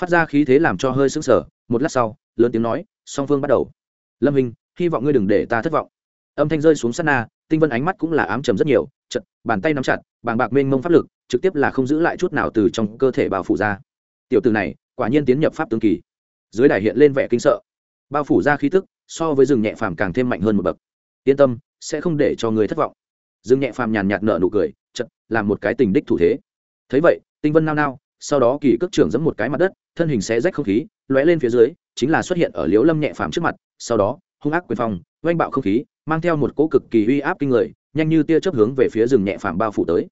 phát ra khí thế làm cho hơi sững sờ. Một lát sau, lớn tiếng nói, song phương bắt đầu. Lâm hình, hy vọng ngươi đừng để ta thất vọng. Âm thanh rơi xuống sát na, tinh vân ánh mắt cũng là ám trầm rất nhiều chật bàn tay nắm chặt, bàng bạc mênh mông pháp lực, trực tiếp là không giữ lại chút nào từ trong cơ thể bao phủ ra. Tiểu từ này, quả nhiên tiến nhập pháp tướng kỳ. Dưới đài hiện lên vẻ kinh sợ. Bao phủ ra khí tức, so với rừng nhẹ phàm càng thêm mạnh hơn một bậc. Yên tâm, sẽ không để cho người thất vọng. Rừng nhẹ phàm nhàn nhạt nở nụ cười chật làm một cái tình đích thủ thế. Thấy vậy, tinh vân nao nao, sau đó kỳ cước trưởng giẫm một cái mặt đất thân hình sẽ rách không khí, lóe lên phía dưới, chính là xuất hiện ở liếu lâm nhẹ phàm trước mặt, sau đó, hung ác quyền phong, oanh bạo không khí, mang theo một cỗ cực kỳ uy áp kinh người, nhanh như tia chớp hướng về phía rừng nhẹ phàm bao phủ tới.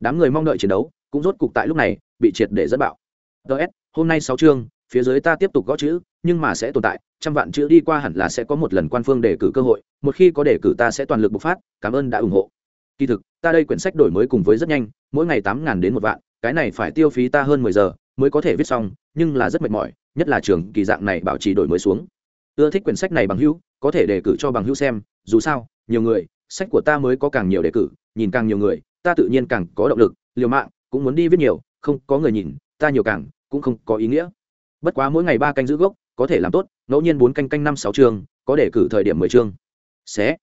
Đám người mong đợi chiến đấu, cũng rốt cục tại lúc này, bị triệt để dẫn bạo. Ts hôm nay sáu chương, phía dưới ta tiếp tục gõ chữ, nhưng mà sẽ tồn tại, trăm vạn chữ đi qua hẳn là sẽ có một lần quan phương đề cử cơ hội, một khi có đề cử ta sẽ toàn lực bộc phát, cảm ơn đã ủng hộ. Kỳ thực, ta đây quyển sách đổi mới cùng với rất nhanh, mỗi ngày tám ngàn đến một vạn, cái này phải tiêu phí ta hơn mười giờ mới có thể viết xong, nhưng là rất mệt mỏi, nhất là trường kỳ dạng này bảo trì đổi mới xuống. Ưa thích quyển sách này bằng hữu, có thể đề cử cho bằng hữu xem, dù sao, nhiều người, sách của ta mới có càng nhiều đề cử, nhìn càng nhiều người, ta tự nhiên càng có động lực, liều mạng, cũng muốn đi viết nhiều, không có người nhìn, ta nhiều càng, cũng không có ý nghĩa. Bất quá mỗi ngày ba canh giữ gốc, có thể làm tốt, ngẫu nhiên bốn canh canh năm sáu chương, có đề cử thời điểm mười chương. Xé.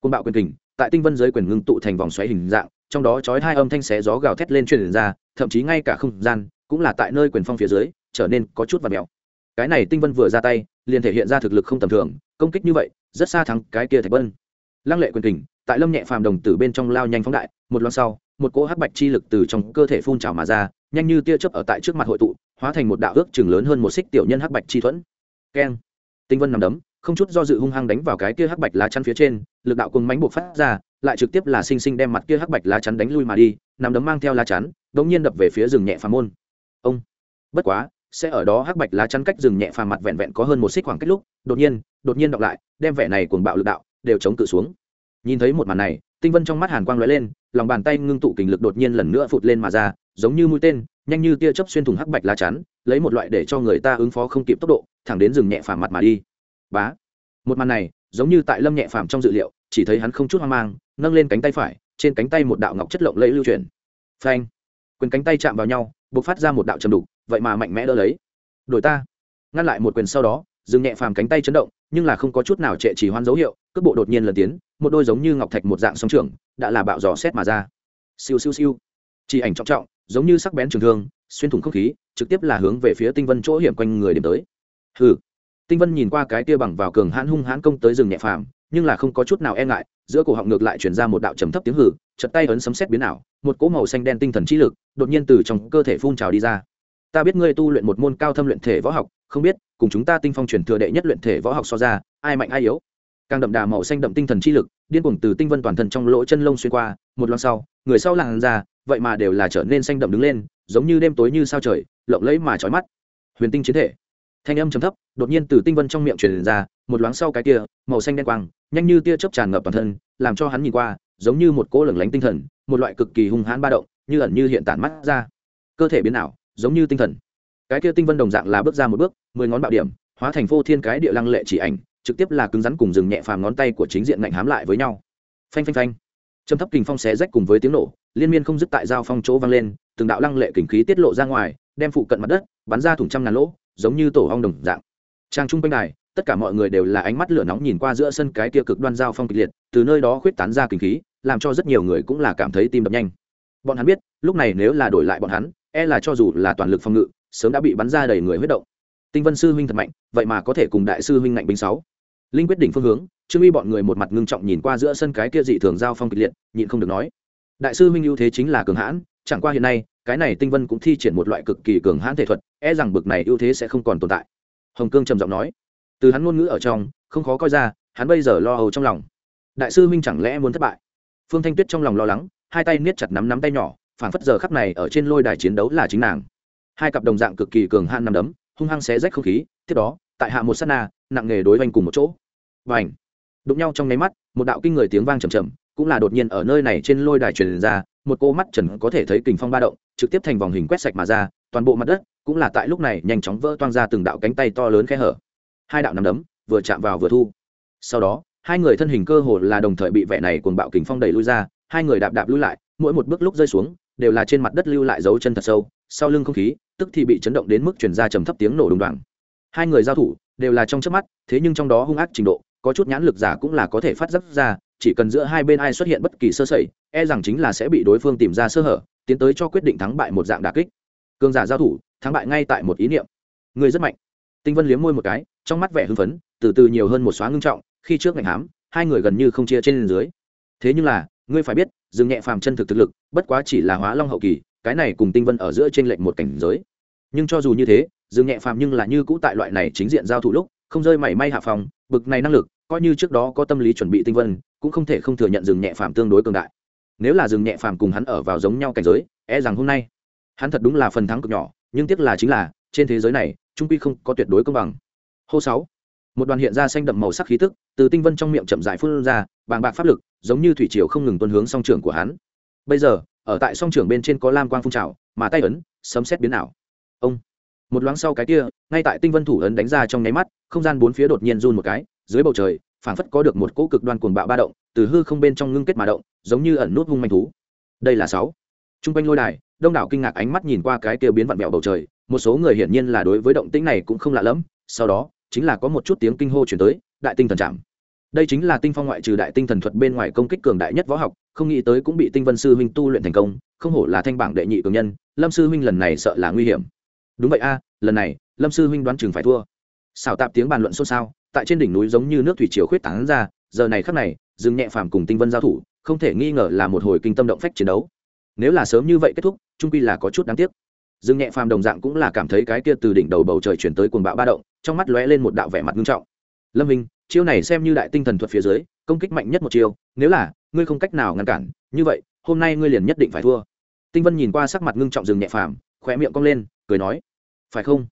Côn bạo quyền kình, tại tinh vân giới quyền ngưng tụ thành vòng xoáy hình dạng, trong đó chói hai âm thanh xé gió gào thét lên truyền ra, thậm chí ngay cả không gian cũng là tại nơi quyền phong phía dưới, trở nên có chút và mèo cái này tinh vân vừa ra tay, liền thể hiện ra thực lực không tầm thường, công kích như vậy, rất xa thắng cái kia thạch bân lăng lệ quyền kình, tại lâm nhẹ phàm đồng tử bên trong lao nhanh phóng đại, một loan sau, một cỗ hắc bạch chi lực từ trong cơ thể phun trào mà ra, nhanh như tia chớp ở tại trước mặt hội tụ, hóa thành một đạo ước chừng lớn hơn một xích tiểu nhân hắc bạch chi thuẫn. Keng. Tinh vân nằm đấm, không chút do dự hung hăng đánh vào cái kia hắc bạch lá chắn phía trên, lực đạo cùng mánh buộc phát ra, lại trực tiếp là sinh sinh đem mặt kia hắc bạch lá chắn đánh lui mà đi, nằm đấm mang theo lá chắn, đống nhiên đập về phía rừng nhẹ phàm môn ông. Bất quá, sẽ ở đó hắc bạch lá chắn cách rừng nhẹ phàm mặt vẹn vẹn có hơn một xích khoảng cách lúc, đột nhiên đột nhiên đọc lại, đem vẻ này cuồng bạo lực đạo, đều chống cự xuống. Nhìn thấy một màn này, tinh vân trong mắt hàn quang lóe lên, lòng bàn tay ngưng tụ kình lực đột nhiên lần nữa phụt lên mà ra, giống như mũi tên, nhanh như tia chớp xuyên thủng hắc bạch lá chắn, lấy một loại để cho người ta ứng phó không kịp tốc độ, thẳng đến rừng nhẹ phàm mặt mà đi. Bá. Một màn này, giống như tại lâm nhẹ phàm trong dự liệu, chỉ thấy hắn không chút hoang mang, nâng lên cánh tay phải, trên cánh tay một đạo ngọc chất lộng lẫy lưu chuyển. Phanh. Quyền cánh tay chạm vào nhau bộc phát ra một đạo trầm đục, vậy mà mạnh mẽ đỡ lấy. Đổi ta. Ngăn lại một quyền sau đó dừng nhẹ phàm cánh tay chấn động, nhưng là không có chút nào trệ chỉ hoan dấu hiệu, cước bộ đột nhiên lần tiến, một đôi giống như ngọc thạch một dạng sóng trưởng, đã là bạo dò xét mà ra. Siêu siêu siêu. Chỉ ảnh trọng trọng, giống như sắc bén trường thương, xuyên thủng không khí, trực tiếp là hướng về phía tinh vân chỗ hiểm quanh người điểm tới. Hừ. Tinh vân nhìn qua cái tia bằng vào cường hãn hung hãn công tới rừng nhẹ phàm, nhưng là không có chút nào e ngại giữa cổ họng ngược lại chuyển ra một đạo trầm thấp tiếng hử chật tay ấn sấm xét biến ảo, một cỗ màu xanh đen tinh thần trí lực đột nhiên từ trong cơ thể phun trào đi ra. Ta biết ngươi tu luyện một môn cao thâm luyện thể võ học, không biết, cùng chúng ta tinh phong truyền thừa đệ nhất luyện thể võ học so ra, ai mạnh ai yếu? Càng đậm đà màu xanh đậm tinh thần chi lực, điên cuồng từ tinh vân toàn thân trong lỗ chân lông xuyên qua, một lần sau, người sau làn ra vậy mà đều là trở nên xanh đậm đứng lên, giống như đêm tối như sao trời, lộng lẫy mà trói mắt. Huyền tinh chiến thể thanh âm trầm thấp, đột nhiên từ tinh vân trong miệng truyền ra, một loáng sau cái kia, màu xanh đen quang, nhanh như tia chớp tràn ngập toàn thân, làm cho hắn nhìn qua, giống như một cỗ lửng lánh tinh thần, một loại cực kỳ hung hãn ba động, như ẩn như hiện tản mắt ra. Cơ thể biến ảo, giống như tinh thần. Cái kia tinh vân đồng dạng là bước ra một bước, mười ngón bạo điểm, hóa thành phô thiên cái địa lăng lệ chỉ ảnh, trực tiếp là cứng rắn cùng dừng nhẹ phàm ngón tay của chính diện ngạnh hám lại với nhau. Phanh phanh phanh. Châm thấp kình phong xé rách cùng với tiếng nổ, liên miên không dứt tại giao phong chỗ vang lên, từng đạo lăng lệ kình khí tiết lộ ra ngoài, đem phụ cận mặt đất, bắn ra thủng trăm ngàn lỗ giống như tổ hong đồng dạng. Trang trung quanh này tất cả mọi người đều là ánh mắt lửa nóng nhìn qua giữa sân cái kia cực đoan giao phong kịch liệt, từ nơi đó khuyết tán ra kinh khí, làm cho rất nhiều người cũng là cảm thấy tim đập nhanh. Bọn hắn biết, lúc này nếu là đổi lại bọn hắn e là cho dù là toàn lực phòng ngự, sớm đã bị bắn ra đầy người huyết động. Tinh vân sư huynh thật mạnh, vậy mà có thể cùng đại sư huynh ngạnh binh sáu. Linh quyết định phương hướng, trương uy bọn người một mặt ngưng trọng nhìn qua giữa sân cái kia dị thường giao phong kịch liệt, nhịn không được nói. Đại sư huynh ưu thế chính là cường hãn, chẳng qua hiện nay cái này tinh vân cũng thi triển một loại cực kỳ cường hãn thể thuật e rằng bực này ưu thế sẽ không còn tồn tại. Hồng cương trầm giọng nói. Từ hắn ngôn ngữ ở trong, không khó coi ra, hắn bây giờ lo âu trong lòng. Đại sư huynh chẳng lẽ muốn thất bại? Phương thanh tuyết trong lòng lo lắng, hai tay niết chặt nắm nắm tay nhỏ phản phất giờ khắp này ở trên lôi đài chiến đấu là chính nàng. Hai cặp đồng dạng cực kỳ cường hãn nằm đấm, hung hăng xé rách không khí, tiếp đó, tại hạ một s á t na, nặng nghề đối oanh cùng một chỗ. Và ảnh đụng nhau trong nháy mắt, một đạo kinh người tiếng vang trầm trầm cũng là đột nhiên ở nơi này trên lôi đài truyền ra, một cô mắt trần có thể thấy kình phong ba động trực tiếp thành vòng hình quét sạch mà ra, toàn bộ mặt đất cũng là tại lúc này nhanh chóng vỡ toang ra từng đạo cánh tay to lớn khe hở. Hai đạo nằm đấm vừa chạm vào vừa thu. Sau đó, hai người thân hình cơ hồ là đồng thời bị vẻ này cuồng bạo kình phong đẩy lui ra, hai người đạp đạp lui lại, mỗi một bước lúc rơi xuống, đều là trên mặt đất lưu lại dấu chân thật sâu, sau lưng không khí, tức thì bị chấn động đến mức chuyển ra trầm thấp tiếng nổ đùng đoàng. Hai người giao thủ đều là trong trước mắt, thế nhưng trong đó hung ác trình độ, có chút nhãn lực giả cũng là có thể phát giác ra, chỉ cần giữa hai bên ai xuất hiện bất kỳ sơ sẩy e rằng chính là sẽ bị đối phương tìm ra sơ hở tiến tới cho quyết định thắng bại một dạng đà kích. Cường giả giao thủ, thắng bại ngay tại một ý niệm. Người rất mạnh. Tinh vân liếm môi một cái, trong mắt vẻ hưng phấn, từ từ nhiều hơn một xóa ngưng trọng, khi trước ngành hám, hai người gần như không chia trên dưới. Thế nhưng là, ngươi phải biết, dừng nhẹ phàm chân thực thực lực, bất quá chỉ là hóa long hậu kỳ, cái này cùng tinh vân ở giữa trên lệnh một cảnh giới. Nhưng cho dù như thế, dừng nhẹ phàm nhưng là như cũ tại loại này chính diện giao thủ lúc, không rơi mảy may hạ phòng, bực này năng lực, coi như trước đó có tâm lý chuẩn bị tinh vân, cũng không thể không thừa nhận dừng nhẹ phàm tương đối cường đại nếu là dừng nhẹ phàm cùng hắn ở vào giống nhau cảnh giới e rằng hôm nay, hắn thật đúng là phần thắng cực nhỏ, nhưng tiếc là chính là, trên thế giới này, trung quy không có tuyệt đối công bằng. Hô sáu, một đoàn hiện ra xanh đậm màu sắc khí tức, từ tinh vân trong miệng chậm rãi phun ra, bàng bạc pháp lực, giống như thủy triều không ngừng tuân hướng song trưởng của hắn. Bây giờ, ở tại song trưởng bên trên có lam quang phun trào, mà tay ấn, sấm xét biến ảo. Ông, một loáng sau cái kia, ngay tại tinh vân thủ ấn đánh ra trong nháy mắt, không gian bốn phía đột nhiên run một cái, dưới bầu trời, phảng phất có được một cỗ cực đoan cuồng bạo ba động từ hư không bên trong ngưng kết mà động, giống như ẩn nút hung manh thú. Đây là sáu. Trung quanh lôi đài, đông đảo kinh ngạc ánh mắt nhìn qua cái kia biến vặn vẹo bầu trời, một số người hiển nhiên là đối với động tĩnh này cũng không lạ lẫm, sau đó, chính là có một chút tiếng kinh hô chuyển tới, đại tinh thần chạm. Đây chính là tinh phong ngoại trừ đại tinh thần thuật bên ngoài công kích cường đại nhất võ học, không nghĩ tới cũng bị tinh vân sư huynh tu luyện thành công, không hổ là thanh bảng đệ nhị cường nhân, lâm sư huynh lần này sợ là nguy hiểm. Đúng vậy a, lần này, lâm sư huynh đoán chừng phải thua. Xào tạp tiếng bàn luận xôn xao, tại trên đỉnh núi giống như nước thủy chiều khuyết tán ra, giờ này khắc này dừng nhẹ phàm cùng tinh vân giao thủ, không thể nghi ngờ là một hồi kinh tâm động phách chiến đấu. Nếu là sớm như vậy kết thúc, trung quy là có chút đáng tiếc. Dương nhẹ phàm đồng dạng cũng là cảm thấy cái kia từ đỉnh đầu bầu trời chuyển tới cuồng bạo ba động, trong mắt lóe lên một đạo vẻ mặt nghiêm trọng. Lâm minh, chiêu này xem như đại tinh thần thuật phía dưới, công kích mạnh nhất một chiêu, nếu là, ngươi không cách nào ngăn cản, như vậy, hôm nay ngươi liền nhất định phải thua. Tinh vân nhìn qua sắc mặt ngưng trọng dương nhẹ phàm, khóe miệng cong lên, cười nói, phải không?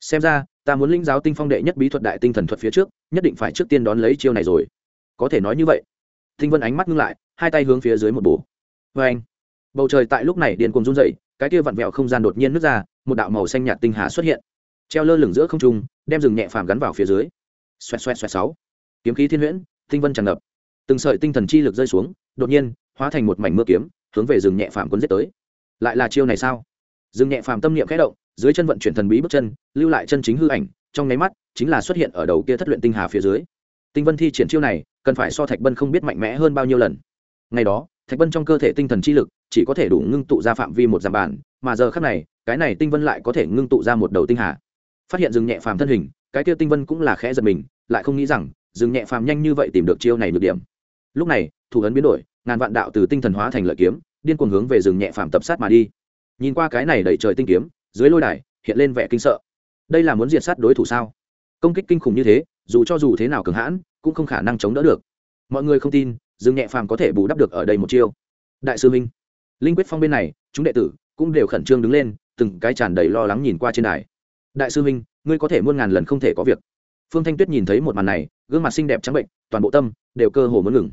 Xem ra, ta muốn linh giáo tinh phong đệ nhất bí thuật đại tinh thần thuật phía trước, nhất định phải trước tiên đón lấy chiêu này rồi có thể nói như vậy. Thinh vân ánh mắt ngưng lại, hai tay hướng phía dưới một bổ. Vê anh, bầu trời tại lúc này điên cùng run dậy cái kia vặn vẹo không gian đột nhiên nứt ra, một đạo màu xanh nhạt tinh hà xuất hiện, treo lơ lửng giữa không trung, đem rừng nhẹ phàm gắn vào phía dưới. Xoẹt xoẹt xoẹt sáu. Kiếm khí thiên huyễn tinh vân tràn ngập. Từng sợi tinh thần chi lực rơi xuống, đột nhiên, hóa thành một mảnh mưa kiếm, hướng về rừng nhẹ phàm quân giết tới. Lại là chiêu này sao? Rừng nhẹ phàm tâm niệm khẽ động, dưới chân vận chuyển thần bí bước chân, lưu lại chân chính hư ảnh, trong nháy mắt, chính là xuất hiện ở đầu kia thất luyện tinh hà phía dưới tinh vân thi triển chiêu này, cần phải so thạch bân không biết mạnh mẽ hơn bao nhiêu lần. Ngày đó, thạch bân trong cơ thể tinh thần chi lực chỉ có thể đủ ngưng tụ ra phạm vi một giảm bản, mà giờ khác này, cái này tinh vân lại có thể ngưng tụ ra một đầu tinh hà. Phát hiện rừng nhẹ phàm thân hình, cái kia tinh vân cũng là khẽ giật mình, lại không nghĩ rằng, rừng nhẹ phàm nhanh như vậy tìm được chiêu này được điểm. Lúc này, thủ ấn biến đổi, ngàn vạn đạo từ tinh thần hóa thành lợi kiếm, điên cuồng hướng về rừng nhẹ phàm tập sát mà đi. Nhìn qua cái này đẩy trời tinh kiếm, dưới lôi đài, hiện lên vẻ kinh sợ. Đây là muốn diệt sát đối thủ sao? Công kích kinh khủng như thế, dù cho dù thế nào cường hãn, cũng không khả năng chống đỡ được. Mọi người không tin, dương nhẹ phàm có thể bù đắp được ở đây một chiêu. Đại sư minh, linh quyết phong bên này, chúng đệ tử cũng đều khẩn trương đứng lên, từng cái tràn đầy lo lắng nhìn qua trên đài. Đại sư minh, ngươi có thể muôn ngàn lần không thể có việc. Phương thanh tuyết nhìn thấy một màn này, gương mặt xinh đẹp trắng bệnh, toàn bộ tâm đều cơ hồ muốn ngừng.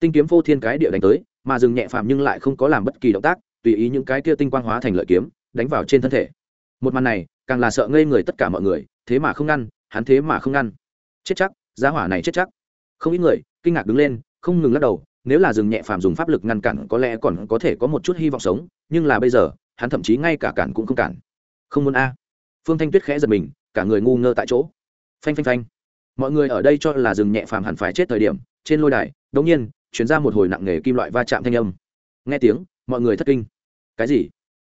Tinh kiếm vô thiên cái địa đánh tới, mà dừng nhẹ phàm nhưng lại không có làm bất kỳ động tác, tùy ý những cái kia tinh quang hóa thành lợi kiếm, đánh vào trên thân thể. Một màn này, càng là sợ ngây người tất cả mọi người, thế mà không ngăn hắn thế mà không ngăn. Chết chắc giá hỏa này chết chắc. Không ít người, kinh ngạc đứng lên, không ngừng lắc đầu, nếu là dừng nhẹ phàm dùng pháp lực ngăn cản có lẽ còn có thể có một chút hy vọng sống, nhưng là bây giờ, hắn thậm chí ngay cả cản cũng không cản. Không muốn a. Phương thanh tuyết khẽ giật mình, cả người ngu ngơ tại chỗ. Phanh phanh phanh. Mọi người ở đây cho là dừng nhẹ phàm hẳn phải chết thời điểm, trên lôi đài đống nhiên chuyển ra một hồi nặng nề kim loại va chạm thanh âm. Nghe tiếng, mọi người thất kinh. Cái gì?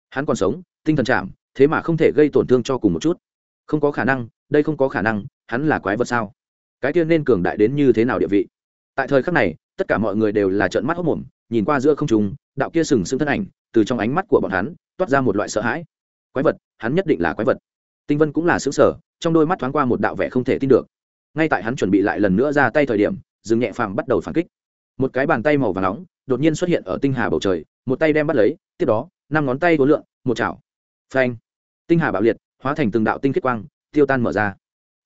Hắn còn sống, tinh thần chạm, thế mà không thể gây tổn thương cho cùng một chút. Không có khả năng đây không có khả năng, hắn là quái vật sao? Cái tiên nên cường đại đến như thế nào địa vị? Tại thời khắc này, tất cả mọi người đều là trợn mắt hốc mồm nhìn qua giữa không trung, đạo kia sừng sững thân ảnh, từ trong ánh mắt của bọn hắn, toát ra một loại sợ hãi. Quái vật, hắn nhất định là quái vật. Tinh vân cũng là xứng sở trong đôi mắt thoáng qua một đạo vẻ không thể tin được. Ngay tại hắn chuẩn bị lại lần nữa ra tay thời điểm dừng nhẹ phàm bắt đầu phản kích. Một cái bàn tay màu và nóng, đột nhiên xuất hiện ở tinh hà bầu trời, một tay đem bắt lấy, tiếp đó, năm ngón tay vốn lượn một chảo. Phanh! Tinh hà bạo liệt, hóa thành từng đạo tinh kết quang tiêu tan mở ra.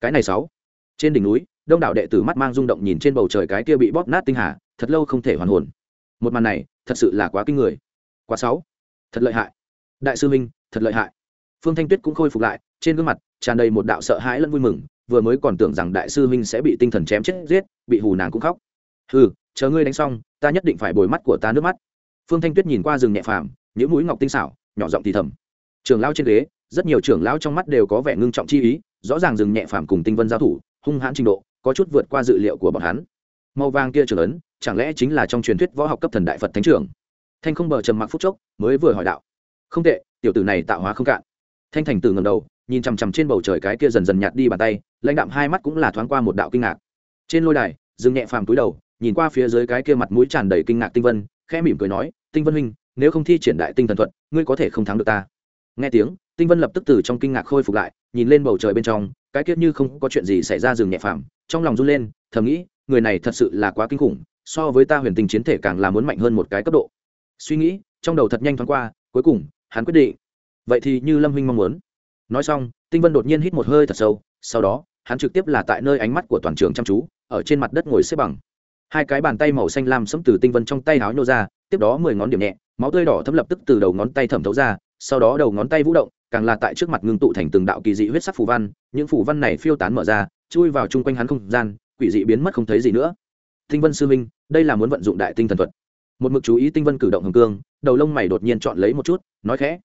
Cái này sáu. Trên đỉnh núi, đông đảo đệ tử mắt mang rung động nhìn trên bầu trời cái kia bị bóp nát tinh hà, thật lâu không thể hoàn hồn. Một màn này, thật sự là quá kinh người. Quá sáu. Thật lợi hại. Đại sư minh, thật lợi hại. Phương thanh tuyết cũng khôi phục lại, trên gương mặt tràn đầy một đạo sợ hãi lẫn vui mừng, vừa mới còn tưởng rằng đại sư minh sẽ bị tinh thần chém chết giết, bị hù nàng cũng khóc. Ừ chờ ngươi đánh xong, ta nhất định phải bồi mắt của ta nước mắt. Phương thanh tuyết nhìn qua rừng nhẹ phàm những mũi ngọc tinh xảo, nhỏ giọng thì thầm. Trường lao trên ghế rất nhiều trưởng lão trong mắt đều có vẻ ngưng trọng chi ý, rõ ràng dừng nhẹ phàm cùng tinh vân giao thủ, hung hãn trình độ, có chút vượt qua dự liệu của bọn hắn. Màu vàng kia trưởng ấn, chẳng lẽ chính là trong truyền thuyết võ học cấp thần đại phật thánh trưởng? Thanh không bờ trầm mặc phút chốc, mới vừa hỏi đạo. Không tệ, tiểu tử này tạo hóa không cạn. Thanh thành từ ngầm đầu, nhìn chằm chằm trên bầu trời cái kia dần dần nhạt đi bàn tay, lãnh đạm hai mắt cũng là thoáng qua một đạo kinh ngạc. Trên lôi đài, dừng nhẹ phàm túi đầu, nhìn qua phía dưới cái kia mặt mũi tràn đầy kinh ngạc tinh vân, khẽ mỉm cười nói, tinh vân huynh, nếu không thi triển đại tinh thần thuật, ngươi có thể không thắng được ta. Nghe tiếng tinh vân lập tức từ trong kinh ngạc khôi phục lại, nhìn lên bầu trời bên trong, cái kiết như không có chuyện gì xảy ra rừng nhẹ phàm, trong lòng run lên, thầm nghĩ, người này thật sự là quá kinh khủng, so với ta huyền tình chiến thể càng là muốn mạnh hơn một cái cấp độ. Suy nghĩ, trong đầu thật nhanh thoáng qua, cuối cùng, hắn quyết định. Vậy thì như lâm huynh mong muốn. Nói xong, tinh vân đột nhiên hít một hơi thật sâu, sau đó, hắn trực tiếp là tại nơi ánh mắt của toàn trường chăm chú, ở trên mặt đất ngồi xếp bằng. Hai cái bàn tay màu xanh lam sẫm từ tinh vân trong tay áo nhô ra, tiếp đó mười ngón điểm nhẹ, máu tươi đỏ thấm lập tức từ đầu ngón tay thẩm thấu ra, sau đó đầu ngón tay vũ động càng là tại trước mặt ngưng tụ thành từng đạo kỳ dị huyết sắc phù văn, những phù văn này phiêu tán mở ra, chui vào chung quanh hắn không gian, quỷ dị biến mất không thấy gì nữa. Tinh vân sư minh đây là muốn vận dụng đại tinh thần thuật. Một mực chú ý tinh vân cử động hồng cương, đầu lông mày đột nhiên chọn lấy một chút, nói khẽ.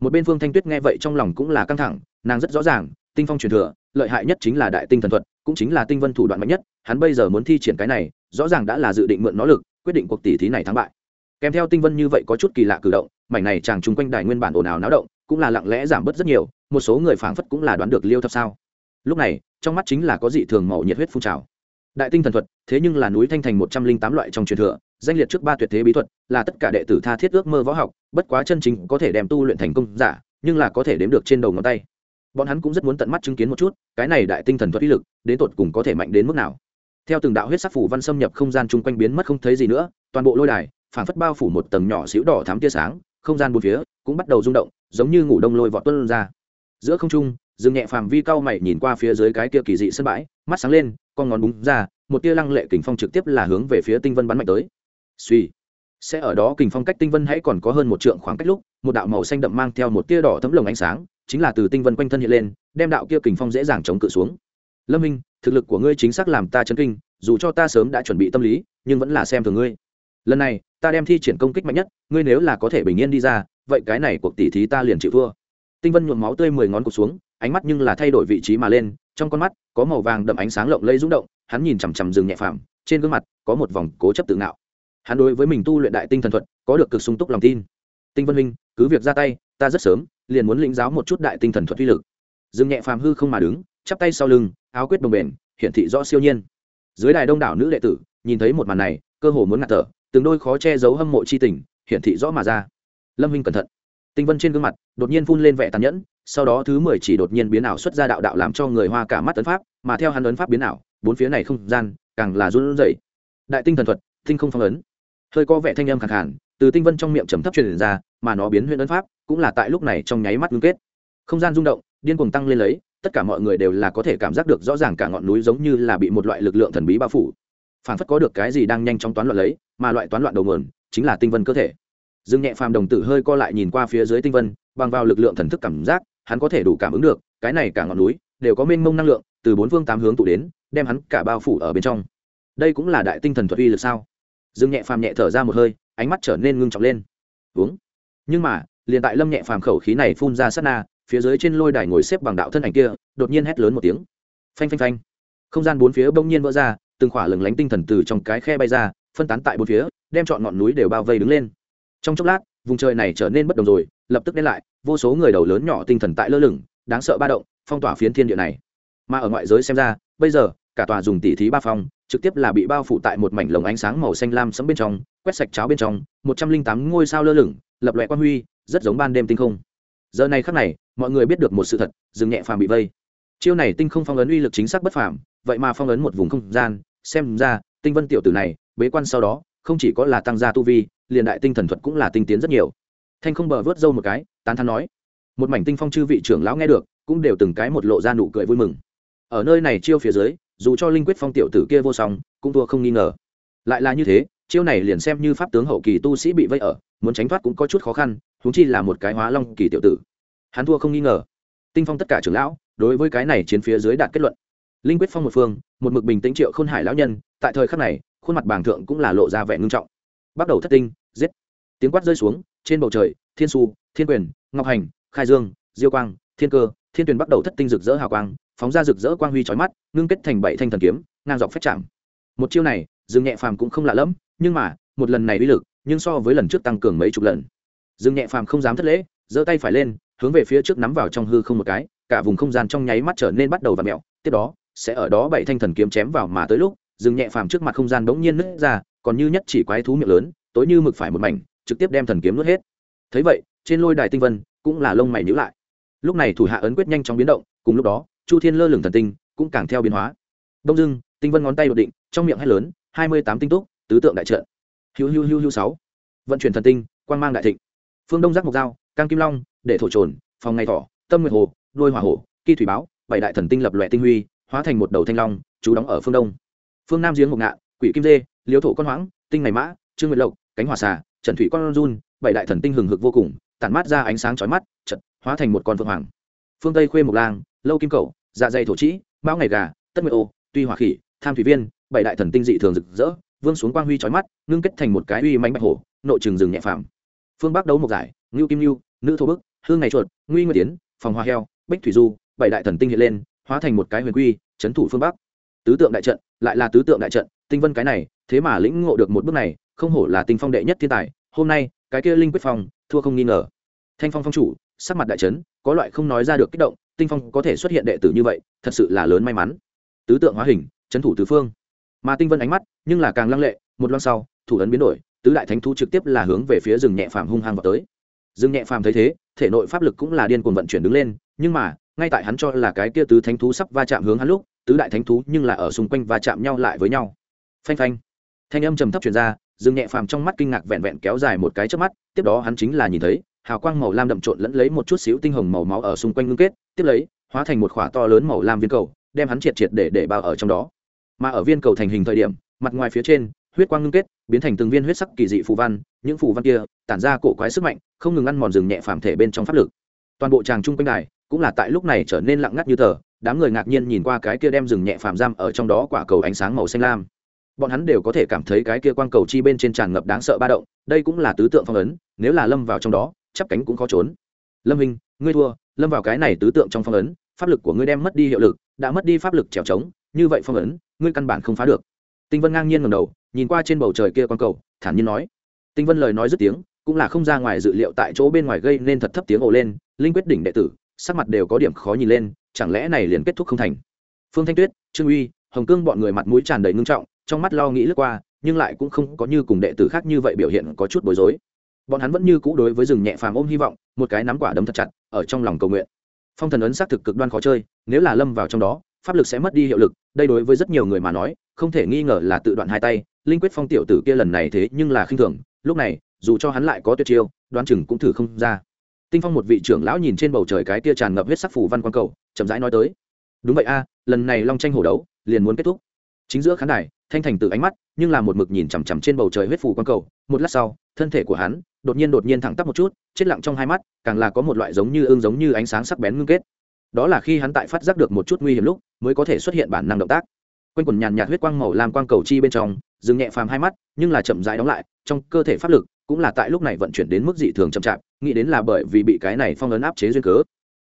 Một bên phương thanh tuyết nghe vậy trong lòng cũng là căng thẳng, nàng rất rõ ràng, tinh phong truyền thừa, lợi hại nhất chính là đại tinh thần thuật, cũng chính là tinh vân thủ đoạn mạnh nhất, hắn bây giờ muốn thi triển cái này, rõ ràng đã là dự định mượn nó lực, quyết định cuộc tỷ thí này thắng bại. Kèm theo tinh vân như vậy có chút kỳ lạ cử động, mảnh này chàng chung quanh đài nguyên bản ồn ào náo động cũng là lặng lẽ giảm bớt rất nhiều, một số người phảng phất cũng là đoán được liêu thập sao. Lúc này, trong mắt chính là có dị thường màu nhiệt huyết phun trào. Đại tinh thần thuật, thế nhưng là núi thanh thành một trăm linh tám loại trong truyền thừa, danh liệt trước ba tuyệt thế bí thuật, là tất cả đệ tử tha thiết ước mơ võ học, bất quá chân chính có thể đem tu luyện thành công giả, nhưng là có thể đếm được trên đầu ngón tay. Bọn hắn cũng rất muốn tận mắt chứng kiến một chút, cái này đại tinh thần thuật uy lực, đến tột cùng có thể mạnh đến mức nào. Theo từng đạo huyết sắc phủ văn xâm nhập không gian chung quanh biến mất không thấy gì nữa, toàn bộ lôi đài, phảng phất bao phủ một tầng nhỏ xíu đỏ thám tia sáng không gian bốn phía cũng bắt đầu rung động, giống như ngủ đông lôi vọt tuân ra. Giữa không trung dừng nhẹ phàm vi cao mày nhìn qua phía dưới cái kia kỳ dị sân bãi, mắt sáng lên, con ngón búng ra, một tia lăng lệ kình phong trực tiếp là hướng về phía tinh vân bắn mạnh tới. Suy sẽ ở đó kình phong cách tinh vân hãy còn có hơn một trượng khoảng cách lúc, một đạo màu xanh đậm mang theo một tia đỏ thấm lồng ánh sáng, chính là từ tinh vân quanh thân hiện lên, đem đạo kia kình phong dễ dàng chống cự xuống. Lâm minh, thực lực của ngươi chính xác làm ta chấn kinh, dù cho ta sớm đã chuẩn bị tâm lý, nhưng vẫn là xem thường ngươi. Lần này ta đem thi triển công kích mạnh nhất, ngươi nếu là có thể bình yên đi ra, vậy cái này cuộc tỉ thí ta liền chịu thua. Tinh vân nhuộm máu tươi mười ngón cụt xuống, ánh mắt nhưng là thay đổi vị trí mà lên, trong con mắt có màu vàng đậm ánh sáng lộng lây rung động, hắn nhìn chằm chằm rừng nhẹ phàm, trên gương mặt có một vòng cố chấp tự ngạo. Hắn đối với mình tu luyện đại tinh thần thuật, có được cực sung túc lòng tin. Tinh vân minh cứ việc ra tay, ta rất sớm liền muốn lĩnh giáo một chút đại tinh thần thuật uy lực. Rừng nhẹ phàm hư không mà đứng, chắp tay sau lưng, áo quyết đồng bền, hiển thị rõ siêu nhiên. Dưới đài đông đảo nữ đệ tử, nhìn thấy một màn này, cơ hồ muốn ngạt thở từng đôi khó che giấu hâm mộ chi tình, hiển thị rõ mà ra. Lâm minh cẩn thận. Tinh vân trên gương mặt đột nhiên phun lên vẻ tàn nhẫn, sau đó thứ mười chỉ đột nhiên biến ảo xuất ra đạo đạo làm cho người hoa cả mắt ấn pháp, mà theo hắn ấn pháp biến ảo, bốn phía này không gian càng là run rẩy. Đại tinh thần thuật, tinh không phong ấn. Hơi có vẻ thanh âm khẳng hẳn từ tinh vân trong miệng trầm thấp truyền ra, mà nó biến huyện ấn pháp cũng là tại lúc này trong nháy mắt ngưng kết. Không gian rung động, điên cuồng tăng lên lấy, tất cả mọi người đều là có thể cảm giác được rõ ràng cả ngọn núi giống như là bị một loại lực lượng thần bí bao phủ phản phất có được cái gì đang nhanh chóng toán loạn lấy, mà loại toán loạn đầu nguồn chính là tinh vân cơ thể. Dương nhẹ phàm đồng tử hơi co lại nhìn qua phía dưới tinh vân, bằng vào lực lượng thần thức cảm giác, hắn có thể đủ cảm ứng được, cái này cả ngọn núi đều có mênh mông năng lượng, từ bốn phương tám hướng tụ đến, đem hắn cả bao phủ ở bên trong. Đây cũng là đại tinh thần thuật uy lực sao? Dương nhẹ phàm nhẹ thở ra một hơi, ánh mắt trở nên ngưng trọng lên. Uống. Nhưng mà, liền tại lâm nhẹ phàm khẩu khí này phun ra sát na, phía dưới trên lôi đài ngồi xếp bằng đạo thân ảnh kia, đột nhiên hét lớn một tiếng. Phanh phanh phanh. Không gian bốn phía bỗng nhiên vỡ ra từng khỏa lừng lánh tinh thần từ trong cái khe bay ra, phân tán tại bốn phía, đem chọn ngọn núi đều bao vây đứng lên. Trong chốc lát, vùng trời này trở nên bất đồng rồi, lập tức đến lại, vô số người đầu lớn nhỏ tinh thần tại lơ lửng, đáng sợ ba động, phong tỏa phiến thiên địa này. Mà ở ngoại giới xem ra, bây giờ, cả tòa dùng tỉ thí ba phong trực tiếp là bị bao phủ tại một mảnh lồng ánh sáng màu xanh lam sẫm bên trong, quét sạch cháo bên trong, một trăm linh tám ngôi sao lơ lửng, lập loại quan huy, rất giống ban đêm tinh không. Giờ này khắc này, mọi người biết được một sự thật dừng nhẹ phàm bị vây. Chiêu này tinh không phong ấn uy lực chính xác bất phàm vậy mà phong ấn một vùng không gian, xem ra, tinh vân tiểu tử này, bế quan sau đó, không chỉ có là tăng gia tu vi, liền đại tinh thần thuật cũng là tinh tiến rất nhiều. Thanh không bờ vớt râu một cái, tán thán nói. Một mảnh tinh phong chư vị trưởng lão nghe được, cũng đều từng cái một lộ ra nụ cười vui mừng. Ở nơi này chiêu phía dưới, dù cho linh quyết phong tiểu tử kia vô song, cũng thua không nghi ngờ. Lại là như thế, chiêu này liền xem như pháp tướng hậu kỳ tu sĩ bị vây ở, muốn tránh thoát cũng có chút khó khăn, huống chi là một cái hóa long kỳ tiểu tử. Hắn thua không nghi ngờ. Tinh phong tất cả trưởng lão, đối với cái này chiến phía dưới đạt kết luận linh quyết phong một phương, một mực bình tĩnh triệu khôn hải lão nhân, tại thời khắc này, khuôn mặt bàng thượng cũng là lộ ra vẻ ngưng trọng. Bắt đầu thất tinh, giết. Tiếng quát rơi xuống, trên bầu trời, thiên su, thiên quyền, ngọc hành, khai dương, diêu quang, thiên cơ, thiên tuyền bắt đầu thất tinh rực rỡ hào quang, phóng ra rực rỡ quang huy chói mắt, ngưng kết thành bảy thanh thần kiếm, ngang dọc phép chạm. Một chiêu này, dương nhẹ phàm cũng không lạ lẫm, nhưng mà, một lần này uy lực, nhưng so với lần trước tăng cường mấy chục lần. Dương nhẹ phàm không dám thất lễ, giơ tay phải lên, hướng về phía trước nắm vào trong hư không một cái, cả vùng không gian trong nháy mắt trở nên bắt đầu và mẹo tiếp đó sẽ ở đó bảy thanh thần kiếm chém vào mà tới lúc dừng nhẹ phàm trước mặt không gian bỗng nhiên nứt ra, còn như nhất chỉ quái thú miệng lớn, tối như mực phải một mảnh, trực tiếp đem thần kiếm nuốt hết. Thấy vậy, trên lôi đài tinh vân cũng là lông mày nhữ lại. Lúc này thủ hạ ấn quyết nhanh chóng biến động, cùng lúc đó, chu thiên lơ lửng thần tinh cũng càng theo biến hóa. Đông dưng tinh vân ngón tay đột định, trong miệng hét lớn, hai mươi tám tinh túc, tứ tượng đại trợ hiu hiu hiu hiu sáu. Vận chuyển thần tinh, quang mang đại thịnh. Phương đông giác mộc dao cang kim long, để thổ trồn, phòng ngày thỏ, tâm nguyệt hồ đuôi hỏa hổ, kỳ thủy báo, bảy đại thần tinh lập loè tinh huy hóa thành một đầu thanh long chú đóng ở phương đông. Phương nam giếng mộc ngạ, quỷ kim dê liếu thổ con hoãng tinh ngày mã, trương nguyệt lộc, cánh hỏa xà, trần thủy con run, bảy đại thần tinh hừng hực vô cùng, tản mát ra ánh sáng chói mắt chật hóa thành một con phượng hoàng. Phương tây khuê mộc lang, lâu kim cầu dạ dày thổ trĩ mão ngày gà, tất nguyệt ô, tuy hỏa khỉ, tham thủy viên, bảy đại thần tinh dị thường rực rỡ, vương xuống quang huy chói mắt, ngưng kết thành một cái uy mãnh bạch hổ, nội trường rừng nhẹ phàm. Phương bắc đấu một giải, ngưu kim lưu, nữ thô bức, hương ngày chuột, nguy nguyệt tiến phòng hoa heo, bích thủy du, bảy đại thần tinh hiện lên hóa thành một cái huyền quy trấn thủ phương bắc. Tứ tượng đại trận, lại là tứ tượng đại trận, tinh vân cái này, thế mà lĩnh ngộ được một bước này, không hổ là tinh phong đệ nhất thiên tài, hôm nay, cái kia linh quyết phong, thua không nghi ngờ. Thanh phong phong chủ, sắc mặt đại trấn có loại không nói ra được kích động, tinh phong có thể xuất hiện đệ tử như vậy, thật sự là lớn may mắn. Tứ tượng hóa hình trấn thủ tứ phương. Mà tinh vân ánh mắt, nhưng là càng lăng lệ, một loan sau, thủ ấn biến đổi, tứ đại thánh thú trực tiếp là hướng về phía rừng nhẹ phàm hung hăng vào tới. Rừng nhẹ phàm thấy thế, thể nội pháp lực cũng là điên cuồng vận chuyển đứng lên, nhưng mà ngay tại hắn cho là cái kia tứ thánh thú sắp va chạm hướng hắn lúc, tứ đại thánh thú nhưng là ở xung quanh va chạm nhau lại với nhau. Phanh phanh. Thanh âm trầm thấp truyền ra, dương nhẹ phàm trong mắt kinh ngạc vẹn vẹn kéo dài một cái trước mắt, tiếp đó hắn chính là nhìn thấy, hào quang màu lam đậm trộn lẫn lấy một chút xíu tinh hồng màu máu ở xung quanh ngưng kết, tiếp lấy, hóa thành một khỏa to lớn màu lam viên cầu, đem hắn triệt triệt để để bao ở trong đó. Mà ở viên cầu thành hình thời điểm, mặt ngoài phía trên, huyết quang ngưng kết, biến thành từng viên huyết sắc kỳ dị phù văn, những phù văn kia tản ra cổ quái sức mạnh, không ngừng ăn mòn rừng nhẹ phàm thể bên trong pháp lực. Toàn bộ tràng trung quanh đài cũng là tại lúc này trở nên lặng ngắt như tờ, đám người ngạc nhiên nhìn qua cái kia đem rừng nhẹ phàm giam ở trong đó quả cầu ánh sáng màu xanh lam. Bọn hắn đều có thể cảm thấy cái kia quang cầu chi bên trên tràn ngập đáng sợ ba động, đây cũng là tứ tượng phong ấn, nếu là lâm vào trong đó chắp cánh cũng khó trốn. Lâm hình, ngươi thua, lâm vào cái này tứ tượng trong phong ấn, pháp lực của ngươi đem mất đi hiệu lực, đã mất đi pháp lực trèo trống, như vậy phong ấn, ngươi căn bản không phá được. Tinh vân ngang nhiên ngầm đầu, nhìn qua trên bầu trời kia quang cầu, thản nhiên nói. Tinh vân lời nói dứt tiếng, cũng là không ra ngoài dự liệu tại chỗ bên ngoài gây nên thật thấp tiếng ồ lên, linh quyết đỉnh đệ tử sắc mặt đều có điểm khó nhìn lên, chẳng lẽ này liền kết thúc không thành? Phương thanh tuyết, trương uy, hồng cương bọn người mặt mũi tràn đầy ngưng trọng, trong mắt lo nghĩ lướt qua, nhưng lại cũng không có như cùng đệ tử khác như vậy biểu hiện có chút bối rối. Bọn hắn vẫn như cũ đối với rừng nhẹ phàm ôm hy vọng, một cái nắm quả đấm thật chặt, ở trong lòng cầu nguyện. Phong thần ấn xác thực cực đoan khó chơi, nếu là lâm vào trong đó, pháp lực sẽ mất đi hiệu lực, đây đối với rất nhiều người mà nói, không thể nghi ngờ là tự đoạn hai tay, linh quyết phong tiểu tử kia lần này thế nhưng là khinh thường, lúc này, dù cho hắn lại có tuyệt chiêu, đoán chừng cũng thử không ra tinh phong một vị trưởng lão nhìn trên bầu trời cái tia tràn ngập huyết sắc phủ văn quang cầu, chậm rãi nói tới. Đúng vậy a, lần này long tranh hổ đấu, liền muốn kết thúc. Chính giữa khán đài, thanh thành từ ánh mắt, nhưng là một mực nhìn chằm chằm trên bầu trời huyết phủ quang cầu. Một lát sau, thân thể của hắn đột nhiên đột nhiên thẳng tắp một chút, chết lặng trong hai mắt, càng là có một loại giống như ương giống như ánh sáng sắc bén ngưng kết. Đó là khi hắn tại phát giác được một chút nguy hiểm lúc, mới có thể xuất hiện bản năng động tác. Quanh quần nhàn nhạt huyết quang màu làm quang cầu chi bên trong, dừng nhẹ phàm hai mắt, nhưng là chậm rãi đóng lại, trong cơ thể pháp lực cũng là tại lúc này vận chuyển đến mức dị thường chậm chạp, nghĩ đến là bởi vì bị cái này phong ấn áp chế duyên cớ.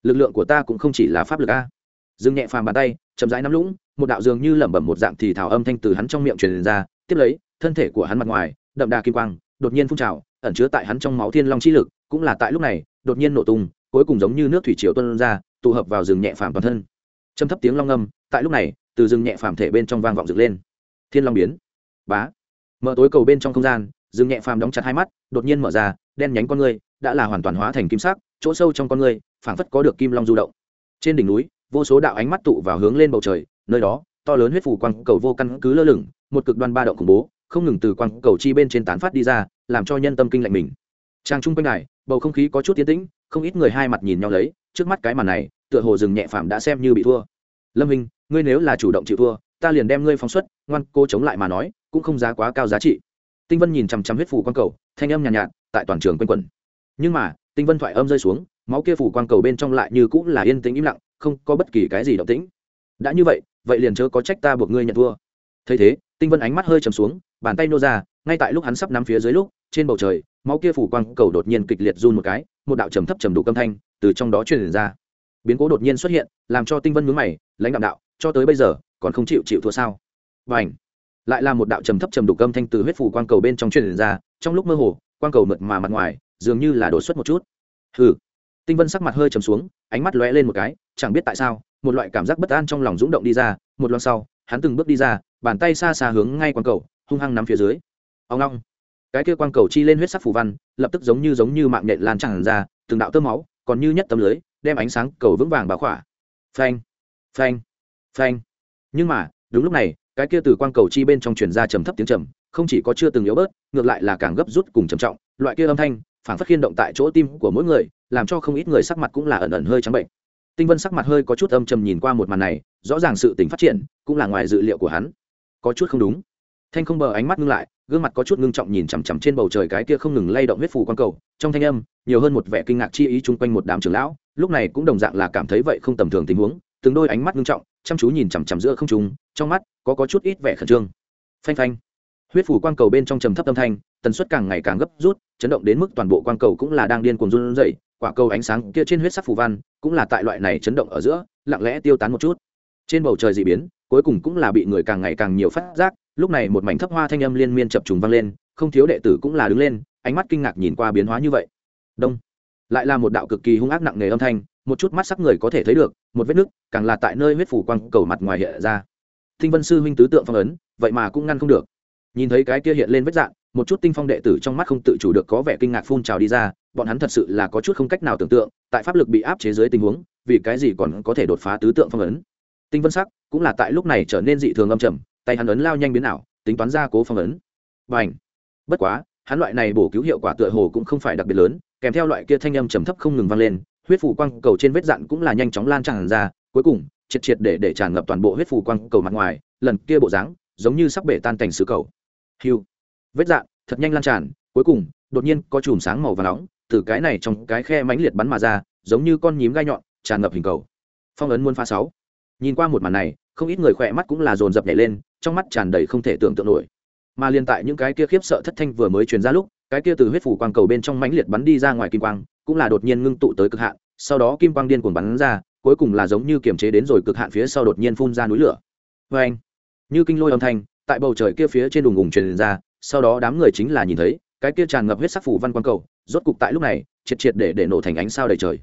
Lực lượng của ta cũng không chỉ là pháp lực a. Dừng nhẹ phàm bàn tay, chậm rãi nắm lũng, một đạo dường như lẩm bẩm một dạng thì thảo âm thanh từ hắn trong miệng truyền ra, tiếp lấy, thân thể của hắn mặt ngoài, đậm đà kim quang, đột nhiên phun trào, ẩn chứa tại hắn trong máu thiên long chi lực, cũng là tại lúc này, đột nhiên nổ tung, cuối cùng giống như nước thủy triều tuôn ra, tụ hợp vào rừng nhẹ phàm toàn thân. Châm thấp tiếng long âm, tại lúc này, từ rừng nhẹ phàm thể bên trong vang vọng dựng lên. Thiên long biến. Bá. Mở tối cầu bên trong không gian dương nhẹ phàm đóng chặt hai mắt, đột nhiên mở ra, đen nhánh con ngươi đã là hoàn toàn hóa thành kim sắc, chỗ sâu trong con ngươi, phảng phất có được kim long du động. Trên đỉnh núi, vô số đạo ánh mắt tụ vào hướng lên bầu trời, nơi đó, to lớn huyết phủ quang cầu vô căn cứ lơ lửng, một cực đoan ba động khủng bố, không ngừng từ quang cầu chi bên trên tán phát đi ra, làm cho nhân tâm kinh lạnh mình. Trang trung quanh này, bầu không khí có chút tiến tĩnh, không ít người hai mặt nhìn nhau lấy, trước mắt cái màn này, tựa hồ rừng nhẹ phạm đã xem như bị thua. Lâm hình ngươi nếu là chủ động chịu thua, ta liền đem ngươi phóng xuất, ngoan cô chống lại mà nói, cũng không giá quá cao giá trị tinh vân nhìn chằm chằm huyết phủ quang cầu thanh âm nhàn nhạt, nhạt tại toàn trường quanh quẩn. Nhưng mà tinh vân thoại âm rơi xuống máu kia phủ quang cầu bên trong lại như cũng là yên tĩnh im lặng không có bất kỳ cái gì động tĩnh. Đã như vậy vậy liền chớ có trách ta buộc ngươi nhận thua. Thấy thế tinh vân ánh mắt hơi trầm xuống bàn tay nô ra ngay tại lúc hắn sắp nắm phía dưới lúc trên bầu trời máu kia phủ quang cầu đột nhiên kịch liệt run một cái một đạo trầm thấp trầm đủ âm thanh từ trong đó truyền ra. Biến cố đột nhiên xuất hiện làm cho tinh vân mướn mày lãnh đạo đạo cho tới bây giờ còn không chịu chịu thua sao? Và ảnh lại là một đạo trầm thấp trầm đủ âm thanh từ huyết phủ quang cầu bên trong truyền ra, trong lúc mơ hồ, quang cầu mượt mà mặt ngoài, dường như là đột xuất một chút. Hừ. Tinh vân sắc mặt hơi trầm xuống, ánh mắt lóe lên một cái, chẳng biết tại sao, một loại cảm giác bất an trong lòng rúng động đi ra, một lần sau, hắn từng bước đi ra, bàn tay xa xa hướng ngay quang cầu, hung hăng nắm phía dưới. Ông long. Cái kia quang cầu chi lên huyết sắc phủ văn, lập tức giống như giống như mạng nhện lan tràn ra, từng đạo tơ máu, còn như nhất tấm lưới, đem ánh sáng cầu vững vàng bá khỏa. Phanh. Phanh. Phanh. Nhưng mà, đúng lúc này cái kia từ quang cầu chi bên trong truyền ra trầm thấp tiếng trầm, không chỉ có chưa từng yếu bớt, ngược lại là càng gấp rút cùng trầm trọng, loại kia âm thanh phản phát khiên động tại chỗ tim của mỗi người, làm cho không ít người sắc mặt cũng là ẩn ẩn hơi trắng bệnh. Tinh vân sắc mặt hơi có chút âm trầm nhìn qua một màn này, rõ ràng sự tình phát triển, cũng là ngoài dự liệu của hắn. Có chút không đúng. Thanh không bờ ánh mắt ngưng lại, gương mặt có chút ngưng trọng nhìn chằm chằm trên bầu trời cái kia không ngừng lay động huyết phù quang cầu, trong thanh âm, nhiều hơn một vẻ kinh ngạc chi ý chung quanh một đám trưởng lão, lúc này cũng đồng dạng là cảm thấy vậy không tầm thường tình huống, từng đôi ánh mắt ngưng trọng, chăm chú nhìn chằm chằm giữa không trung trong mắt có có chút ít vẻ khẩn trương. Phanh phanh. Huyết phủ quang cầu bên trong trầm thấp âm thanh, tần suất càng ngày càng gấp rút, chấn động đến mức toàn bộ quang cầu cũng là đang điên cuồng run rẩy, quả cầu ánh sáng kia trên huyết sắc phù văn cũng là tại loại này chấn động ở giữa, lặng lẽ tiêu tán một chút. Trên bầu trời dị biến, cuối cùng cũng là bị người càng ngày càng nhiều phát giác, lúc này một mảnh thấp hoa thanh âm liên miên chập trùng vang lên, không thiếu đệ tử cũng là đứng lên, ánh mắt kinh ngạc nhìn qua biến hóa như vậy. Đông. Lại là một đạo cực kỳ hung ác nặng nề âm thanh, một chút mắt sắc người có thể thấy được, một vết nứt càng là tại nơi huyết phủ quang cầu mặt ngoài hiện ra thinh vân sư huynh tứ tượng phong ấn, vậy mà cũng ngăn không được. Nhìn thấy cái kia hiện lên vết dạng, một chút tinh phong đệ tử trong mắt không tự chủ được có vẻ kinh ngạc phun trào đi ra, bọn hắn thật sự là có chút không cách nào tưởng tượng, tại pháp lực bị áp chế dưới tình huống, vì cái gì còn có thể đột phá tứ tượng phong ấn. Tinh vân sắc cũng là tại lúc này trở nên dị thường âm trầm, tay hắn ấn lao nhanh biến ảo, tính toán ra cố phong ấn. Bành. bất quá, hắn loại này bổ cứu hiệu quả tựa hồ cũng không phải đặc biệt lớn, kèm theo loại kia thanh âm trầm thấp không ngừng vang lên, huyết phù quang cầu trên vết dạn cũng là nhanh chóng lan tràn ra, cuối cùng triệt triệt để để tràn ngập toàn bộ huyết phù quang cầu mặt ngoài, lần kia bộ dáng giống như sắc bể tan cảnh sứ cầu. Hiu vết dạn thật nhanh lan tràn, cuối cùng, đột nhiên có chùm sáng màu và nóng, từ cái này trong cái khe mãnh liệt bắn mà ra, giống như con nhím gai nhọn, tràn ngập hình cầu. Phong ấn muôn pha sáu. Nhìn qua một màn này, không ít người khỏe mắt cũng là dồn dập nhảy lên, trong mắt tràn đầy không thể tưởng tượng nổi. Mà liên tại những cái kia khiếp sợ thất thanh vừa mới truyền ra lúc, cái kia từ huyết phủ quang cầu bên trong mãnh liệt bắn đi ra ngoài kim quang, cũng là đột nhiên ngưng tụ tới cực hạn, sau đó kim quang điên cuồng bắn ra cuối cùng là giống như kiềm chế đến rồi cực hạn phía sau đột nhiên phun ra núi lửa. Vê anh, như kinh lôi âm thanh, tại bầu trời kia phía trên đùng ùng truyền ra, sau đó đám người chính là nhìn thấy, cái kia tràn ngập huyết sắc phủ văn quang cầu, rốt cục tại lúc này, triệt triệt để để nổ thành ánh sao đầy trời.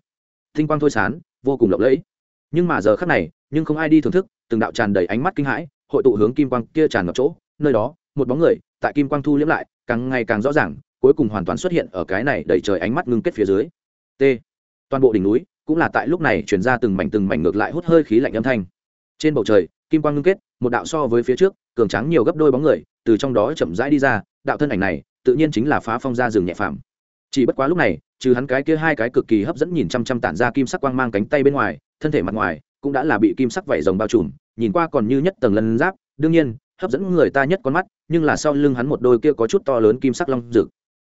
Tinh quang thôi sán, vô cùng lộng lẫy. Nhưng mà giờ khắc này, nhưng không ai đi thưởng thức, từng đạo tràn đầy ánh mắt kinh hãi, hội tụ hướng kim quang kia tràn ngập chỗ, nơi đó, một bóng người, tại kim quang thu liễm lại, càng ngày càng rõ ràng, cuối cùng hoàn toàn xuất hiện ở cái này đẩy trời ánh mắt ngưng kết phía dưới. T. Toàn bộ đỉnh núi cũng là tại lúc này chuyển ra từng mảnh từng mảnh ngược lại hút hơi khí lạnh âm thanh. Trên bầu trời, kim quang ngưng kết, một đạo so với phía trước, cường tráng nhiều gấp đôi bóng người, từ trong đó chậm rãi đi ra, đạo thân ảnh này, tự nhiên chính là phá phong ra rừng nhẹ phàm. Chỉ bất quá lúc này, trừ hắn cái kia hai cái cực kỳ hấp dẫn nhìn chăm chăm tản ra kim sắc quang mang cánh tay bên ngoài, thân thể mặt ngoài, cũng đã là bị kim sắc vảy rồng bao trùm, nhìn qua còn như nhất tầng lân giáp, đương nhiên, hấp dẫn người ta nhất con mắt, nhưng là sau lưng hắn một đôi kia có chút to lớn kim sắc long rực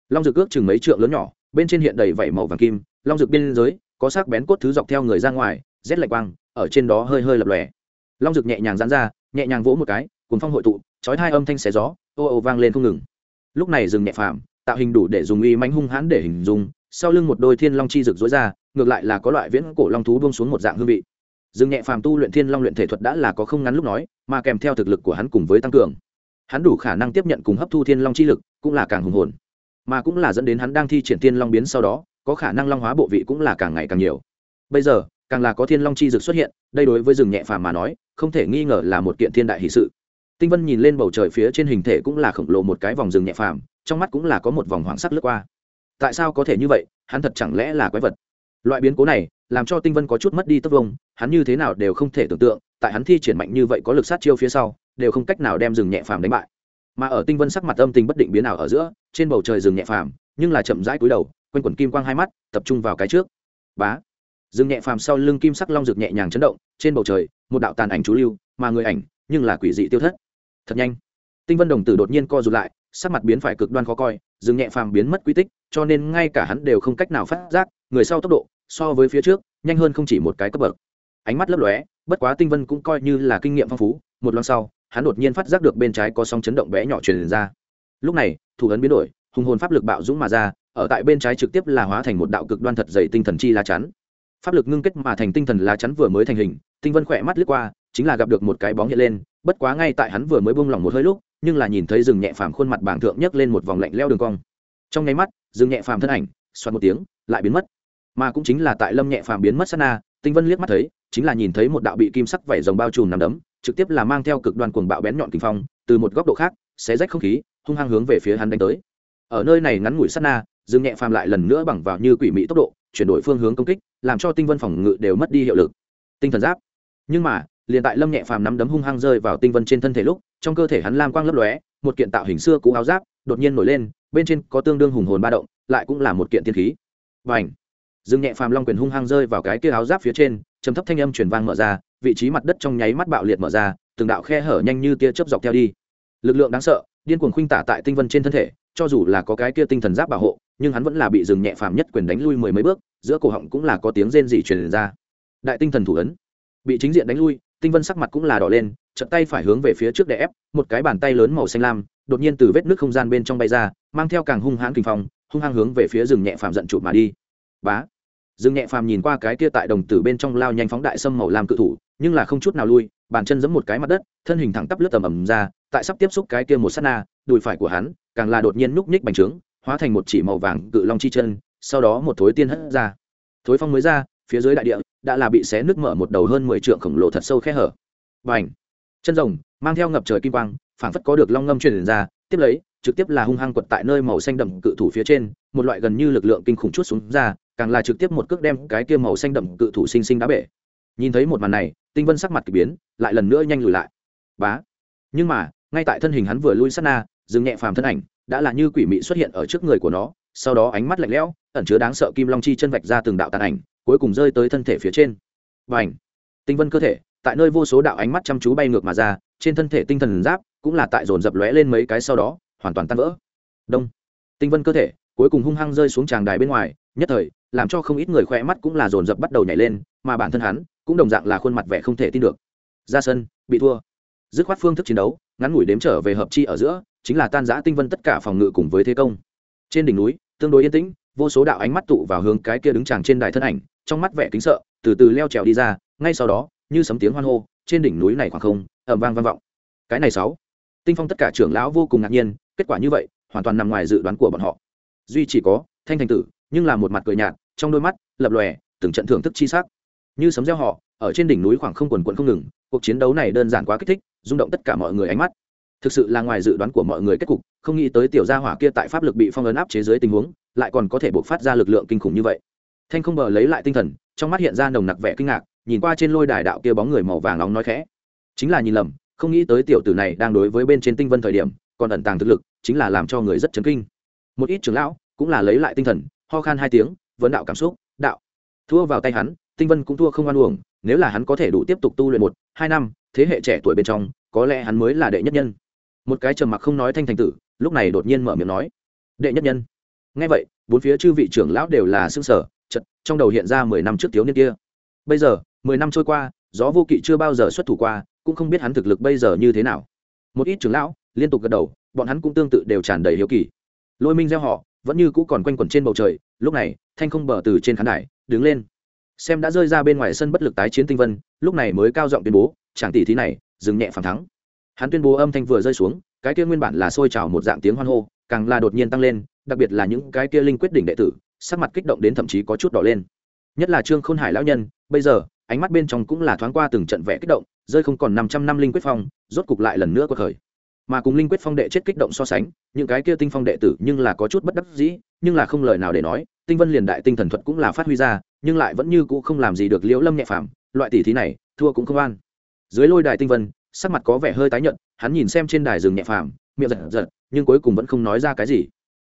long rực ước chừng mấy trượng lớn nhỏ, bên trên hiện đầy vảy màu vàng kim, long rực bên dưới có sắc bén cốt thứ dọc theo người ra ngoài, rét lạnh quang, ở trên đó hơi hơi lập lòe. Long rực nhẹ nhàng dán ra, nhẹ nhàng vỗ một cái cùng phong hội tụ, chói hai âm thanh xé gió, ô ô vang lên không ngừng. Lúc này rừng nhẹ phàm, tạo hình đủ để dùng uy mánh hung hãn để hình dung, sau lưng một đôi thiên long chi rực rối ra, ngược lại là có loại viễn cổ long thú buông xuống một dạng hương vị. Dương nhẹ phàm tu luyện thiên long luyện thể thuật đã là có không ngắn lúc nói, mà kèm theo thực lực của hắn cùng với tăng cường. Hắn đủ khả năng tiếp nhận cùng hấp thu thiên long chi lực, cũng là càng hùng hồn. Mà cũng là dẫn đến hắn đang thi triển thiên long biến sau đó có khả năng long hóa bộ vị cũng là càng ngày càng nhiều. Bây giờ, càng là có thiên long chi dực xuất hiện, đây đối với rừng nhẹ phàm mà nói, không thể nghi ngờ là một kiện thiên đại hỷ sự. Tinh vân nhìn lên bầu trời phía trên hình thể cũng là khổng lồ một cái vòng rừng nhẹ phàm, trong mắt cũng là có một vòng hoàng sắc lướt qua. Tại sao có thể như vậy? Hắn thật chẳng lẽ là quái vật? Loại biến cố này, làm cho tinh vân có chút mất đi tất vông hắn như thế nào đều không thể tưởng tượng, tại hắn thi triển mạnh như vậy có lực sát chiêu phía sau, đều không cách nào đem rừng nhẹ phàm đánh bại. Mà ở tinh vân sắc mặt âm tình bất định biến ảo ở giữa, trên bầu trời rừng nhẹ phàm, nhưng là chậm rãi cúi đầu quanh quẩn kim quang hai mắt, tập trung vào cái trước. Bá. Dương nhẹ phàm sau lưng kim sắc long rực nhẹ nhàng chấn động, trên bầu trời, một đạo tàn ảnh chú lưu, mà người ảnh, nhưng là quỷ dị tiêu thất. Thật nhanh. Tinh vân đồng tử đột nhiên co rụt lại, sắc mặt biến phải cực đoan khó coi, Dương nhẹ phàm biến mất quy tích, cho nên ngay cả hắn đều không cách nào phát giác, người sau tốc độ, so với phía trước, nhanh hơn không chỉ một cái cấp bậc. Ánh mắt lấp lóe, bất quá tinh vân cũng coi như là kinh nghiệm phong phú, một lần sau, hắn đột nhiên phát giác được bên trái có sóng chấn động bé nhỏ truyền ra. Lúc này, thủ ấn biến đổi, hùng hồn pháp lực bạo dũng mà ra ở tại bên trái trực tiếp là hóa thành một đạo cực đoan thật dày tinh thần chi lá chắn. Pháp lực ngưng kết mà thành tinh thần lá chắn vừa mới thành hình, tinh vân khỏe mắt lướt qua, chính là gặp được một cái bóng hiện lên, bất quá ngay tại hắn vừa mới buông lỏng một hơi lúc, nhưng là nhìn thấy rừng nhẹ phàm khuôn mặt bảng thượng nhấc lên một vòng lạnh leo đường cong. Trong nháy mắt rừng nhẹ phàm thân ảnh xoát một tiếng, lại biến mất. Mà cũng chính là tại lâm nhẹ phàm biến mất sát na, tinh vân liếc mắt thấy, chính là nhìn thấy một đạo bị kim sắc vảy rồng bao trùm nằm đấm, trực tiếp là mang theo cực đoan cuồng bạo bén nhọn kinh phong, từ một góc độ khác, xé rách không khí, hung hăng hướng về phía hắn đánh tới. Ở nơi này ngắn ngủi sát na dương nhẹ phàm lại lần nữa bằng vào như quỷ mỹ tốc độ, chuyển đổi phương hướng công kích, làm cho tinh vân phòng ngự đều mất đi hiệu lực. Tinh thần giáp. Nhưng mà, liền tại lâm nhẹ phàm nắm đấm hung hăng rơi vào tinh vân trên thân thể lúc, trong cơ thể hắn lam quang lấp lóe, một kiện tạo hình xưa cũ áo giáp đột nhiên nổi lên, bên trên có tương đương hùng hồn ba động, lại cũng là một kiện tiên khí. Và ảnh dương nhẹ phàm long quyền hung hăng rơi vào cái kia áo giáp phía trên chấm thấp thanh âm truyền vang mở ra, vị trí mặt đất trong nháy mắt bạo liệt mở ra, từng đạo khe hở nhanh như tia chớp dọc theo đi. Lực lượng đáng sợ, điên cuồng khuynh tả tại tinh vân trên thân thể, cho dù là có cái kia tinh thần giáp bảo hộ nhưng hắn vẫn là bị dừng nhẹ phàm nhất quyền đánh lui mười mấy bước, giữa cổ họng cũng là có tiếng rên rỉ truyền ra. Đại tinh thần thủ ấn. Bị chính diện đánh lui, tinh vân sắc mặt cũng là đỏ lên, chợt tay phải hướng về phía trước để ép, một cái bàn tay lớn màu xanh lam, đột nhiên từ vết nước không gian bên trong bay ra, mang theo càng hung hãn kinh phong, hung hăng hướng về phía rừng nhẹ phàm giận chụp mà đi. Bá. Rừng nhẹ phàm nhìn qua cái kia tại đồng tử bên trong lao nhanh phóng đại sâm màu lam cự thủ, nhưng là không chút nào lui, bàn chân giẫm một cái mặt đất, thân hình thẳng tắp lướt tầm ầm ra, tại sắp tiếp xúc cái kia một sát na, đùi phải của hắn, càng là đột nhiên núp nhích bành trướng hóa thành một chỉ màu vàng cự long chi chân, sau đó một thối tiên hất ra. Thối phong mới ra, phía dưới đại địa đã là bị xé nứt mở một đầu hơn mười trượng khổng lồ thật sâu khe hở. Và ảnh chân rồng, mang theo ngập trời kim quang, phảng phất có được long ngâm truyền ra, tiếp lấy, trực tiếp là hung hăng quật tại nơi màu xanh đậm cự thủ phía trên, một loại gần như lực lượng kinh khủng chút xuống ra, càng là trực tiếp một cước đem cái kia màu xanh đậm cự thủ sinh sinh đá bể. Nhìn thấy một màn này, tinh vân sắc mặt k ỳ biến, lại lần nữa nhanh lùi lại. Bá! Nhưng mà, ngay tại thân hình hắn vừa lui sát na, dừng nhẹ phàm thân ảnh đã là như quỷ mị xuất hiện ở trước người của nó, sau đó ánh mắt lạnh lẽo, ẩn chứa đáng sợ kim long chi chân vạch ra từng đạo tàn ảnh, cuối cùng rơi tới thân thể phía trên. Và ảnh tinh vân cơ thể, tại nơi vô số đạo ánh mắt chăm chú bay ngược mà ra, trên thân thể tinh thần giáp cũng là tại dồn dập lóe lên mấy cái sau đó, hoàn toàn tan vỡ. Đông! Tinh vân cơ thể, cuối cùng hung hăng rơi xuống tràng đài bên ngoài, nhất thời, làm cho không ít người khỏe mắt cũng là dồn dập bắt đầu nhảy lên, mà bản thân hắn cũng đồng dạng là khuôn mặt vẻ không thể tin được. Ra sân, bị thua. Dứt khoát phương thức chiến đấu, ngắn ngủi đếm trở về hợp chi ở giữa chính là tan giã tinh vân tất cả phòng ngự cùng với thế công. Trên đỉnh núi, tương đối yên tĩnh, vô số đạo ánh mắt tụ vào hướng cái kia đứng chàng trên đài thân ảnh, trong mắt vẻ kính sợ, từ từ leo trèo đi ra, ngay sau đó, như sấm tiếng hoan hô, trên đỉnh núi này khoảng không ẩm vang vang vọng. Cái này sáu, tinh phong tất cả trưởng lão vô cùng ngạc nhiên, kết quả như vậy, hoàn toàn nằm ngoài dự đoán của bọn họ. Duy chỉ có thanh thành tử, nhưng là một mặt cười nhạt, trong đôi mắt, lập lòe, từng trận thưởng thức chi sắc. Như sấm gieo họ, ở trên đỉnh núi khoảng không quần quận không ngừng, cuộc chiến đấu này đơn giản quá kích thích, rung động tất cả mọi người ánh mắt thực sự là ngoài dự đoán của mọi người kết cục, không nghĩ tới tiểu gia hỏa kia tại pháp lực bị phong ấn áp chế dưới tình huống, lại còn có thể buộc phát ra lực lượng kinh khủng như vậy. Thanh không bờ lấy lại tinh thần, trong mắt hiện ra nồng nặc vẻ kinh ngạc, nhìn qua trên lôi đài đạo kia bóng người màu vàng nóng nói khẽ. Chính là nhìn lầm, không nghĩ tới tiểu tử này đang đối với bên trên tinh vân thời điểm, còn ẩn tàng thực lực, chính là làm cho người rất chấn kinh. Một ít trưởng lão cũng là lấy lại tinh thần, ho khan hai tiếng, vấn đạo cảm xúc, đạo. Thua vào tay hắn, tinh vân cũng thua không oan uổng, nếu là hắn có thể đủ tiếp tục tu luyện một, hai năm, thế hệ trẻ tuổi bên trong, có lẽ hắn mới là đệ nhất nhân một cái trầm mặc không nói thanh thành tử, lúc này đột nhiên mở miệng nói, đệ nhất nhân. Ngay vậy, bốn phía chư vị trưởng lão đều là xương sở chật trong đầu hiện ra mười năm trước thiếu niên kia. Bây giờ, mười năm trôi qua, gió vô kỵ chưa bao giờ xuất thủ qua, cũng không biết hắn thực lực bây giờ như thế nào. Một ít trưởng lão liên tục gật đầu, bọn hắn cũng tương tự đều tràn đầy hiếu kỳ. Lôi minh gieo họ, vẫn như cũ còn quanh quẩn trên bầu trời, lúc này, thanh không bờ từ trên khán đài, đứng lên. Xem đã rơi ra bên ngoài sân bất lực tái chiến tinh vân, lúc này mới cao giọng tuyên bố chẳng tỷ thí này, dừng nhẹ phản thắng hắn tuyên bố âm thanh vừa rơi xuống, cái kia nguyên bản là sôi trào một dạng tiếng hoan hô, càng là đột nhiên tăng lên, đặc biệt là những cái kia linh quyết đỉnh đệ tử, sắc mặt kích động đến thậm chí có chút đỏ lên. Nhất là trương khôn hải lão nhân, bây giờ, ánh mắt bên trong cũng là thoáng qua từng trận vẽ kích động, rơi không còn năm trăm năm linh quyết phong, rốt cục lại lần nữa có khởi. Mà cùng linh quyết phong đệ chết kích động so sánh, những cái kia tinh phong đệ tử nhưng là có chút bất đắc dĩ, nhưng là không lời nào để nói, tinh vân liền đại tinh thần thuật cũng là phát huy ra, nhưng lại vẫn như cũ không làm gì được liễu lâm nhẹ phàm, loại tỷ thí này, thua cũng không an. Dưới lôi đài tinh vân sắc mặt có vẻ hơi tái nhợt, hắn nhìn xem trên đài rừng nhẹ phàm, miệng giật giật, nhưng cuối cùng vẫn không nói ra cái gì.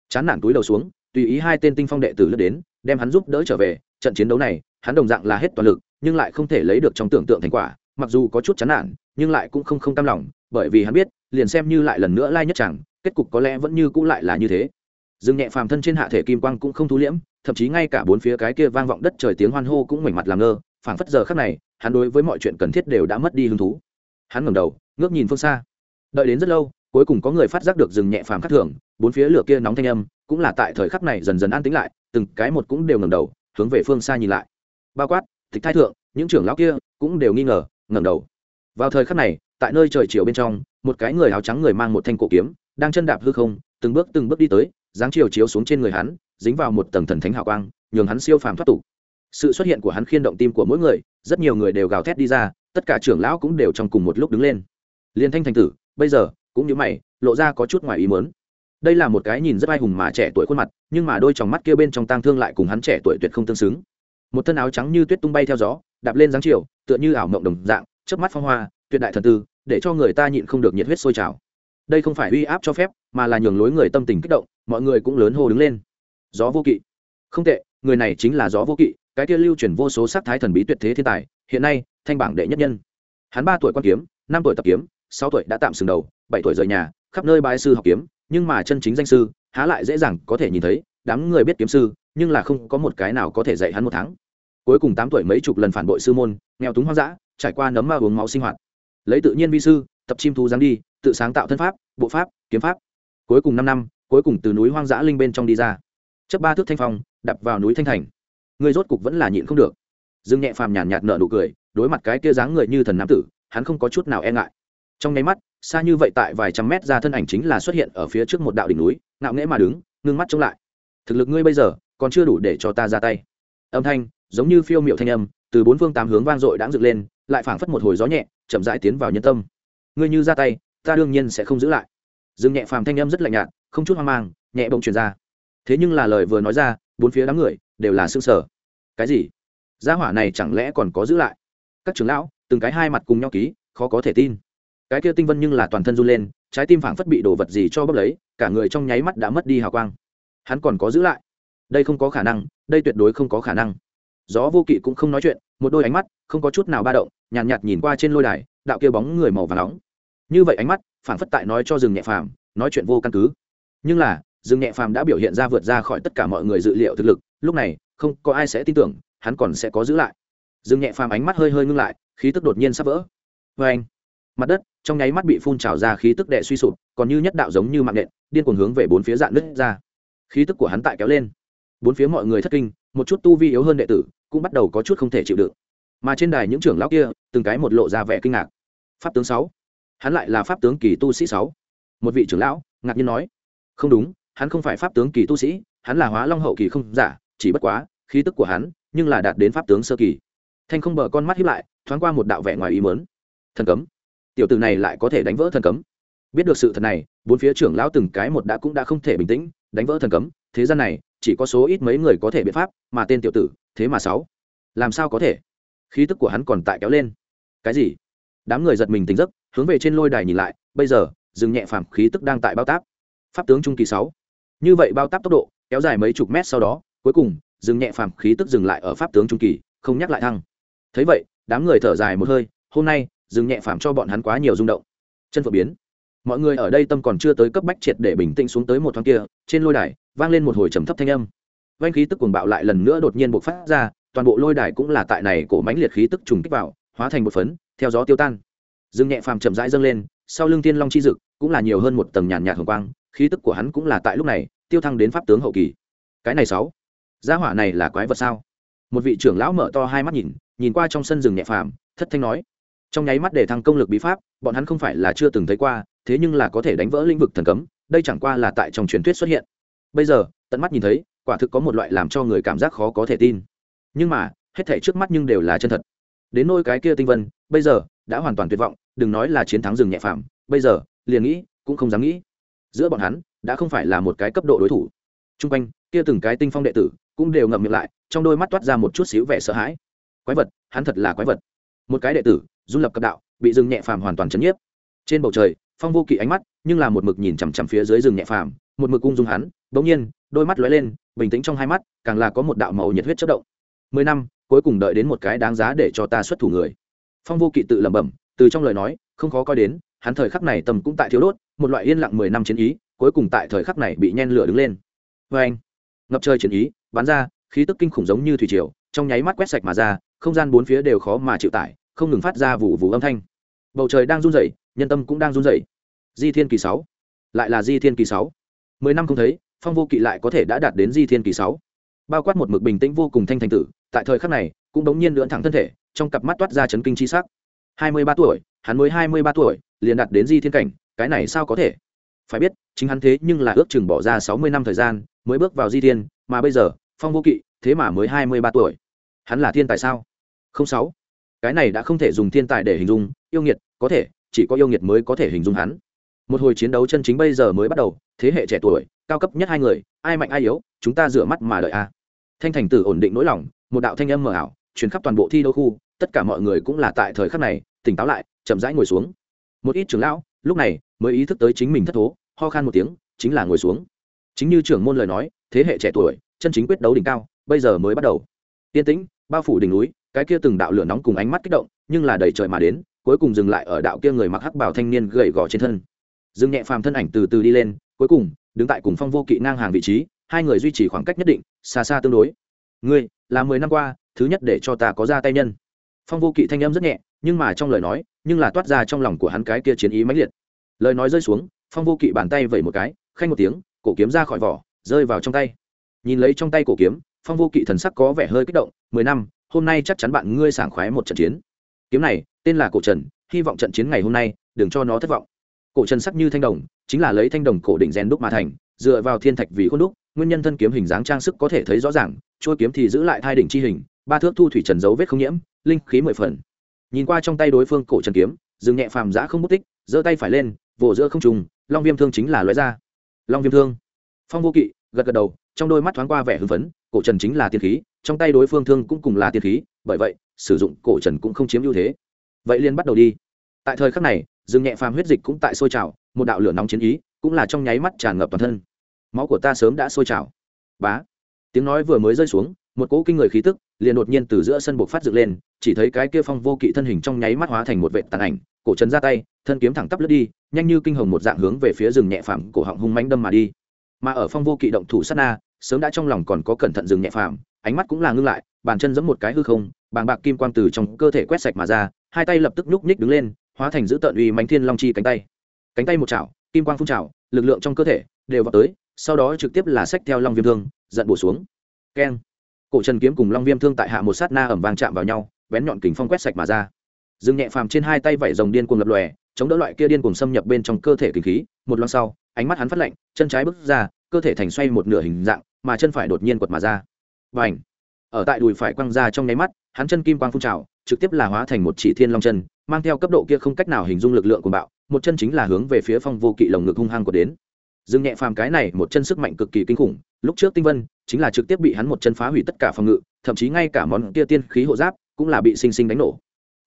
Chán nản túi đầu xuống, tùy ý hai tên tinh phong đệ tử lướt đến, đem hắn giúp đỡ trở về. Trận chiến đấu này, hắn đồng dạng là hết toàn lực, nhưng lại không thể lấy được trong tưởng tượng thành quả. Mặc dù có chút chán nản, nhưng lại cũng không không tam lòng, bởi vì hắn biết, liền xem như lại lần nữa lai nhất chẳng, kết cục có lẽ vẫn như cũ lại là như thế. Dương nhẹ phàm thân trên hạ thể kim quang cũng không thú liễm, thậm chí ngay cả bốn phía cái kia vang vọng đất trời tiếng hoan hô cũng ngoảnh mặt làm ngơ. Phảng phất giờ khắc này, hắn đối với mọi chuyện cần thiết đều đã mất đi hứng thú hắn ngẩng đầu, ngước nhìn phương xa. Đợi đến rất lâu, cuối cùng có người phát giác được rừng nhẹ phàm khắc thường, bốn phía lửa kia nóng thanh âm, cũng là tại thời khắc này dần dần an tĩnh lại, từng cái một cũng đều ngẩng đầu, hướng về phương xa nhìn lại. Bao quát tịch thái thượng, những trưởng lão kia cũng đều nghi ngờ, ngẩng đầu. Vào thời khắc này, tại nơi trời chiều bên trong, một cái người áo trắng người mang một thanh cổ kiếm, đang chân đạp hư không, từng bước từng bước đi tới, dáng chiều chiếu xuống trên người hắn, dính vào một tầng thần thánh hào quang, nhường hắn siêu phàm thoát tục. Sự xuất hiện của hắn khiên động tim của mỗi người, rất nhiều người đều gào thét đi ra tất cả trưởng lão cũng đều trong cùng một lúc đứng lên. Liên thanh thành tử, bây giờ, cũng như mày, lộ ra có chút ngoài ý mớn đây là một cái nhìn rất ai hùng mà trẻ tuổi khuôn mặt, nhưng mà đôi tròng mắt kia bên trong tang thương lại cùng hắn trẻ tuổi tuyệt không tương xứng. Một thân áo trắng như tuyết tung bay theo gió, đạp lên dáng chiều, tựa như ảo mộng đồng dạng, chớp mắt phong hoa, tuyệt đại thần tư, để cho người ta nhịn không được nhiệt huyết sôi trào. Đây không phải uy áp cho phép, mà là nhường lối người tâm tình kích động, mọi người cũng lớn hô đứng lên. Gió vô kỵ. Không tệ, người này chính là gió vô kỵ, cái kia lưu truyền vô số sắc thái thần bí tuyệt thế thiên tài, hiện nay thanh bảng đệ nhất nhân. Hắn ba tuổi quan kiếm, năm tuổi tập kiếm, sáu tuổi đã tạm sừng đầu, bảy tuổi rời nhà, khắp nơi bái sư học kiếm, nhưng mà chân chính danh sư, há lại dễ dàng có thể nhìn thấy, đám người biết kiếm sư, nhưng là không có một cái nào có thể dạy hắn một tháng. Cuối cùng tám tuổi mấy chục lần phản bội sư môn, nghèo túng hoang dã, trải qua nấm ma uống máu sinh hoạt. Lấy tự nhiên vi sư, tập chim thú giáng đi, tự sáng tạo thân pháp, bộ pháp, kiếm pháp. Cuối cùng năm năm, cuối cùng từ núi hoang dã linh bên trong đi ra. Chấp ba thước thanh phong đập vào núi thanh thành. Người rốt cục vẫn là nhịn không được. Dương nhẹ phàm nhàn nhạt nở nụ cười đối mặt cái kia dáng người như thần nam tử, hắn không có chút nào e ngại. Trong nháy mắt, xa như vậy tại vài trăm mét ra thân ảnh chính là xuất hiện ở phía trước một đạo đỉnh núi, ngạo nghễ mà đứng, ngưng mắt chống lại. Thực lực ngươi bây giờ, còn chưa đủ để cho ta ra tay. Âm thanh, giống như phiêu miệu thanh âm, từ bốn phương tám hướng vang dội đãng dựng lên, lại phảng phất một hồi gió nhẹ, chậm rãi tiến vào nhân tâm. Ngươi như ra tay, ta đương nhiên sẽ không giữ lại. Dương nhẹ phàm thanh âm rất lạnh nhạt, không chút hoang mang, nhẹ bỗng truyền ra. Thế nhưng là lời vừa nói ra, bốn phía đám người đều là xương sở cái gì? Gia hỏa này chẳng lẽ còn có giữ lại? Các trưởng lão từng cái hai mặt cùng nhau ký khó có thể tin. Cái kia tinh vân nhưng là toàn thân run lên trái tim phảng phất bị đồ vật gì cho bốc lấy cả người trong nháy mắt đã mất đi hào quang. Hắn còn có giữ lại. Đây không có khả năng đây tuyệt đối không có khả năng. Gió vô kỵ cũng không nói chuyện một đôi ánh mắt không có chút nào ba động nhàn nhạt, nhạt nhìn qua trên lôi đài đạo kia bóng người màu và nóng. Như vậy ánh mắt phảng phất tại nói cho rừng nhẹ phàm nói chuyện vô căn cứ. Nhưng là rừng nhẹ phàm đã biểu hiện ra vượt ra khỏi tất cả mọi người dự liệu thực lực lúc này không có ai sẽ tin tưởng hắn còn sẽ có giữ lại dương nhẹ phàm ánh mắt hơi hơi ngưng lại, khí tức đột nhiên sắp vỡ. Vê anh, mặt đất, trong nháy mắt bị phun trào ra khí tức đệ suy sụp, còn như nhất đạo giống như mạng nện, điên cuồng hướng về bốn phía dạn nứt ra. Khí tức của hắn tại kéo lên. Bốn phía mọi người thất kinh, một chút tu vi yếu hơn đệ tử, cũng bắt đầu có chút không thể chịu đựng. Mà trên đài những trưởng lão kia, từng cái một lộ ra vẻ kinh ngạc. Pháp tướng sáu, hắn lại là pháp tướng kỳ tu sĩ sáu. Một vị trưởng lão, ngạc nhiên nói, không đúng, hắn không phải pháp tướng kỳ tu sĩ, hắn là hóa long hậu kỳ không giả, chỉ bất quá, khí tức của hắn, nhưng là đạt đến pháp tướng sơ kỳ thanh không bờ con mắt hiếp lại, thoáng qua một đạo vẻ ngoài ý mớn thần cấm. Tiểu tử này lại có thể đánh vỡ thần cấm. Biết được sự thật này, bốn phía trưởng lão từng cái một đã cũng đã không thể bình tĩnh, đánh vỡ thần cấm. Thế gian này, chỉ có số ít mấy người có thể biện pháp, mà tên tiểu tử, thế mà sáu. Làm sao có thể? Khí tức của hắn còn tại kéo lên. Cái gì? Đám người giật mình tỉnh giấc, hướng về trên lôi đài nhìn lại, bây giờ, dừng nhẹ phàm khí tức đang tại bao táp. Pháp tướng trung kỳ sáu. Như vậy bao táp tốc độ, kéo dài mấy chục mét sau đó, cuối cùng, dừng nhẹ phàm khí tức dừng lại ở pháp tướng trung kỳ, không nhắc lại thăng thấy vậy, đám người thở dài một hơi, hôm nay dừng nhẹ phàm cho bọn hắn quá nhiều rung động. Chân phượng biến. Mọi người ở đây tâm còn chưa tới cấp bách triệt để bình tĩnh xuống tới một thoáng kia, trên lôi đài, vang lên một hồi trầm thấp thanh âm. Vanh khí tức cuồng bạo lại lần nữa đột nhiên bộc phát ra, toàn bộ lôi đài cũng là tại này cổ mãnh liệt khí tức trùng kích vào, hóa thành một phấn, theo gió tiêu tan. Dương nhẹ phàm chậm rãi dâng lên, sau lưng tiên long chi dực, cũng là nhiều hơn một tầng nhàn nhạt hồng quang, khí tức của hắn cũng là tại lúc này, tiêu thăng đến pháp tướng hậu kỳ. Cái này sáu, gia hỏa này là quái vật sao? Một vị trưởng lão mở to hai mắt nhìn nhìn qua trong sân rừng nhẹ phàm, thất thanh nói, trong nháy mắt để thăng công lực bí pháp, bọn hắn không phải là chưa từng thấy qua, thế nhưng là có thể đánh vỡ lĩnh vực thần cấm, đây chẳng qua là tại trong truyền thuyết xuất hiện. Bây giờ, tận mắt nhìn thấy, quả thực có một loại làm cho người cảm giác khó có thể tin. Nhưng mà, hết thể trước mắt nhưng đều là chân thật. Đến nôi cái kia tinh vân, bây giờ, đã hoàn toàn tuyệt vọng, đừng nói là chiến thắng rừng nhẹ phàm, bây giờ, liền nghĩ, cũng không dám nghĩ. Giữa bọn hắn, đã không phải là một cái cấp độ đối thủ. T r u n g quanh, kia từng cái tinh phong đệ tử, cũng đều ngậm miệng lại, trong đôi mắt toát ra một chút xíu vẻ sợ hãi quái vật, hắn thật là quái vật. Một cái đệ tử, dung lập cấp đạo, bị rừng nhẹ phàm hoàn toàn chấn nhiếp. Trên bầu trời, phong vô kỵ ánh mắt, nhưng là một mực nhìn chằm chằm phía dưới rừng nhẹ phàm, một mực cung dung hắn. Bỗng nhiên, đôi mắt lóe lên, bình tĩnh trong hai mắt, càng là có một đạo màu nhiệt huyết chất động. Mười năm, cuối cùng đợi đến một cái đáng giá để cho ta xuất thủ người. Phong vô kỵ tự lẩm bẩm, từ trong lời nói, không khó coi đến, hắn thời khắc này tầm cũng tại thiếu đốt, một loại yên lặng mười năm chiến ý, cuối cùng tại thời khắc này bị nhen lửa đứng lên. Vê anh. Ngập trời chiến ý, bắn ra, khí tức kinh khủng giống như thủy triều trong nháy mắt quét sạch mà ra, không gian bốn phía đều khó mà chịu tải, không ngừng phát ra vụ vụ âm thanh. Bầu trời đang run rẩy, nhân tâm cũng đang run rẩy. Di thiên kỳ sáu, lại là di thiên kỳ sáu. Mười năm không thấy, phong vô kỵ lại có thể đã đạt đến di thiên kỳ sáu. Bao quát một mực bình tĩnh vô cùng thanh thành tử, tại thời khắc này, cũng đống nhiên lưỡn thẳng thân thể, trong cặp mắt toát ra chấn kinh chi sắc. Hai mươi ba tuổi, hắn mới hai mươi ba tuổi, liền đạt đến di thiên cảnh, cái này sao có thể? Phải biết, chính hắn thế nhưng là ước chừng bỏ ra sáu mươi năm thời gian, mới bước vào di thiên, mà bây giờ, phong vô kỵ, thế mà mới hai mươi ba tuổi hắn là thiên tài sao? Không sáu. Cái này đã không thể dùng thiên tài để hình dung, yêu nghiệt, có thể, chỉ có yêu nghiệt mới có thể hình dung hắn. Một hồi chiến đấu chân chính bây giờ mới bắt đầu, thế hệ trẻ tuổi, cao cấp nhất hai người, ai mạnh ai yếu, chúng ta rửa mắt mà đợi a. Thanh thành tử ổn định nỗi lòng, một đạo thanh âm mờ ảo chuyển khắp toàn bộ thi đấu khu, tất cả mọi người cũng là tại thời khắc này, tỉnh táo lại, chậm rãi ngồi xuống. Một ít trưởng lão, lúc này, mới ý thức tới chính mình thất thố, ho khan một tiếng, chính là ngồi xuống. Chính như trưởng môn lời nói, thế hệ trẻ tuổi, chân chính quyết đấu đỉnh cao, bây giờ mới bắt đầu. Yên tĩnh bao phủ đỉnh núi, cái kia từng đạo lửa nóng cùng ánh mắt kích động, nhưng là đầy trời mà đến, cuối cùng dừng lại ở đạo kia người mặc hắc bảo thanh niên gầy gò trên thân. Dừng nhẹ phàm thân ảnh từ từ đi lên, cuối cùng, đứng tại cùng phong vô kỵ ngang hàng vị trí, hai người duy trì khoảng cách nhất định, xa xa tương đối. Ngươi, là mười năm qua, thứ nhất để cho ta có ra tay nhân. Phong vô kỵ thanh âm rất nhẹ, nhưng mà trong lời nói, nhưng là toát ra trong lòng của hắn cái kia chiến ý mãnh liệt. Lời nói rơi xuống, phong vô kỵ bàn tay vẩy một cái, khanh một tiếng, cổ kiếm ra khỏi vỏ, rơi vào trong tay. Nhìn lấy trong tay cổ kiếm phong vô kỵ thần sắc có vẻ hơi kích động, mười năm, hôm nay chắc chắn bạn ngươi sảng khoái một trận chiến. Kiếm này, tên là cổ trần, hy vọng trận chiến ngày hôm nay đừng cho nó thất vọng. Cổ trần sắc như thanh đồng, chính là lấy thanh đồng cổ định rèn đúc mà thành, dựa vào thiên thạch vì khuôn đúc, nguyên nhân thân kiếm hình dáng trang sức có thể thấy rõ ràng trôi kiếm thì giữ lại thai đỉnh chi hình, ba thước thu thủy trần dấu vết không nhiễm, linh khí mười phần. Nhìn qua trong tay đối phương cổ trần kiếm, dừng nhẹ phàm giã không mất tích, giơ tay phải lên vỗ giữa không trùng long viêm thương chính là loại ra. Long viêm thương. Phong vô kỵ, gật gật đầu trong đôi mắt thoáng qua vẻ hưng phấn, cổ trần chính là tiên khí, trong tay đối phương thương cũng cùng là tiên khí, bởi vậy, sử dụng cổ trần cũng không chiếm ưu thế. Vậy liền bắt đầu đi. Tại thời khắc này dừng nhẹ phàm huyết dịch cũng tại sôi trào, một đạo lửa nóng chiến ý cũng là trong nháy mắt tràn ngập toàn thân. Máu của ta sớm đã sôi trào. Bá. Tiếng nói vừa mới rơi xuống, một cỗ kinh người khí tức liền đột nhiên từ giữa sân buộc phát dựng lên, chỉ thấy cái kia phong vô kỵ thân hình trong nháy mắt hóa thành một vệ tàn ảnh, cổ trần ra tay, thân kiếm thẳng tắp lướt đi, nhanh như kinh hồng một dạng hướng về phía rừng nhẹ phàm cổ họng hung mánh đâm mà đi mà ở phong vô kỵ động thủ sát na, sớm đã trong lòng còn có cẩn thận dừng nhẹ phàm, ánh mắt cũng là ngưng lại, bàn chân giẫm một cái hư không, bàng bạc kim quang từ trong cơ thể quét sạch mà ra, hai tay lập tức nhúc nhích đứng lên, hóa thành giữ tận uy mánh thiên long chi cánh tay. Cánh tay một chảo, kim quang phun chảo lực lượng trong cơ thể đều vào tới, sau đó trực tiếp là sách theo long viêm thương, giận bổ xuống. Keng. Cổ trần kiếm cùng long viêm thương tại hạ một sát na ẩm vàng chạm vào nhau, bén nhọn kính phong quét sạch mà ra. Dừng nhẹ phàm trên hai tay vẩy rồng điên cuồng lập lòe, chống đỡ loại kia điên cuồng xâm nhập bên trong cơ thể kinh khí, một loang sau ánh mắt hắn phát lạnh, chân trái bước ra, cơ thể thành xoay một nửa hình dạng, mà chân phải đột nhiên quật mà ra. Và ảnh ở tại đùi phải quăng ra trong nháy mắt, hắn chân kim quang phun trào, trực tiếp là hóa thành một chỉ thiên long chân, mang theo cấp độ kia không cách nào hình dung lực lượng của bạo, một chân chính là hướng về phía phong vô kỵ lồng ngực hung hăng của đến. Dương nhẹ phàm cái này một chân sức mạnh cực kỳ kinh khủng, lúc trước tinh vân chính là trực tiếp bị hắn một chân phá hủy tất cả phòng ngự, thậm chí ngay cả món kia tiên khí hộ giáp cũng là bị sinh sinh đánh nổ.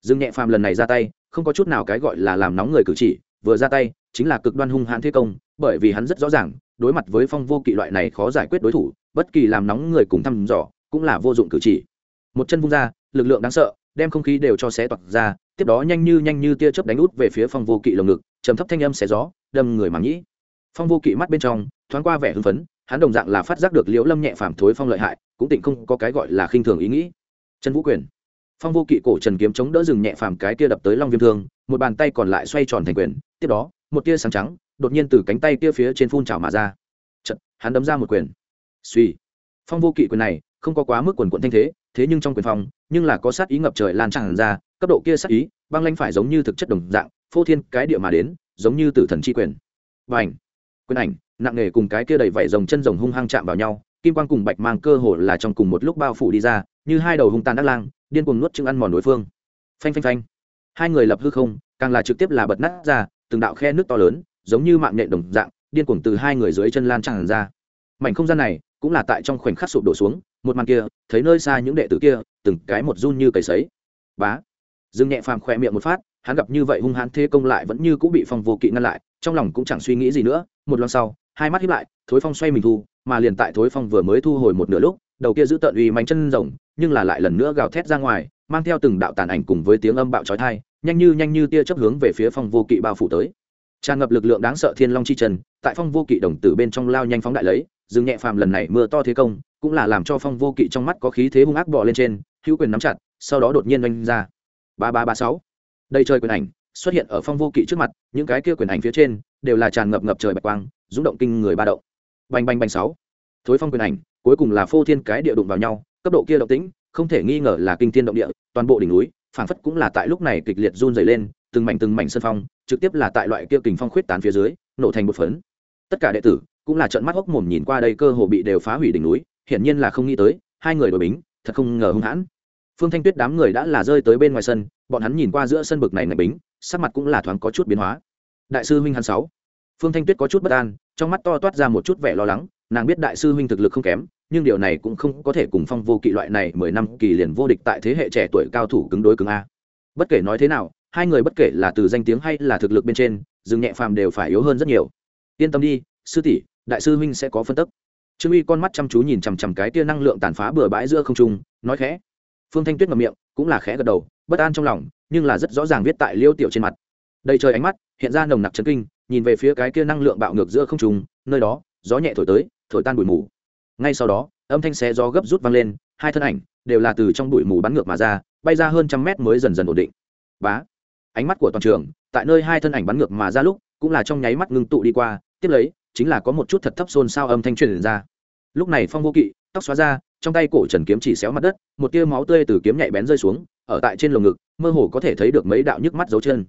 Dương nhẹ phàm lần này ra tay, không có chút nào cái gọi là làm nóng người cử chỉ, vừa ra tay chính là cực đoan hung hãn thế công, bởi vì hắn rất rõ ràng, đối mặt với phong vô kỵ loại này khó giải quyết đối thủ, bất kỳ làm nóng người cùng thăm dò, cũng là vô dụng cử chỉ. Một chân vung ra, lực lượng đáng sợ, đem không khí đều cho xé toạc ra, tiếp đó nhanh như nhanh như tia chớp đánh út về phía phong vô kỵ lồng ngực, trầm thấp thanh âm xé gió, đâm người màng nhĩ phong vô kỵ mắt bên trong, thoáng qua vẻ hưng phấn, hắn đồng dạng là phát giác được liễu lâm nhẹ phàm thối phong lợi hại, cũng tịnh không có cái gọi là khinh thường ý nghĩ. Trần vũ quyền. Phong vô kỵ cổ trần kiếm chống đỡ rừng nhẹ phàm cái kia đập tới long viêm thương, một bàn tay còn lại xoay tròn thành quyền, tiếp đó một tia sáng trắng đột nhiên từ cánh tay kia phía trên phun trào mà ra. Chật, hắn đấm ra một quyền. Suy phong vô kỵ quyền này không có quá mức quần quận thanh thế thế nhưng trong quyền phong nhưng là có sát ý ngập trời lan tràn ra cấp độ kia sát ý băng lanh phải giống như thực chất đồng dạng phô thiên cái địa mà đến giống như tử thần chi quyền. Và ảnh quyền ảnh nặng nề cùng cái kia đầy vảy rồng chân rồng hung hăng chạm vào nhau kim quang cùng bạch mang cơ hồ là trong cùng một lúc bao phủ đi ra như hai đầu hung tàn đắc lang điên cuồng nuốt chưng ăn mòn đối phương. Phanh phanh phanh. Hai người lập hư không càng là trực tiếp là bật nát ra từng đạo khe nước to lớn, giống như mạng nhện đồng dạng, điên cuồng từ hai người dưới chân lan tràn ra. Mảnh không gian này cũng là tại trong khoảnh khắc sụp đổ xuống, một màn kia, thấy nơi xa những đệ tử kia, từng cái một run như cầy sấy. Bá! Dương nhẹ phàm khỏe miệng một phát, hắn gặp như vậy hung hãn thế công lại vẫn như cũng bị phong vô kỵ ngăn lại, trong lòng cũng chẳng suy nghĩ gì nữa. Một lần sau, hai mắt hiếp lại, thối phong xoay mình thu, mà liền tại thối phong vừa mới thu hồi một nửa lúc, đầu kia giữ tợn uy mánh chân rồng, nhưng là lại lần nữa gào thét ra ngoài, mang theo từng đạo tàn ảnh cùng với tiếng âm bạo trói thai nhanh như nhanh như tia chấp hướng về phía phong vô kỵ bao phủ tới. Tràn ngập lực lượng đáng sợ thiên long chi trần, tại phong vô kỵ đồng tử bên trong lao nhanh phóng đại lấy, dừng nhẹ phàm lần này mưa to thế công, cũng là làm cho phong vô kỵ trong mắt có khí thế hung ác bò lên trên, hữu quyền nắm chặt, sau đó đột nhiên oanh ra. Ba ba ba sáu. Đây trời quyền ảnh xuất hiện ở phong vô kỵ trước mặt, những cái kia quyền ảnh phía trên đều là tràn ngập ngập trời bạch quang, rung động kinh người ba động. Bành bành bành sáu. Thối phong quyền ảnh, cuối cùng là phô thiên cái địa đụng vào nhau, cấp độ kia động tĩnh, không thể nghi ngờ là kinh thiên động địa, toàn bộ đỉnh núi phảng phất cũng là tại lúc này kịch liệt run dày lên, từng mảnh từng mảnh sân phong, trực tiếp là tại loại kia kình phong khuyết tán phía dưới, nổ thành một phấn. Tất cả đệ tử cũng là trận mắt hốc mồm nhìn qua đây cơ hồ bị đều phá hủy đỉnh núi, hiển nhiên là không nghĩ tới, hai người đội bính thật không ngờ hung hãn. Phương thanh tuyết đám người đã là rơi tới bên ngoài sân, bọn hắn nhìn qua giữa sân bực này ngạch bính, sắc mặt cũng là thoáng có chút biến hóa. Đại sư huynh hắn sáu. Phương thanh tuyết có chút bất an, trong mắt to toát ra một chút vẻ lo lắng, nàng biết đại sư huynh thực lực không kém nhưng điều này cũng không có thể cùng phong vô kỵ loại này mười năm kỳ liền vô địch tại thế hệ trẻ tuổi cao thủ cứng đối cứng a. Bất kể nói thế nào, hai người bất kể là từ danh tiếng hay là thực lực bên trên dừng nhẹ phàm đều phải yếu hơn rất nhiều. Yên tâm đi, sư tỷ, đại sư huynh sẽ có phân tức. Trương uy con mắt chăm chú nhìn chằm chằm cái tia năng lượng tàn phá bừa bãi giữa không trung, nói khẽ. Phương thanh tuyết ngậm miệng, cũng là khẽ gật đầu, bất an trong lòng, nhưng là rất rõ ràng viết tại liêu tiểu trên mặt. Đầy trời ánh mắt, hiện ra nồng nặc chấn kinh, nhìn về phía cái kia năng lượng bạo ngược giữa không trung, nơi đó, gió nhẹ thổi tới, thổi tan bụi mù ngay sau đó, âm thanh xé gió gấp rút vang lên, hai thân ảnh đều là từ trong bụi mù bắn ngược mà ra, bay ra hơn trăm mét mới dần dần ổn định. Bá! Ánh mắt của toàn trường, tại nơi hai thân ảnh bắn ngược mà ra lúc, cũng là trong nháy mắt ngưng tụ đi qua, tiếp lấy, chính là có một chút thật thấp xôn xao âm thanh truyền ra. Lúc này phong vô kỵ, tóc xóa ra, trong tay cổ trần kiếm chỉ xéo mặt đất, một tia máu tươi từ kiếm nhạy bén rơi xuống, ở tại trên lồng ngực, mơ hồ có thể thấy được mấy đạo nhức mắt dấu chân.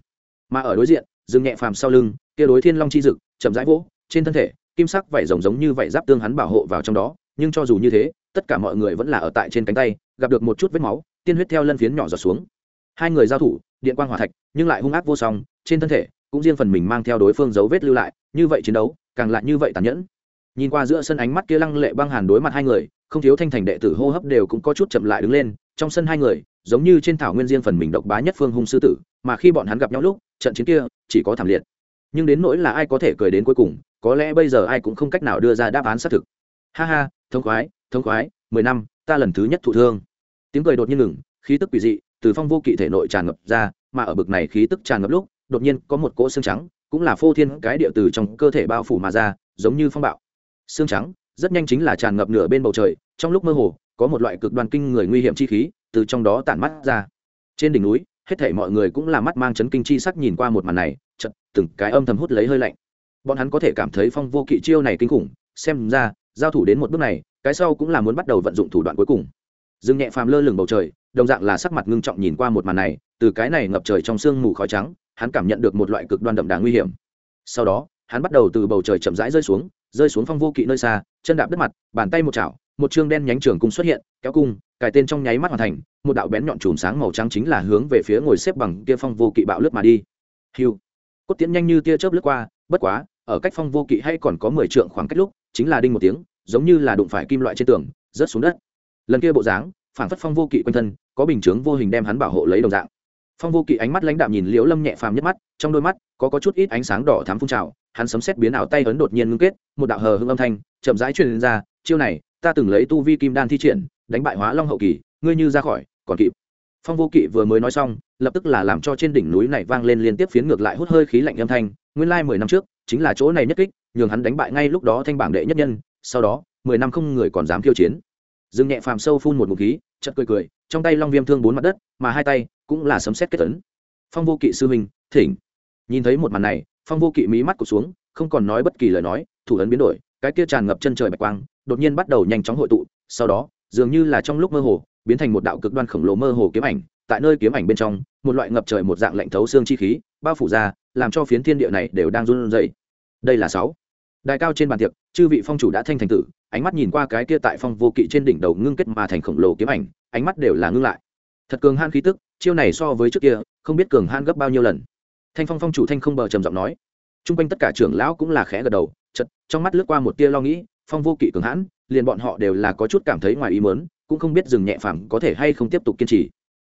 Mà ở đối diện, dừng nhẹ phàm sau lưng, kia đối thiên long chi dực, chậm rãi vỗ, trên thân thể kim sắc vảy rồng giống như vảy giáp tương hắn bảo hộ vào trong đó, nhưng cho dù như thế, tất cả mọi người vẫn là ở tại trên cánh tay, gặp được một chút vết máu, tiên huyết theo lân phiến nhỏ giọt xuống. Hai người giao thủ, điện quang hỏa thạch, nhưng lại hung ác vô song, trên thân thể, cũng riêng phần mình mang theo đối phương dấu vết lưu lại, như vậy chiến đấu, càng lại như vậy tàn nhẫn. Nhìn qua giữa sân ánh mắt kia lăng lệ băng hàn đối mặt hai người, không thiếu thanh thành đệ tử hô hấp đều cũng có chút chậm lại đứng lên, trong sân hai người, giống như trên thảo nguyên riêng phần mình độc bá nhất phương hung sư tử, mà khi bọn hắn gặp nhau lúc, trận chiến kia chỉ có thảm liệt. Nhưng đến nỗi là ai có thể cười đến cuối cùng có lẽ bây giờ ai cũng không cách nào đưa ra đáp án xác thực. Ha ha, thông khoái thông khoái, mười năm, ta lần thứ nhất thụ thương. Tiếng cười đột nhiên ngừng, khí tức quỷ dị, từ phong vô kỵ thể nội tràn ngập ra, mà ở bực này khí tức tràn ngập lúc, đột nhiên có một cỗ xương trắng, cũng là phô thiên cái địa từ trong cơ thể bao phủ mà ra, giống như phong bạo. Xương trắng, rất nhanh chính là tràn ngập nửa bên bầu trời, trong lúc mơ hồ, có một loại cực đoan kinh người nguy hiểm chi khí từ trong đó tản mắt ra. Trên đỉnh núi, hết thảy mọi người cũng là mắt mang chấn kinh chi sắc nhìn qua một màn này chật từng cái âm thầm hút lấy hơi lạnh bọn hắn có thể cảm thấy phong vô kỵ chiêu này kinh khủng, xem ra, giao thủ đến một bước này, cái sau cũng là muốn bắt đầu vận dụng thủ đoạn cuối cùng. Dương nhẹ phàm lơ lửng bầu trời, đồng dạng là sắc mặt ngưng trọng nhìn qua một màn này, từ cái này ngập trời trong sương mù khói trắng, hắn cảm nhận được một loại cực đoan đậm đà nguy hiểm. Sau đó, hắn bắt đầu từ bầu trời chậm rãi rơi xuống rơi xuống phong vô kỵ nơi xa, chân đạp đất mặt, bàn tay một chảo, một chương đen nhánh trường cung xuất hiện, kéo cung, cài tên trong nháy mắt hoàn thành, một đạo bén nhọn chùm sáng màu trắng chính là hướng về phía ngồi xếp bằng kia phong vô kỵ bạo lướt mà đi. Hiu, cốt tiến nhanh như tia chớp lướt qua bất quá, ở cách phong vô kỵ hay còn có mười trượng khoảng cách lúc, chính là đinh một tiếng, giống như là đụng phải kim loại trên tường, rớt xuống đất. Lần kia bộ dáng phản phất phong vô kỵ quanh thân, có bình chướng vô hình đem hắn bảo hộ lấy đồng dạng. Phong vô kỵ ánh mắt lãnh đạm nhìn liễu lâm nhẹ phàm nhất mắt, trong đôi mắt, có có chút ít ánh sáng đỏ thắm phun trào, hắn sấm xét biến ảo tay ấn đột nhiên ngưng kết, một đạo hờ hưng âm thanh, chậm rãi truyền ra, chiêu này, ta từng lấy tu vi kim đan thi triển, đánh bại hóa long hậu kỳ, ngươi như ra khỏi, còn kịp. Phong vô kỵ vừa mới nói xong, lập tức là làm cho trên đỉnh núi này vang lên liên tiếp phiến ngược lại hút hơi khí lạnh âm thanh nguyên lai mười năm trước, chính là chỗ này nhất kích, nhường hắn đánh bại ngay lúc đó thanh bảng đệ nhất nhân, sau đó, mười năm không người còn dám khiêu chiến. Dương nhẹ phàm sâu phun một ngụm khí chật cười cười, trong tay long viêm thương bốn mặt đất, mà hai tay cũng là sấm xét kết tấn phong vô kỵ sư huynh, thỉnh. Nhìn thấy một màn này, phong vô kỵ mí mắt cụt xuống, không còn nói bất kỳ lời nói, thủ ấn biến đổi, cái kia tràn ngập chân trời bạch quang, đột nhiên bắt đầu nhanh chóng hội tụ, sau đó, dường như là trong lúc mơ hồ, biến thành một đạo cực đoan khổng lồ mơ hồ kiếm ảnh, tại nơi kiếm ảnh bên trong, một loại ngập trời một dạng lạnh thấu xương chi khí, bao phủ ra làm cho phiến thiên địa này đều đang run rẩy. Đây là sáu. Đại cao trên bàn tiệc, chư vị phong chủ đã thanh thành tử, ánh mắt nhìn qua cái kia tại phong vô kỵ trên đỉnh đầu ngưng kết mà thành khổng lồ kiếm ảnh, ánh mắt đều là ngưng lại. Thật cường han khí tức, chiêu này so với trước kia, không biết cường han gấp bao nhiêu lần. Thanh phong phong chủ thanh không bờ trầm giọng nói. Trung quanh tất cả trưởng lão cũng là khẽ gật đầu chật trong mắt lướt qua một tia lo nghĩ, phong vô kỵ cường hãn, liền bọn họ đều là có chút cảm thấy ngoài ý mớn cũng không biết dừng nhẹ phẳng có thể hay không tiếp tục kiên trì.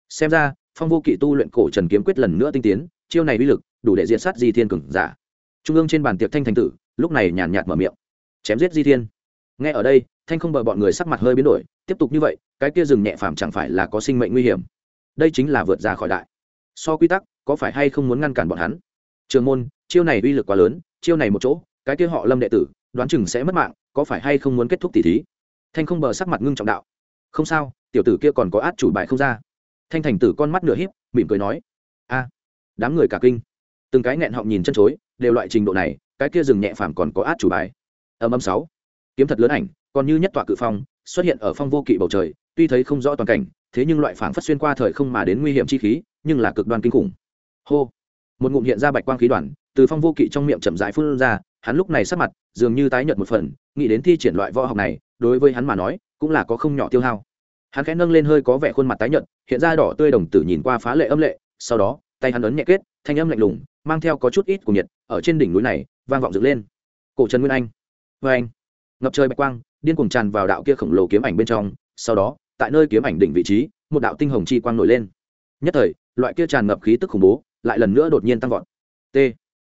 Xem ra, phong vô kỵ tu luyện cổ trần kiếm quyết lần nữa tinh tiến, chiêu này uy lực đủ để diệt sát di thiên cường giả. Trung ương trên bàn tiệc thanh thành tử, lúc này nhàn nhạt mở miệng. Chém giết di thiên. Nghe ở đây, thanh không bờ bọn người sắc mặt hơi biến đổi, tiếp tục như vậy, cái kia rừng nhẹ phàm chẳng phải là có sinh mệnh nguy hiểm. Đây chính là vượt ra khỏi đại. So quy tắc, có phải hay không muốn ngăn cản bọn hắn? Trường môn, chiêu này uy lực quá lớn, chiêu này một chỗ, cái kia họ lâm đệ tử, đoán chừng sẽ mất mạng, có phải hay không muốn kết thúc tỷ thí? Thanh không bờ sắc mặt ngưng trọng đạo. Không sao, tiểu tử kia còn có át chủ bài không ra. Thanh thành tử con mắt nửa híp, mỉm cười nói. A, đám người cả kinh từng cái nghẹn họng nhìn chân chối, đều loại trình độ này, cái kia rừng nhẹ phàm còn có át chủ bài. Âm âm sáu. Kiếm thật lớn ảnh, còn như nhất tọa cự phong, xuất hiện ở phong vô kỵ bầu trời, tuy thấy không rõ toàn cảnh, thế nhưng loại phảng phất xuyên qua thời không mà đến nguy hiểm chi khí, nhưng là cực đoan kinh khủng. Hô. Một ngụm hiện ra bạch quang khí đoàn, từ phong vô kỵ trong miệng chậm rãi phun ra, hắn lúc này sắc mặt dường như tái nhợt một phần, nghĩ đến thi triển loại võ học này, đối với hắn mà nói, cũng là có không nhỏ tiêu hao. Hắn khẽ nâng lên hơi có vẻ khuôn mặt tái nhợt, hiện ra đỏ tươi đồng tử nhìn qua phá lệ âm lệ, sau đó tay hắn ấn nhẹ kết, thanh âm lạnh lùng, mang theo có chút ít của nhiệt, ở trên đỉnh núi này, vang vọng dựng lên. Cổ trần nguyên anh. Vê anh. Ngập trời bạch quang, điên cuồng tràn vào đạo kia khổng lồ kiếm ảnh bên trong, sau đó, tại nơi kiếm ảnh đỉnh vị trí, một đạo tinh hồng chi quang nổi lên. Nhất thời, loại kia tràn ngập khí tức khủng bố lại lần nữa đột nhiên tăng vọt. T.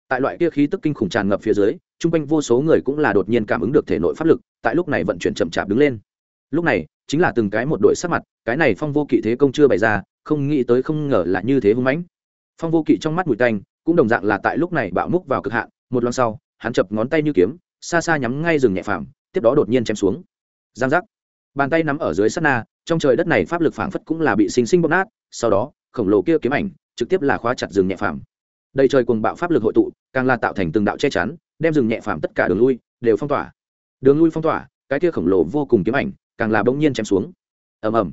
Tại loại kia khí tức kinh khủng tràn ngập phía dưới, chung quanh vô số người cũng là đột nhiên cảm ứng được thể nội pháp lực, tại lúc này vận chuyển chậm chạp đứng lên. Lúc này, chính là từng cái một đội sắc mặt, cái này phong vô kỵ thế công chưa bày ra, không nghĩ tới không ngờ là như thế hung mãnh phong vô kỵ trong mắt mùi tanh, cũng đồng dạng là tại lúc này bạo múc vào cực hạn, một lần sau, hắn chập ngón tay như kiếm, xa xa nhắm ngay rừng nhẹ phàm, tiếp đó đột nhiên chém xuống. Giang giác. Bàn tay nắm ở dưới sắt na, trong trời đất này pháp lực phảng phất cũng là bị sinh sinh bóp nát, sau đó, khổng lồ kia kiếm ảnh trực tiếp là khóa chặt rừng nhẹ phàm. Đây trời cùng bạo pháp lực hội tụ, càng là tạo thành từng đạo che chắn, đem rừng nhẹ phàm tất cả đường lui, đều phong tỏa. Đường lui phong tỏa, cái kia khổng lồ vô cùng kiếm ảnh, càng là bỗng nhiên chém xuống. Ầm ầm.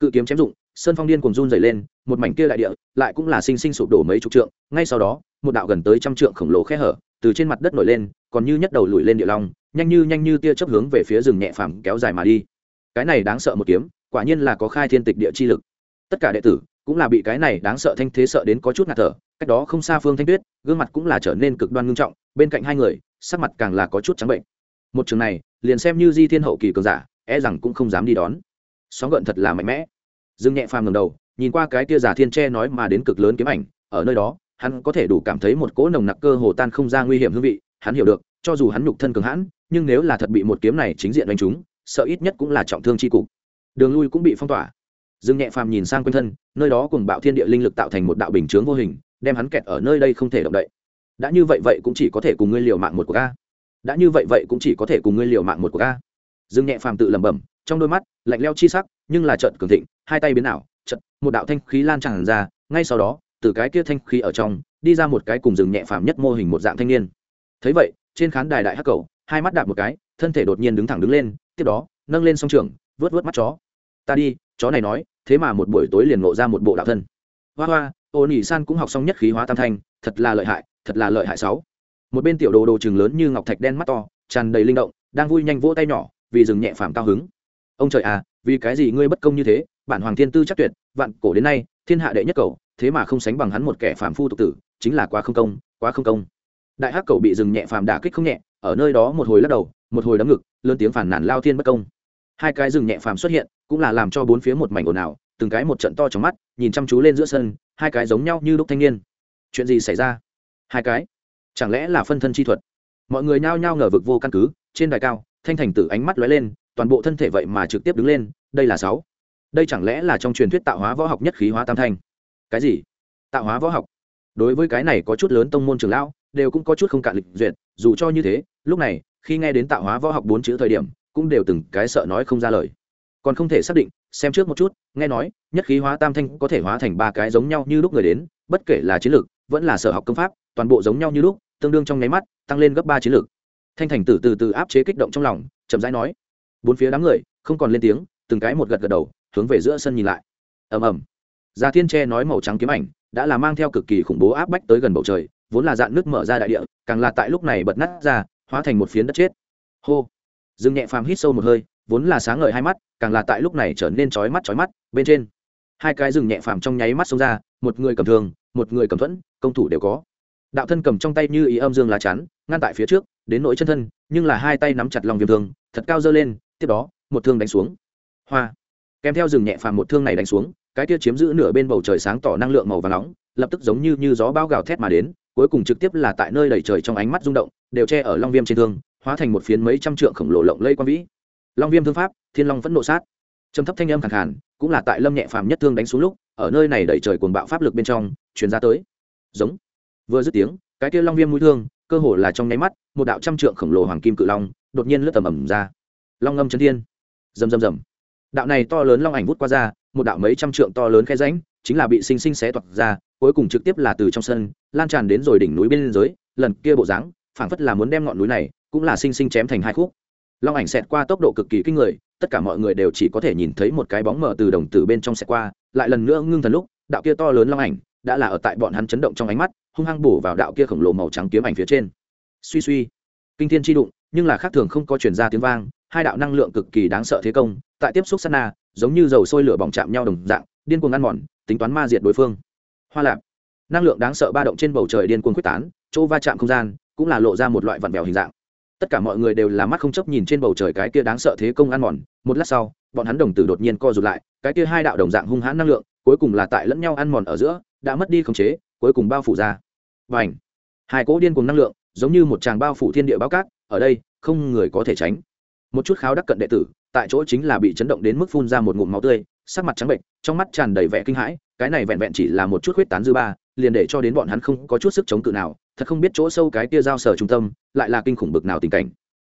Cự kiếm chém dụng sơn phong điên cùng run dày lên một mảnh kia đại địa, lại cũng là sinh sinh sụp đổ mấy chục trượng, ngay sau đó, một đạo gần tới trăm trượng khổng lồ khe hở, từ trên mặt đất nổi lên, còn như nhất đầu lùi lên địa long, nhanh như nhanh như tia chớp hướng về phía rừng nhẹ phàm kéo dài mà đi. Cái này đáng sợ một kiếm, quả nhiên là có khai thiên tịch địa chi lực. Tất cả đệ tử cũng là bị cái này đáng sợ thanh thế sợ đến có chút ngạt thở, cách đó không xa phương thanh tuyết, gương mặt cũng là trở nên cực đoan ngưng trọng, bên cạnh hai người, sắc mặt càng là có chút trắng bệnh. Một trường này, liền xem như di thiên hậu kỳ cường giả e rằng cũng không dám đi đón. Sóng gợn thật là mạnh mẽ. Dương nhẹ phàm ngầm đầu nhìn qua cái tia giả thiên tre nói mà đến cực lớn kiếm ảnh, ở nơi đó, hắn có thể đủ cảm thấy một cỗ nồng nặc cơ hồ tan không ra nguy hiểm hương vị, hắn hiểu được, cho dù hắn nhục thân cường hãn, nhưng nếu là thật bị một kiếm này chính diện đánh trúng, sợ ít nhất cũng là trọng thương chi cục. Đường lui cũng bị phong tỏa. Dương nhẹ phàm nhìn sang quanh thân, nơi đó cùng bạo thiên địa linh lực tạo thành một đạo bình chướng vô hình, đem hắn kẹt ở nơi đây không thể động đậy. Đã như vậy vậy cũng chỉ có thể cùng ngươi liều mạng một cuộc ca đã như vậy vậy cũng chỉ có thể cùng ngươi liều mạng một cuộc ca dương nhẹ phàm tự lẩm bẩm, trong đôi mắt, lạnh leo chi sắc, nhưng là trận cường thịnh, hai tay biến ảo chật, một đạo thanh khí lan tràn ra, ngay sau đó, từ cái kia thanh khí ở trong, đi ra một cái cùng rừng nhẹ phàm nhất mô hình một dạng thanh niên. Thấy vậy, trên khán đài đại hắc cầu, hai mắt đạp một cái, thân thể đột nhiên đứng thẳng đứng lên, tiếp đó, nâng lên song trường, vớt vớt mắt chó. Ta đi, chó này nói, thế mà một buổi tối liền ngộ ra một bộ đạo thân. Hoa hoa ô nỉ san cũng học xong nhất khí hóa tam thanh, thật là lợi hại, thật là lợi hại sáu. Một bên tiểu đồ đồ chừng lớn như ngọc thạch đen mắt to, tràn đầy linh động, đang vui nhanh vỗ tay nhỏ, vì rừng nhẹ phàm cao hứng. Ông trời à vì cái gì ngươi bất công như thế? Bản hoàng thiên tư chắc tuyệt, vạn cổ đến nay, thiên hạ đệ nhất cầu, thế mà không sánh bằng hắn một kẻ phàm phu tục tử, chính là quá không công, quá không công. Đại hắc cầu bị dừng nhẹ phàm đả kích không nhẹ, ở nơi đó một hồi lắc đầu, một hồi đấm ngực, lớn tiếng phản nản lao thiên bất công. Hai cái rừng nhẹ phàm xuất hiện, cũng là làm cho bốn phía một mảnh ồn ào, từng cái một trận to trong mắt, nhìn chăm chú lên giữa sân, hai cái giống nhau như lúc thanh niên. Chuyện gì xảy ra? Hai cái? Chẳng lẽ là phân thân chi thuật? Mọi người nhao nhao ngờ vực vô căn cứ, trên đài cao, thanh thành tử ánh mắt lóe lên, toàn bộ thân thể vậy mà trực tiếp đứng lên, đây là sáu đây chẳng lẽ là trong truyền thuyết tạo hóa võ học nhất khí hóa tam thanh? Cái gì? Tạo hóa võ học? Đối với cái này có chút lớn tông môn trường lão, đều cũng có chút không cạn lịch duyệt, dù cho như thế, lúc này, khi nghe đến tạo hóa võ học bốn chữ thời điểm, cũng đều từng cái sợ nói không ra lời. Còn không thể xác định, xem trước một chút, nghe nói, nhất khí hóa tam thanh có thể hóa thành ba cái giống nhau như lúc người đến, bất kể là chiến lược, vẫn là sở học công pháp, toàn bộ giống nhau như lúc, tương đương trong nháy mắt, tăng lên gấp ba chiến lược. Thanh thành tử từ từ áp chế kích động trong lòng, chậm rãi nói. Bốn phía đám người, không còn lên tiếng, từng cái một gật gật đầu hướng về giữa sân nhìn lại. Ầm ầm. Gia thiên tre nói màu trắng kiếm ảnh đã là mang theo cực kỳ khủng bố áp bách tới gần bầu trời, vốn là dạn nước mở ra đại địa, càng là tại lúc này bật nát ra, hóa thành một phiến đất chết. Hô. Dương nhẹ phàm hít sâu một hơi, vốn là sáng ngời hai mắt, càng là tại lúc này trở nên chói mắt chói mắt, bên trên. Hai cái rừng nhẹ phàm trong nháy mắt xông ra, một người cầm thường, một người cầm thuẫn, công thủ đều có. Đạo thân cầm trong tay như ý âm dương lá chắn, ngăn tại phía trước, đến nỗi chân thân, nhưng là hai tay nắm chặt lòng viêm thương, thật cao dơ lên, tiếp đó, một thương đánh xuống. Hoa kèm theo rừng nhẹ phàm một thương này đánh xuống cái kia chiếm giữ nửa bên bầu trời sáng tỏ năng lượng màu và nóng lập tức giống như như gió bao gào thét mà đến cuối cùng trực tiếp là tại nơi đầy trời trong ánh mắt rung động đều che ở long viêm trên thương hóa thành một phiến mấy trăm trượng khổng lồ lộng lây quan vĩ. Long viêm thương pháp thiên long vẫn nộ sát. Trầm thấp thanh âm khẳng hẳn, cũng là tại lâm nhẹ phàm nhất thương đánh xuống lúc ở nơi này đẩy trời cuồng bạo pháp lực bên trong truyền ra tới. Giống. Vừa dứt tiếng cái kia long viêm mũi thương cơ hồ là trong nháy mắt một đạo trăm trượng khổng lồ hoàng kim cự long đột nhiên lướt tầm ẩm ra. Long ngâm chân thiên. Rầm rầm rầm đạo này to lớn long ảnh vút qua ra, một đạo mấy trăm trượng to lớn khe ránh chính là bị sinh sinh xé toạc ra, cuối cùng trực tiếp là từ trong sân, lan tràn đến rồi đỉnh núi bên dưới, lần kia bộ dáng, phảng phất là muốn đem ngọn núi này, cũng là sinh sinh chém thành hai khúc. Long ảnh xẹt qua tốc độ cực kỳ kinh người, tất cả mọi người đều chỉ có thể nhìn thấy một cái bóng mờ từ đồng tử bên trong xẹt qua, lại lần nữa ngưng thần lúc, đạo kia to lớn long ảnh, đã là ở tại bọn hắn chấn động trong ánh mắt, hung hăng bổ vào đạo kia khổng lồ màu trắng kiếm ảnh phía trên. Suy suy. Kinh thiên chi đụng, nhưng là khác thường không có chuyển ra tiếng vang, hai đạo năng lượng cực kỳ đáng sợ thế công tại tiếp xúc sát na, giống như dầu sôi lửa bỏng chạm nhau đồng dạng, điên cuồng ăn mòn, tính toán ma diệt đối phương. Hoa lạp. Năng lượng đáng sợ ba động trên bầu trời điên cuồng quyết tán, chỗ va chạm không gian cũng là lộ ra một loại vặn vẹo hình dạng. Tất cả mọi người đều là mắt không chấp nhìn trên bầu trời cái kia đáng sợ thế công ăn mòn, một lát sau, bọn hắn đồng tử đột nhiên co rụt lại, cái kia hai đạo đồng dạng hung hãn năng lượng, cuối cùng là tại lẫn nhau ăn mòn ở giữa, đã mất đi khống chế, cuối cùng bao phủ ra. Và ảnh hai cỗ điên cùng năng lượng, giống như một tràng bao phủ thiên địa bao cát, ở đây, không người có thể tránh. Một chút kháo đắc cận đệ tử tại chỗ chính là bị chấn động đến mức phun ra một ngụm máu tươi, sắc mặt trắng bệnh, trong mắt tràn đầy vẻ kinh hãi, cái này vẹn vẹn chỉ là một chút huyết tán dư ba, liền để cho đến bọn hắn không có chút sức chống cự nào, thật không biết chỗ sâu cái tia dao sở trung tâm, lại là kinh khủng bực nào tình cảnh.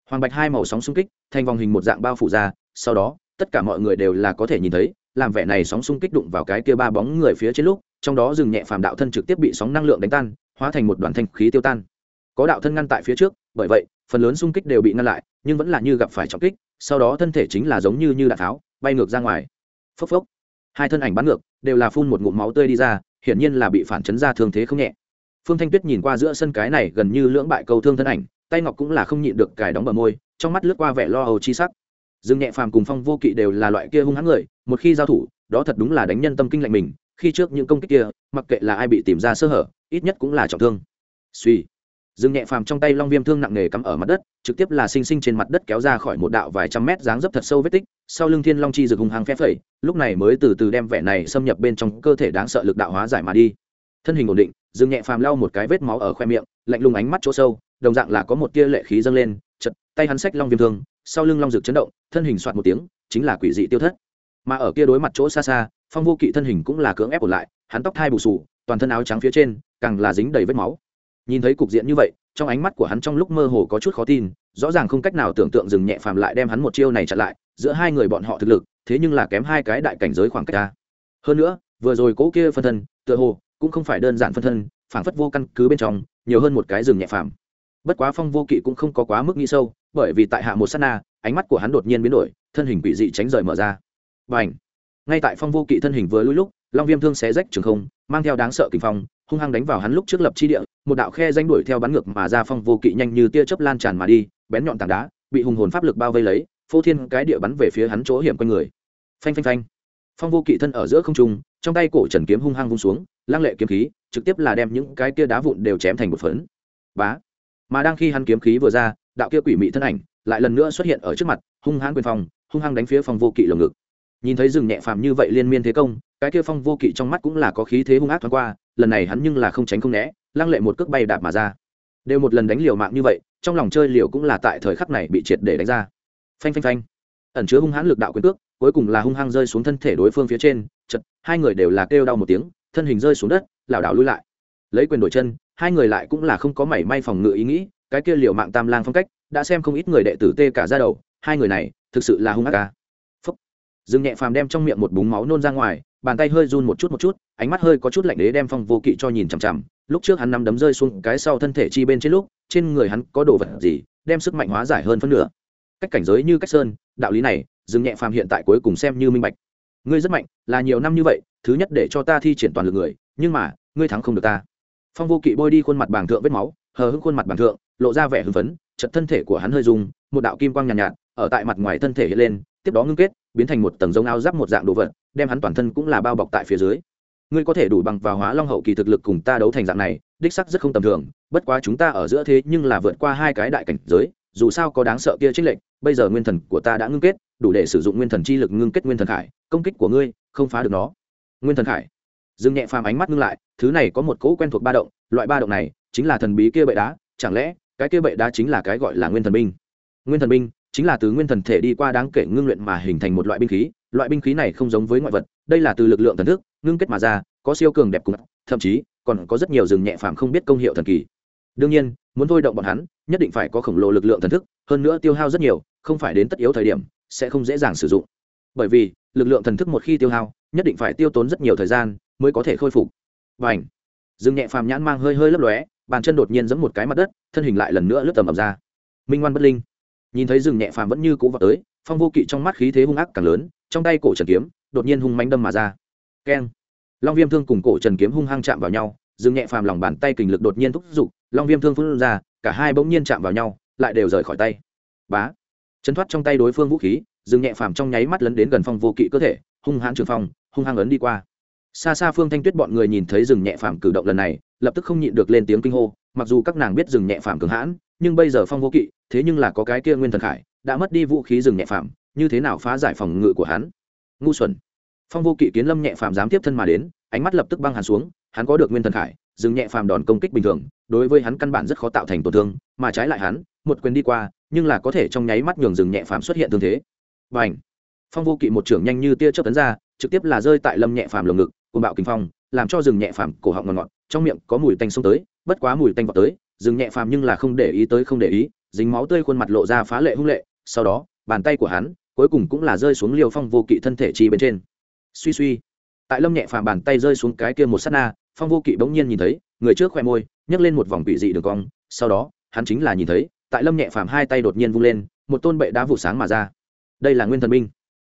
Hoàng bạch hai màu sóng xung kích, thành vòng hình một dạng bao phủ ra, sau đó, tất cả mọi người đều là có thể nhìn thấy, làm vẻ này sóng xung kích đụng vào cái kia ba bóng người phía trên lúc, trong đó dừng nhẹ phàm đạo thân trực tiếp bị sóng năng lượng đánh tan, hóa thành một đoàn thanh khí tiêu tan. Có đạo thân ngăn tại phía trước, bởi vậy, phần lớn xung kích đều bị ngăn lại, nhưng vẫn là như gặp phải trọng kích sau đó thân thể chính là giống như như đạn tháo, bay ngược ra ngoài. Phốc phốc. Hai thân ảnh bắn ngược, đều là phun một ngụm máu tươi đi ra, hiển nhiên là bị phản chấn ra thương thế không nhẹ. Phương thanh tuyết nhìn qua giữa sân cái này gần như lưỡng bại câu thương thân ảnh, tay ngọc cũng là không nhịn được cài đóng bờ môi, trong mắt lướt qua vẻ lo âu chi sắc. Dương nhẹ phàm cùng phong vô kỵ đều là loại kia hung hãn người, một khi giao thủ, đó thật đúng là đánh nhân tâm kinh lạnh mình, khi trước những công kích kia, mặc kệ là ai bị tìm ra sơ hở, ít nhất cũng là trọng thương. Suy dương nhẹ phàm trong tay long viêm thương nặng nề cắm ở mặt đất, trực tiếp là sinh sinh trên mặt đất kéo ra khỏi một đạo vài trăm mét dáng dấp thật sâu vết tích, sau lưng thiên long chi rực hung hăng phép phẩy, lúc này mới từ từ đem vẻ này xâm nhập bên trong cơ thể đáng sợ lực đạo hóa giải mà đi. Thân hình ổn định dương nhẹ phàm lau một cái vết máu ở khoe miệng, lạnh lùng ánh mắt chỗ sâu, đồng dạng là có một tia lệ khí dâng lên chật tay hắn xách long viêm thương, sau lưng long rực chấn động, thân hình soạt một tiếng, chính là quỷ dị tiêu thất. Mà ở kia đối mặt chỗ xa xa, phong vô kỵ thân hình cũng là cưỡng ép ổn lại, hắn tóc thai bù sù, toàn thân áo trắng phía trên, càng là dính đầy vết máu nhìn thấy cục diện như vậy, trong ánh mắt của hắn trong lúc mơ hồ có chút khó tin, rõ ràng không cách nào tưởng tượng dừng nhẹ phàm lại đem hắn một chiêu này chặn lại, giữa hai người bọn họ thực lực, thế nhưng là kém hai cái đại cảnh giới khoảng cách ta. Hơn nữa, vừa rồi cố kia phân thân, tựa hồ, cũng không phải đơn giản phân thân, phảng phất vô căn cứ bên trong, nhiều hơn một cái rừng nhẹ phàm. Bất quá phong vô kỵ cũng không có quá mức nghĩ sâu, bởi vì tại hạ một s á t na, ánh mắt của hắn đột nhiên biến đổi, thân hình quỷ dị tránh rời mở ra. Và ảnh ngay tại phong vô kỵ thân hình vừa lui lúc, long viêm thương xé rách trường không, mang theo đáng sợ kinh phong, hung hăng đánh vào hắn lúc trước lập chi địa một đạo khe danh đuổi theo bắn ngược mà ra phong vô kỵ nhanh như tia chớp lan tràn mà đi, bén nhọn tảng đá, bị hùng hồn pháp lực bao vây lấy, phô thiên cái địa bắn về phía hắn chỗ hiểm quanh người. Phanh phanh phanh. Phong vô kỵ thân ở giữa không trung, trong tay cổ trần kiếm hung hăng vung xuống, lăng lệ kiếm khí, trực tiếp là đem những cái kia đá vụn đều chém thành một phấn. Bá. Mà đang khi hắn kiếm khí vừa ra, đạo kia quỷ mị thân ảnh lại lần nữa xuất hiện ở trước mặt, hung hăng quyền phòng hung hăng đánh phía phong vô kỵ lồng ngực. Nhìn thấy rừng nhẹ phàm như vậy liên miên thế công, cái kia phong vô kỵ trong mắt cũng là có khí thế hung ác thoáng qua, lần này hắn nhưng là không tránh không né lăng lệ một cước bay đạp mà ra. Đều một lần đánh liều mạng như vậy, trong lòng chơi liều cũng là tại thời khắc này bị triệt để đánh ra. Phanh phanh phanh. Ẩn chứa hung hãn lực đạo quyền cước, cuối cùng là hung hăng rơi xuống thân thể đối phương phía trên, chật, hai người đều là kêu đau một tiếng, thân hình rơi xuống đất, lảo đảo lui lại. Lấy quyền đổi chân, hai người lại cũng là không có mảy may phòng ngự ý nghĩ, cái kia liều mạng tam lang phong cách, đã xem không ít người đệ tử tê cả ra đầu, hai người này thực sự là hung ác ca. Phúc. Dương nhẹ phàm đem trong miệng một búng máu nôn ra ngoài bàn tay hơi run một chút một chút ánh mắt hơi có chút lạnh đế đem phong vô kỵ cho nhìn chằm chằm. Lúc trước hắn nắm đấm rơi xuống cái sau thân thể chi bên trên lúc trên người hắn có đồ vật gì đem sức mạnh hóa giải hơn phân nửa. Cách cảnh giới như cách sơn đạo lý này Dừng nhẹ phàm hiện tại cuối cùng xem như minh bạch. Ngươi rất mạnh là nhiều năm như vậy thứ nhất để cho ta thi triển toàn lực người nhưng mà ngươi thắng không được ta. Phong vô kỵ bôi đi khuôn mặt bàng thượng vết máu hờ hững khuôn mặt bàng thượng lộ ra vẻ hưng phấn chật thân thể của hắn hơi dùng một đạo kim quang nhàn nhạt, nhạt ở tại mặt ngoài thân thể hiện lên tiếp đó ngưng kết biến thành một tầng giống áo giáp một dạng đồ vật, đem hắn toàn thân cũng là bao bọc tại phía dưới. Ngươi có thể đủ bằng vào hóa long hậu kỳ thực lực cùng ta đấu thành dạng này, đích sắc rất không tầm thường, bất quá chúng ta ở giữa thế nhưng là vượt qua hai cái đại cảnh giới, dù sao có đáng sợ kia trích lệnh bây giờ nguyên thần của ta đã ngưng kết, đủ để sử dụng nguyên thần chi lực ngưng kết nguyên thần khải, công kích của ngươi, không phá được nó. Nguyên thần khải. Dương nhẹ phàm ánh mắt ngưng lại, thứ này có một cỗ quen thuộc ba động, loại ba động này chính là thần bí kia bệ đá, chẳng lẽ cái kia bệ đá chính là cái gọi là nguyên thần binh? Nguyên thần binh chính là từ nguyên thần thể đi qua đáng kể ngưng luyện mà hình thành một loại binh khí. Loại binh khí này không giống với ngoại vật, đây là từ lực lượng thần thức, ngưng kết mà ra, có siêu cường đẹp cùng, thậm chí còn có rất nhiều rừng nhẹ phàm không biết công hiệu thần kỳ. Đương nhiên, muốn thôi động bọn hắn, nhất định phải có khổng lồ lực lượng thần thức, hơn nữa tiêu hao rất nhiều, không phải đến tất yếu thời điểm, sẽ không dễ dàng sử dụng. Bởi vì, lực lượng thần thức một khi tiêu hao, nhất định phải tiêu tốn rất nhiều thời gian mới có thể khôi phục. Và ảnh rừng nhẹ phàm nhãn mang hơi hơi lấp lóe, bàn chân đột nhiên giẫm một cái mặt đất, thân hình lại lần nữa lướt tầm ập ra. Minh ngoan bất linh nhìn thấy rừng nhẹ phàm vẫn như cũ vào tới, phong vô kỵ trong mắt khí thế hung ác càng lớn, trong tay cổ trần kiếm đột nhiên hung mánh đâm mà ra. Keng! Long viêm thương cùng cổ trần kiếm hung hăng chạm vào nhau, rừng nhẹ phàm lòng bàn tay kình lực đột nhiên thúc giục, long viêm thương phun ra, cả hai bỗng nhiên chạm vào nhau, lại đều rời khỏi tay. Bá! Chấn thoát trong tay đối phương vũ khí, rừng nhẹ phàm trong nháy mắt lấn đến gần phong vô kỵ cơ thể, hung hãn trường phong, hung hăng ấn đi qua. Xa xa phương thanh tuyết bọn người nhìn thấy rừng nhẹ phàm cử động lần này, lập tức không nhịn được lên tiếng kinh hô, mặc dù các nàng biết rừng nhẹ phàm cường hãn nhưng bây giờ phong vô kỵ, thế nhưng là có cái kia nguyên thần khải, đã mất đi vũ khí rừng nhẹ phàm, như thế nào phá giải phòng ngự của hắn? Ngu xuẩn. Phong vô kỵ kiến lâm nhẹ phàm dám tiếp thân mà đến, ánh mắt lập tức băng hàn xuống, hắn có được nguyên thần khải, rừng nhẹ phàm đòn công kích bình thường, đối với hắn căn bản rất khó tạo thành tổn thương, mà trái lại hắn, một quyền đi qua, nhưng là có thể trong nháy mắt nhường rừng nhẹ phàm xuất hiện tương thế. Và h phong vô kỵ một trưởng nhanh như tia chớp tấn ra, trực tiếp là rơi tại lâm nhẹ phàm lồng ngực cùng bạo kinh phong, làm cho rừng nhẹ phàm cổ họng ngọt ngọt, trong miệng có mùi tanh xông tới, bất quá mùi tanh vào tới dừng nhẹ phàm nhưng là không để ý tới không để ý, dính máu tươi khuôn mặt lộ ra phá lệ hung lệ, sau đó, bàn tay của hắn, cuối cùng cũng là rơi xuống liều phong vô kỵ thân thể chi bên trên. Suy suy, tại lâm nhẹ phàm bàn tay rơi xuống cái kia một sát na, phong vô kỵ bỗng nhiên nhìn thấy, người trước khoe môi, nhấc lên một vòng quỷ dị đường cong, sau đó, hắn chính là nhìn thấy, tại lâm nhẹ phàm hai tay đột nhiên vung lên, một tôn bệ đá vụ sáng mà ra. Đây là nguyên thần binh.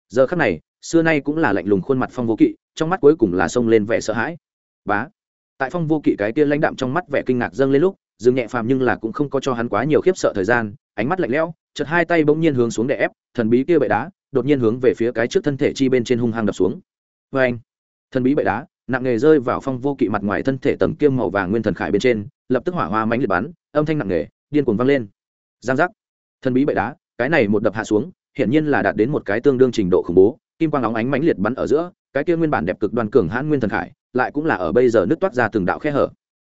Giờ khắc này, xưa nay cũng là lạnh lùng khuôn mặt phong vô kỵ, trong mắt cuối cùng là xông lên vẻ sợ hãi. Bá. Tại phong vô kỵ cái kia lãnh đạm trong mắt vẻ kinh ngạc dâng lên lúc dừng nhẹ phàm nhưng là cũng không có cho hắn quá nhiều khiếp sợ thời gian, ánh mắt lạnh lẽo, chợt hai tay bỗng nhiên hướng xuống để ép, thần bí kia bệ đá đột nhiên hướng về phía cái trước thân thể chi bên trên hung hăng đập xuống. Vê anh, thần bí bệ đá, nặng nghề rơi vào phong vô kỵ mặt ngoài thân thể tầng kiêm màu vàng nguyên thần khải bên trên, lập tức hỏa hoa mánh liệt bắn, âm thanh nặng nghề điên cuồng vang lên. Giang giác. Thần bí bệ đá, cái này một đập hạ xuống, hiển nhiên là đạt đến một cái tương đương trình độ khủng bố, kim quang óng ánh mánh liệt bắn ở giữa, cái kia nguyên bản đẹp cực đoan cường hãn nguyên thần khải, lại cũng là ở bây giờ nứt toát ra từng đạo khe hở.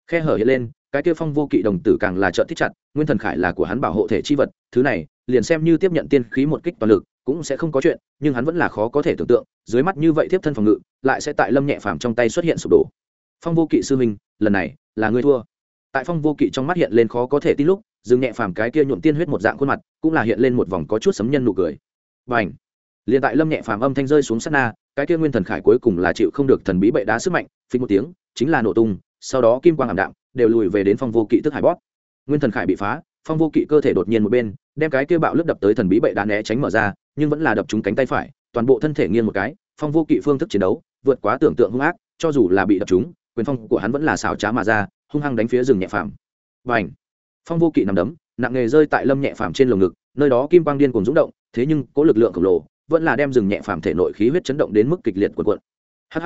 Khe hở hiện lên cái kia phong vô kỵ đồng tử càng là trợ thích chặt, nguyên thần khải là của hắn bảo hộ thể chi vật, thứ này, liền xem như tiếp nhận tiên khí một kích toàn lực, cũng sẽ không có chuyện, nhưng hắn vẫn là khó có thể tưởng tượng, dưới mắt như vậy tiếp thân phòng ngự, lại sẽ tại lâm nhẹ phàm trong tay xuất hiện sụp đổ. Phong vô kỵ sư huynh, lần này, là ngươi thua. Tại phong vô kỵ trong mắt hiện lên khó có thể tin lúc dừng nhẹ phàm cái kia nhuộm tiên huyết một dạng khuôn mặt, cũng là hiện lên một vòng có chút sấm nhân nụ cười. Và ảnh liền tại lâm nhẹ phàm âm thanh rơi xuống sát na, cái kia nguyên thần khải cuối cùng là chịu không được thần bí bệ đá sức mạnh phí một tiếng, chính là nổ tung, sau đó kim quang ảm đạm đều lùi về đến phong vô kỵ tức hải bót nguyên thần khải bị phá, phong vô kỵ cơ thể đột nhiên một bên, đem cái kia bạo lướt đập tới thần bí bệ đá né tránh mở ra, nhưng vẫn là đập trúng cánh tay phải, toàn bộ thân thể nghiêng một cái, phong vô kỵ phương thức chiến đấu, vượt quá tưởng tượng hung ác, cho dù là bị đập trúng, quyền phong của hắn vẫn là xào trá mà ra, hung hăng đánh phía rừng nhẹ phàm. Và ảnh phong vô kỵ nằm đấm, nặng nghề rơi tại lâm nhẹ phàm trên lồng ngực, nơi đó kim quang điên cùng rúng động, thế nhưng có lực lượng khổng lồ, vẫn là đem rừng nhẹ phàm thể nội khí huyết chấn động đến mức kịch liệt cuộn cuộn. Hh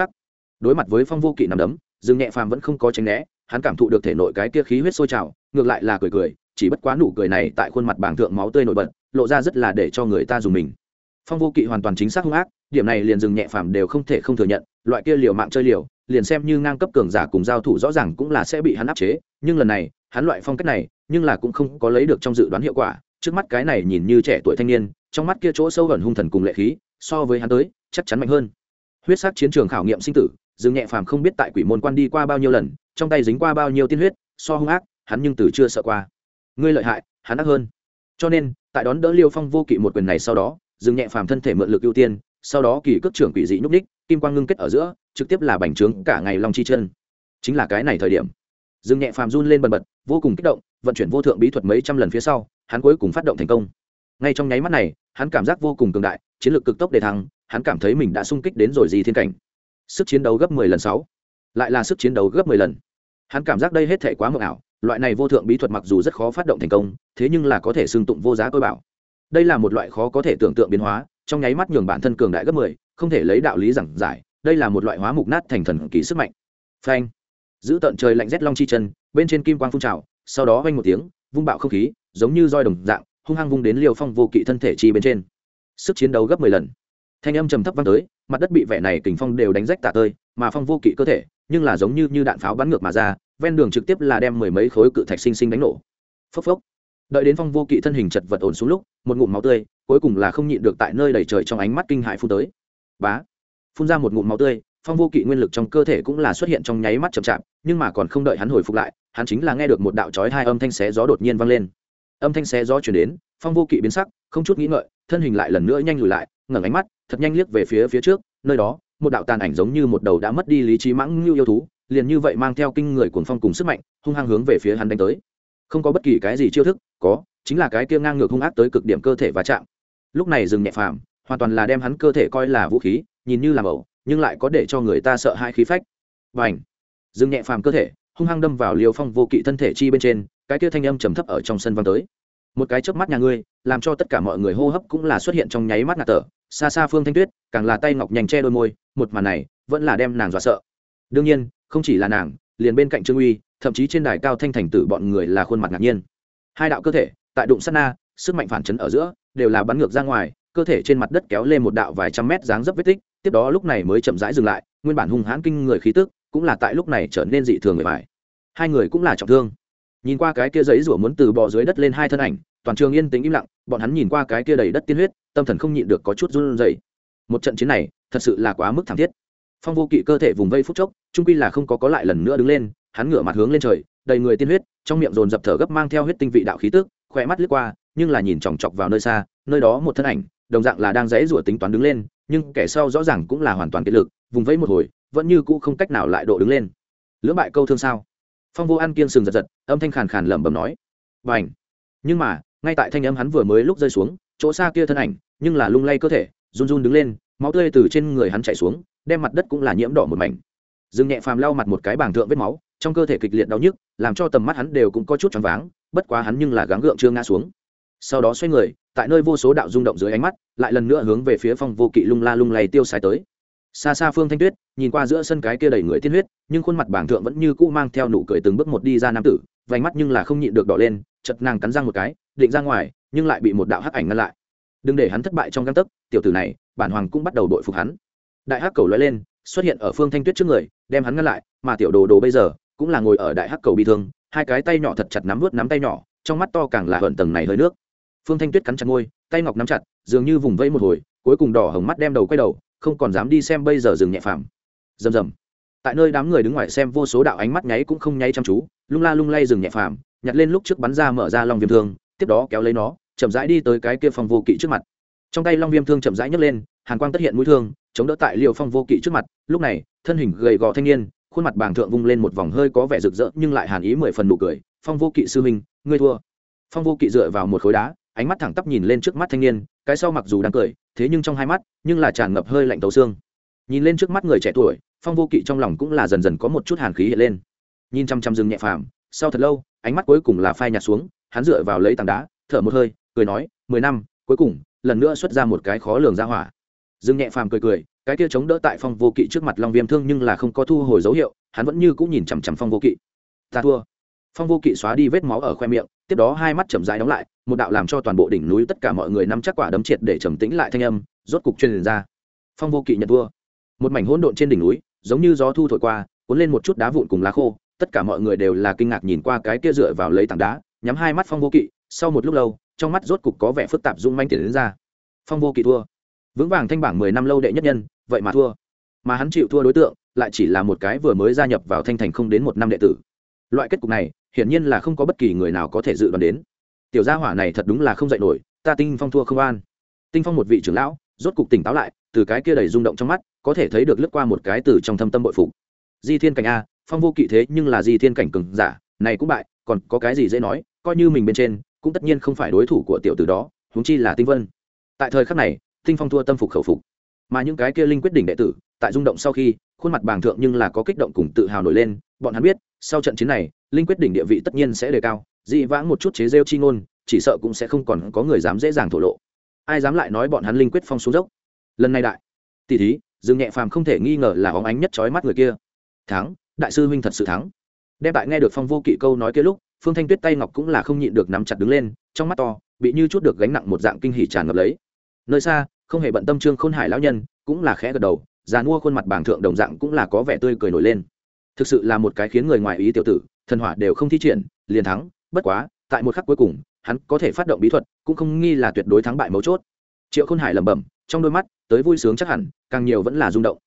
đối mặt với phong vô kỵ nằm đấm, rừng nhẹ phàm vẫn không có tránh né hắn cảm thụ được thể nội cái kia khí huyết sôi trào, ngược lại là cười cười, chỉ bất quá nụ cười này tại khuôn mặt bảng thượng máu tươi nổi bật, lộ ra rất là để cho người ta dùng mình. Phong vô kỵ hoàn toàn chính xác hung ác, điểm này liền dừng nhẹ phàm đều không thể không thừa nhận, loại kia liều mạng chơi liều, liền xem như ngang cấp cường giả cùng giao thủ rõ ràng cũng là sẽ bị hắn áp chế, nhưng lần này, hắn loại phong cách này, nhưng là cũng không có lấy được trong dự đoán hiệu quả, trước mắt cái này nhìn như trẻ tuổi thanh niên, trong mắt kia chỗ sâu gần hung thần cùng lệ khí, so với hắn tới, chắc chắn mạnh hơn. Huyết sắc chiến trường khảo nghiệm sinh tử dương nhẹ phàm không biết tại quỷ môn quan đi qua bao nhiêu lần, trong tay dính qua bao nhiêu tiên huyết, so hung ác, hắn nhưng từ chưa sợ qua. Ngươi lợi hại, hắn ác hơn. Cho nên, tại đón đỡ liêu phong vô kỵ một quyền này sau đó, dương nhẹ phàm thân thể mượn lực ưu tiên, sau đó kỳ cước trưởng quỷ dị nhúc ních kim quang ngưng kết ở giữa, trực tiếp là bành trướng cả ngày long chi chân. Chính là cái này thời điểm. Dương nhẹ phàm run lên bần bật, vô cùng kích động, vận chuyển vô thượng bí thuật mấy trăm lần phía sau, hắn cuối cùng phát động thành công. Ngay trong nháy mắt này, hắn cảm giác vô cùng cường đại, chiến lược cực tốc đề thăng, hắn cảm thấy mình đã sung kích đến rồi gì thiên cảnh sức chiến đấu gấp mười lần sáu. Lại là sức chiến đấu gấp mười lần. Hắn cảm giác đây hết thể quá mờ ảo, loại này vô thượng bí thuật mặc dù rất khó phát động thành công, thế nhưng là có thể xưng tụng vô giá tôi bảo. Đây là một loại khó có thể tưởng tượng biến hóa, trong nháy mắt nhường bản thân cường đại gấp mười, không thể lấy đạo lý giảng giải, đây là một loại hóa mục nát thành thần kỳ sức mạnh. Phanh. Giữ tận trời lạnh rét long chi chân, bên trên kim quang phun trào, sau đó vang một tiếng, vung bạo không khí, giống như roi đồng dạng, hung hăng vung đến liều phong vô kỵ thân thể chi bên trên. Sức chiến đấu gấp mười lần thanh âm trầm thấp vang tới, mặt đất bị vẻ này kình phong đều đánh rách tạ tơi, mà phong vô kỵ cơ thể, nhưng là giống như như đạn pháo bắn ngược mà ra, ven đường trực tiếp là đem mười mấy khối cự thạch sinh sinh đánh nổ. Phốc phốc. Đợi đến phong vô kỵ thân hình chật vật ổn xuống lúc, một ngụm máu tươi, cuối cùng là không nhịn được tại nơi đầy trời trong ánh mắt kinh hại phun tới. Bá. Phun ra một ngụm máu tươi, phong vô kỵ nguyên lực trong cơ thể cũng là xuất hiện trong nháy mắt chậm chạp, nhưng mà còn không đợi hắn hồi phục lại, hắn chính là nghe được một đạo trói hai âm thanh xé gió đột nhiên vang lên. Âm thanh xé gió chuyển đến, phong vô kỵ biến sắc, không chút nghĩ ngợi, thân hình lại lần nữa nhanh lùi lại, ngẩng ánh mắt thật nhanh liếc về phía phía trước, nơi đó, một đạo tàn ảnh giống như một đầu đã mất đi lý trí mãng như yêu thú, liền như vậy mang theo kinh người cuồng phong cùng sức mạnh, hung hăng hướng về phía hắn đánh tới. Không có bất kỳ cái gì chiêu thức, có, chính là cái kia ngang ngược hung ác tới cực điểm cơ thể va chạm. Lúc này dừng nhẹ phàm, hoàn toàn là đem hắn cơ thể coi là vũ khí, nhìn như làm ẩu nhưng lại có để cho người ta sợ hai khí phách. Và ảnh dừng nhẹ phàm cơ thể, hung hăng đâm vào liều phong vô kỵ thân thể chi bên trên, cái kia thanh âm trầm thấp ở trong sân văng tới. Một cái chớp mắt nhà ngươi, làm cho tất cả mọi người hô hấp cũng là xuất hiện trong nháy mắt ngạt tở xa xa phương thanh tuyết, càng là tay ngọc nhanh che đôi môi, một màn này vẫn là đem nàng dọa sợ. Đương nhiên, không chỉ là nàng, liền bên cạnh trương uy, thậm chí trên đài cao thanh thành tử bọn người là khuôn mặt ngạc nhiên. Hai đạo cơ thể, tại đụng sát na, sức mạnh phản chấn ở giữa, đều là bắn ngược ra ngoài, cơ thể trên mặt đất kéo lên một đạo vài trăm mét dáng dấp vết tích, tiếp đó lúc này mới chậm rãi dừng lại, nguyên bản hung hãn kinh người khí tức cũng là tại lúc này trở nên dị thường người bài hai người cũng là trọng thương. Nhìn qua cái kia giấy rủa muốn từ bò dưới đất lên hai thân ảnh, toàn trường yên tĩnh im lặng, bọn hắn nhìn qua cái kia đầy đất tiên huyết tâm thần không nhịn được có chút run rẩy. Một trận chiến này, thật sự là quá mức thảm thiết. Phong vô kỵ cơ thể vùng vây phút chốc, trung quy là không có có lại lần nữa đứng lên, hắn ngửa mặt hướng lên trời, đầy người tiên huyết, trong miệng dồn dập thở gấp mang theo huyết tinh vị đạo khí tức, khỏe mắt lướt qua, nhưng là nhìn chòng chọc vào nơi xa, nơi đó một thân ảnh, đồng dạng là đang dãy rủa tính toán đứng lên, nhưng kẻ sau rõ ràng cũng là hoàn toàn kết lực, vùng vẫy một hồi, vẫn như cũ không cách nào lại độ đứng lên. Lưỡng bại câu thương sao? Phong vô ăn kiên sừng giật giật, âm thanh khàn khàn lẩm bẩm nói. Và ảnh nhưng mà, ngay tại thanh âm hắn vừa mới lúc rơi xuống, chỗ xa kia thân ảnh nhưng là lung lay cơ thể, run run đứng lên, máu tươi từ trên người hắn chảy xuống, đem mặt đất cũng là nhiễm đỏ một mảnh. Dương nhẹ phàm lau mặt một cái bảng thượng vết máu, trong cơ thể kịch liệt đau nhức, làm cho tầm mắt hắn đều cũng có chút choáng váng, bất quá hắn nhưng là gắng gượng chưa ngã xuống. Sau đó xoay người, tại nơi vô số đạo rung động dưới ánh mắt, lại lần nữa hướng về phía phong vô kỵ lung la lung lay tiêu xài tới. Xa xa phương thanh tuyết, nhìn qua giữa sân cái kia đầy người tiên huyết, nhưng khuôn mặt bảng thượng vẫn như cũ mang theo nụ cười từng bước một đi ra nam tử, vành mắt nhưng là không nhịn được đỏ lên chật nàng cắn răng một cái, định ra ngoài, nhưng lại bị một đạo hắc ảnh ngăn lại đừng để hắn thất bại trong găng tấc, tiểu tử này, bản hoàng cũng bắt đầu đội phục hắn. Đại hắc cầu lóe lên, xuất hiện ở phương thanh tuyết trước người, đem hắn ngăn lại, mà tiểu đồ đồ bây giờ, cũng là ngồi ở đại hắc cầu bị thương, hai cái tay nhỏ thật chặt nắm vớt nắm tay nhỏ, trong mắt to càng là hận tầng này hơi nước. Phương thanh tuyết cắn chặt môi, tay ngọc nắm chặt, dường như vùng vẫy một hồi, cuối cùng đỏ hồng mắt đem đầu quay đầu, không còn dám đi xem bây giờ dừng nhẹ phàm. Rầm rầm. Tại nơi đám người đứng ngoài xem vô số đạo ánh mắt nháy cũng không nháy chăm chú, lung la lung lay dừng nhẹ phàm, nhặt lên lúc trước bắn ra mở ra lòng viêm thương, tiếp đó kéo lấy nó chậm rãi đi tới cái kia phong vô kỵ trước mặt. Trong tay long viêm thương chậm rãi nhấc lên, hàn quang tất hiện mũi thương, chống đỡ tại liều phong vô kỵ trước mặt. Lúc này, thân hình gầy gò thanh niên, khuôn mặt bàng thượng vung lên một vòng hơi có vẻ rực rỡ, nhưng lại hàn ý mười phần nụ cười. Phong vô kỵ sư huynh, ngươi thua. Phong vô kỵ dựa vào một khối đá, ánh mắt thẳng tắp nhìn lên trước mắt thanh niên, cái sau mặc dù đang cười, thế nhưng trong hai mắt, nhưng là tràn ngập hơi lạnh tấu xương. Nhìn lên trước mắt người trẻ tuổi, phong vô kỵ trong lòng cũng là dần dần có một chút hàn khí hiện lên. Nhìn chăm chăm rừng nhẹ phàm, sau thật lâu, ánh mắt cuối cùng là phai nhạt xuống, hắn dựa vào lấy tảng đá, thở một hơi cười nói, mười năm, cuối cùng, lần nữa xuất ra một cái khó lường ra hỏa. Dương nhẹ phàm cười cười, cái kia chống đỡ tại phong vô kỵ trước mặt long viêm thương nhưng là không có thu hồi dấu hiệu, hắn vẫn như cũng nhìn chằm chằm phong vô kỵ. Ta thua. Phong vô kỵ xóa đi vết máu ở khoe miệng, tiếp đó hai mắt chậm rãi đóng lại, một đạo làm cho toàn bộ đỉnh núi tất cả mọi người nắm chắc quả đấm triệt để trầm tĩnh lại thanh âm, rốt cục truyền ra. Phong vô kỵ nhận thua. Một mảnh hỗn độn trên đỉnh núi, giống như gió thu thổi qua, cuốn lên một chút đá vụn cùng lá khô, tất cả mọi người đều là kinh ngạc nhìn qua cái kia dựa vào lấy tảng đá, nhắm hai mắt phong vô kỵ sau một lúc lâu, trong mắt rốt cục có vẻ phức tạp rung manh tiền đến ra. Phong vô kỳ thua. Vững vàng thanh bảng mười năm lâu đệ nhất nhân, vậy mà thua. Mà hắn chịu thua đối tượng, lại chỉ là một cái vừa mới gia nhập vào thanh thành không đến một năm đệ tử. Loại kết cục này, hiển nhiên là không có bất kỳ người nào có thể dự đoán đến. Tiểu gia hỏa này thật đúng là không dạy nổi, ta tinh phong thua không an. Tinh phong một vị trưởng lão, rốt cục tỉnh táo lại, từ cái kia đầy rung động trong mắt, có thể thấy được lướt qua một cái từ trong thâm tâm bội phục. Di thiên cảnh a, phong vô kỵ thế nhưng là di thiên cảnh cường giả, này cũng bại, còn có cái gì dễ nói, coi như mình bên trên cũng tất nhiên không phải đối thủ của tiểu tử đó, huống chi là tinh vân. Tại thời khắc này, tinh phong thua tâm phục khẩu phục. Mà những cái kia linh quyết đỉnh đệ tử, tại rung động sau khi, khuôn mặt bàng thượng nhưng là có kích động cùng tự hào nổi lên, bọn hắn biết, sau trận chiến này, linh quyết đỉnh địa vị tất nhiên sẽ đề cao, dị vãng một chút chế rêu chi ngôn, chỉ sợ cũng sẽ không còn có người dám dễ dàng thổ lộ. Ai dám lại nói bọn hắn linh quyết phong xuống dốc? Lần này đại, tỷ thí, dương nhẹ phàm không thể nghi ngờ là óng ánh nhất trói mắt người kia. Thắng, đại sư huynh thật sự thắng. Đem tại nghe được phong vô kỵ câu nói kia lúc phương thanh tuyết tay ngọc cũng là không nhịn được nắm chặt đứng lên, trong mắt to, bị như chút được gánh nặng một dạng kinh hỉ tràn ngập lấy. Nơi xa, không hề bận tâm trương khôn hải lão nhân, cũng là khẽ gật đầu, già mua khuôn mặt bảng thượng đồng dạng cũng là có vẻ tươi cười nổi lên. Thực sự là một cái khiến người ngoài ý tiểu tử, thần hỏa đều không thi triển, liền thắng, bất quá, tại một khắc cuối cùng, hắn có thể phát động bí thuật, cũng không nghi là tuyệt đối thắng bại mấu chốt. Triệu khôn hải lẩm bẩm, trong đôi mắt, tới vui sướng chắc hẳn, càng nhiều vẫn là rung động.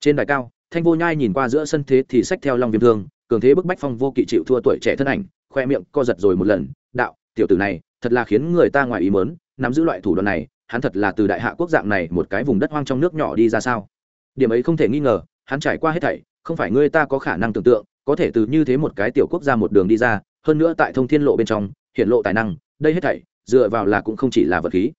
Trên đài cao, thanh vô nhai nhìn qua giữa sân thế thì sách theo long viêm thương, cường thế bức bách phong vô kỵ chịu thua tuổi trẻ thân ảnh khoe miệng co giật rồi một lần, đạo, tiểu tử này, thật là khiến người ta ngoài ý mớn nắm giữ loại thủ đoạn này, hắn thật là từ đại hạ quốc dạng này một cái vùng đất hoang trong nước nhỏ đi ra sao? Điểm ấy không thể nghi ngờ, hắn trải qua hết thảy, không phải người ta có khả năng tưởng tượng, có thể từ như thế một cái tiểu quốc ra một đường đi ra, hơn nữa tại thông thiên lộ bên trong, hiện lộ tài năng, đây hết thảy, dựa vào là cũng không chỉ là vật khí.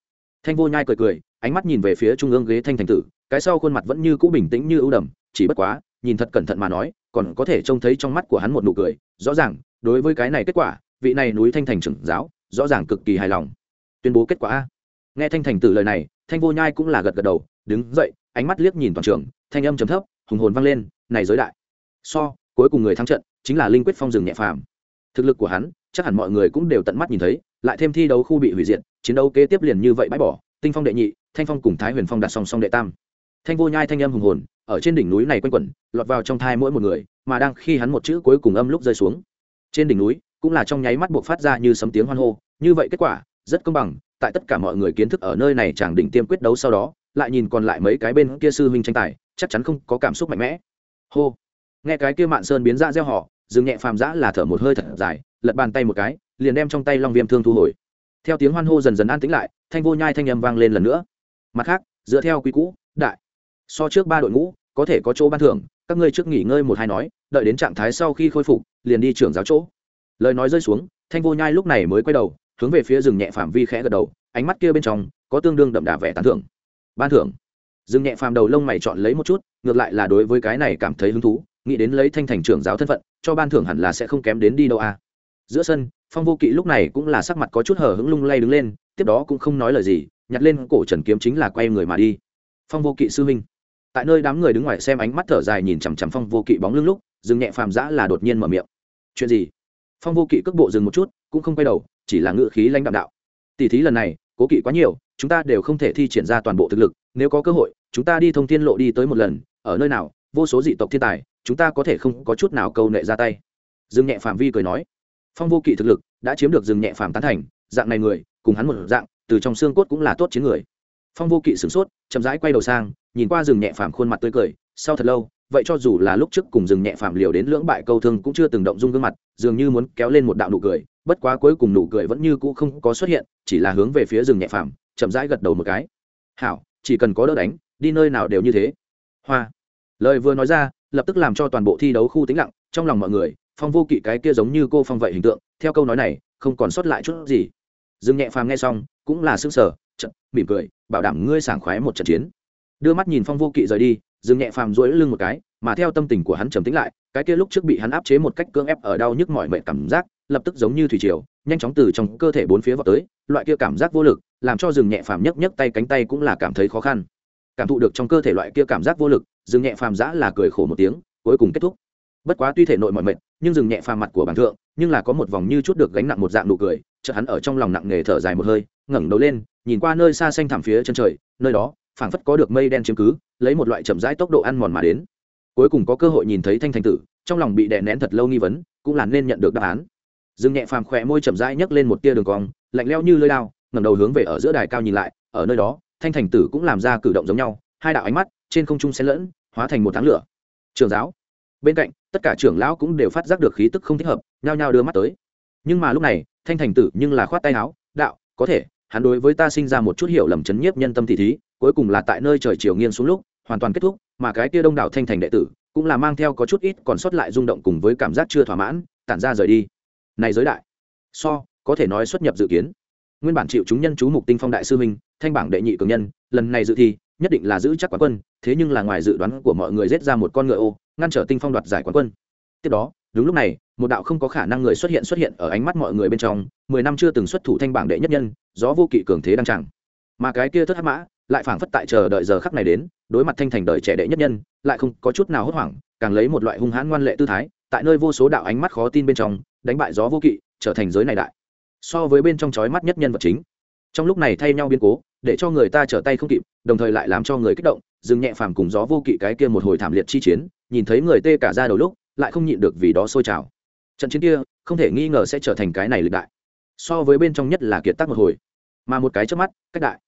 Thanh vô nhai cười cười, ánh mắt nhìn về phía trung ương ghế thanh thành tử, cái sau khuôn mặt vẫn như cũ bình tĩnh như ưu đầm, chỉ bất quá, nhìn thật cẩn thận mà nói, còn có thể trông thấy trong mắt của hắn một nụ cười, rõ ràng đối với cái này kết quả, vị này núi thanh thành trưởng giáo, rõ ràng cực kỳ hài lòng. Tuyên bố kết quả a. Nghe thanh thành tử lời này, thanh vô nhai cũng là gật gật đầu, đứng dậy, ánh mắt liếc nhìn toàn trường, thanh âm trầm thấp, hùng hồn vang lên, này giới đại, so, cuối cùng người thắng trận, chính là linh quyết phong rừng nhẹ phàm. Thực lực của hắn, chắc hẳn mọi người cũng đều tận mắt nhìn thấy, lại thêm thi đấu khu bị hủy diệt, chiến đấu kế tiếp liền như vậy bãi bỏ, tinh phong đệ nhị, thanh phong cùng thái huyền phong đặt song song đệ tam. Thanh vô nhai thanh âm hùng hồn, ở trên đỉnh núi này quanh quẩn, lọt vào trong thai mỗi một người, mà đang khi hắn một chữ cuối cùng âm lúc rơi xuống trên đỉnh núi, cũng là trong nháy mắt buộc phát ra như sấm tiếng hoan hô, như vậy kết quả, rất công bằng, tại tất cả mọi người kiến thức ở nơi này chẳng đỉnh tiêm quyết đấu sau đó, lại nhìn còn lại mấy cái bên kia sư huynh tranh tài, chắc chắn không có cảm xúc mạnh mẽ. Hô. Nghe cái kia mạn sơn biến ra gieo họ dừng nhẹ phàm giã là thở một hơi thật dài, lật bàn tay một cái, liền đem trong tay long viêm thương thu hồi. Theo tiếng hoan hô dần dần an tĩnh lại, thanh vô nhai thanh âm vang lên lần nữa. Mặt khác, dựa theo quy cũ, đại, so trước ba đội ngũ, có thể có chỗ ban thưởng các ngươi trước nghỉ ngơi một hai nói, đợi đến trạng thái sau khi khôi phục, liền đi trưởng giáo chỗ. Lời nói rơi xuống, thanh vô nhai lúc này mới quay đầu, hướng về phía rừng nhẹ phạm vi khẽ gật đầu, ánh mắt kia bên trong có tương đương đậm đà vẻ tán thưởng. Ban thưởng. Rừng nhẹ phàm đầu lông mày chọn lấy một chút, ngược lại là đối với cái này cảm thấy hứng thú, nghĩ đến lấy thanh thành trưởng giáo thân phận, cho ban thưởng hẳn là sẽ không kém đến đi đâu à. giữa sân, phong vô kỵ lúc này cũng là sắc mặt có chút hở hững lung lay đứng lên, tiếp đó cũng không nói lời gì, nhặt lên cổ trần kiếm chính là quay người mà đi. Phong vô kỵ sư huynh tại nơi đám người đứng ngoài xem ánh mắt thở dài nhìn chằm chằm phong vô kỵ bóng lưng lúc, dừng nhẹ phàm giã là đột nhiên mở miệng. Chuyện gì? Phong vô kỵ cước bộ dừng một chút, cũng không quay đầu, chỉ là ngự khí lãnh đạm đạo. Tỷ thí lần này, cố kỵ quá nhiều, chúng ta đều không thể thi triển ra toàn bộ thực lực, nếu có cơ hội, chúng ta đi thông thiên lộ đi tới một lần, ở nơi nào, vô số dị tộc thiên tài, chúng ta có thể không có chút nào câu nệ ra tay. Dừng nhẹ phạm vi cười nói. Phong vô kỵ thực lực đã chiếm được dừng nhẹ phạm tán thành, dạng này người, cùng hắn một dạng, từ trong xương cốt cũng là tốt chiến người. Phong vô kỵ sửng sốt, chậm rãi quay đầu sang nhìn qua rừng nhẹ phàm khuôn mặt tươi cười, sau thật lâu, vậy cho dù là lúc trước cùng rừng nhẹ phàm liều đến lưỡng bại câu thương cũng chưa từng động dung gương mặt, dường như muốn kéo lên một đạo nụ cười, bất quá cuối cùng nụ cười vẫn như cũ không có xuất hiện, chỉ là hướng về phía rừng nhẹ phàm, chậm rãi gật đầu một cái. Hảo, chỉ cần có đỡ đánh, đi nơi nào đều như thế. Hoa. Lời vừa nói ra, lập tức làm cho toàn bộ thi đấu khu tĩnh lặng, trong lòng mọi người, phong vô kỵ cái kia giống như cô phong vậy hình tượng, theo câu nói này, không còn sót lại chút gì. Dương nhẹ phàm nghe xong, cũng là sững sờ trận mỉm cười, bảo đảm ngươi sảng khoái một trận chiến đưa mắt nhìn phong vô kỵ rời đi dừng nhẹ phàm duỗi lưng một cái mà theo tâm tình của hắn trầm tĩnh lại cái kia lúc trước bị hắn áp chế một cách cưỡng ép ở đau nhức mọi mệnh cảm giác lập tức giống như thủy triều nhanh chóng từ trong cơ thể bốn phía vào tới loại kia cảm giác vô lực làm cho dừng nhẹ phàm nhấc nhấc tay cánh tay cũng là cảm thấy khó khăn. Cảm thụ được trong cơ thể loại kia cảm giác vô lực dừng nhẹ phàm giã là cười khổ một tiếng cuối cùng kết thúc. Bất quá tuy thể nội mọi mệnh, nhưng dừng nhẹ phàm mặt của bản thượng nhưng là có một vòng như chút được gánh nặng một dạng nụ cười chợt hắn ở trong lòng nặng nề thở dài một hơi ngẩng đầu lên nhìn qua nơi xa xanh thẳm phía chân trời nơi đó phảng phất có được mây đen chiếm cứ, lấy một loại chậm rãi tốc độ ăn mòn mà đến. Cuối cùng có cơ hội nhìn thấy thanh thành tử, trong lòng bị đè nén thật lâu nghi vấn, cũng là nên nhận được đáp án. Dương nhẹ phàm khỏe môi chậm rãi nhấc lên một tia đường cong, lạnh lẽo như lưỡi lao ngẩng đầu hướng về ở giữa đài cao nhìn lại, ở nơi đó, thanh thành tử cũng làm ra cử động giống nhau, hai đạo ánh mắt, trên không trung xen lẫn, hóa thành một tháng lửa. Trường giáo. Bên cạnh, tất cả trưởng lão cũng đều phát giác được khí tức không thích hợp, nhao nhao đưa mắt tới. Nhưng mà lúc này, thanh thành tử nhưng là khoát tay áo, đạo, có thể hắn đối với ta sinh ra một chút hiểu lầm chấn nhiếp nhân tâm thị thí, cuối cùng là tại nơi trời chiều nghiêng xuống lúc, hoàn toàn kết thúc, mà cái kia đông đảo thanh thành đệ tử, cũng là mang theo có chút ít còn sót lại rung động cùng với cảm giác chưa thỏa mãn, tản ra rời đi. Này giới đại, so, có thể nói xuất nhập dự kiến. Nguyên bản chịu chúng nhân chú mục tinh phong đại sư minh thanh bảng đệ nhị cường nhân, lần này dự thi, nhất định là giữ chắc quán quân, thế nhưng là ngoài dự đoán của mọi người giết ra một con ngựa ô, ngăn trở tinh phong đoạt giải quán quân. Tiếp đó đúng lúc này một đạo không có khả năng người xuất hiện xuất hiện ở ánh mắt mọi người bên trong mười năm chưa từng xuất thủ thanh bảng đệ nhất nhân gió vô kỵ cường thế đăng chẳng, mà cái kia thất hát mã lại phảng phất tại chờ đợi giờ khắc này đến đối mặt thanh thành đời trẻ đệ nhất nhân lại không có chút nào hốt hoảng càng lấy một loại hung hãn ngoan lệ tư thái tại nơi vô số đạo ánh mắt khó tin bên trong đánh bại gió vô kỵ trở thành giới này đại. So với bên trong chói mắt nhất nhân vật chính. Trong lúc này thay nhau biến cố để cho người ta trở tay không kịp đồng thời lại làm cho người kích động dừng nhẹ phàm cùng gió vô kỵ cái kia một hồi thảm liệt chi chiến nhìn thấy người tê cả ra đầu lúc lại không nhịn được vì đó sôi trào. Trận chiến kia, không thể nghi ngờ sẽ trở thành cái này lịch đại. So với bên trong nhất là kiệt tác một hồi. Mà một cái trước mắt, cách đại.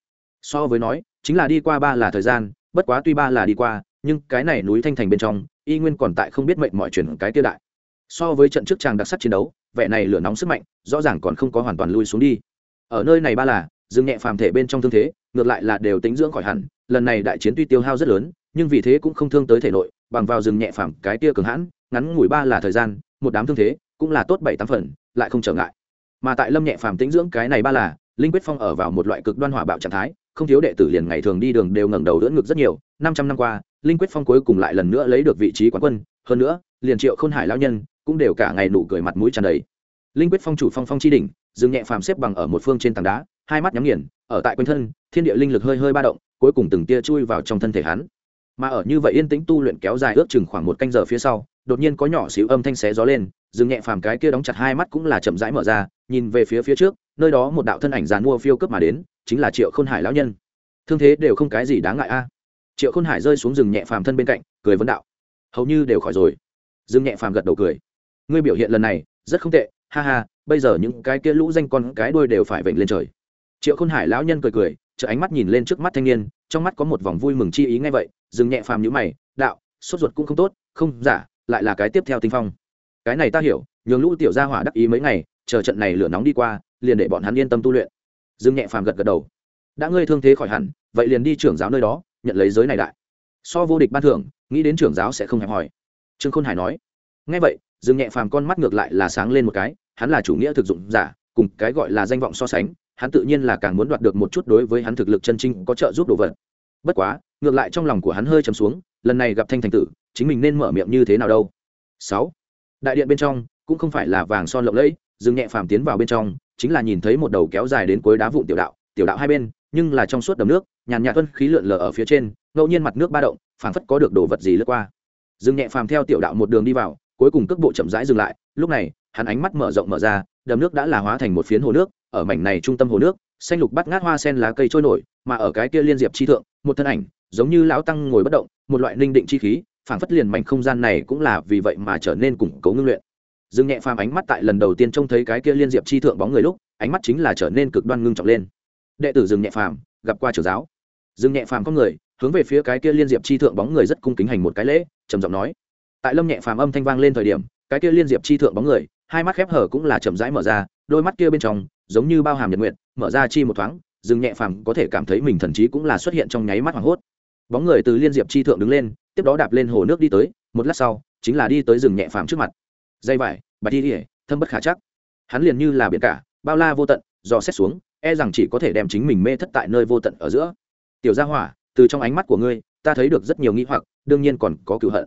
So với nói, chính là đi qua ba là thời gian, bất quá tuy ba là đi qua, nhưng cái này núi thanh thành bên trong, y nguyên còn tại không biết mệnh mọi chuyện cái kia đại. So với trận trước tràng đặc sắc chiến đấu, vẻ này lửa nóng sức mạnh, rõ ràng còn không có hoàn toàn lui xuống đi. Ở nơi này ba là dừng nhẹ phàm thể bên trong thương thế, ngược lại là đều tính dưỡng khỏi hẳn, lần này đại chiến tuy tiêu hao rất lớn, nhưng vì thế cũng không thương tới thể nội, bằng vào rừng nhẹ phàm cái tia cường hãn ngắn ngủi ba là thời gian, một đám thương thế cũng là tốt bảy tám phần, lại không trở ngại. Mà tại lâm nhẹ phàm tĩnh dưỡng cái này ba là, linh quyết phong ở vào một loại cực đoan hỏa bạo trạng thái, không thiếu đệ tử liền ngày thường đi đường đều ngẩng đầu đỡ ngực rất nhiều. Năm trăm năm qua, linh quyết phong cuối cùng lại lần nữa lấy được vị trí quán quân, hơn nữa, liền triệu khôn hải lao nhân cũng đều cả ngày nụ cười mặt mũi tràn đầy. Linh quyết phong chủ phong phong chi đỉnh dừng nhẹ phàm xếp bằng ở một phương trên tảng đá, hai mắt nhắm nghiền, ở tại quanh thân, thiên địa linh lực hơi hơi ba động, cuối cùng từng tia chui vào trong thân thể hắn. Mà ở như vậy yên tĩnh tu luyện kéo dài ước chừng khoảng một canh giờ phía sau đột nhiên có nhỏ xíu âm thanh xé gió lên, dừng nhẹ phàm cái kia đóng chặt hai mắt cũng là chậm rãi mở ra, nhìn về phía phía trước, nơi đó một đạo thân ảnh dàn mua phiêu cướp mà đến, chính là triệu khôn hải lão nhân. Thương thế đều không cái gì đáng ngại a. À. Triệu khôn hải rơi xuống rừng nhẹ phàm thân bên cạnh, cười vấn đạo. Hầu như đều khỏi rồi. Dương nhẹ phàm gật đầu cười. Ngươi biểu hiện lần này, rất không tệ, ha ha, bây giờ những cái kia lũ danh con cái đuôi đều phải vểnh lên trời. Triệu khôn hải lão nhân cười cười chợ ánh mắt nhìn lên trước mắt thanh niên, trong mắt có một vòng vui mừng chi ý ngay vậy dừng nhẹ phàm nhữ mày, đạo, sốt ruột cũng không tốt, không giả lại là cái tiếp theo tinh phong. Cái này ta hiểu, nhường lũ tiểu gia hỏa đắc ý mấy ngày, chờ trận này lửa nóng đi qua, liền để bọn hắn yên tâm tu luyện. Dương nhẹ phàm gật gật đầu. Đã ngươi thương thế khỏi hẳn, vậy liền đi trưởng giáo nơi đó, nhận lấy giới này đại. So vô địch ban thưởng, nghĩ đến trưởng giáo sẽ không hẹp hòi. Trương khôn hải nói. Ngay vậy, dương nhẹ phàm con mắt ngược lại là sáng lên một cái, hắn là chủ nghĩa thực dụng giả, cùng cái gọi là danh vọng so sánh, hắn tự nhiên là càng muốn đoạt được một chút đối với hắn thực lực chân trinh có trợ giúp đồ vật. Bất quá, ngược lại trong lòng của hắn hơi chấm xuống lần này gặp thanh thành tử, chính mình nên mở miệng như thế nào đâu? Sáu. Đại điện bên trong, cũng không phải là vàng son lộng lẫy dương nhẹ phàm tiến vào bên trong, chính là nhìn thấy một đầu kéo dài đến cuối đá vụn tiểu đạo tiểu đạo hai bên, nhưng là trong suốt đầm nước, nhàn nhạt tuân khí lượn lờ ở phía trên, ngẫu nhiên mặt nước ba động, phảng phất có được đồ vật gì lướt qua. Dương nhẹ phàm theo tiểu đạo một đường đi vào, cuối cùng cước bộ chậm rãi dừng lại, lúc này, hắn ánh mắt mở rộng mở ra, đầm nước đã là hóa thành một phiến hồ nước, ở mảnh này trung tâm hồ nước, xanh lục bắt ngát hoa sen lá cây trôi nổi, mà ở cái kia liên diệp chi thượng, một thân ảnh giống như lão tăng ngồi bất động, một loại ninh định chi khí, phảng phất liền mảnh không gian này cũng là vì vậy mà trở nên củng cố ngưng luyện. Dương nhẹ phàm ánh mắt tại lần đầu tiên trông thấy cái kia liên diệp chi thượng bóng người lúc, ánh mắt chính là trở nên cực đoan ngưng trọng lên. Đệ tử dương nhẹ phàm, gặp qua trưởng giáo. Dương nhẹ phàm có người, hướng về phía cái kia liên diệp chi thượng bóng người rất cung kính hành một cái lễ, trầm giọng nói. Tại lâm nhẹ phàm âm thanh vang lên thời điểm, cái kia liên diệp chi thượng bóng người, hai mắt khép hở cũng là chậm rãi mở ra, đôi mắt kia bên trong, giống như bao hàm nhật nguyện, mở ra chi một thoáng, dương nhẹ phàm có thể cảm thấy mình thần trí cũng là xuất hiện trong nháy mắt hoảng hốt bóng người từ liên diệp chi thượng đứng lên, tiếp đó đạp lên hồ nước đi tới, một lát sau, chính là đi tới rừng nhẹ phàm trước mặt. Dây vải, bạch đi ỉa thâm bất khả chắc. Hắn liền như là biển cả, bao la vô tận, dò xét xuống e rằng chỉ có thể đem chính mình mê thất tại nơi vô tận ở giữa. Tiểu gia hỏa, từ trong ánh mắt của ngươi, ta thấy được rất nhiều nghĩ hoặc, đương nhiên còn có cựu hận.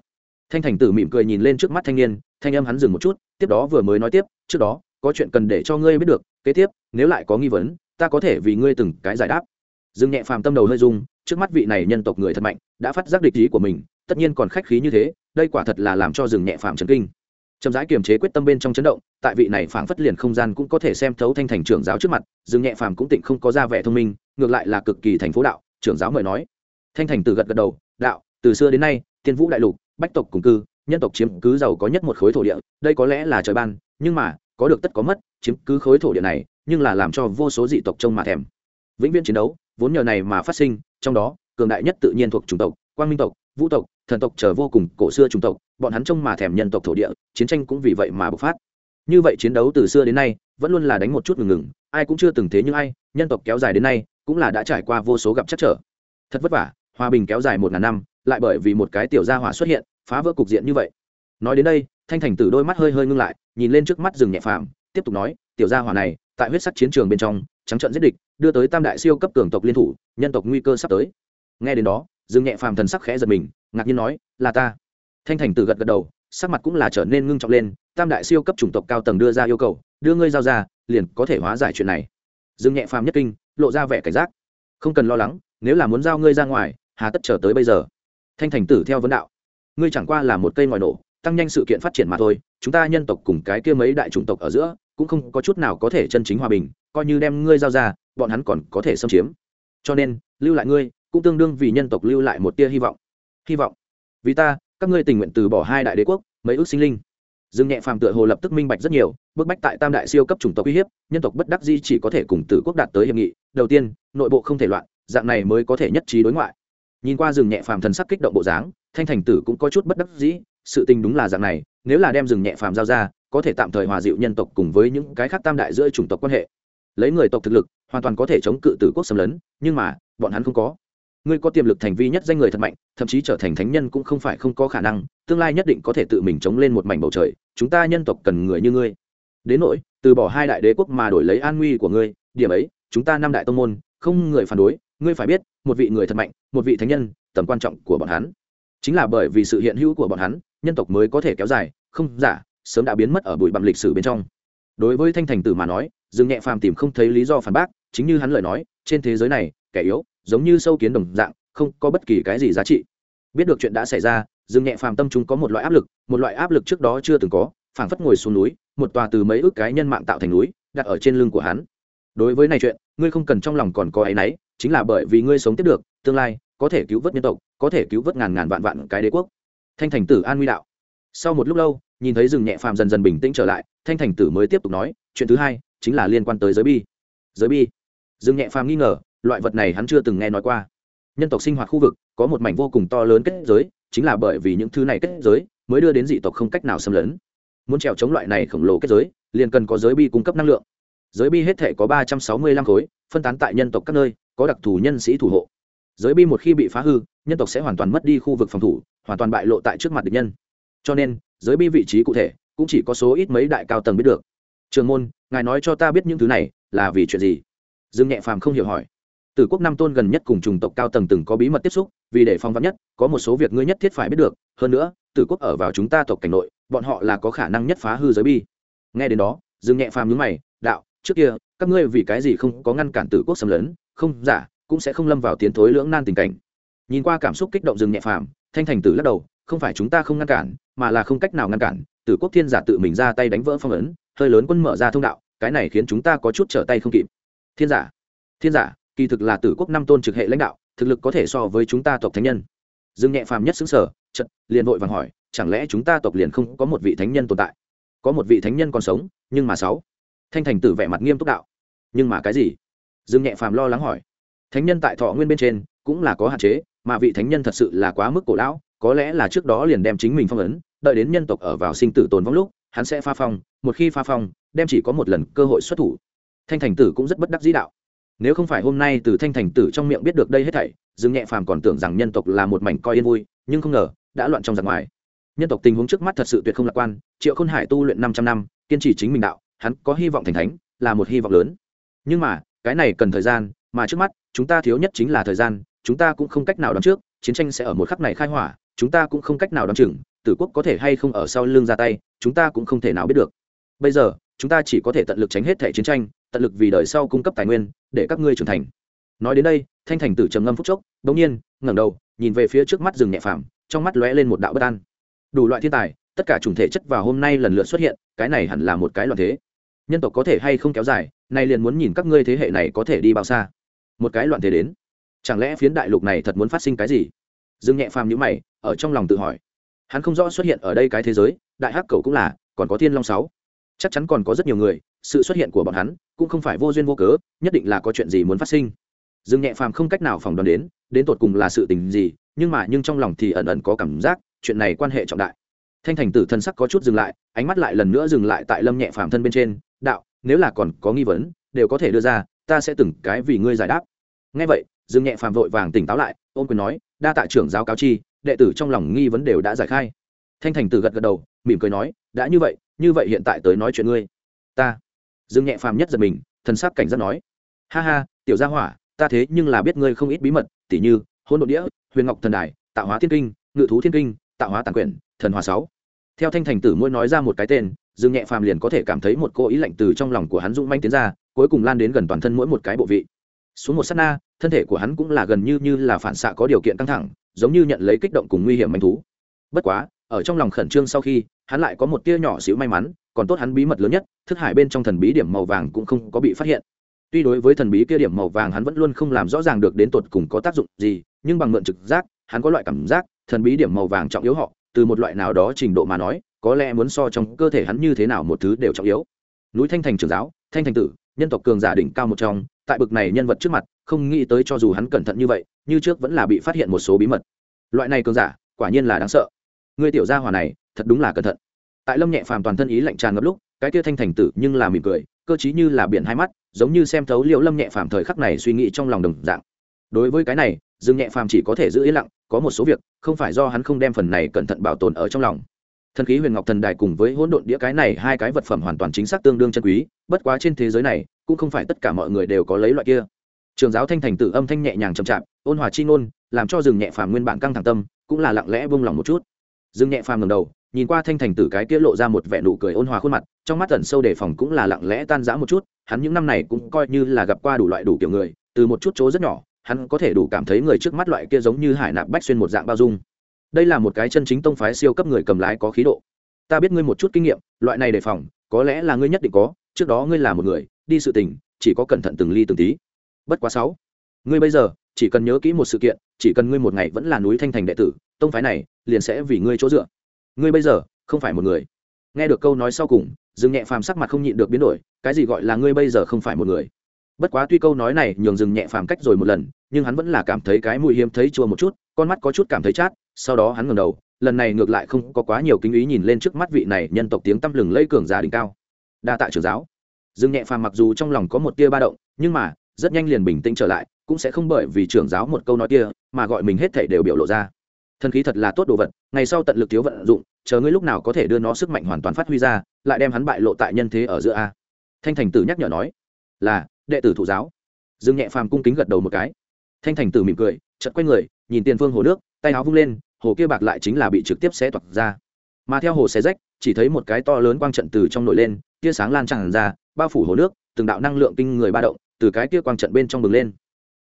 Thanh thành tử mỉm cười nhìn lên trước mắt thanh niên, thanh âm hắn dừng một chút, tiếp đó vừa mới nói tiếp, trước đó, có chuyện cần để cho ngươi biết được, kế tiếp, nếu lại có nghi vấn, ta có thể vì ngươi từng cái giải đáp. Dương nhẹ phàm tâm đầu hơi dung trước mắt vị này nhân tộc người thật mạnh, đã phát giác địch ý của mình, tất nhiên còn khách khí như thế, đây quả thật là làm cho rừng nhẹ phàm chấn kinh. Chậm rãi kiềm chế quyết tâm bên trong chấn động, tại vị này phảng phất liền không gian cũng có thể xem thấu thanh thành trưởng giáo trước mặt, rừng nhẹ phàm cũng tịnh không có ra vẻ thông minh, ngược lại là cực kỳ thành phố đạo, trưởng giáo mời nói. Thanh thành từ gật gật đầu, đạo, từ xưa đến nay, tiên vũ đại lục, bách tộc cùng cư, nhân tộc chiếm cứ giàu có nhất một khối thổ địa, đây có lẽ là trời ban, nhưng mà, có được tất có mất, chiếm cứ khối thổ địa này, nhưng là làm cho vô số dị tộc trông mà thèm. Vĩnh viễn chiến đấu, vốn nhờ này mà phát sinh trong đó, cường đại nhất tự nhiên thuộc chủng tộc, quang minh tộc, vũ tộc, thần tộc chờ vô cùng cổ xưa chủng tộc, bọn hắn trông mà thèm nhân tộc thổ địa, chiến tranh cũng vì vậy mà bộc phát. Như vậy chiến đấu từ xưa đến nay, vẫn luôn là đánh một chút ngừng ngừng, ai cũng chưa từng thế nhưng ai, nhân tộc kéo dài đến nay, cũng là đã trải qua vô số gặp chắc trở. Thật vất vả, hòa bình kéo dài một ngàn năm, lại bởi vì một cái tiểu gia hỏa xuất hiện, phá vỡ cục diện như vậy. Nói đến đây, thanh thành tử đôi mắt hơi hơi ngưng lại, nhìn lên trước mắt rừng nhẹ phàm, tiếp tục nói, tiểu gia hỏa này, tại huyết sắc chiến trường bên trong trắng trận giết địch, đưa tới tam đại siêu cấp cường tộc liên thủ, nhân tộc nguy cơ sắp tới. Nghe đến đó, dương nhẹ phàm thần sắc khẽ giật mình, ngạc nhiên nói, là ta. Thanh thành từ gật gật đầu, sắc mặt cũng là trở nên ngưng trọng lên, tam đại siêu cấp chủng tộc cao tầng đưa ra yêu cầu, đưa ngươi giao ra, liền có thể hóa giải chuyện này. Dương nhẹ phàm nhất kinh, lộ ra vẻ cảnh giác. Không cần lo lắng, nếu là muốn giao ngươi ra ngoài, hà tất chờ tới bây giờ. Thanh thành tử theo vấn đạo, ngươi chẳng qua là một cây ngòi nổ, tăng nhanh sự kiện phát triển mà thôi, chúng ta nhân tộc cùng cái kia mấy đại chủng tộc ở giữa cũng không có chút nào có thể chân chính hòa bình, coi như đem ngươi giao ra, bọn hắn còn có thể xâm chiếm. Cho nên, lưu lại ngươi, cũng tương đương vì nhân tộc lưu lại một tia hy vọng. Hy vọng. Vì ta, các ngươi tình nguyện từ bỏ hai đại đế quốc, mấy ước sinh linh. Dương nhẹ phàm tựa hồ lập tức minh bạch rất nhiều, bức bách tại tam đại siêu cấp chủng tộc uy hiếp, nhân tộc bất đắc di chỉ có thể cùng tử quốc đạt tới hiệp nghị. Đầu tiên, nội bộ không thể loạn, dạng này mới có thể nhất trí đối ngoại. Nhìn qua rừng nhẹ phàm thần sắc kích động bộ dáng, thanh thành tử cũng có chút bất đắc dĩ, sự tình đúng là dạng này, nếu là đem rừng nhẹ phàm giao ra có thể tạm thời hòa dịu nhân tộc cùng với những cái khác tam đại giữa chủng tộc quan hệ. Lấy người tộc thực lực, hoàn toàn có thể chống cự tử quốc xâm lấn, nhưng mà, bọn hắn không có. Ngươi có tiềm lực thành vi nhất danh người thật mạnh, thậm chí trở thành thánh nhân cũng không phải không có khả năng, tương lai nhất định có thể tự mình chống lên một mảnh bầu trời, chúng ta nhân tộc cần người như ngươi. Đến nỗi, từ bỏ hai đại đế quốc mà đổi lấy an nguy của ngươi, điểm ấy, chúng ta năm đại tông môn, không người phản đối, ngươi phải biết, một vị người thật mạnh, một vị thánh nhân, tầm quan trọng của bọn hắn. Chính là bởi vì sự hiện hữu của bọn hắn, nhân tộc mới có thể kéo dài, không giả sớm đã biến mất ở bụi bặm lịch sử bên trong. Đối với thanh thành tử mà nói, dương nhẹ phàm tìm không thấy lý do phản bác, chính như hắn lời nói, trên thế giới này, kẻ yếu, giống như sâu kiến đồng dạng, không có bất kỳ cái gì giá trị. Biết được chuyện đã xảy ra, dương nhẹ phàm tâm chúng có một loại áp lực, một loại áp lực trước đó chưa từng có, phảng phất ngồi xuống núi, một tòa từ mấy ước cái nhân mạng tạo thành núi, đặt ở trên lưng của hắn. Đối với này chuyện, ngươi không cần trong lòng còn có áy náy, chính là bởi vì ngươi sống tiếp được, tương lai, có thể cứu vớt nhân tộc, có thể cứu vớt ngàn ngàn vạn vạn cái đế quốc. Thanh thành tử an nguy đạo sau một lúc lâu, nhìn thấy rừng nhẹ phàm dần dần bình tĩnh trở lại, thanh thành tử mới tiếp tục nói, chuyện thứ hai chính là liên quan tới giới bi. Giới bi? Rừng nhẹ phàm nghi ngờ, loại vật này hắn chưa từng nghe nói qua. Nhân tộc sinh hoạt khu vực, có một mảnh vô cùng to lớn kết giới, chính là bởi vì những thứ này kết giới mới đưa đến dị tộc không cách nào xâm lấn. Muốn trèo chống loại này khổng lồ kết giới, liền cần có giới bi cung cấp năng lượng. Giới bi hết thể có ba trăm sáu mươi lăm khối, phân tán tại nhân tộc các nơi, có đặc thù nhân sĩ thủ hộ. Giới bi một khi bị phá hư, nhân tộc sẽ hoàn toàn mất đi khu vực phòng thủ, hoàn toàn bại lộ tại trước mặt địch nhân cho nên, giới bi vị trí cụ thể cũng chỉ có số ít mấy đại cao tầng biết được. Trường môn, ngài nói cho ta biết những thứ này là vì chuyện gì? Dương nhẹ phàm không hiểu hỏi. Tử quốc năm tôn gần nhất cùng chủng tộc cao tầng từng có bí mật tiếp xúc, vì để phong vắn nhất, có một số việc ngươi nhất thiết phải biết được. Hơn nữa, tử quốc ở vào chúng ta tộc cảnh nội, bọn họ là có khả năng nhất phá hư giới bi. Nghe đến đó, dương nhẹ phàm nhướng mày, đạo, trước kia, các ngươi vì cái gì không có ngăn cản tử quốc xâm lấn? Không, giả, cũng sẽ không lâm vào tiến thối lưỡng nan tình cảnh. Nhìn qua cảm xúc kích động dương nhẹ phàm, thanh thành tử lắc đầu không phải chúng ta không ngăn cản, mà là không cách nào ngăn cản, tử quốc thiên giả tự mình ra tay đánh vỡ phong ấn, hơi lớn quân mở ra thông đạo, cái này khiến chúng ta có chút trở tay không kịp. Thiên giả thiên giả, kỳ thực là tử quốc năm tôn trực hệ lãnh đạo, thực lực có thể so với chúng ta tộc thánh nhân. Dương nhẹ phàm nhất xứng sở chật liền vội vàng hỏi, chẳng lẽ chúng ta tộc liền không có một vị thánh nhân tồn tại? Có một vị thánh nhân còn sống, nhưng mà sáu. Thanh thành tử vẻ mặt nghiêm túc đạo. Nhưng mà cái gì? Dương nhẹ phàm lo lắng hỏi. Thánh nhân tại thọ nguyên bên trên, cũng là có hạn chế, mà vị thánh nhân thật sự là quá mức cổ lão có lẽ là trước đó liền đem chính mình phong ấn, đợi đến nhân tộc ở vào sinh tử tồn vong lúc, hắn sẽ pha phong, một khi pha phong, đem chỉ có một lần cơ hội xuất thủ. Thanh thành tử cũng rất bất đắc dĩ đạo. Nếu không phải hôm nay từ thanh thành tử trong miệng biết được đây hết thảy, dương nhẹ phàm còn tưởng rằng nhân tộc là một mảnh coi yên vui, nhưng không ngờ, đã loạn trong giặc ngoài. Nhân tộc tình huống trước mắt thật sự tuyệt không lạc quan, triệu khôn hải tu luyện năm trăm năm, kiên trì chính mình đạo, hắn có hy vọng thành thánh, là một hy vọng lớn. Nhưng mà, cái này cần thời gian, mà trước mắt, chúng ta thiếu nhất chính là thời gian, chúng ta cũng không cách nào đoán trước, chiến tranh sẽ ở một khắc này khai hỏa chúng ta cũng không cách nào đoán chừng, tử quốc có thể hay không ở sau lưng ra tay, chúng ta cũng không thể nào biết được. Bây giờ, chúng ta chỉ có thể tận lực tránh hết thẻ chiến tranh, tận lực vì đời sau cung cấp tài nguyên, để các ngươi trưởng thành. Nói đến đây, thanh thành tử trầm ngâm phúc chốc đ ỗ n g nhiên, ngẩng đầu, nhìn về phía trước mắt rừng nhẹ phàm, trong mắt lóe lên một đạo bất an. Đủ loại thiên tài, tất cả chủng thể chất vào hôm nay lần lượt xuất hiện, cái này hẳn là một cái loạn thế. Nhân tộc có thể hay không kéo dài, nay liền muốn nhìn các ngươi thế hệ này có thể đi bao xa. Một cái loạn thế đến. Chẳng lẽ phiến đại lục này thật muốn phát sinh cái gì? Dương nhẹ phàm nhữ mày, ở trong lòng tự hỏi. Hắn không rõ xuất hiện ở đây cái thế giới, đại hắc cầu cũng là, còn có thiên long sáu. Chắc chắn còn có rất nhiều người, sự xuất hiện của bọn hắn cũng không phải vô duyên vô cớ, nhất định là có chuyện gì muốn phát sinh. Dương nhẹ phàm không cách nào phỏng đoán đến đến tột cùng là sự tình gì, nhưng mà nhưng trong lòng thì ẩn ẩn có cảm giác, chuyện này quan hệ trọng đại. Thanh thành tử thân sắc có chút dừng lại, ánh mắt lại lần nữa dừng lại tại lâm nhẹ phàm thân bên trên, đạo, nếu là còn có nghi vấn, đều có thể đưa ra, ta sẽ từng cái vì ngươi giải đáp. Ngay vậy, dương nhẹ phàm vội vàng tỉnh táo lại ôm quyền nói, đa tạ trưởng giáo cáo chi, đệ tử trong lòng nghi vấn đều đã giải khai. Thanh thành tử gật gật đầu, mỉm cười nói, đã như vậy như vậy hiện tại tới nói chuyện ngươi. Ta. Dương nhẹ phàm nhất giật mình, thần sắc cảnh giác nói, ha ha, tiểu gia hỏa, ta thế nhưng là biết ngươi không ít bí mật, tỉ như hôn đ đĩa, huyền ngọc thần đài, tạo hóa thiên kinh, ngự thú thiên kinh, tạo hóa tàn quyển, thần hòa sáu. Theo thanh thành tử mỗi nói ra một cái tên, dương nhẹ phàm liền có thể cảm thấy một cô ý lạnh từ trong lòng của hắn dũng manh tiến ra, cuối cùng lan đến gần toàn thân mỗi một cái bộ vị xuống một s á t na, thân thể của hắn cũng là gần như như là phản xạ có điều kiện căng thẳng, giống như nhận lấy kích động cùng nguy hiểm manh thú. Bất quá, ở trong lòng khẩn trương sau khi, hắn lại có một tia nhỏ xíu may mắn, còn tốt hắn bí mật lớn nhất, thức hải bên trong thần bí điểm màu vàng cũng không có bị phát hiện. Tuy đối với thần bí kia điểm màu vàng hắn vẫn luôn không làm rõ ràng được đến tột cùng có tác dụng gì, nhưng bằng mượn trực giác, hắn có loại cảm giác, thần bí điểm màu vàng trọng yếu họ, từ một loại nào đó trình độ mà nói, có lẽ muốn so trong cơ thể hắn như thế nào một thứ đều trọng yếu. Núi thanh thành trường giáo, thanh thành tử, nhân tộc cường giả đỉnh cao một trong tại bực này nhân vật trước mặt, không nghĩ tới cho dù hắn cẩn thận như vậy, như trước vẫn là bị phát hiện một số bí mật. Loại này cường giả, quả nhiên là đáng sợ. Người tiểu gia hỏa này, thật đúng là cẩn thận. Tại lâm nhẹ phàm toàn thân ý lạnh tràn ngập lúc, cái kia thanh thành tử nhưng là mỉm cười, cơ chí như là biển hai mắt, giống như xem thấu liệu lâm nhẹ phàm thời khắc này suy nghĩ trong lòng đồng dạng. Đối với cái này, dương nhẹ phàm chỉ có thể giữ yên lặng, có một số việc, không phải do hắn không đem phần này cẩn thận bảo tồn ở trong lòng. Thần khí huyền ngọc thần đài cùng với hỗn độn đĩa cái này hai cái vật phẩm hoàn toàn chính xác tương đương chân quý, bất quá trên thế giới này cũng không phải tất cả mọi người đều có lấy loại kia. Trường giáo thanh thành tử âm thanh nhẹ nhàng chậm chạp, ôn hòa chi ngôn, làm cho rừng nhẹ phàm nguyên bản căng thẳng tâm, cũng là lặng lẽ buông lòng một chút. Rừng nhẹ phàm ngầm đầu, nhìn qua thanh thành tử cái kia lộ ra một vẻ nụ cười ôn hòa khuôn mặt, trong mắt tẩn sâu đề phòng cũng là lặng lẽ tan rã một chút, hắn những năm này cũng coi như là gặp qua đủ loại đủ kiểu người, từ một chút chỗ rất nhỏ, hắn có thể đủ cảm thấy người trước mắt loại kia giống như hải nạp bách xuyên một dạng bao dung. Đây là một cái chân chính tông phái siêu cấp người cầm lái có khí độ. Ta biết ngươi một chút kinh nghiệm, loại này đề phòng, có lẽ là ngươi nhất định có, trước đó ngươi là một người đi sự tình, chỉ có cẩn thận từng ly từng tí. Bất quá sáu, ngươi bây giờ, chỉ cần nhớ kỹ một sự kiện, chỉ cần ngươi một ngày vẫn là núi thanh thành đệ tử, tông phái này liền sẽ vì ngươi chỗ dựa. Ngươi bây giờ, không phải một người. Nghe được câu nói sau cùng, dương nhẹ phàm sắc mặt không nhịn được biến đổi, cái gì gọi là ngươi bây giờ không phải một người? Bất quá tuy câu nói này nhường dừng nhẹ phàm cách rồi một lần, nhưng hắn vẫn là cảm thấy cái mùi hiếm thấy chua một chút, con mắt có chút cảm thấy chát, sau đó hắn ngẩng đầu, lần này ngược lại không có quá nhiều kính ý nhìn lên trước mắt vị này nhân tộc tiếng tăm lừng lây cường giá đỉnh cao. Đa tạ trưởng giáo dương nhẹ phàm mặc dù trong lòng có một tia ba động, nhưng mà, rất nhanh liền bình tĩnh trở lại, cũng sẽ không bởi vì trưởng giáo một câu nói kia mà gọi mình hết thảy đều biểu lộ ra. Thần khí thật là tốt đồ vật, ngày sau tận lực thiếu vận dụng, chờ ngươi lúc nào có thể đưa nó sức mạnh hoàn toàn phát huy ra, lại đem hắn bại lộ tại nhân thế ở giữa a. Thanh thành tử nhắc nhở nói, là, đệ tử thụ giáo. Dương nhẹ phàm cung kính gật đầu một cái. Thanh thành tử mỉm cười chật quay người, nhìn tiền phương hồ nước, tay áo vung lên, hồ kia bạc lại chính là bị trực tiếp xé toạc ra mà theo hồ xé rách, chỉ thấy một cái to lớn quang trận từ trong nổi lên, tia sáng lan tràn ra, bao phủ hồ nước, từng đạo năng lượng kinh người ba động, từ cái tia quang trận bên trong bừng lên.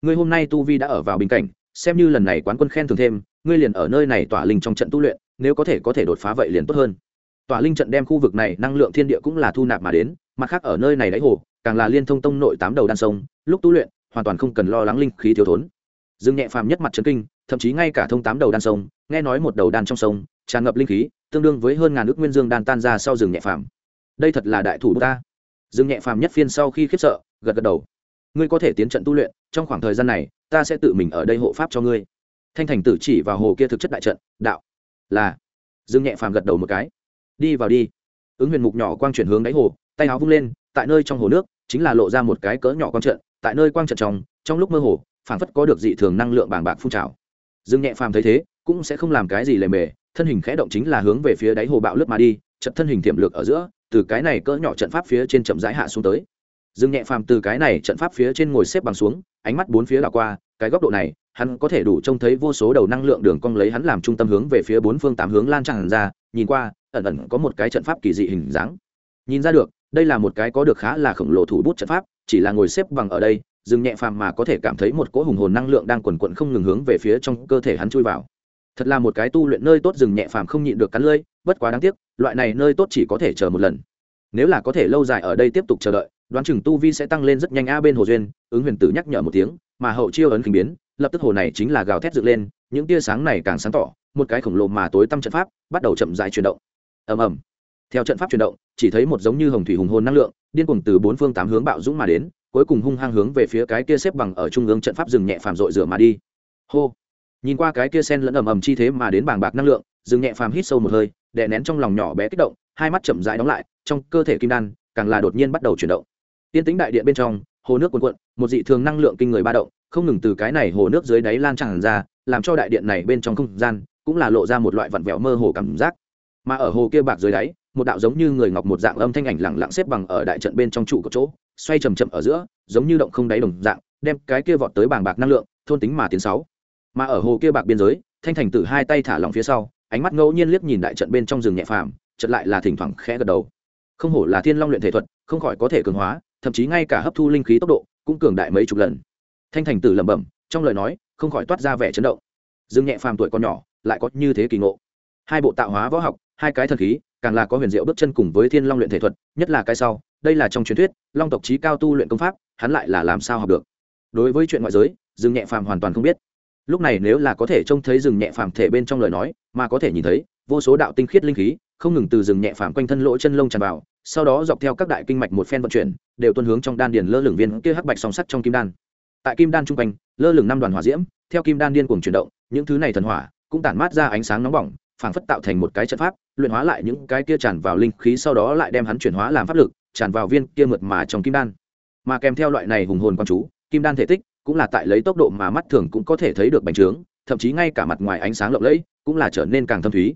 Ngươi hôm nay tu vi đã ở vào bình cảnh, xem như lần này quán quân khen thường thêm, ngươi liền ở nơi này tỏa linh trong trận tu luyện, nếu có thể có thể đột phá vậy liền tốt hơn. Tỏa linh trận đem khu vực này năng lượng thiên địa cũng là thu nạp mà đến, mặt khác ở nơi này đáy hồ, càng là liên thông tông nội tám đầu đan sông, lúc tu luyện, hoàn toàn không cần lo lắng linh khí thiếu thốn. Dương nhẹ phàm nhất mặt trấn kinh, thậm chí ngay cả thông tám đầu đan sông, nghe nói một đầu đan trong sông tràn ngập linh khí, tương đương với hơn ngàn ước nguyên dương đan tan ra sau rừng nhẹ phàm. Đây thật là đại thủ ta. Dương nhẹ phàm nhất phiên sau khi khiếp sợ, gật gật đầu. Ngươi có thể tiến trận tu luyện, trong khoảng thời gian này, ta sẽ tự mình ở đây hộ pháp cho ngươi. Thanh thành tử chỉ vào hồ kia thực chất đại trận, đạo, là. Dương nhẹ phàm gật đầu một cái. Đi vào đi. Ứng huyền mục nhỏ quang chuyển hướng đáy hồ, tay áo vung lên, tại nơi trong hồ nước, chính là lộ ra một cái cỡ nhỏ quang trận, tại nơi quang trận trong trong lúc mơ hồ, phảng phất có được dị thường năng lượng bàng bạc phun trào. Dương nhẹ phàm thấy thế cũng sẽ không làm cái gì lề mề, thân hình khẽ động chính là hướng về phía đáy hồ bạo lướt mà đi trận thân hình tiềm lực ở giữa, từ cái này cỡ nhỏ trận pháp phía trên chậm rãi hạ xuống tới. Dương nhẹ phàm từ cái này trận pháp phía trên ngồi xếp bằng xuống, ánh mắt bốn phía đảo qua, cái góc độ này, hắn có thể đủ trông thấy vô số đầu năng lượng đường cong lấy hắn làm trung tâm hướng về phía bốn phương tám hướng lan tràn ra, nhìn qua, ẩn ẩn có một cái trận pháp kỳ dị hình dáng. Nhìn ra được, đây là một cái có được khá là khổng lồ thủ bút trận pháp, chỉ là ngồi xếp bằng ở đây dừng nhẹ phàm mà có thể cảm thấy một cỗ hùng hồn năng lượng đang quần quận không ngừng hướng về phía trong cơ thể hắn chui vào thật là một cái tu luyện nơi tốt dừng nhẹ phàm không nhịn được cắn lơi bất quá đáng tiếc, loại này nơi tốt chỉ có thể chờ một lần. Nếu là có thể lâu dài ở đây tiếp tục chờ đợi, đoán chừng tu vi sẽ tăng lên rất nhanh a bên hồ duyên, ứng huyền tử nhắc nhở một tiếng, mà hậu chiêu ấn kinh biến, lập tức hồ này chính là gào thét dựng lên, những tia sáng này càng sáng tỏ, một cái khổng lồ mà tối tăm trận pháp bắt đầu chậm dài chuyển động. Ầm ầm. Theo trận pháp chuyển động, chỉ thấy một giống như hồng thủy hùng hồn năng lượng, điên cuồng từ bốn phương tám hướng bạo dũng mà đến, cuối cùng hung hăng hướng về phía cái kia xếp bằng ở trung ương trận pháp rừng nhẹ phàm dội rửa mà đi. Hô nhìn qua cái kia sen lẫn ầm ầm chi thế mà đến bàng bạc năng lượng dừng nhẹ phàm hít sâu một hơi, đè nén trong lòng nhỏ bé kích động, hai mắt chậm rãi đóng lại, trong cơ thể kim đan càng là đột nhiên bắt đầu chuyển động. Tiên tính đại điện bên trong, hồ nước cuồn cuộn, một dị thường năng lượng kinh người ba động, không ngừng từ cái này hồ nước dưới đáy lan tràn ra, làm cho đại điện này bên trong không gian cũng là lộ ra một loại vặn vẹo mơ hồ cảm giác. Mà ở hồ kia bạc dưới đáy, một đạo giống như người ngọc một dạng âm thanh ảnh lẳng lặng xếp bằng ở đại trận bên trong trụ của chỗ, xoay chầm chậm ở giữa, giống như động không đáy đồng dạng, đem cái kia vọt tới bàng bạc năng lượng, thôn tính mà tiến sáu mà ở hồ kia bạc biên giới, thanh thành tử hai tay thả lỏng phía sau, ánh mắt ngẫu nhiên liếc nhìn đại trận bên trong rừng nhẹ phàm, chợt lại là thỉnh thoảng khẽ gật đầu. Không hổ là thiên long luyện thể thuật, không khỏi có thể cường hóa, thậm chí ngay cả hấp thu linh khí tốc độ cũng cường đại mấy chục lần. Thanh thành tử lẩm bẩm, trong lời nói, không khỏi toát ra vẻ chấn động. Dương nhẹ phàm tuổi còn nhỏ, lại có như thế kỳ ngộ. Hai bộ tạo hóa võ học, hai cái thần khí, càng là có huyền diệu bước chân cùng với thiên long luyện thể thuật, nhất là cái sau, đây là trong truyền thuyết, long tộc trí cao tu luyện công pháp, hắn lại là làm sao học được? Đối với chuyện ngoại giới dương nhẹ phàm hoàn toàn không biết lúc này nếu là có thể trông thấy rừng nhẹ phàm thể bên trong lời nói, mà có thể nhìn thấy, vô số đạo tinh khiết linh khí, không ngừng từ rừng nhẹ phàm quanh thân lỗ chân lông tràn vào, sau đó dọc theo các đại kinh mạch một phen vận chuyển, đều tuân hướng trong đan điền lơ lửng viên kia hắc bạch song sắt trong kim đan. Tại kim đan trung quanh, lơ lửng năm đoàn hỏa diễm, theo kim đan điên cuồng chuyển động, những thứ này thần hỏa cũng tản mát ra ánh sáng nóng bỏng, phảng phất tạo thành một cái trận pháp, luyện hóa lại những cái kia tràn vào linh khí sau đó lại đem hắn chuyển hóa làm pháp lực, tràn vào viên kia mượt mà trong kim đan. Mà kèm theo loại này hùng hồn quan chú, kim đan thể tích cũng là tại lấy tốc độ mà mắt thường cũng có thể thấy được bành trướng, thậm chí ngay cả mặt ngoài ánh sáng lộng lẫy cũng là trở nên càng thâm thúy.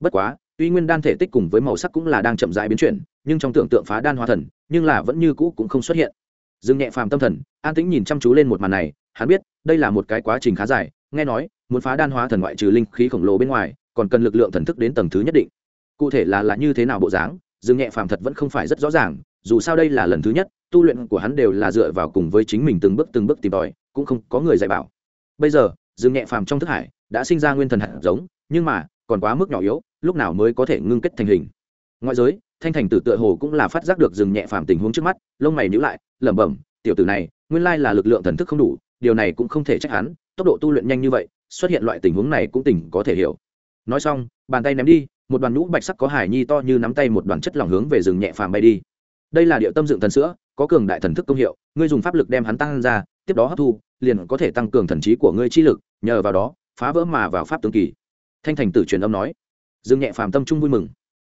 Bất quá, tuy nguyên đan thể tích cùng với màu sắc cũng là đang chậm rãi biến chuyển, nhưng trong tưởng tượng phá đan hóa thần, nhưng là vẫn như cũ cũng không xuất hiện. Dừng nhẹ phàm tâm thần, an tĩnh nhìn chăm chú lên một màn này, hắn biết, đây là một cái quá trình khá dài, nghe nói, muốn phá đan hóa thần ngoại trừ linh khí khổng lồ bên ngoài, còn cần lực lượng thần thức đến tầng thứ nhất định. Cụ thể là là như thế nào bộ dáng dừng nhẹ phàm thật vẫn không phải rất rõ ràng dù sao đây là lần thứ nhất, tu luyện của hắn đều là dựa vào cùng với chính mình từng bước từng bước tìm tòi, cũng không có người dạy bảo. Bây giờ, dương nhẹ phàm trong thức hải đã sinh ra nguyên thần hạt giống, nhưng mà, còn quá mức nhỏ yếu, lúc nào mới có thể ngưng kết thành hình? Ngoại giới, thanh thành tử tựa hồ cũng là phát giác được dừng nhẹ phàm tình huống trước mắt, lông mày nhíu lại, lẩm bẩm, tiểu tử này, nguyên lai là lực lượng thần thức không đủ, điều này cũng không thể trách hắn, tốc độ tu luyện nhanh như vậy, xuất hiện loại tình huống này cũng tỉnh có thể hiểu. Nói xong, bàn tay ném đi, một đoàn nhũ bạch sắc có hải nhi to như nắm tay một đoàn chất lỏng hướng về rừng nhẹ phàm bay đi đây là điệu tâm dựng thần sữa, có cường đại thần thức công hiệu, ngươi dùng pháp lực đem hắn tăng ra, tiếp đó hấp thu, liền có thể tăng cường thần trí của ngươi chi lực, nhờ vào đó, phá vỡ mà vào pháp tướng kỳ. Thanh thành tử truyền âm nói. Dương nhẹ phàm tâm trung vui mừng.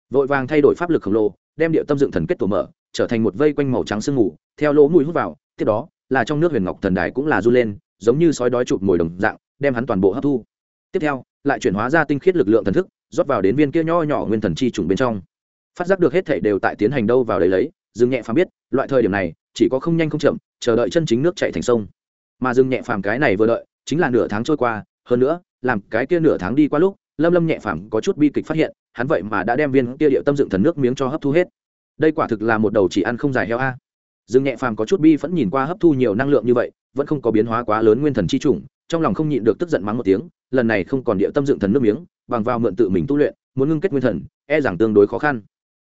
Vội vàng thay đổi pháp lực khổng lồ, đem điệu tâm dựng thần kết tổ mở, trở thành một vây quanh màu trắng sương ngủ theo lỗ mũi hút vào, tiếp đó, là trong nước huyền ngọc thần đài cũng là du lên, giống như sói đói chụp mồi đồng dạng, đem hắn toàn bộ hấp thu. Tiếp theo, lại chuyển hóa ra tinh khiết lực lượng thần thức, rót vào đến viên kia nho nhỏ nguyên thần chi trùng bên trong. Phát giác được hết thể đều tại tiến hành đâu vào đấy lấy dương nhẹ phàm biết, loại thời điểm này, chỉ có không nhanh không chậm, chờ đợi chân chính nước chạy thành sông. Mà dương nhẹ phàm cái này vừa đợi, chính là nửa tháng trôi qua, hơn nữa, làm cái kia nửa tháng đi qua lúc, lâm lâm nhẹ phàm có chút bi kịch phát hiện, hắn vậy mà đã đem viên kia điệu tâm dựng thần nước miếng cho hấp thu hết. Đây quả thực là một đầu chỉ ăn không dài heo a. Dương nhẹ phàm có chút bi vẫn nhìn qua hấp thu nhiều năng lượng như vậy, vẫn không có biến hóa quá lớn nguyên thần chi chủng, trong lòng không nhịn được tức giận mắng một tiếng, lần này không còn điệu tâm dựng thần nước miếng, bằng vào mượn tự mình tu luyện, muốn ngưng kết nguyên thần e rằng tương đối khó khăn.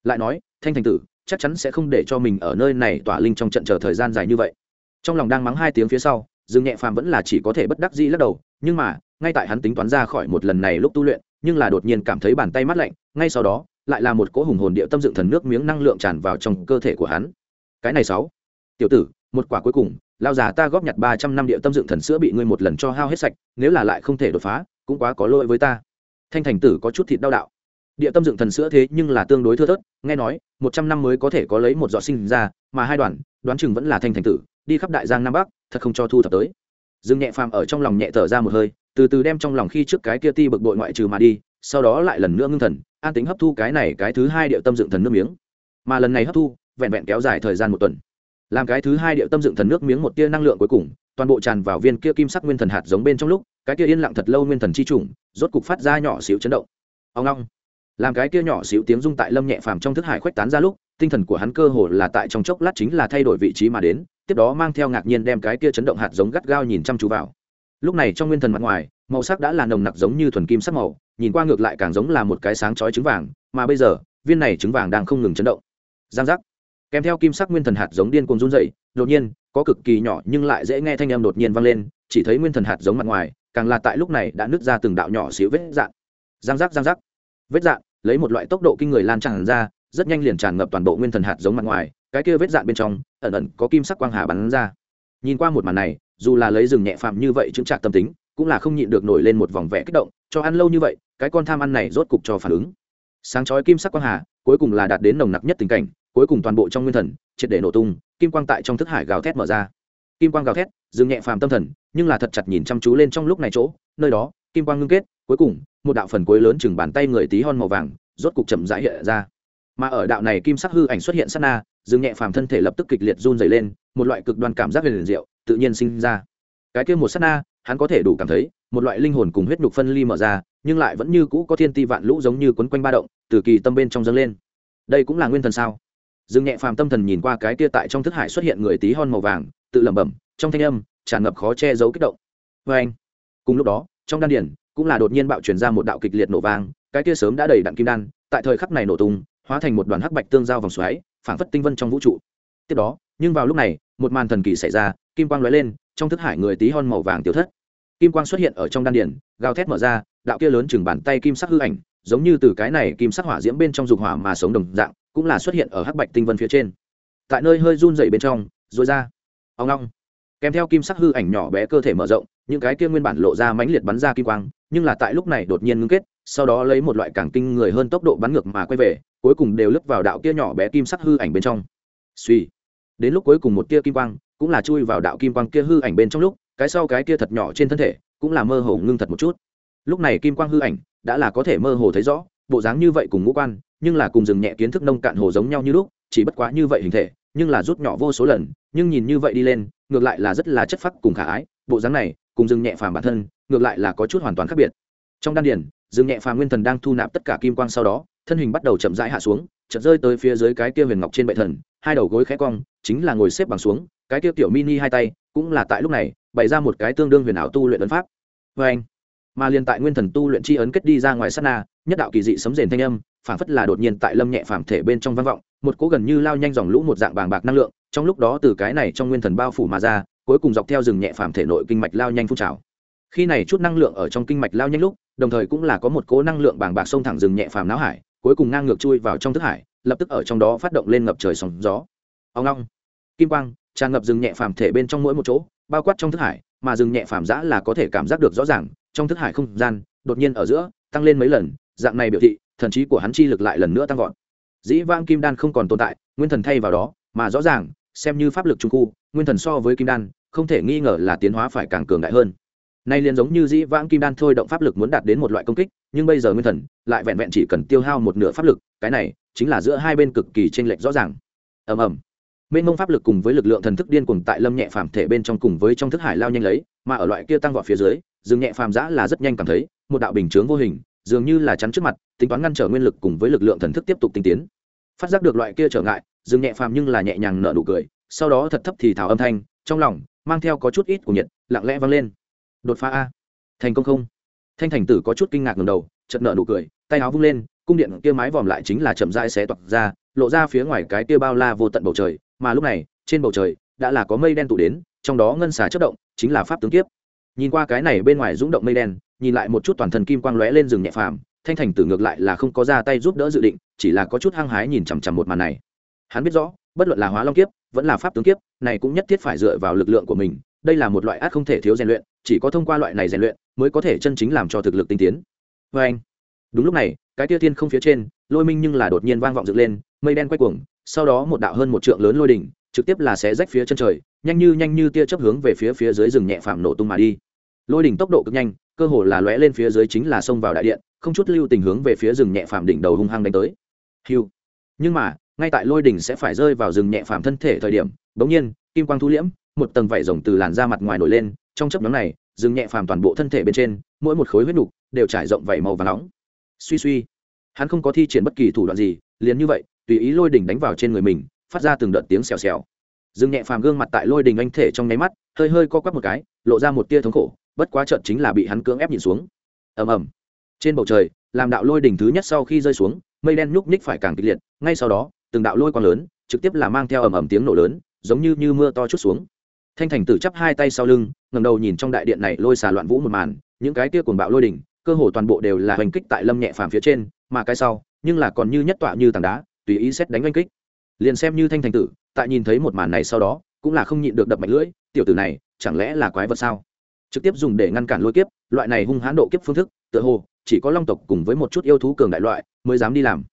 Lại nói, thanh thành tử chắc chắn sẽ không để cho mình ở nơi này tỏa linh trong trận chờ thời gian dài như vậy. Trong lòng đang mắng hai tiếng phía sau, dương nhẹ phàm vẫn là chỉ có thể bất đắc dĩ lắc đầu, nhưng mà, ngay tại hắn tính toán ra khỏi một lần này lúc tu luyện, nhưng là đột nhiên cảm thấy bàn tay mát lạnh, ngay sau đó, lại là một cỗ hùng hồn địa tâm dựng thần nước miếng năng lượng tràn vào trong cơ thể của hắn. Cái này sáu. Tiểu tử, một quả cuối cùng, lao già ta góp nhặt ba trăm năm địa tâm dựng thần sữa bị ngươi một lần cho hao hết sạch, nếu là lại không thể đột phá, cũng quá có lỗi với ta. Thanh thành tử có chút thịt đau đạo địa tâm dựng thần sữa thế nhưng là tương đối thưa thớt, nghe nói, một trăm năm mới có thể có lấy một giọt sinh ra, mà hai đoàn, đoán chừng vẫn là thanh thành tử, đi khắp đại giang nam bắc, thật không cho thu thập tới. Dương nhẹ phàm ở trong lòng nhẹ thở ra một hơi, từ từ đem trong lòng khi trước cái kia ti bực bội ngoại trừ mà đi, sau đó lại lần nữa ngưng thần, an tính hấp thu cái này cái thứ hai điệu tâm dựng thần nước miếng. Mà lần này hấp thu, vẹn vẹn kéo dài thời gian một tuần. Làm cái thứ hai điệu tâm dựng thần nước miếng một tia năng lượng cuối cùng, toàn bộ tràn vào viên kia kim sắc nguyên thần hạt giống bên trong lúc, cái kia yên lặng thật lâu nguyên thần chi trùng, rốt cục phát ra nhỏ xíu chấn động. Ông long làm cái kia nhỏ xíu tiếng rung tại lâm nhẹ phàm trong thức hải khuếch tán ra lúc, tinh thần của hắn cơ hồ là tại trong chốc lát chính là thay đổi vị trí mà đến, tiếp đó mang theo ngạc nhiên đem cái kia chấn động hạt giống gắt gao nhìn chăm chú vào. Lúc này trong nguyên thần mặt ngoài, màu sắc đã là nồng nặc giống như thuần kim sắc màu, nhìn qua ngược lại càng giống là một cái sáng chói trứng vàng, mà bây giờ, viên này trứng vàng đang không ngừng chấn động. Giang giác. Kèm theo kim sắc nguyên thần hạt giống điên cuồng run dậy đột nhiên, có cực kỳ nhỏ nhưng lại dễ nghe thanh âm đột nhiên vang lên, chỉ thấy nguyên thần hạt giống mặt ngoài, càng là tại lúc này đã nứt ra từng đạo nhỏ xíu vết dạng giang giác giang giác vết dạn, lấy một loại tốc độ kinh người lan tràn ra, rất nhanh liền tràn ngập toàn bộ nguyên thần hạt giống mặt ngoài, cái kia vết dạn bên trong, ẩn ẩn có kim sắc quang hà bắn ra. Nhìn qua một màn này, dù là lấy rừng nhẹ phàm như vậy chứng trạc tâm tính, cũng là không nhịn được nổi lên một vòng vẽ kích động, cho ăn lâu như vậy, cái con tham ăn này rốt cục cho phản ứng. Sáng chói kim sắc quang hà, cuối cùng là đạt đến nồng nặc nhất tình cảnh, cuối cùng toàn bộ trong nguyên thần, triệt để nổ tung, kim quang tại trong thức hải gào thét mở ra. Kim quang gào thét dừng nhẹ phàm tâm thần, nhưng là thật chặt nhìn chăm chú lên trong lúc này chỗ, nơi đó, kim quang ngưng kết cuối cùng, một đạo phần cuối lớn chừng bàn tay người tí hon màu vàng, rốt cục chậm rãi hiện ra. Mà ở đạo này kim sắc hư ảnh xuất hiện sát na, Dương nhẹ phàm thân thể lập tức kịch liệt run dày lên, một loại cực đoan cảm giác huyền liền diệu, tự nhiên sinh ra. Cái kia một sát na, hắn có thể đủ cảm thấy, một loại linh hồn cùng huyết nhục phân ly mở ra, nhưng lại vẫn như cũ có thiên ti vạn lũ giống như quấn quanh ba động, từ kỳ tâm bên trong dâng lên. Đây cũng là nguyên thần sao? Dương nhẹ phàm tâm thần nhìn qua cái kia tại trong thức hải xuất hiện người tí hon màu vàng, tự lẩm bẩm, trong thanh âm tràn ngập khó che giấu kích động. Vê anh cùng lúc đó, trong đan điển cũng là đột nhiên bạo truyền ra một đạo kịch liệt nổ vang, cái kia sớm đã đầy đặn kim đan, tại thời khắc này nổ tung, hóa thành một đoàn hắc bạch tương giao vòng xoáy, phảng phất tinh vân trong vũ trụ. Tiếp đó, nhưng vào lúc này, một màn thần kỳ xảy ra, kim quang lóe lên, trong thức hải người tí hon màu vàng tiêu thất. Kim quang xuất hiện ở trong đan điển gào thét mở ra, đạo kia lớn chừng bàn tay kim sắc hư ảnh, giống như từ cái này kim sắc hỏa diễm bên trong dục hỏa mà sống đồng dạng, cũng là xuất hiện ở hắc bạch tinh vân phía trên. Tại nơi hơi run dày bên trong rồi ra. Ông long kèm theo kim sắc hư ảnh nhỏ bé cơ thể mở rộng, những cái kia nguyên bản lộ ra mãnh liệt bắn ra kim quang, nhưng là tại lúc này đột nhiên ngưng kết, sau đó lấy một loại càng kinh người hơn tốc độ bắn ngược mà quay về, cuối cùng đều lướt vào đạo kia nhỏ bé kim sắc hư ảnh bên trong. Suy đến lúc cuối cùng một tia kim quang, cũng là chui vào đạo kim quang kia hư ảnh bên trong lúc, cái sau cái kia thật nhỏ trên thân thể, cũng là mơ hồ ngưng thật một chút. Lúc này kim quang hư ảnh đã là có thể mơ hồ thấy rõ, bộ dáng như vậy cùng ngũ quan, nhưng là cùng rừng nhẹ kiến thức nông cạn hồ giống nhau như lúc, chỉ bất quá như vậy hình thể nhưng là rút nhỏ vô số lần, nhưng nhìn như vậy đi lên, ngược lại là rất là chất phác cùng khả ái, bộ dáng này, cùng Dương nhẹ phàm bản thân, ngược lại là có chút hoàn toàn khác biệt. Trong đan điển Dương nhẹ phàm nguyên thần đang thu nạp tất cả kim quang sau đó, thân hình bắt đầu chậm rãi hạ xuống, chợt rơi tới phía dưới cái kia huyền ngọc trên bệ thần, hai đầu gối khẽ cong, chính là ngồi xếp bằng xuống, cái kia tiểu mini hai tay, cũng là tại lúc này, bày ra một cái tương đương huyền ảo tu luyện ấn pháp. Vê anh mà liền tại nguyên thần tu luyện chi ấn kết đi ra ngoài sát na, nhất đạo kỳ dị sấm rền thanh âm phảng phất là đột nhiên tại lâm nhẹ phàm thể bên trong vang vọng, một cỗ gần như lao nhanh dòng lũ một dạng bàng bạc năng lượng, trong lúc đó từ cái này trong nguyên thần bao phủ mà ra, cuối cùng dọc theo rừng nhẹ phàm thể nội kinh mạch lao nhanh phun trào. Khi này chút năng lượng ở trong kinh mạch lao nhanh lúc, đồng thời cũng là có một cỗ năng lượng bàng bạc xông thẳng rừng nhẹ phàm não hải, cuối cùng ngang ngược chui vào trong thức hải, lập tức ở trong đó phát động lên ngập trời sóng gió. Ông long, kim quang, tràn ngập rừng nhẹ phàm thể bên trong mỗi một chỗ, bao quát trong thức hải, mà rừng nhẹ phàm giã là có thể cảm giác được rõ ràng, trong thức hải không gian, đột nhiên ở giữa, tăng lên mấy lần, dạng này biểu thị thần trí của hắn chi lực lại lần nữa tăng vọt. Dĩ vang kim đan không còn tồn tại, nguyên thần thay vào đó, mà rõ ràng, xem như pháp lực trung khu, nguyên thần so với kim đan, không thể nghi ngờ là tiến hóa phải càng cường đại hơn. Nay liền giống như dĩ vãng kim đan thôi động pháp lực muốn đạt đến một loại công kích, nhưng bây giờ nguyên thần lại vẹn vẹn chỉ cần tiêu hao một nửa pháp lực, cái này chính là giữa hai bên cực kỳ tranh lệch rõ ràng. Ầm ầm. Mênh mông pháp lực cùng với lực lượng thần thức điên cuồng tại lâm nhẹ phàm thể bên trong cùng với trong thức hải lao nhanh lấy, mà ở loại kia tăng vọt phía dưới dừng nhẹ phàm giã là rất nhanh cảm thấy, một đạo bình chướng vô hình dường như là chắn trước mặt, tính toán ngăn trở nguyên lực cùng với lực lượng thần thức tiếp tục tinh tiến. Phát giác được loại kia trở ngại dừng nhẹ phàm nhưng là nhẹ nhàng nở nụ cười, sau đó thật thấp thì thảo âm thanh, trong lòng mang theo có chút ít của nhiệt, lặng lẽ vang lên. Đột phá a. Thành công không? Thanh thành tử có chút kinh ngạc ngầm đầu chật nở nụ cười, tay áo vung lên, cung điện kia mái vòm lại chính là chậm rãi xé toạc ra, lộ ra phía ngoài cái kia bao la vô tận bầu trời, mà lúc này, trên bầu trời, đã là có mây đen tụ đến, trong đó ngân xà chất động, chính là pháp tướng kiếp. Nhìn qua cái này bên ngoài rung động mây đen nhìn lại một chút toàn thân kim quang lóe lên rừng nhẹ phàm, thanh thành tử ngược lại là không có ra tay giúp đỡ dự định, chỉ là có chút hăng hái nhìn chằm chằm một màn này. Hắn biết rõ, bất luận là hóa long kiếp, vẫn là pháp tướng kiếp, này cũng nhất thiết phải dựa vào lực lượng của mình, đây là một loại ác không thể thiếu rèn luyện, chỉ có thông qua loại này rèn luyện mới có thể chân chính làm cho thực lực tinh tiến. Vê anh, đúng lúc này, cái tia thiên không phía trên, lôi minh nhưng là đột nhiên vang vọng dựng lên, mây đen quay cuồng, sau đó một đạo hơn một trượng lớn lôi đỉnh, trực tiếp là xé rách phía chân trời, nhanh như nhanh như tia chớp hướng về phía phía dưới rừng nhẹ phàm nổ tung mà đi. Lôi đỉnh tốc độ cực nhanh cơ hồ là lóe lên phía dưới chính là xông vào đại điện, không chút lưu tình hướng về phía rừng nhẹ phàm đỉnh đầu hung hăng đánh tới. Hiu. Nhưng mà, ngay tại lôi đỉnh sẽ phải rơi vào rừng nhẹ phàm thân thể thời điểm, bỗng nhiên, kim quang thu liễm, một tầng vảy rồng từ làn da mặt ngoài nổi lên, trong chấp nhóm này, rừng nhẹ phàm toàn bộ thân thể bên trên, mỗi một khối huyết nục đều trải rộng vảy màu và nóng. Suy suy. Hắn không có thi triển bất kỳ thủ đoạn gì, liền như vậy, tùy ý lôi đỉnh đánh vào trên người mình, phát ra từng đợt tiếng xèo xèo. Rừng nhẹ phàm gương mặt tại lôi đỉnh anh thể trong nháy mắt, hơi hơi co quắp một cái, lộ ra một tia thống khổ bất quá trận chính là bị hắn cưỡng ép nhìn xuống. Ầm ầm. Trên bầu trời, làm đạo lôi đỉnh thứ nhất sau khi rơi xuống, mây đen nhúc nhích phải càng kịch liệt, ngay sau đó, từng đạo lôi quang lớn, trực tiếp là mang theo ầm ầm tiếng nổ lớn, giống như như mưa to chút xuống. Thanh thành tử chắp hai tay sau lưng ngầm đầu nhìn trong đại điện này lôi xà loạn vũ một màn, những cái kia cuồng bạo lôi đỉnh, cơ hồ toàn bộ đều là hành kích tại lâm nhẹ phàm phía trên, mà cái sau, nhưng là còn như nhất tọa như tảng đá, tùy ý xét đánh oanh kích. Liền xem như thanh thành tử, tại nhìn thấy một màn này sau đó, cũng là không nhịn được đập mạch lưỡi, tiểu tử này, chẳng lẽ là quái vật sao? Trực tiếp dùng để ngăn cản lôi kiếp, loại này hung hãn độ kiếp phương thức, tựa hồ, chỉ có long tộc cùng với một chút yêu thú cường đại loại mới dám đi làm.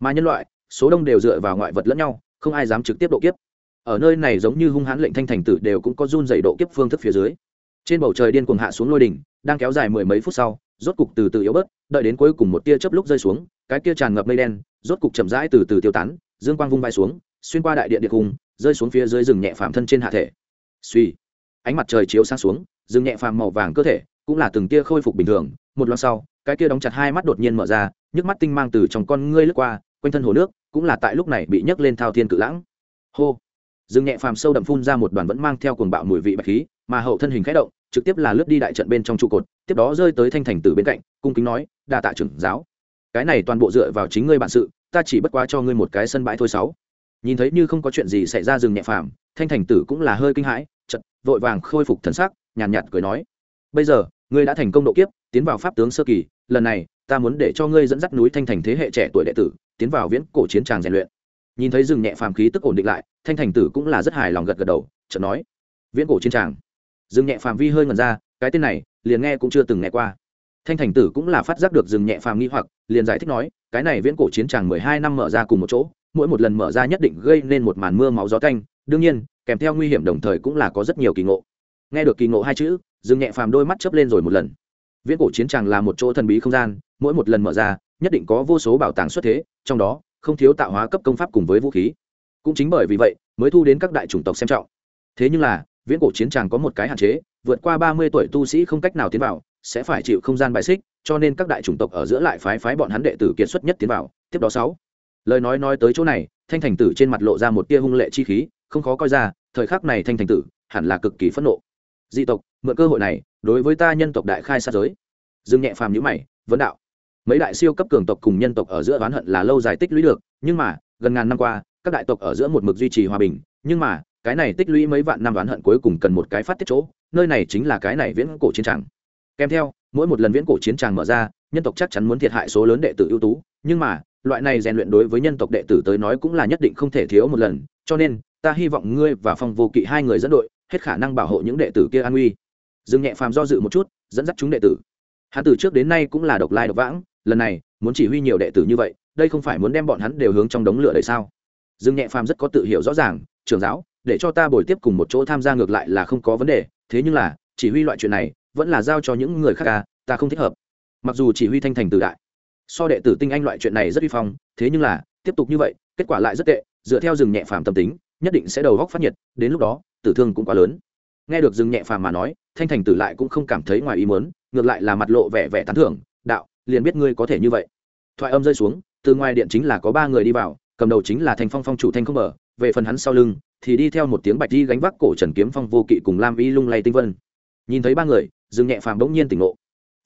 Mà nhân loại, số đông đều dựa vào ngoại vật lẫn nhau, không ai dám trực tiếp độ kiếp. Ở nơi này giống như hung hãn lệnh thanh thành tử đều cũng có run dày độ kiếp phương thức phía dưới. Trên bầu trời điên cuồng hạ xuống lôi đỉnh, đang kéo dài mười mấy phút sau, rốt cục từ từ yếu bớt, đợi đến cuối cùng một tia chớp lúc rơi xuống, cái kia tràn ngập mây đen, rốt cục chậm rãi từ từ tiêu tán, dương quang vung vai xuống, xuyên qua đại điện địa cung rơi xuống phía dưới rừng nhẹ phàm thân trên hạ thể. Suy ánh mặt trời chiếu sang xuống dừng nhẹ phàm màu vàng cơ thể, cũng là từng tia khôi phục bình thường. Một loạt sau, cái kia đóng chặt hai mắt đột nhiên mở ra, nhức mắt tinh mang từ trong con ngươi lướt qua, quanh thân hồ nước cũng là tại lúc này bị nhấc lên thao thiên cự lãng. Hô! Dương nhẹ phàm sâu đậm phun ra một đoàn vẫn mang theo cuồng bạo mùi vị bạch khí, mà hậu thân hình khẽ động, trực tiếp là lướt đi đại trận bên trong trụ cột, tiếp đó rơi tới thanh thành tử bên cạnh, cung kính nói, đa tạ trưởng giáo. Cái này toàn bộ dựa vào chính ngươi bản sự, ta chỉ bất quá cho ngươi một cái sân bãi thôi sáu. Nhìn thấy như không có chuyện gì xảy ra dừng nhẹ phàm, thanh thành tử cũng là hơi kinh hãi chật vội vàng khôi phục thần sắc nhàn nhạt, nhạt cười nói bây giờ ngươi đã thành công độ kiếp tiến vào pháp tướng sơ kỳ lần này ta muốn để cho ngươi dẫn dắt núi thanh thành thế hệ trẻ tuổi đệ tử tiến vào viễn cổ chiến tràng rèn luyện. Nhìn thấy rừng nhẹ phàm khí tức ổn định lại thanh thành tử cũng là rất hài lòng gật gật đầu chợt nói viễn cổ chiến tràng. Rừng nhẹ phàm vi hơi ngần ra cái tên này liền nghe cũng chưa từng nghe qua. Thanh thành tử cũng là phát giác được rừng nhẹ phàm nghi hoặc liền giải thích nói cái này viễn cổ chiến tràng mười hai năm mở ra cùng một chỗ mỗi một lần mở ra nhất định gây nên một màn mưa máu gió canh đương nhiên kèm theo nguy hiểm đồng thời cũng là có rất nhiều kỳ ngộ nghe được kỳ ngộ hai chữ, Dương nhẹ phàm đôi mắt chớp lên rồi một lần. Viễn cổ chiến tràng là một chỗ thần bí không gian, mỗi một lần mở ra, nhất định có vô số bảo tàng xuất thế, trong đó, không thiếu tạo hóa cấp công pháp cùng với vũ khí. Cũng chính bởi vì vậy, mới thu đến các đại chủng tộc xem trọng. Thế nhưng là, viễn cổ chiến tràng có một cái hạn chế, vượt qua ba mươi tuổi tu sĩ không cách nào tiến vào, sẽ phải chịu không gian bài xích, cho nên các đại chủng tộc ở giữa lại phái phái bọn hắn đệ tử kiệt xuất nhất tiến vào, tiếp đó sáu. Lời nói nói tới chỗ này, thanh thành tử trên mặt lộ ra một tia hung lệ chi khí, không khó coi ra, thời khắc này thanh thành tử hẳn là cực kỳ phẫn nộ dị tộc, mượn cơ hội này, đối với ta nhân tộc đại khai sát giới. Dương nhẹ phàm nhữ mày, vấn đạo. Mấy đại siêu cấp cường tộc cùng nhân tộc ở giữa oán hận là lâu dài tích lũy được, nhưng mà, gần ngàn năm qua, các đại tộc ở giữa một mực duy trì hòa bình, nhưng mà, cái này tích lũy mấy vạn năm oán hận cuối cùng cần một cái phát tiết chỗ, nơi này chính là cái này viễn cổ chiến tràng kèm theo, mỗi một lần viễn cổ chiến tràng mở ra, nhân tộc chắc chắn muốn thiệt hại số lớn đệ tử ưu tú, nhưng mà, loại này rèn luyện đối với nhân tộc đệ tử tới nói cũng là nhất định không thể thiếu một lần, cho nên, ta hy vọng ngươi và phong vô kỵ hai người dẫn đội hết khả năng bảo hộ những đệ tử kia an nguy dương nhẹ phàm do dự một chút dẫn dắt chúng đệ tử. Hắn từ trước đến nay cũng là độc lai độc vãng lần này muốn chỉ huy nhiều đệ tử như vậy đây không phải muốn đem bọn hắn đều hướng trong đống lửa đầy sao? Dương nhẹ phàm rất có tự hiểu rõ ràng trường giáo để cho ta bồi tiếp cùng một chỗ tham gia ngược lại là không có vấn đề thế nhưng là chỉ huy loại chuyện này vẫn là giao cho những người khác ca à, ta không thích hợp. Mặc dù chỉ huy thanh thành từ đại so đệ tử tinh anh loại chuyện này rất uy phong thế nhưng là tiếp tục như vậy kết quả lại rất tệ dựa theo rừng nhẹ phàm tâm tính nhất định sẽ đầu góc phát nhiệt, đến lúc đó, tử thương cũng quá lớn. Nghe được dương nhẹ phàm mà nói, thanh thành tử lại cũng không cảm thấy ngoài ý muốn, ngược lại là mặt lộ vẻ vẻ tán thưởng, đạo, liền biết ngươi có thể như vậy. Thoại âm rơi xuống, từ ngoài điện chính là có ba người đi vào, cầm đầu chính là thanh phong phong chủ thanh không mở, về phần hắn sau lưng, thì đi theo một tiếng bạch đi gánh vác cổ trần kiếm phong, vô kỵ cùng lam y lung lay tinh vân. Nhìn thấy ba người, dương nhẹ phàm bỗng nhiên tỉnh ngộ.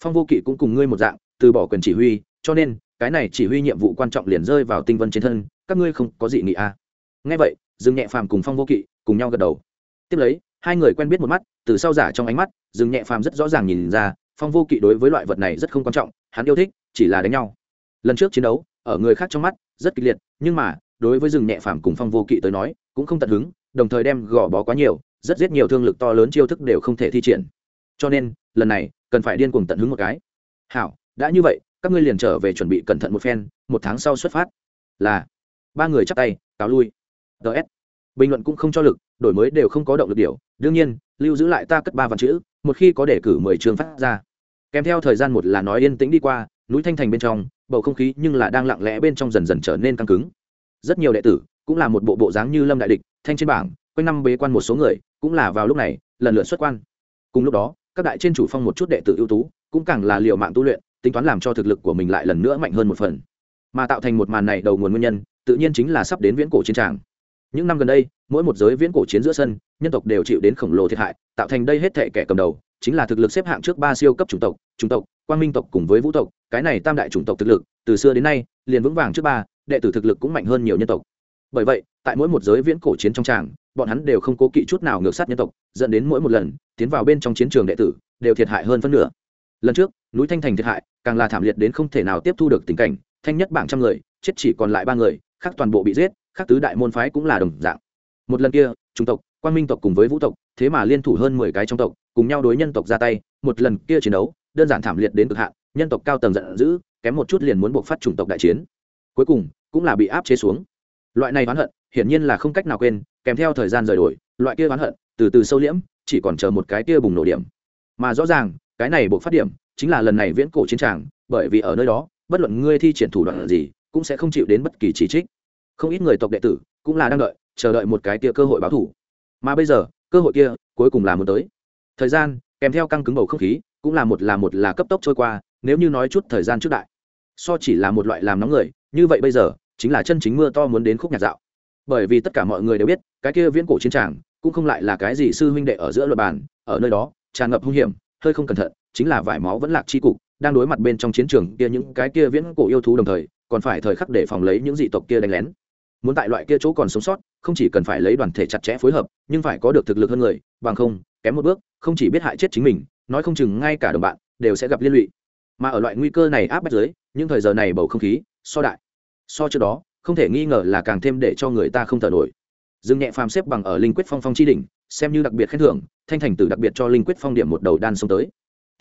Phong vô kỵ cũng cùng ngươi một dạng, từ bỏ quyền chỉ huy, cho nên, cái này chỉ huy nhiệm vụ quan trọng liền rơi vào tinh vân trên thân, các ngươi không có gì nghị à. nghe vậy dương nhẹ phàm cùng phong vô kỵ, cùng nhau gật đầu. Tiếp lấy, hai người quen biết một mắt, từ sau giả trong ánh mắt dương nhẹ phàm rất rõ ràng nhìn ra, phong vô kỵ đối với loại vật này rất không quan trọng, hắn yêu thích, chỉ là đánh nhau. Lần trước chiến đấu, ở người khác trong mắt, rất kịch liệt, nhưng mà, đối với rừng nhẹ phàm cùng phong vô kỵ tới nói, cũng không tận hứng, đồng thời đem gò bó quá nhiều, rất giết nhiều thương lực to lớn chiêu thức đều không thể thi triển. Cho nên, lần này, cần phải điên cuồng tận hứng một cái. Hảo, đã như vậy, các ngươi liền trở về chuẩn bị cẩn thận một phen, một tháng sau xuất phát. Là, ba người chắp tay, cáo lui ts bình luận cũng không cho lực, đổi mới đều không có động lực điều. Đương nhiên, lưu giữ lại ta cất ba văn chữ, một khi có đề cử mười trường phát ra. Kèm theo thời gian một là nói yên tĩnh đi qua, núi thanh thành bên trong, bầu không khí nhưng là đang lặng lẽ bên trong dần dần trở nên căng cứng. Rất nhiều đệ tử cũng là một bộ bộ dáng như lâm đại địch, thanh trên bảng, quanh năm bế quan một số người cũng là vào lúc này, lần lượt xuất quan. Cùng lúc đó, các đại trên chủ phong một chút đệ tử ưu tú cũng càng là liệu mạng tu luyện, tính toán làm cho thực lực của mình lại lần nữa mạnh hơn một phần. Mà tạo thành một màn này đầu nguồn nguyên nhân, tự nhiên chính là sắp đến viễn cổ chiến tràng những năm gần đây, mỗi một giới viễn cổ chiến giữa sân, nhân tộc đều chịu đến khổng lồ thiệt hại, tạo thành đây hết thệ kẻ cầm đầu, chính là thực lực xếp hạng trước ba siêu cấp chủng tộc chủng tộc, quang minh tộc cùng với vũ tộc. Cái này tam đại chủng tộc thực lực, từ xưa đến nay, liền vững vàng trước ba, đệ tử thực lực cũng mạnh hơn nhiều nhân tộc. Bởi vậy, tại mỗi một giới viễn cổ chiến trong tràng, bọn hắn đều không cố kỵ chút nào ngược sát nhân tộc, dẫn đến mỗi một lần, tiến vào bên trong chiến trường đệ tử, đều thiệt hại hơn phân nửa. Lần trước, núi thanh thành thiệt hại, càng là thảm liệt đến không thể nào tiếp thu được tình cảnh, thanh nhất bảng trăm người, chết chỉ còn lại ba người khác toàn bộ bị giết, khác tứ đại môn phái cũng là đồng dạng. Một lần kia trung tộc quan minh tộc cùng với vũ tộc, thế mà liên thủ hơn mười cái trong tộc, cùng nhau đối nhân tộc ra tay, một lần kia chiến đấu, đơn giản thảm liệt đến cực hạn, nhân tộc cao tầng giận dữ, kém một chút liền muốn buộc phát chủng tộc đại chiến. Cuối cùng, cũng là bị áp chế xuống. Loại này oán hận, hiển nhiên là không cách nào quên, kèm theo thời gian rời đổi, loại kia oán hận, từ từ sâu liễm, chỉ còn chờ một cái kia bùng nổ điểm. Mà rõ ràng, cái này buộc phát điểm, chính là lần này viễn cổ chiến tràng, bởi vì ở nơi đó, bất luận ngươi thi triển thủ đoạn gì cũng sẽ không chịu đến bất kỳ chỉ trích. Không ít người tộc đệ tử cũng là đang đợi, chờ đợi một cái kia cơ hội báo thủ. Mà bây giờ, cơ hội kia cuối cùng là muốn tới. Thời gian kèm theo căng cứng bầu không khí cũng là một là một là cấp tốc trôi qua, nếu như nói chút thời gian trước đại, so chỉ là một loại làm nóng người, như vậy bây giờ chính là chân chính mưa to muốn đến khúc nhạc dạo. Bởi vì tất cả mọi người đều biết, cái kia viễn cổ chiến tràng cũng không lại là cái gì sư huynh đệ ở giữa luật bàn, ở nơi đó, tràn ngập hung hiểm, hơi không cẩn thận, chính là vải máu vẫn lạc chi cục, đang đối mặt bên trong chiến trường kia những cái kia viễn cổ yêu thú đồng thời còn phải thời khắc để phòng lấy những dị tộc kia đánh lén. Muốn tại loại kia chỗ còn sống sót, không chỉ cần phải lấy đoàn thể chặt chẽ phối hợp, nhưng phải có được thực lực hơn người, bằng không, kém một bước, không chỉ biết hại chết chính mình, nói không chừng ngay cả đồng bạn, đều sẽ gặp liên lụy. Mà ở loại nguy cơ này áp bách dưới, những thời giờ này bầu không khí, so đại. So trước đó, không thể nghi ngờ là càng thêm để cho người ta không thở nổi. Dương nhẹ phàm xếp bằng ở linh quyết phong phong chi đỉnh, xem như đặc biệt khen thưởng, thanh thành tử đặc biệt cho linh quyết phong điểm một đầu đan xuống tới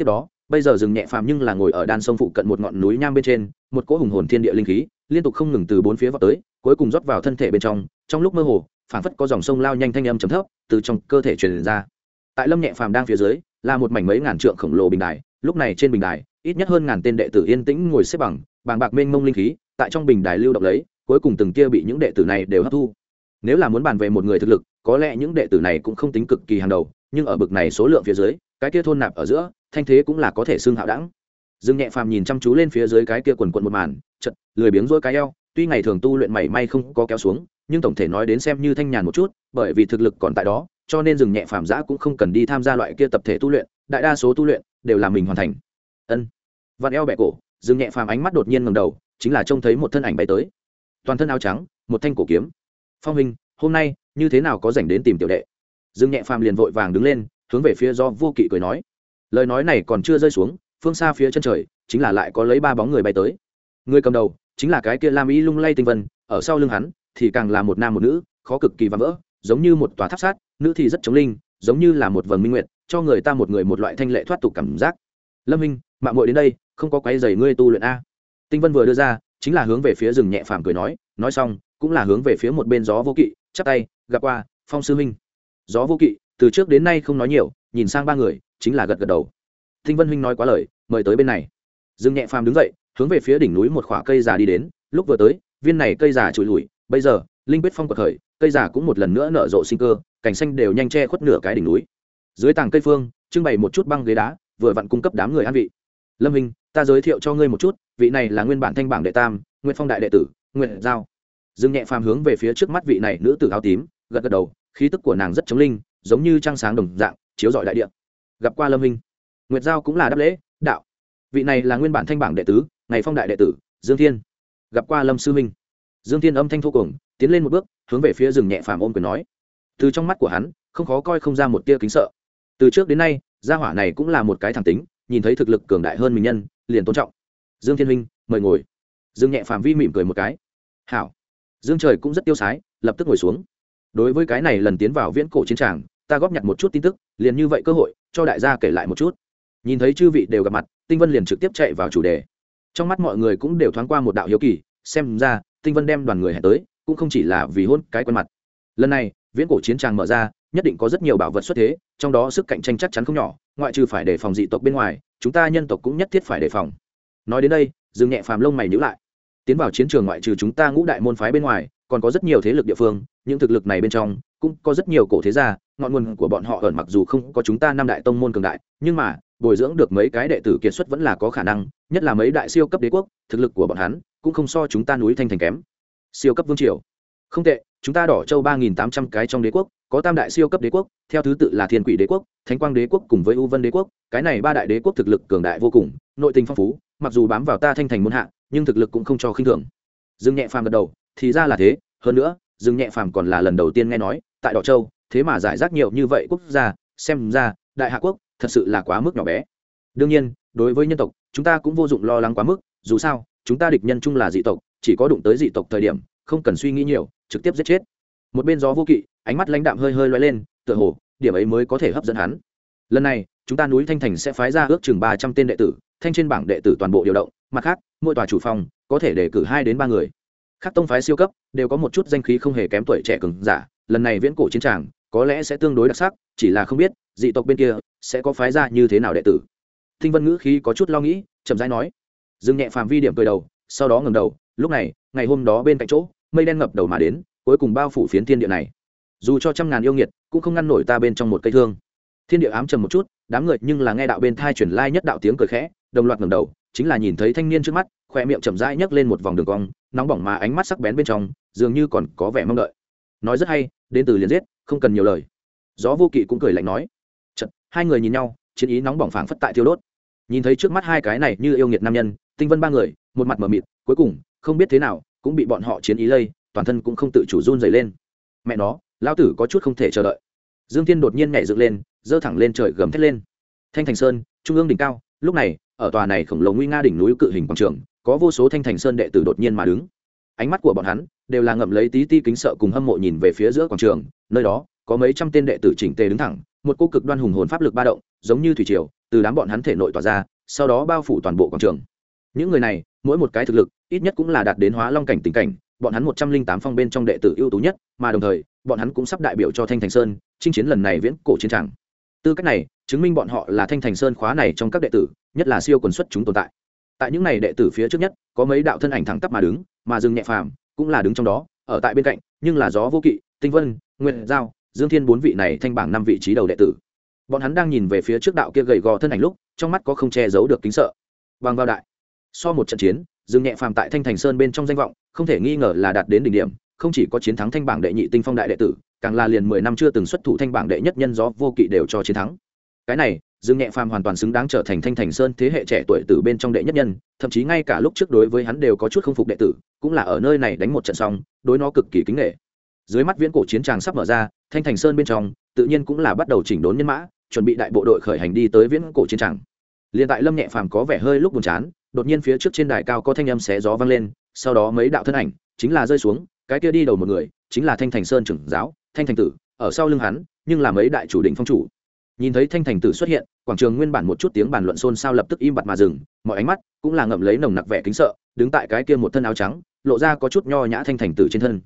tiếp đó, bây giờ dừng nhẹ phàm nhưng là ngồi ở đan sông phụ cận một ngọn núi nham bên trên, một cỗ hùng hồn thiên địa linh khí, liên tục không ngừng từ bốn phía vào tới, cuối cùng rót vào thân thể bên trong. Trong lúc mơ hồ, phảng phất có dòng sông lao nhanh thanh âm chấm thấp từ trong cơ thể truyền ra. Tại lâm nhẹ phàm đang phía dưới, là một mảnh mấy ngàn trượng khổng lồ bình đài, lúc này trên bình đài, ít nhất hơn ngàn tên đệ tử yên tĩnh ngồi xếp bằng, bàng bạc mênh mông linh khí, tại trong bình đài lưu động lấy, cuối cùng từng kia bị những đệ tử này đều hấp thu. Nếu là muốn bàn về một người thực lực, có lẽ những đệ tử này cũng không tính cực kỳ hàng đầu, nhưng ở bực này số lượng phía dưới, cái kia thôn nạp ở giữa thanh thế cũng là có thể xương hạo đẳng. Dương nhẹ phàm nhìn chăm chú lên phía dưới cái kia quần quần một màn chật lười biếng rỗi cái eo, tuy ngày thường tu luyện mảy may không có kéo xuống, nhưng tổng thể nói đến xem như thanh nhàn một chút, bởi vì thực lực còn tại đó, cho nên dừng nhẹ phàm giã cũng không cần đi tham gia loại kia tập thể tu luyện, đại đa số tu luyện đều là mình hoàn thành. Ân. Vặn eo bẹ cổ dừng nhẹ phàm ánh mắt đột nhiên ngầm đầu, chính là trông thấy một thân ảnh bay tới. Toàn thân áo trắng, một thanh cổ kiếm. Phong hình hôm nay như thế nào có dành đến tìm tiểu đệ? Dương nhẹ phàm liền vội vàng đứng lên, hướng về phía do vô kỵ cười nói lời nói này còn chưa rơi xuống, phương xa phía chân trời, chính là lại có lấy ba bóng người bay tới. Người cầm đầu, chính là cái kia lam ý lung lay tinh vân, ở sau lưng hắn, thì càng là một nam một nữ, khó cực kỳ và vỡ, giống như một tòa tháp sát, nữ thì rất chống linh, giống như là một vầng minh nguyện cho người ta một người một loại thanh lệ thoát tục cảm giác. Lâm minh, mạng muội đến đây, không có quái dày ngươi tu luyện a. Tinh vân vừa đưa ra, chính là hướng về phía rừng nhẹ phàm cười nói nói xong, cũng là hướng về phía một bên gió vô kỵ, chắp tay, gặp qua, phong sư minh. Gió vô kỵ, từ trước đến nay không nói nhiều, nhìn sang ba người chính là gật gật đầu. Thinh vân huynh nói quá lời, mời tới bên này. Dương nhẹ phàm đứng dậy, hướng về phía đỉnh núi một khoả cây già đi đến. Lúc vừa tới, viên này cây già trụi lùi. Bây giờ, linh quyết phong cuộc khởi, cây già cũng một lần nữa nở rộ sinh cơ cảnh xanh đều nhanh che khuất nửa cái đỉnh núi. Dưới tàng cây phương, trưng bày một chút băng ghế đá, vừa vặn cung cấp đám người an vị. Lâm hình ta giới thiệu cho ngươi một chút, vị này là nguyên bản thanh bảng đệ tam nguyễn phong đại đệ tử nguyễn giao. Dương nhẹ phàm hướng về phía trước mắt vị này nữ tử áo tím, gật gật đầu, khí tức của nàng rất chống linh, giống như trăng sáng đồng dạng, chiếu rọi đại địa gặp qua lâm hình nguyệt giao cũng là đáp lễ, đạo, vị này là nguyên bản thanh bảng đệ tứ, ngày phong đại đệ tử, dương thiên. Gặp qua lâm sư minh dương thiên âm thanh thô cùng, tiến lên một bước, hướng về phía rừng nhẹ phàm ôm quyền nói. Từ trong mắt của hắn, không khó coi không ra một tia kính sợ. Từ trước đến nay, gia hỏa này cũng là một cái thẳng tính, nhìn thấy thực lực cường đại hơn mình nhân, liền tôn trọng. Dương thiên huynh, mời ngồi. Dương nhẹ phàm vi mỉm cười một cái. Hảo. Dương trời cũng rất tiêu sái, lập tức ngồi xuống. Đối với cái này lần tiến vào viễn cổ chiến tràng, ta góp nhặt một chút tin tức liền như vậy cơ hội, cho đại gia kể lại một chút. Nhìn thấy chư vị đều gặp mặt, tinh vân liền trực tiếp chạy vào chủ đề. Trong mắt mọi người cũng đều thoáng qua một đạo hiếu kỳ, xem ra, tinh vân đem đoàn người hẹn tới, cũng không chỉ là vì hôn cái quen mặt. Lần này, viễn cổ chiến tràng mở ra, nhất định có rất nhiều bảo vật xuất thế, trong đó sức cạnh tranh chắc chắn không nhỏ, ngoại trừ phải đề phòng dị tộc bên ngoài, chúng ta nhân tộc cũng nhất thiết phải đề phòng. Nói đến đây, dương nhẹ phàm lông mày nhữ lại. Tiến vào chiến trường ngoại trừ chúng ta ngũ đại môn phái bên ngoài, còn có rất nhiều thế lực địa phương, những thực lực này bên trong cũng có rất nhiều cổ thế gia, ngọn nguồn của bọn họ ẩn mặc dù không có chúng ta năm đại tông môn cường đại, nhưng mà, bồi dưỡng được mấy cái đệ tử kiệt xuất vẫn là có khả năng, nhất là mấy đại siêu cấp đế quốc, thực lực của bọn hắn cũng không so chúng ta núi thanh thành kém. Siêu cấp vương triều. Không tệ, chúng ta đỏ châu ba nghìn tám trăm cái trong đế quốc, có tam đại siêu cấp đế quốc, theo thứ tự là thiên quỷ đế quốc, thánh quang đế quốc cùng với u vân đế quốc, cái này ba đại đế quốc thực lực cường đại vô cùng, nội tình phong phú, mặc dù bám vào ta thanh thành muôn hạ, nhưng thực lực cũng không cho khinh thường. Dương nhẹ phàm gật đầu, thì ra là thế, hơn nữa dương nhẹ phàm còn là lần đầu tiên nghe nói, tại đỏ châu, thế mà giải rác nhiều như vậy quốc gia, xem ra, đại hạ quốc, thật sự là quá mức nhỏ bé. Đương nhiên, đối với nhân tộc, chúng ta cũng vô dụng lo lắng quá mức, dù sao, chúng ta địch nhân chung là dị tộc, chỉ có đụng tới dị tộc thời điểm, không cần suy nghĩ nhiều, trực tiếp giết chết. Một bên gió vô kỵ, ánh mắt lãnh đạm hơi hơi loay lên, tựa hồ, điểm ấy mới có thể hấp dẫn hắn. Lần này, chúng ta núi thanh thành sẽ phái ra ước chừng ba trăm tên đệ tử, thanh trên bảng đệ tử toàn bộ điều động, mặt khác, mỗi tòa chủ phòng, có thể đề cử hai đến ba người các tông phái siêu cấp, đều có một chút danh khí không hề kém tuổi trẻ cường giả, lần này viễn cổ chiến tràng, có lẽ sẽ tương đối đặc sắc, chỉ là không biết, dị tộc bên kia, sẽ có phái ra như thế nào đệ tử. Thinh vân ngữ khí có chút lo nghĩ, chậm rãi nói. Dừng nhẹ phàm vi điểm cười đầu, sau đó ngầm đầu, lúc này, ngày hôm đó bên cạnh chỗ, mây đen ngập đầu mà đến, cuối cùng bao phủ phiến thiên địa này. Dù cho trăm ngàn yêu nghiệt, cũng không ngăn nổi ta bên trong một cây thương. Thiên địa ám trầm một chút, đám người nhưng là nghe đạo bên thai chuyển lai nhất đạo tiếng cười khẽ, đồng loạt ngầm đầu chính là nhìn thấy thanh niên trước mắt khoe miệng chậm rãi nhấc lên một vòng đường cong nóng bỏng mà ánh mắt sắc bén bên trong dường như còn có vẻ mong đợi. Nói rất hay đến từ liền giết không cần nhiều lời. Gió vô kỵ cũng cười lạnh nói Chật, hai người nhìn nhau chiến ý nóng bỏng phảng phất tại thiêu đốt. Nhìn thấy trước mắt hai cái này như yêu nghiệt nam nhân tinh vân ba người một mặt mờ mịt cuối cùng không biết thế nào cũng bị bọn họ chiến ý lây toàn thân cũng không tự chủ run dày lên. Mẹ nó lão tử có chút không thể chờ đợi. Dương thiên đột nhiên nhảy dựng lên giơ thẳng lên trời gầm thét lên. Thanh thành sơn trung ương đỉnh cao lúc này ở tòa này khổng lồ nguy nga đỉnh núi cự hình quảng trường, có vô số thanh thành sơn đệ tử đột nhiên mà đứng. Ánh mắt của bọn hắn đều là ngậm lấy tí ti kính sợ cùng hâm mộ nhìn về phía giữa quảng trường, nơi đó có mấy trăm tên đệ tử chỉnh tề đứng thẳng, một cô cực đoan hùng hồn pháp lực ba động, giống như thủy triều, từ đám bọn hắn thể nội tỏa ra, sau đó bao phủ toàn bộ quảng trường. Những người này, mỗi một cái thực lực, ít nhất cũng là đạt đến hóa long cảnh tình cảnh, bọn hắn một trăm linh tám phong bên trong đệ tử ưu tú nhất, mà đồng thời, bọn hắn cũng sắp đại biểu cho thanh thành sơn, chinh chiến lần này viễn cổ chiến tràng tư cách này chứng minh bọn họ là thanh thành sơn khóa này trong các đệ tử, nhất là siêu quần xuất chúng tồn tại. Tại những n à y đệ tử phía trước nhất, có mấy đạo thân ảnh thẳng tắp mà đứng, mà dừng nhẹ phàm cũng là đứng trong đó, ở tại bên cạnh, nhưng là gió vô kỵ, tinh vân nguyện giao, dương thiên bốn vị này thanh bảng năm vị trí đầu đệ tử. Bọn hắn đang nhìn về phía trước đạo kia gầy gò thân ảnh lúc, trong mắt có không che giấu được kính sợ. Bằng vào đại, so một trận chiến, dương nhẹ phàm tại thanh thành sơn bên trong danh vọng, không thể nghi ngờ là đạt đến đỉnh điểm, không chỉ có chiến thắng thanh bảng đệ nhị tinh phong đại đệ tử, càng là liền mười năm chưa từng xuất thủ thanh bảng đệ nhất nhân gió vô kỵ đều cho chiến thắng cái này, dương nhẹ phàm hoàn toàn xứng đáng trở thành thanh thành sơn thế hệ trẻ tuổi từ bên trong đệ nhất nhân, thậm chí ngay cả lúc trước đối với hắn đều có chút không phục đệ tử, cũng là ở nơi này đánh một trận xong, đối nó cực kỳ kính nghệ dưới mắt viễn cổ chiến tràng sắp mở ra, thanh thành sơn bên trong, tự nhiên cũng là bắt đầu chỉnh đốn nhân mã, chuẩn bị đại bộ đội khởi hành đi tới viễn cổ chiến tràng. Liền tại lâm nhẹ phàm có vẻ hơi lúc buồn chán, đột nhiên phía trước trên đài cao có thanh âm xé gió vang lên, sau đó mấy đạo thân ảnh, chính là rơi xuống, cái kia đi đầu một người, chính là thanh thành sơn trưởng giáo, thanh thành tử, ở sau lưng hắn, nhưng là mấy đại chủ định phong chủ nhìn thấy thanh thành tử xuất hiện, quảng trường nguyên bản một chút tiếng bàn luận xôn xao lập tức im bặt mà dừng, mọi ánh mắt cũng là ngậm lấy nồng nặc vẻ kính sợ, đứng tại cái kia một thân áo trắng, lộ ra có chút nho nhã thanh thành tử trên thân.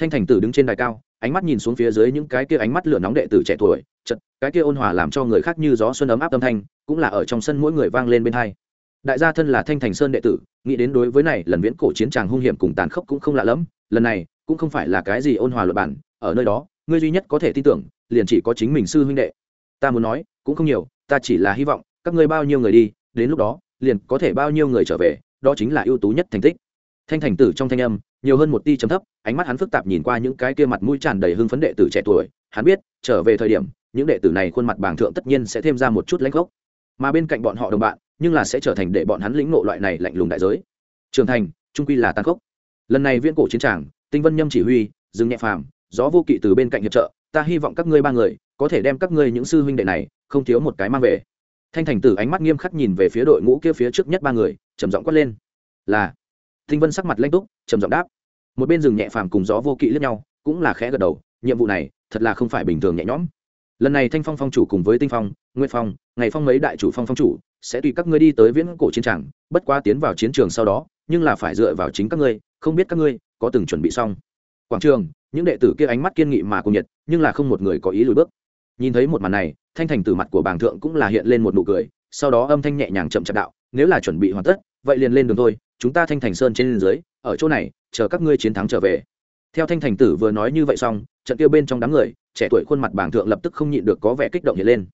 Thanh thành tử đứng trên đài cao, ánh mắt nhìn xuống phía dưới những cái kia ánh mắt lửa nóng đệ tử trẻ tuổi, chật, cái kia ôn hòa làm cho người khác như gió xuân ấm áp âm thanh, cũng là ở trong sân mỗi người vang lên bên hai. Đại gia thân là thanh thành sơn đệ tử, nghĩ đến đối với này, lần viễn cổ chiến tràng hung hiểm cùng tàn khốc cũng không lạ lẫm, lần này cũng không phải là cái gì ôn hòa luật bản, ở nơi đó, ngươi duy nhất có thể tin tưởng, liền chỉ có chính mình sư huynh đệ ta muốn nói, cũng không nhiều, ta chỉ là hy vọng, các ngươi bao nhiêu người đi, đến lúc đó, liền có thể bao nhiêu người trở về, đó chính là ưu tú nhất thành tích. Thanh thành tử trong thanh âm, nhiều hơn một ti chấm thấp, ánh mắt hắn phức tạp nhìn qua những cái kia mặt mũi tràn đầy hưng phấn đệ tử trẻ tuổi, hắn biết, trở về thời điểm, những đệ tử này khuôn mặt bàng thượng tất nhiên sẽ thêm ra một chút lãnh gốc. Mà bên cạnh bọn họ đồng bạn, nhưng là sẽ trở thành để bọn hắn lĩnh ngộ loại này lạnh lùng đại giới. Trưởng thành, trung quy là tan khốc. Lần này viễn cổ chiến tràng, tinh vân nhâm chỉ huy dương nhẹ phàm, gió vô kỵ từ bên cạnh hiệp trợ ta hy vọng các ngươi ba người có thể đem các ngươi những sư huynh đệ này không thiếu một cái mang về. Thanh thành tử ánh mắt nghiêm khắc nhìn về phía đội ngũ kia phía trước nhất ba người, trầm giọng quát lên. Là. Tinh vân sắc mặt lanh túc, trầm giọng đáp. Một bên rừng nhẹ phàm cùng gió vô kỵ lẫn nhau, cũng là khẽ gật đầu, nhiệm vụ này thật là không phải bình thường nhẹ nhõm. Lần này thanh phong phong chủ cùng với tinh phong nguyên phong, ngày phong mấy đại chủ phong phong chủ sẽ tùy các ngươi đi tới viễn cổ chiến trường, bất quá tiến vào chiến trường sau đó, nhưng là phải dựa vào chính các ngươi, không biết các ngươi có từng chuẩn bị xong. Quảng trường những đệ tử kia ánh mắt kiên nghị mà cùng nhiệt, nhưng là không một người có ý lùi bước. Nhìn thấy một màn này, thanh thành từ mặt của bàng thượng cũng là hiện lên một nụ cười, sau đó âm thanh nhẹ nhàng chậm chạp đạo, nếu là chuẩn bị hoàn tất, vậy liền lên đường thôi, chúng ta thanh thành sơn trên dưới, ở chỗ này, chờ các ngươi chiến thắng trở về. Theo thanh thành tử vừa nói như vậy xong, trận tiêu bên trong đám người, trẻ tuổi khuôn mặt bảng thượng lập tức không nhịn được có vẻ kích động hiện lên.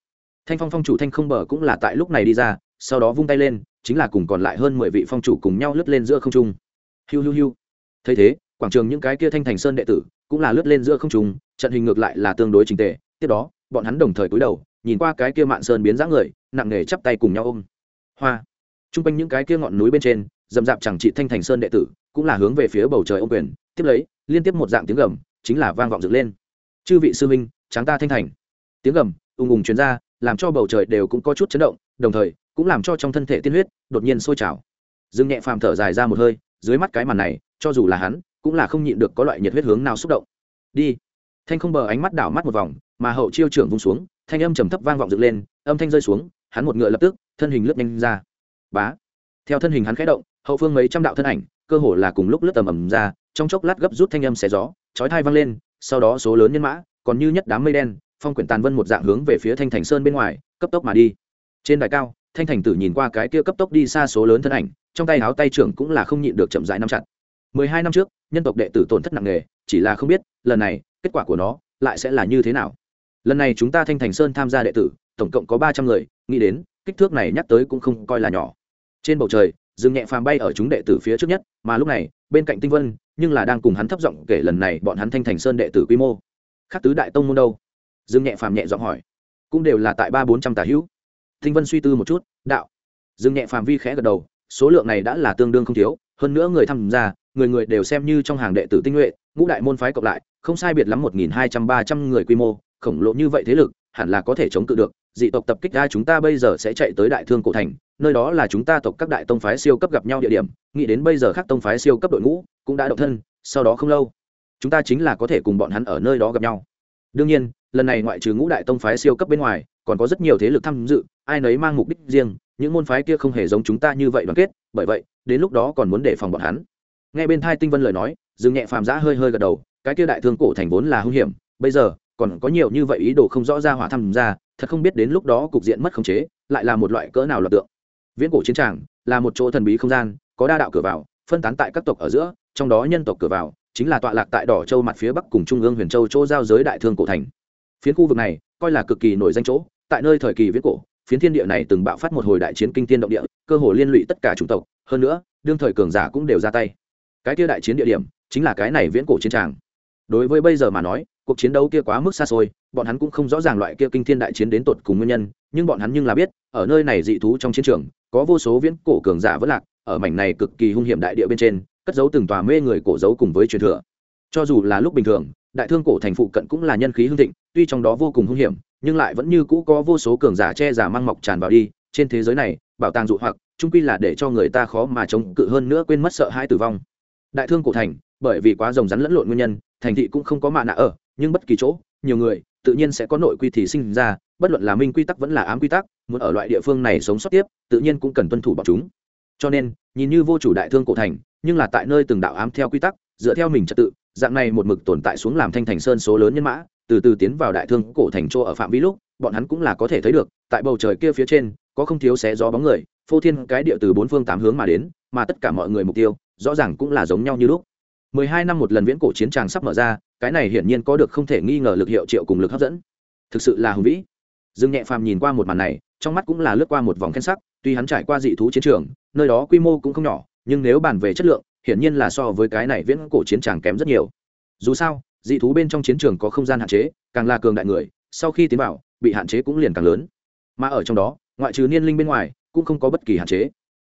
Thanh phong phong chủ thanh không bờ cũng là tại lúc này đi ra, sau đó vung tay lên, chính là cùng còn lại hơn mười vị phong chủ cùng nhau lướt lên giữa không trung. Hiu hiu hiu. Thấy thế quảng trường những cái kia thanh thành sơn đệ tử cũng là lướt lên giữa không trung, trận hình ngược lại là tương đối trình tề. Tiếp đó, bọn hắn đồng thời cúi đầu, nhìn qua cái kia mạn sơn biến dáng người, nặng nề chắp tay cùng nhau ôm. Hoa! T r u n g quanh những cái kia ngọn núi bên trên d ầ m dạp chẳng trị thanh thành sơn đệ tử, cũng là hướng về phía bầu trời ô quyền. Tiếp lấy, liên tiếp một dạng tiếng gầm, chính là vang vọng dựng lên. Chư vị sư minh tráng ta thanh thành. Tiếng gầm, ùng ùng chuyến ra, làm cho bầu trời đều cũng có chút chấn động, đồng thời, cũng làm cho trong thân thể tiên huyết đột nhiên sôi trào. Dương nhẹ phàm thở dài ra một hơi, dưới mắt cái màn này, cho dù là hắn cũng là không nhịn được có loại nhiệt huyết hướng nào xúc động. Đi. Thanh không bờ ánh mắt đảo mắt một vòng, mà hậu chiêu trưởng vung xuống, thanh âm trầm thấp vang vọng dựng lên, âm thanh rơi xuống, hắn một ngựa lập tức, thân hình lướt nhanh ra. Bá. Theo thân hình hắn khẽ động, hậu phương mấy trăm đạo thân ảnh, cơ hồ là cùng lúc lướt tầm ầm ra, trong chốc lát gấp rút thanh âm xé gió, chói thai vang lên, sau đó số lớn nhân mã, còn như nhất đám mây đen, phong quyển tàn vân một dạng hướng về phía thanh thành sơn bên ngoài, cấp tốc mà đi. Trên đài cao, thanh thành tử nhìn qua cái kia cấp tốc đi xa số lớn thân ảnh, trong tay áo tay trưởng cũng là không nhịn được chậm rãi nắm chặt mười hai năm trước, nhân tộc đệ tử tổn thất nặng nề, chỉ là không biết, lần này, kết quả của nó lại sẽ là như thế nào. Lần này chúng ta thanh thành sơn tham gia đệ tử, tổng cộng có ba trăm người, nghĩ đến, kích thước này nhắc tới cũng không coi là nhỏ. Trên bầu trời dương nhẹ phàm bay ở chúng đệ tử phía trước nhất, mà lúc này, bên cạnh tinh vân, nhưng là đang cùng hắn thấp giọng kể lần này bọn hắn thanh thành sơn đệ tử quy mô. Khác tứ đại tông môn đâu? Dương nhẹ phàm nhẹ giọng hỏi. Cũng đều là tại ba bốn trăm tà hữu. Tinh vân suy tư một chút, đạo. Dương nhẹ phàm vi khẽ gật đầu, số lượng này đã là tương đương không thiếu, hơn nữa người tham gia người người đều xem như trong hàng đệ tử tinh nhuệ, ngũ đại môn phái cộng lại, không sai biệt lắm một nghìn hai trăm ba trăm người quy mô, khổng lồ như vậy thế lực, hẳn là có thể chống cự được. Dị tộc tập kích ra chúng ta bây giờ sẽ chạy tới đại thương cổ thành, nơi đó là chúng ta tộc các đại tông phái siêu cấp gặp nhau địa điểm, nghĩ đến bây giờ các tông phái siêu cấp đội ngũ cũng đã động thân, sau đó không lâu, chúng ta chính là có thể cùng bọn hắn ở nơi đó gặp nhau. Đương nhiên, lần này ngoại trừ ngũ đại tông phái siêu cấp bên ngoài, còn có rất nhiều thế lực tham dự, ai nấy mang mục đích riêng, những môn phái kia không hề giống chúng ta như vậy đoàn kết, bởi vậy, đến lúc đó còn muốn đề phòng bọn hắn nghe bên thai tinh vân lời nói dừng nhẹ phàm giã hơi hơi gật đầu, cái kia đại thương cổ thành vốn là hung hiểm, bây giờ, còn có nhiều như vậy ý đồ không rõ ra hỏa tham gia, thật không biết đến lúc đó cục diện mất khống chế, lại là một loại cỡ nào lập tượng. Viễn cổ chiến tràng, là một chỗ thần bí không gian, có đa đạo cửa vào, phân tán tại các tộc ở giữa, trong đó nhân tộc cửa vào, chính là tọa lạc tại đỏ châu mặt phía bắc cùng trung ương huyền châu chỗ giao giới đại thương cổ thành. Phiến khu vực này, coi là cực kỳ nổi danh chỗ, tại nơi thời kỳ viễn cổ, phiến thiên địa này từng bạo phát một hồi đại chiến kinh tiên động địa, cơ hồ liên lụy tất cả chủng tộc, hơn nữa, đương thời cường giả cũng đều ra tay cái kia đại chiến địa điểm chính là cái này viễn cổ chiến tràng. Đối với bây giờ mà nói, cuộc chiến đấu kia quá mức xa xôi, bọn hắn cũng không rõ ràng loại kia kinh thiên đại chiến đến tột cùng nguyên nhân, nhưng bọn hắn nhưng là biết, ở nơi này dị thú trong chiến trường, có vô số viễn cổ cường giả vất lạc, ở mảnh này cực kỳ hung hiểm đại địa bên trên, cất giấu từng tòa mê người cổ giấu cùng với truyền thừa. Cho dù là lúc bình thường, đại thương cổ thành phụ cận cũng là nhân khí hưng thịnh, tuy trong đó vô cùng hung hiểm, nhưng lại vẫn như cũ có vô số cường giả che giả mang mọc tràn vào đi, trên thế giới này, bảo tàng dụ hoặc trung quy là để cho người ta khó mà chống cự hơn nữa quên mất sợ hãi tử vong đại thương cổ thành, bởi vì quá rồng rắn lẫn lộn nguyên nhân, thành thị cũng không có mạ nạ ở, nhưng bất kỳ chỗ, nhiều người, tự nhiên sẽ có nội quy thì sinh ra, bất luận là minh quy tắc vẫn là ám quy tắc, muốn ở loại địa phương này sống sót tiếp, tự nhiên cũng cần tuân thủ bọn chúng. Cho nên, nhìn như vô chủ đại thương cổ thành, nhưng là tại nơi từng đạo ám theo quy tắc, dựa theo mình trật tự, dạng này một mực tồn tại xuống làm thanh thành sơn số lớn nhân mã, từ từ tiến vào đại thương cổ thành chỗ ở phạm vi lúc, bọn hắn cũng là có thể thấy được, tại bầu trời kia phía trên, có không thiếu xé gió bóng người, phô thiên cái địa từ bốn phương tám hướng mà đến, mà tất cả mọi người mục tiêu rõ ràng cũng là giống nhau như lúc. Mười hai năm một lần viễn cổ chiến tràng sắp mở ra, cái này hiển nhiên có được không thể nghi ngờ lực hiệu triệu cùng lực hấp dẫn. Thực sự là hùng vĩ. Dương nhẹ phàm nhìn qua một màn này, trong mắt cũng là lướt qua một vòng khen sắc, tuy hắn trải qua dị thú chiến trường, nơi đó quy mô cũng không nhỏ, nhưng nếu bàn về chất lượng, hiển nhiên là so với cái này viễn cổ chiến tràng kém rất nhiều. Dù sao, dị thú bên trong chiến trường có không gian hạn chế, càng là cường đại người, sau khi tiến vào, bị hạn chế cũng liền càng lớn. Mà ở trong đó, ngoại trừ niên linh bên ngoài, cũng không có bất kỳ hạn chế.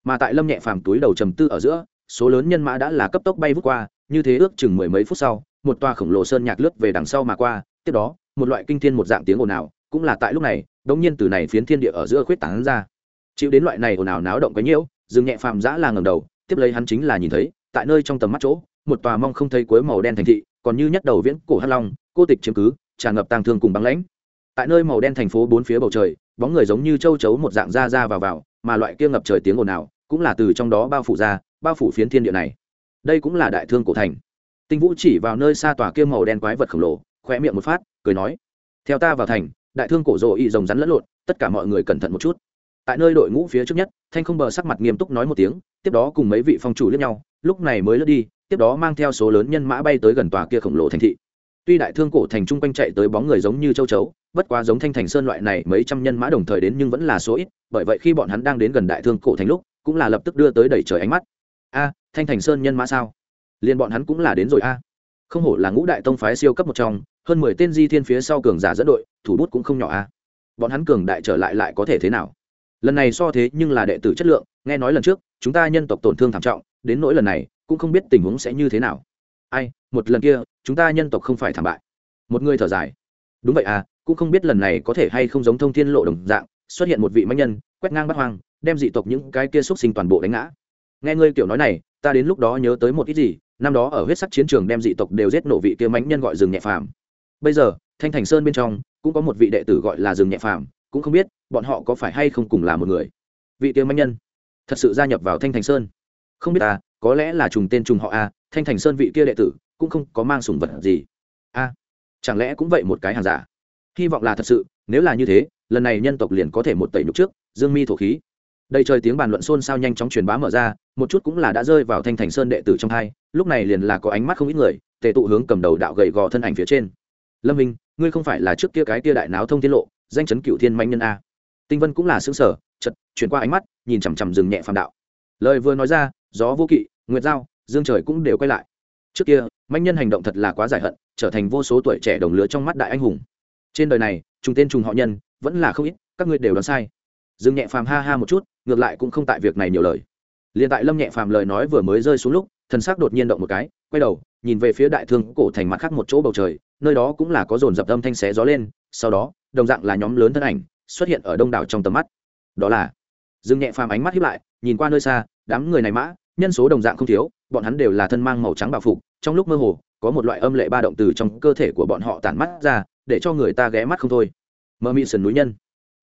Mà tại lâm nhẹ phàm túi đầu trầm tư ở giữa số lớn nhân mã đã là cấp tốc bay vút qua, như thế ước chừng mười mấy phút sau, một tòa khổng lồ sơn nhạc lướt về đằng sau mà qua, tiếp đó, một loại kinh thiên một dạng tiếng ồn ào, cũng là tại lúc này, đống nhiên từ này phiến thiên địa ở giữa khuyết tảng ra. Chịu đến loại này ồn ào náo động cái nhiễu dừng nhẹ phàm giã là ngầm đầu, tiếp lấy hắn chính là nhìn thấy, tại nơi trong tầm mắt chỗ, một tòa mong không thấy cuối màu đen thành thị, còn như nhất đầu viễn cổ hắc long, cô tịch chiếm cứ, tràn ngập tang thương cùng băng lãnh. Tại nơi màu đen thành phố bốn phía bầu trời, bóng người giống như châu chấu một dạng ra ra vào vào, mà loại kia ngập trời tiếng ồn ào cũng là từ trong đó bao phủ ra, bao phủ phiến thiên địa này. Đây cũng là đại thương cổ thành. Tinh vũ chỉ vào nơi xa tòa kia màu đen quái vật khổng lồ khoe miệng một phát, cười nói, theo ta vào thành, đại thương cổ rồ y rồng rắn lẫn lộn, tất cả mọi người cẩn thận một chút. Tại nơi đội ngũ phía trước nhất, thanh không bờ sắc mặt nghiêm túc nói một tiếng, tiếp đó cùng mấy vị phong chủ lướt nhau, lúc này mới lướt đi, tiếp đó mang theo số lớn nhân mã bay tới gần tòa kia khổng lồ thành thị. Tuy đại thương cổ thành chung quanh chạy tới bóng người giống như châu chấu, bất quá giống thanh thành sơn loại này mấy trăm nhân mã đồng thời đến nhưng vẫn là số ít, bởi vậy khi bọn hắn đang đến gần đại thương cổ thành lúc cũng là lập tức đưa tới đẩy trời ánh mắt. A, thanh thành sơn nhân mã sao? Liền bọn hắn cũng là đến rồi a. Không hổ là ngũ đại tông phái siêu cấp một trong, hơn mười tên di thiên phía sau cường giả dẫn đội, thủ bút cũng không nhỏ a. Bọn hắn cường đại trở lại lại có thể thế nào? Lần này so thế nhưng là đệ tử chất lượng, nghe nói lần trước, chúng ta nhân tộc tổn thương thảm trọng, đến nỗi lần này, cũng không biết tình huống sẽ như thế nào. Ai, một lần kia, chúng ta nhân tộc không phải thảm bại. Một người thở dài. Đúng vậy à cũng không biết lần này có thể hay không giống thông thiên lộ đồng dạng, xuất hiện một vị mạnh nhân, quét ngang bắt hoang đem dị tộc những cái kia xúc sinh toàn bộ đánh ngã. Nghe ngươi kiểu nói này, ta đến lúc đó nhớ tới một ít gì, năm đó ở huyết sắc chiến trường đem dị tộc đều giết nổ vị kia mãnh nhân gọi rừng nhẹ phàm. Bây giờ, thanh thành sơn bên trong, cũng có một vị đệ tử gọi là rừng nhẹ phàm, cũng không biết, bọn họ có phải hay không cùng là một người. Vị kia mãnh nhân, thật sự gia nhập vào thanh thành sơn. Không biết ta, có lẽ là trùng tên trùng họ a, thanh thành sơn vị kia đệ tử, cũng không có mang sủng vật gì. A, chẳng lẽ cũng vậy một cái hàng giả? Hy vọng là thật sự, nếu là như thế, lần này nhân tộc liền có thể một tẩy nhục trước, dương mi thổ khí. Đây trời tiếng bàn luận xôn xao nhanh chóng truyền bá mở ra, một chút cũng là đã rơi vào thanh thành sơn đệ tử trong hai, lúc này liền là có ánh mắt không ít người, tề tụ hướng cầm đầu đạo gầy gò thân ảnh phía trên. Lâm minh, ngươi không phải là trước kia cái kia đại náo thông tiết lộ, danh chấn cựu thiên manh nhân a. Tinh vân cũng là xứng sở chật chuyển qua ánh mắt, nhìn chằm chằm rừng nhẹ phàm đạo. Lời vừa nói ra, gió vô kỵ, nguyệt giao, dương trời cũng đều quay lại. Trước kia manh nhân hành động thật là quá giải hận, trở thành vô số tuổi trẻ đồng lứa trong mắt đại anh hùng. Trên đời này, trùng tên trùng họ nhân, vẫn là không ít, các ngươi đều đoán sai. Dương nhẹ phàm ha ha một chút ngược lại cũng không tại việc này nhiều lời. Liền tại lâm nhẹ phàm lời nói vừa mới rơi xuống lúc, thần sắc đột nhiên động một cái, quay đầu, nhìn về phía đại thương cổ thành mặt khác một chỗ bầu trời, nơi đó cũng là có dồn dập âm thanh xé gió lên, sau đó, đồng dạng là nhóm lớn thân ảnh, xuất hiện ở đông đảo trong tầm mắt. Đó là, dương nhẹ phàm ánh mắt hiếp lại, nhìn qua nơi xa, đám người này mã, nhân số đồng dạng không thiếu, bọn hắn đều là thân mang màu trắng bảo phục, trong lúc mơ hồ, có một loại âm lệ ba động từ trong cơ thể của bọn họ tản mắt ra, để cho người ta ghé mắt không thôi. Mơ mị sần núi nhân.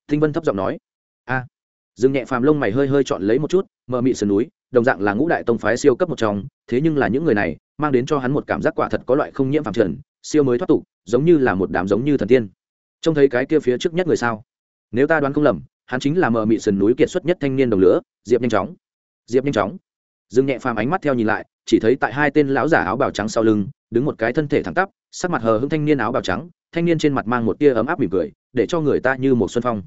Thinh vân thấp giọng nói, a dương nhẹ phàm lông mày hơi hơi chọn lấy một chút mơ mị sườn núi, đồng dạng là ngũ đại tông phái siêu cấp một trong, thế nhưng là những người này, mang đến cho hắn một cảm giác quả thật có loại không nhiễm phàm trần, siêu mới thoát tục, giống như là một đám giống như thần tiên. Trông thấy cái kia phía trước nhất người sao? Nếu ta đoán không lầm, hắn chính là mờ mị sườn núi kiệt xuất nhất thanh niên đồng lửa, diệp nhanh chóng. Diệp nhanh chóng. Dương nhẹ phàm ánh mắt theo nhìn lại, chỉ thấy tại hai tên lão giả áo bào trắng sau lưng, đứng một cái thân thể thẳng tắp, sắc mặt hờ hững thanh niên áo bào trắng, thanh niên trên mặt mang một tia ấm áp mỉm cười, để cho người ta như một xuân phong.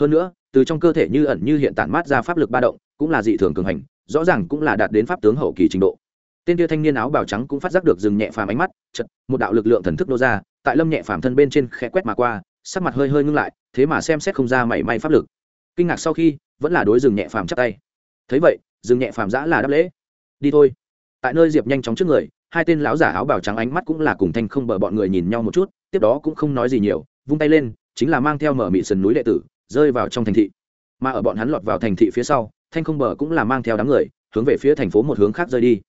Hơn nữa từ trong cơ thể như ẩn như hiện tản mát ra pháp lực ba động, cũng là dị thường cường hành, rõ ràng cũng là đạt đến pháp tướng hậu kỳ trình độ. Tên kia thanh niên áo bào trắng cũng phát giác được dừng nhẹ phàm ánh mắt chật một đạo lực lượng thần thức nô ra, tại lâm nhẹ phàm thân bên trên khẽ quét mà qua, sắc mặt hơi hơi ngưng lại, thế mà xem xét không ra mảy may pháp lực. Kinh ngạc sau khi, vẫn là đối dừng nhẹ phàm chắp tay. Thấy vậy, dừng nhẹ phàm giã là đáp lễ. Đi thôi. Tại nơi diệp nhanh chóng trước người, hai tên lão giả áo bào trắng ánh mắt cũng là cùng thanh không bờ bọn người nhìn nhau một chút, tiếp đó cũng không nói gì nhiều, vung tay lên, chính là mang theo mở mị sườn núi đệ tử rơi vào trong thành thị. Mà ở bọn hắn lọt vào thành thị phía sau, thanh không bờ cũng là mang theo đám người, hướng về phía thành phố một hướng khác rơi đi.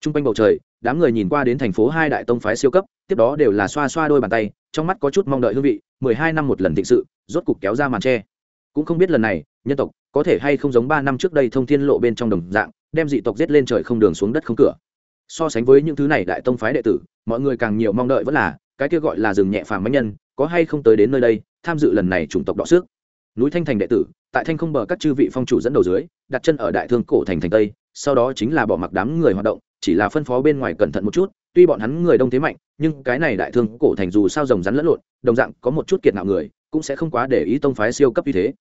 T r u n g quanh bầu trời, đám người nhìn qua đến thành phố hai đại tông phái siêu cấp, tiếp đó đều là xoa xoa đôi bàn tay, trong mắt có chút mong đợi hương vị, mười hai năm một lần thịnh sự, rốt cục kéo ra màn tre. Cũng không biết lần này, nhân tộc có thể hay không giống ba năm trước đây thông thiên lộ bên trong đồng dạng, đem dị tộc giết lên trời không đường xuống đất không cửa. So sánh với những thứ này đại tông phái đệ tử, mọi người càng nhiều mong đợi vẫn là, cái kia gọi là rừng nhẹ phàm bánh nhân, có hay không tới đến nơi đây, tham dự lần này chủng tộc đọ sức núi thanh thành đệ tử, tại thanh không bờ các chư vị phong chủ dẫn đầu dưới, đặt chân ở đại thương cổ thành thành tây, sau đó chính là bỏ mặc đám người hoạt động, chỉ là phân phó bên ngoài cẩn thận một chút, tuy bọn hắn người đông thế mạnh, nhưng cái này đại thương cổ thành dù sao rồng rắn lẫn lộn, đồng dạng có một chút kiệt nạo người, cũng sẽ không quá để ý tông phái siêu cấp như thế.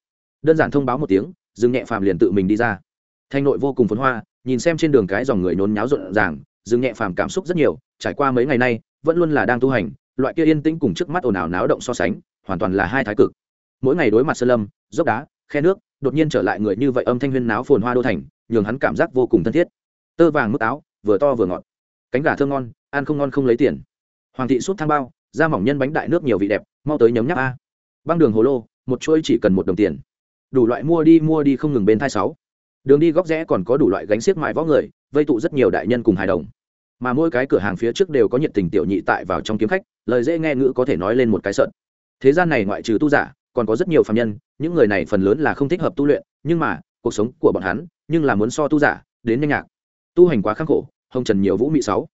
Đơn giản thông báo một tiếng, dương nhẹ phàm liền tự mình đi ra. Thanh nội vô cùng phấn hoa, nhìn xem trên đường cái dòng người nôn nháo rộn ràng, dương nhẹ phàm cảm xúc rất nhiều, trải qua mấy ngày nay, vẫn luôn là đang tu hành, loại kia yên tĩnh cùng trước mắt ồn ào náo động so sánh, hoàn toàn là hai thái cực mỗi ngày đối mặt sơn lâm, dốc đá, khe nước, đột nhiên trở lại người như vậy âm thanh huyên náo phồn hoa đô thành, nhường hắn cảm giác vô cùng thân thiết. Tơ vàng mức áo, vừa to vừa ngọt. Cánh gà thơm ngon, ăn không ngon không lấy tiền. Hoàng thị suốt thang bao, da mỏng nhân bánh đại nước nhiều vị đẹp, mau tới nhấm nháp a. Băng đường hồ lô, một chuỗi chỉ cần một đồng tiền. Đủ loại mua đi mua đi không ngừng bên thai sáu. Đường đi góc rẽ còn có đủ loại gánh xiếc mại võ người, vây tụ rất nhiều đại nhân cùng hài đồng. Mà mỗi cái cửa hàng phía trước đều có nhiệt tình tiểu nhị tại vào trong kiếm khách, lời dễ nghe ngữ có thể nói lên một cái sợn. Thế gian này ngoại trừ tu giả còn có rất nhiều phạm nhân, những người này phần lớn là không thích hợp tu luyện, nhưng mà, cuộc sống của bọn hắn, nhưng là muốn so tu giả, đến nhanh nhạc. Tu hành quá khắc khổ, hồng trần nhiều vũ mị sáu.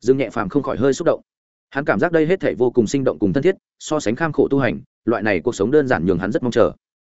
Dương nhẹ phàm không khỏi hơi xúc động. Hắn cảm giác đây hết thể vô cùng sinh động cùng thân thiết, so sánh kham khổ tu hành, loại này cuộc sống đơn giản nhường hắn rất mong chờ.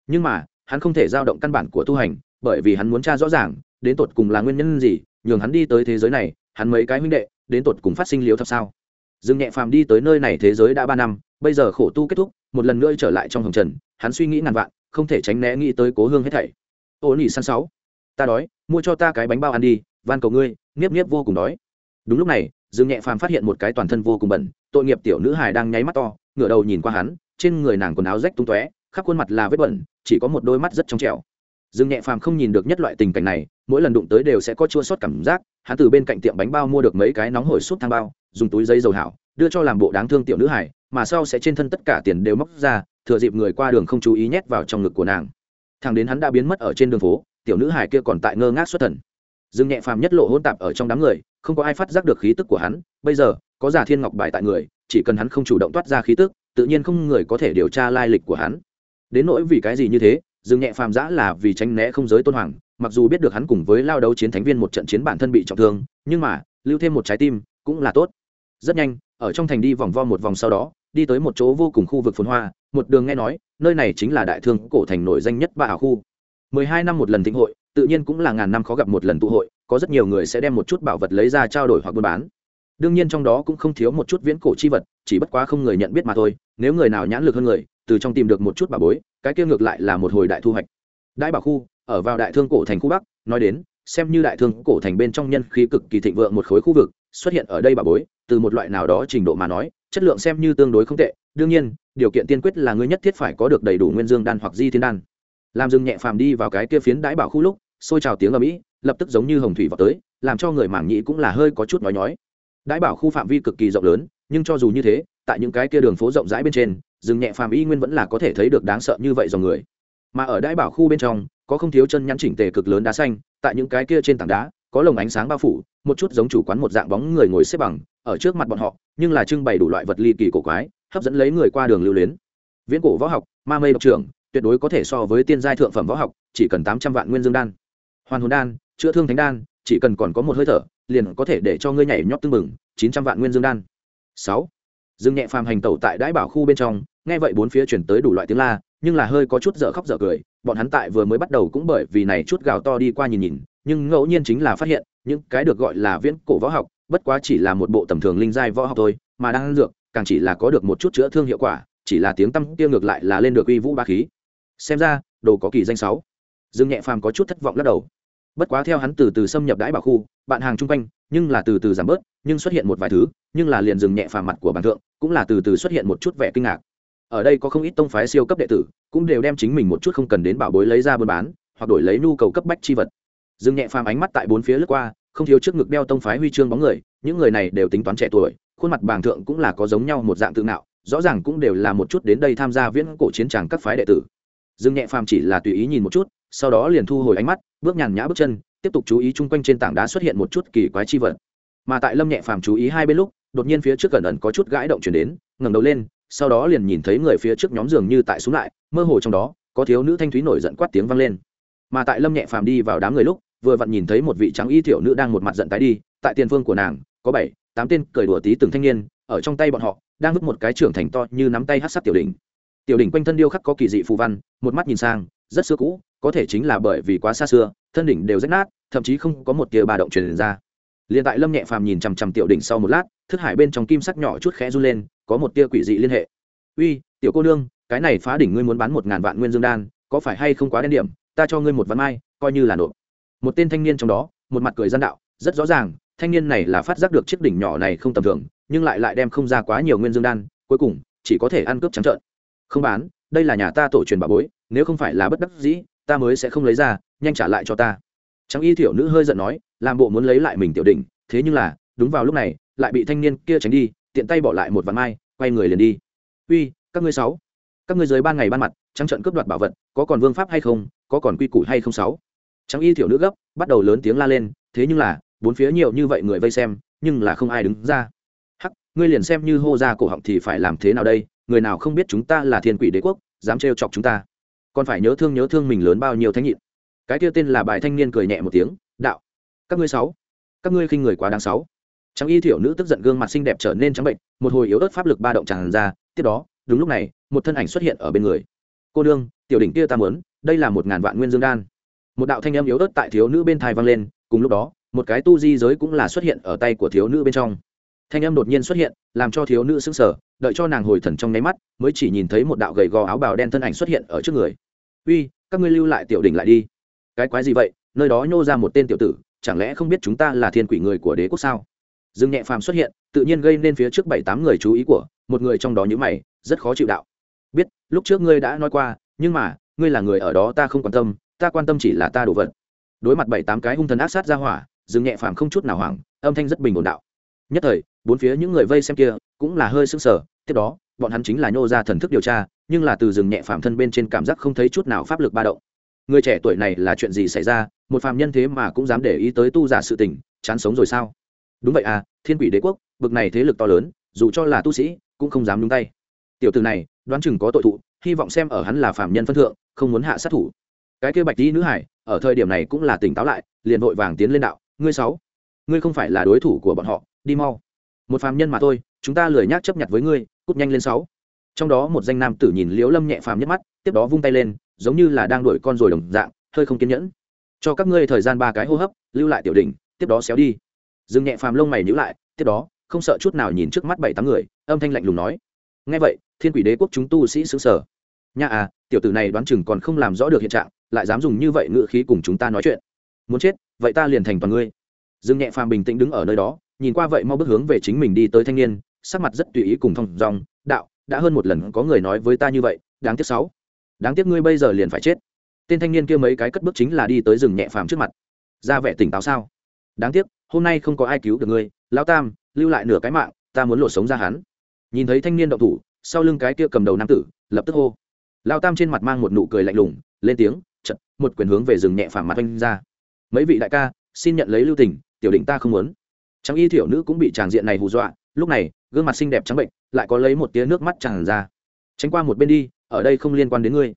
Nhưng mà, hắn không thể giao động căn bản của tu hành, bởi vì hắn muốn tra rõ ràng, đến tột cùng là nguyên nhân gì, nhường hắn đi tới thế giới này, hắn mấy cái huynh đệ, đến tột cùng phát sinh liếu thật sao. Dương nhẹ phàm đi tới nơi này thế giới đã ba năm bây giờ khổ tu kết thúc, một lần nữa trở lại trong hồng trần, hắn suy nghĩ ngàn vạn, không thể tránh né nghĩ tới cố hương hết thảy. Ô nỉ săn sáu, ta đói, mua cho ta cái bánh bao ăn đi, van cầu ngươi, nghiếp nghiếp vô cùng đói. Đúng lúc này, dương nhẹ phàm phát hiện một cái toàn thân vô cùng bẩn, tội nghiệp tiểu nữ hài đang nháy mắt to, ngửa đầu nhìn qua hắn, trên người nàng quần áo rách tung tóe, khắp khuôn mặt là vết bẩn, chỉ có một đôi mắt rất trong trẻo. Dương nhẹ phàm không nhìn được nhất loại tình cảnh này, mỗi lần đụng tới đều sẽ có chua sót cảm giác, hắn từ bên cạnh tiệm bánh bao mua được mấy cái nóng hổi suốt thang bao, dùng túi giấy dầu hảo, đưa cho làm bộ đáng thương tiểu nữ hải mà sau sẽ trên thân tất cả tiền đều móc ra, thừa dịp người qua đường không chú ý nhét vào trong ngực của nàng. Thằng đến hắn đã biến mất ở trên đường phố, tiểu nữ hải kia còn tại ngơ ngác xuất thần. Dương nhẹ phàm nhất lộ hôn tạp ở trong đám người, không có ai phát giác được khí tức của hắn, bây giờ, có giả thiên ngọc bài tại người, chỉ cần hắn không chủ động toát ra khí tức, tự nhiên không người có thể điều tra lai lịch của hắn. Đến nỗi vì cái gì như thế, dương nhẹ phàm giã là vì tránh né không giới tôn hoàng, mặc dù biết được hắn cùng với lao đấu chiến thánh viên một trận chiến bản thân bị trọng thương, nhưng mà, lưu thêm một trái tim, cũng là tốt. Rất nhanh ở trong thành đi vòng vo một vòng sau đó, đi tới một chỗ vô cùng khu vực phồn hoa, một đường nghe nói, nơi này chính là đại thương cổ thành nổi danh nhất ba hảo khu. Mười hai năm một lần thịnh hội, tự nhiên cũng là ngàn năm khó gặp một lần tụ hội, có rất nhiều người sẽ đem một chút bảo vật lấy ra trao đổi hoặc buôn bán. Đương nhiên trong đó cũng không thiếu một chút viễn cổ chi vật, chỉ bất quá không người nhận biết mà thôi, nếu người nào nhãn lực hơn người, từ trong tìm được một chút bà bối, cái kia ngược lại là một hồi đại thu hoạch. Đại bảo khu, ở vào đại thương cổ thành khu bắc, nói đến, xem như đại thương cổ thành bên trong nhân khí cực kỳ thịnh vượng một khối khu vực, xuất hiện ở đây bà bối từ một loại nào đó trình độ mà nói, chất lượng xem như tương đối không tệ. Đương nhiên, điều kiện tiên quyết là ngươi nhất thiết phải có được đầy đủ nguyên dương đan hoặc di thiên đan. Làm dừng nhẹ phàm đi vào cái kia phiến đái bảo khu lúc, xôi trào tiếng ở mỹ lập tức giống như hồng thủy vào tới, làm cho người mảng nhĩ cũng là hơi có chút nói nhói. Đái bảo khu phạm vi cực kỳ rộng lớn, nhưng cho dù như thế, tại những cái kia đường phố rộng rãi bên trên, rừng nhẹ phàm y nguyên vẫn là có thể thấy được đáng sợ như vậy dòng người. Mà ở đái bảo khu bên trong, có không thiếu chân nhắn chỉnh tề cực lớn đá xanh, tại những cái kia trên tảng đá, có lồng ánh sáng bao phủ, một chút giống chủ quán một dạng bóng người ngồi xếp bằng ở trước mặt bọn họ, nhưng là trưng bày đủ loại vật ly kỳ cổ quái, hấp dẫn lấy người qua đường lưu luyến. Viễn cổ võ học, ma mây độc trưởng, tuyệt đối có thể so với tiên giai thượng phẩm võ học, chỉ cần tám trăm vạn nguyên dương đan. Hoàn hồn đan, chữa thương thánh đan, chỉ cần còn có một hơi thở, liền có thể để cho ngươi nhảy nhót tưng bừng, chín trăm vạn nguyên dương đan. Sáu. Dương nhẹ phàm hành tẩu tại đãi bảo khu bên trong, nghe vậy bốn phía chuyển tới đủ loại tiếng la, nhưng là hơi có chút dở khóc dở cười, bọn hắn tại vừa mới bắt đầu cũng bởi vì này chút gào to đi qua nhìn nhìn, nhưng ngẫu nhiên chính là phát hiện, những cái được gọi là viễn cổ võ học bất quá chỉ là một bộ tầm thường linh giai võ học thôi, mà đang dược, càng chỉ là có được một chút chữa thương hiệu quả, chỉ là tiếng tăm kia ngược lại là lên được uy vũ ba khí. Xem ra, đồ có kỳ danh sáu. Dương nhẹ phàm có chút thất vọng lắc đầu. Bất quá theo hắn từ từ xâm nhập đãi bảo khu, bạn hàng chung quanh, nhưng là từ từ giảm bớt, nhưng xuất hiện một vài thứ, nhưng là liền dừng nhẹ phàm mặt của bản thượng, cũng là từ từ xuất hiện một chút vẻ kinh ngạc. Ở đây có không ít tông phái siêu cấp đệ tử, cũng đều đem chính mình một chút không cần đến bảo bối lấy ra buôn bán, hoặc đổi lấy nhu cầu cấp bách chi vật. Dừng nhẹ phàm ánh mắt tại bốn phía lướt qua không thiếu trước ngực đeo tông phái huy chương bóng người, những người này đều tính toán trẻ tuổi, khuôn mặt bàng thượng cũng là có giống nhau một dạng tự ngạo, rõ ràng cũng đều là một chút đến đây tham gia viễn cổ chiến tràng các phái đệ tử. Dương nhẹ phàm chỉ là tùy ý nhìn một chút, sau đó liền thu hồi ánh mắt, bước nhàn nhã bước chân, tiếp tục chú ý chung quanh trên tảng đá xuất hiện một chút kỳ quái chi vật. Mà tại lâm nhẹ phàm chú ý hai bên lúc, đột nhiên phía trước gần ẩn có chút gãi động chuyển đến, ngẩng đầu lên, sau đó liền nhìn thấy người phía trước nhóm giường như tại xuống lại, mơ hồ trong đó, có thiếu nữ thanh thúy nổi giận quát tiếng vang lên. Mà tại lâm nhẹ phàm đi vào đám người lúc vừa vặn nhìn thấy một vị trắng y thiểu nữ đang một mặt giận tái đi, tại tiền phương của nàng, có bảy, tám tên cười đùa tí từng thanh niên, ở trong tay bọn họ, đang vứt một cái trưởng thành to như nắm tay hát sắc tiểu đỉnh. Tiểu đỉnh quanh thân điêu khắc có kỳ dị phù văn, một mắt nhìn sang, rất xưa cũ, có thể chính là bởi vì quá xa xưa, thân đỉnh đều rách nát, thậm chí không có một tia ba động truyền ra. Liền tại lâm nhẹ phàm nhìn chằm chằm tiểu đỉnh sau một lát thức hải bên trong kim sắc nhỏ chút khẽ run lên, có một tia quỷ dị liên hệ. Uy, tiểu cô nương, cái này phá đỉnh ngươi muốn bán một ngàn vạn nguyên dương đan, có phải hay không quá đen điểm, ta cho ngươi một vạn mai, coi như là nộp một tên thanh niên trong đó, một mặt cười gian đạo, rất rõ ràng, thanh niên này là phát giác được chiếc đỉnh nhỏ này không tầm thường, nhưng lại lại đem không ra quá nhiều nguyên dương đan, cuối cùng, chỉ có thể ăn cướp trắng trợn. Không bán, đây là nhà ta tổ truyền bà bối, nếu không phải là bất đắc dĩ, ta mới sẽ không lấy ra, nhanh trả lại cho ta. Trắng y thiểu nữ hơi giận nói, làm bộ muốn lấy lại mình tiểu đỉnh, thế nhưng là, đúng vào lúc này, lại bị thanh niên kia tránh đi, tiện tay bỏ lại một vạn mai, quay người liền đi. Uy, các ngươi sáu, các ngươi dưới ban ngày ban mặt, trắng trận cướp đoạt bảo vật, có còn vương pháp hay không, có còn quy củ hay không sáu? Trắng y thiểu nữ gấp, bắt đầu lớn tiếng la lên, thế nhưng là, bốn phía nhiều như vậy người vây xem, nhưng là không ai đứng ra. Hắc, ngươi liền xem như hô ra cổ họng thì phải làm thế nào đây? Người nào không biết chúng ta là thiên quỷ đế quốc, dám trêu chọc chúng ta? Còn phải nhớ thương nhớ thương mình lớn bao nhiêu thánh nhịn cái kia tên là bài thanh niên cười nhẹ một tiếng, đạo, các ngươi sáu, các ngươi khinh người quá đáng sáu. Trắng y thiểu nữ tức giận gương mặt xinh đẹp trở nên trắng bệnh, một hồi yếu ớt pháp lực ba động tràn ra, tiếp đó, đúng lúc này, một thân ảnh xuất hiện ở bên người. Cô đương tiểu đỉnh kia ta muốn, đây là một ngàn vạn nguyên dương đan một đạo thanh âm yếu ớt tại thiếu nữ bên thai vang lên, cùng lúc đó, một cái tu di giới cũng là xuất hiện ở tay của thiếu nữ bên trong. Thanh âm đột nhiên xuất hiện, làm cho thiếu nữ sững sờ, đợi cho nàng hồi thần trong nháy mắt, mới chỉ nhìn thấy một đạo gầy gò áo bào đen thân ảnh xuất hiện ở trước người. Uy, các ngươi lưu lại tiểu đỉnh lại đi. Cái quái gì vậy? Nơi đó nhô ra một tên tiểu tử, chẳng lẽ không biết chúng ta là thiên quỷ người của đế quốc sao? Dương nhẹ phàm xuất hiện, tự nhiên gây nên phía trước bảy tám người chú ý của, một người trong đó như mày, rất khó chịu đạo. Biết, lúc trước ngươi đã nói qua, nhưng mà, ngươi là người ở đó ta không quan tâm ta quan tâm chỉ là ta đồ vật. Đối mặt bảy tám cái hung thần ác sát ra hỏa dừng nhẹ phàm không chút nào hoảng, âm thanh rất bình ổn đạo. Nhất thời, bốn phía những người vây xem kia cũng là hơi sưng sờ, tiếp đó, bọn hắn chính là nhô ra thần thức điều tra, nhưng là từ rừng nhẹ phàm thân bên trên cảm giác không thấy chút nào pháp lực ba động. Người trẻ tuổi này là chuyện gì xảy ra, một phàm nhân thế mà cũng dám để ý tới tu giả sự tình, chán sống rồi sao? Đúng vậy à thiên quỷ đế quốc, bực này thế lực to lớn, dù cho là tu sĩ, cũng không dám đúng tay. Tiểu từ này, đoán chừng có tội thụ, hy vọng xem ở hắn là phàm nhân phân thượng, không muốn hạ sát thủ cái kia bạch tí nữ hải, ở thời điểm này cũng là tỉnh táo lại, liền vội vàng tiến lên đạo, ngươi sáu, ngươi không phải là đối thủ của bọn họ, đi mau. Một phàm nhân mà thôi, chúng ta lười nhác chấp nhận với ngươi, cút nhanh lên sáu. Trong đó một danh nam tử nhìn liễu lâm nhẹ phàm nhất mắt, tiếp đó vung tay lên, giống như là đang đuổi con rồi đồng dạng, hơi không kiên nhẫn. Cho các ngươi thời gian ba cái hô hấp, lưu lại tiểu đỉnh, tiếp đó xéo đi. Dừng nhẹ phàm lông mày nhíu lại, tiếp đó, không sợ chút nào nhìn trước mắt bảy tám người, âm thanh lạnh lùng nói, nghe vậy, thiên quỷ đế quốc chúng tu sĩ xứng sở nha à tiểu tử này đoán chừng còn không làm rõ được hiện trạng lại dám dùng như vậy ngự khí cùng chúng ta nói chuyện. Muốn chết, vậy ta liền thành toàn ngươi. Dương nhẹ phàm bình tĩnh đứng ở nơi đó, nhìn qua vậy mau bước hướng về chính mình đi tới thanh niên, sắc mặt rất tùy ý cùng thông dòng đạo, đã hơn một lần có người nói với ta như vậy, đáng tiếc sáu. Đáng tiếc ngươi bây giờ liền phải chết. Tên thanh niên kia mấy cái cất bước chính là đi tới rừng nhẹ phàm trước mặt. Ra vẻ tỉnh táo sao? Đáng tiếc, hôm nay không có ai cứu được ngươi, lão tam, lưu lại nửa cái mạng, ta muốn lột sống ra hắn. Nhìn thấy thanh niên động thủ, sau lưng cái kia cầm đầu nam tử, lập tức hô. Lão tam trên mặt mang một nụ cười lạnh lùng, lên tiếng chật, một quyền hướng về rừng nhẹ phàm mặt oanh ra. Mấy vị đại ca, xin nhận lấy lưu tình, tiểu đỉnh ta không muốn. Trang y thiểu nữ cũng bị tràng diện này hù dọa, lúc này, gương mặt xinh đẹp trắng bệnh, lại có lấy một tia nước mắt tràn ra. Tránh qua một bên đi, ở đây không liên quan đến ngươi.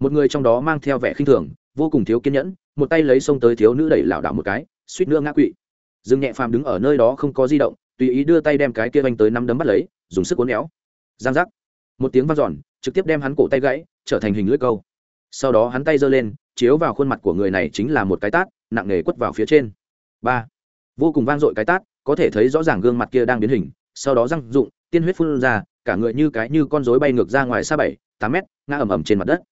Một người trong đó mang theo vẻ khinh thường, vô cùng thiếu kiên nhẫn, một tay lấy xông tới thiếu nữ đẩy lảo đảo một cái, suýt nữa ngã quỵ. Dương nhẹ phàm đứng ở nơi đó không có di động, tùy ý đưa tay đem cái kia anh tới năm đấm bắt lấy, dùng sức cuốn éo. Giang giác. Một tiếng vang dọn, trực tiếp đem hắn cổ tay gãy, trở thành hình lưỡi câu sau đó hắn tay giơ lên, chiếu vào khuôn mặt của người này chính là một cái tát, nặng nề quất vào phía trên. Ba. Vô cùng vang dội cái tát, có thể thấy rõ ràng gương mặt kia đang biến hình, sau đó răng rụng, tiên huyết phun ra, cả người như cái như con rối bay ngược ra ngoài xa bảy, tám mét, ngã ầm ầm trên mặt đất.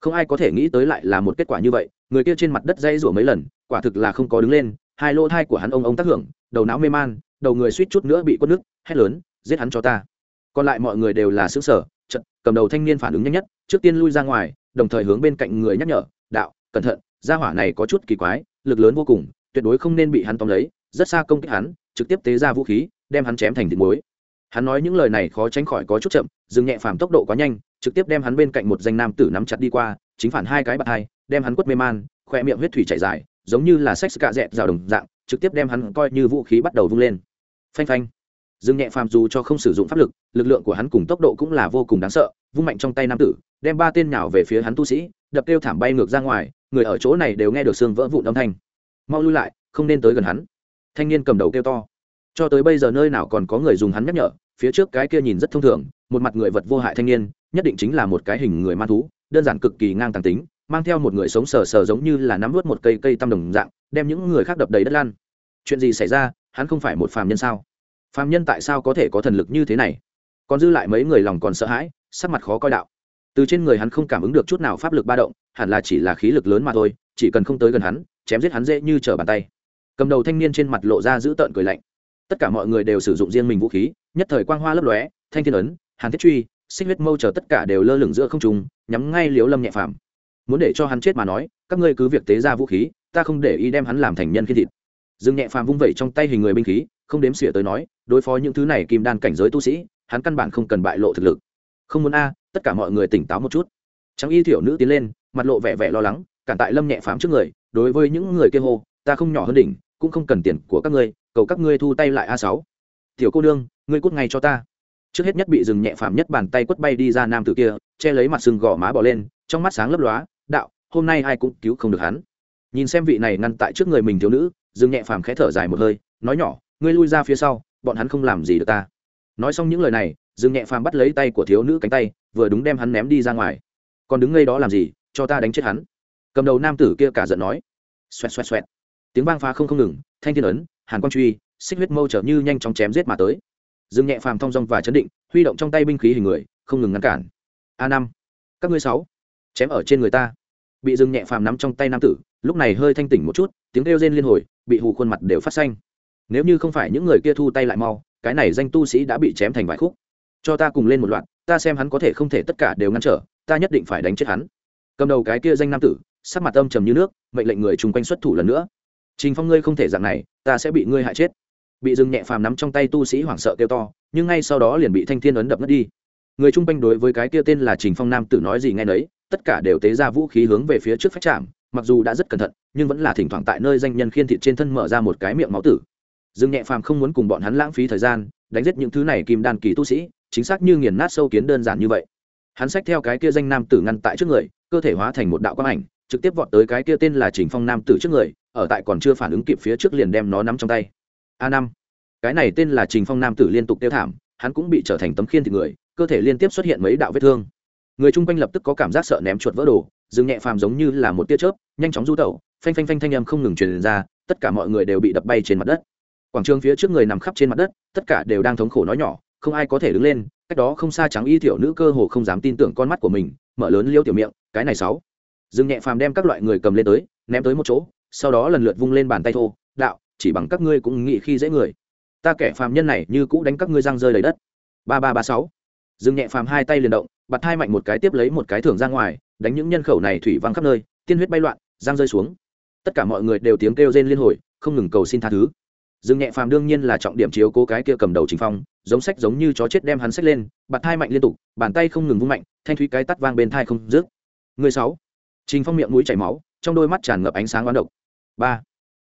Không ai có thể nghĩ tới lại là một kết quả như vậy, người kia trên mặt đất dây rủa mấy lần, quả thực là không có đứng lên, hai lỗ thai của hắn ông ông tác hưởng, đầu não mê man, đầu người suýt chút nữa bị quất nước hét lớn, giết hắn cho ta. Còn lại mọi người đều là xứ sở trận cầm đầu thanh niên phản ứng nhanh nhất, trước tiên lui ra ngoài đồng thời hướng bên cạnh người nhắc nhở, đạo, cẩn thận, gia hỏa này có chút kỳ quái, lực lớn vô cùng, tuyệt đối không nên bị hắn tóm lấy, rất xa công kích hắn, trực tiếp tế ra vũ khí, đem hắn chém thành thịt muối. Hắn nói những lời này khó tránh khỏi có chút chậm, dừng nhẹ phàm tốc độ quá nhanh, trực tiếp đem hắn bên cạnh một danh nam tử nắm chặt đi qua, chính phản hai cái bạt hai, đem hắn quất mê man, khoe miệng huyết thủy chảy dài, giống như là sex cạ dẹt rào đồng dạng, trực tiếp đem hắn coi như vũ khí bắt đầu vung lên. Phanh phanh dừng nhẹ phàm dù cho không sử dụng pháp lực lực lượng của hắn cùng tốc độ cũng là vô cùng đáng sợ, vung mạnh trong tay nam tử, đem ba tên nhào về phía hắn tu sĩ, đập kêu thảm bay ngược ra ngoài, người ở chỗ này đều nghe được xương vỡ vụn âm thanh. Mau lui lại, không nên tới gần hắn. Thanh niên cầm đầu kêu to. Cho tới bây giờ nơi nào còn có người dùng hắn nhắc nhở, phía trước cái kia nhìn rất thông thường, một mặt người vật vô hại thanh niên, nhất định chính là một cái hình người ma thú, đơn giản cực kỳ ngang tàng tính, mang theo một người sống sờ sờ giống như là nắm vớt một cây cây tăm đồng dạng, đem những người khác đập đầy đất lan. Chuyện gì xảy ra, hắn không phải một phàm nhân sao? Phàm nhân tại sao có thể có thần lực như thế này? Còn dư lại mấy người lòng còn sợ hãi, sắc mặt khó coi đạo. Từ trên người hắn không cảm ứng được chút nào pháp lực ba động, hẳn là chỉ là khí lực lớn mà thôi, chỉ cần không tới gần hắn, chém giết hắn dễ như trở bàn tay. Cầm đầu thanh niên trên mặt lộ ra giữ tợn cười lạnh. Tất cả mọi người đều sử dụng riêng mình vũ khí, nhất thời quang hoa lấp lóe, thanh thiên ấn, hàn thiết truy, xích huyết mâu chờ tất cả đều lơ lửng giữa không trùng nhắm ngay liếu lâm nhẹ phàm. Muốn để cho hắn chết mà nói, các ngươi cứ việc tế ra vũ khí, ta không để ý đem hắn làm thành nhân khi thịt dương nhẹ phàm vung vẩy trong tay hình người binh khí, không đếm xỉa tới nói, đối phó những thứ này kim đan cảnh giới tu sĩ, hắn căn bản không cần bại lộ thực lực. Không muốn a, tất cả mọi người tỉnh táo một chút. Trắng y thiểu nữ tiến lên, mặt lộ vẻ vẻ lo lắng, cản tại lâm nhẹ phàm trước người, đối với những người kia hô, ta không nhỏ hơn đỉnh, cũng không cần tiền của các ngươi, cầu các ngươi thu tay lại a sáu. Tiểu cô nương, ngươi cút ngay cho ta. Trước hết nhất bị dừng nhẹ phàm nhất bàn tay quất bay đi ra nam tử kia, che lấy mặt sừng gò má bỏ lên, trong mắt sáng lấp lóa, đạo, hôm nay ai cũng cứu không được hắn. Nhìn xem vị này ngăn tại trước người mình thiếu nữ dừng nhẹ phàm khẽ thở dài một hơi, nói nhỏ, ngươi lui ra phía sau, bọn hắn không làm gì được ta. Nói xong những lời này, dừng nhẹ phàm bắt lấy tay của thiếu nữ cánh tay, vừa đúng đem hắn ném đi ra ngoài. Còn đứng ngay đó làm gì? Cho ta đánh chết hắn. Cầm đầu nam tử kia cả giận nói. Xoẹt xoẹt xoẹt. Tiếng vang phá không không ngừng, thanh thiên ấn, hàn quang truy, xích huyết mâu trở như nhanh chóng chém giết mà tới. Dương nhẹ phàm thong dong và chấn định, huy động trong tay binh khí hình người, không ngừng ngăn cản. A năm, các ngươi sáu, chém ở trên người ta. Bị dương nhẹ phàm nắm trong tay nam tử, lúc này hơi thanh tỉnh một chút, tiếng kêu rên liên hồi bị hù khuôn mặt đều phát xanh. Nếu như không phải những người kia thu tay lại mau, cái này danh tu sĩ đã bị chém thành vài khúc. Cho ta cùng lên một loạt, ta xem hắn có thể không thể tất cả đều ngăn trở, ta nhất định phải đánh chết hắn. Cầm đầu cái kia danh nam tử, sắc mặt âm trầm như nước, mệnh lệnh người chung quanh xuất thủ lần nữa. Trình phong ngươi không thể dạng này, ta sẽ bị ngươi hại chết. Bị dừng nhẹ phàm nắm trong tay tu sĩ hoảng sợ kêu to, nhưng ngay sau đó liền bị thanh thiên ấn đập mất đi. Người chung quanh đối với cái kia tên là trình phong nam tử nói gì nghe nấy, tất cả đều tế ra vũ khí hướng về phía trước phách trạm mặc dù đã rất cẩn thận, nhưng vẫn là thỉnh thoảng tại nơi danh nhân khiên thịt trên thân mở ra một cái miệng máu tử. Dương nhẹ phàm không muốn cùng bọn hắn lãng phí thời gian, đánh giết những thứ này kim đan kỳ tu sĩ, chính xác như nghiền nát sâu kiến đơn giản như vậy. Hắn xách theo cái kia danh nam tử ngăn tại trước người, cơ thể hóa thành một đạo quang ảnh, trực tiếp vọt tới cái kia tên là trình phong nam tử trước người, ở tại còn chưa phản ứng kịp phía trước liền đem nó nắm trong tay. A năm. Cái này tên là trình phong nam tử liên tục tiêu thảm, hắn cũng bị trở thành tấm khiên thịt người, cơ thể liên tiếp xuất hiện mấy đạo vết thương. Người chung quanh lập tức có cảm giác sợ ném chuột vỡ đồ dừng nhẹ phàm giống như là một tia chớp, nhanh chóng du tẩu, phanh phanh phanh thanh âm không ngừng truyền ra, tất cả mọi người đều bị đập bay trên mặt đất. Quảng trường phía trước người nằm khắp trên mặt đất, tất cả đều đang thống khổ nói nhỏ, không ai có thể đứng lên, cách đó không xa trắng y tiểu nữ cơ hồ không dám tin tưởng con mắt của mình, mở lớn liêu tiểu miệng, cái này sáu. Dừng nhẹ phàm đem các loại người cầm lên tới, ném tới một chỗ, sau đó lần lượt vung lên bàn tay thô, đạo, chỉ bằng các ngươi cũng nghĩ khi dễ người. Ta kẻ phàm nhân này như cũ đánh các ngươi răng rơi đầy đất. Ba ba ba sáu dừng nhẹ phàm hai tay liền động bật hai mạnh một cái tiếp lấy một cái thưởng ra ngoài, đánh những nhân khẩu này thủy văng khắp nơi, tiên huyết bay loạn, giang rơi xuống. Tất cả mọi người đều tiếng kêu rên liên hồi, không ngừng cầu xin tha thứ. Dương nhẹ phàm đương nhiên là trọng điểm chiếu cố cái kia cầm đầu chính phong, giống sách giống như chó chết đem hắn sách lên bật hai mạnh liên tục, bàn tay không ngừng vung mạnh, thanh thúy cái tắt vang bên thai không dứt. Người sáu. Trình phong miệng mũi chảy máu, trong đôi mắt tràn ngập ánh sáng oán độc. Ba.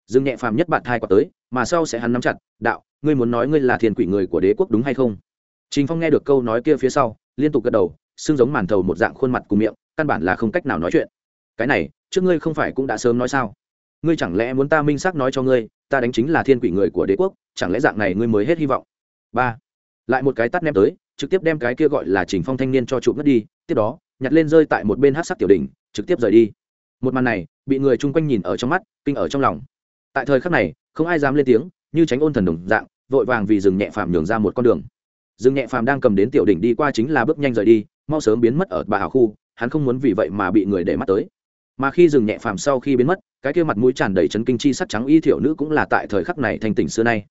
Dương nhẹ phàm nhất bạn thai quả tới, mà sau sẽ hắn nắm chặt, đạo, ngươi muốn nói ngươi là thiền quỷ người của đế quốc đúng hay không? Trình phong nghe được câu nói kia phía sau liên tục gật đầu xương giống màn thầu một dạng khuôn mặt cùng miệng căn bản là không cách nào nói chuyện. Cái này trước ngươi không phải cũng đã sớm nói sao? Ngươi chẳng lẽ muốn ta minh xác nói cho ngươi ta đánh chính là thiên quỷ người của đế quốc chẳng lẽ dạng này ngươi mới hết hy vọng? Ba. Lại một cái tắt ném tới trực tiếp đem cái kia gọi là trình phong thanh niên cho chụp mất đi tiếp đó nhặt lên rơi tại một bên hát sắc tiểu đỉnh, trực tiếp rời đi. Một màn này bị người chung quanh nhìn ở trong mắt kinh ở trong lòng. Tại thời khắc này không ai dám lên tiếng như tránh ôn thần đồng dạng vội vàng vì dừng nhẹ phàm nhường ra một con đường dừng nhẹ phàm đang cầm đến tiểu đỉnh đi qua chính là bước nhanh rời đi, mau sớm biến mất ở bà hào khu, hắn không muốn vì vậy mà bị người để mắt tới. Mà khi dừng nhẹ phàm sau khi biến mất, cái kia mặt mũi tràn đầy chấn kinh chi sắc trắng y thiểu nữ cũng là tại thời khắc này thành tỉnh xưa nay.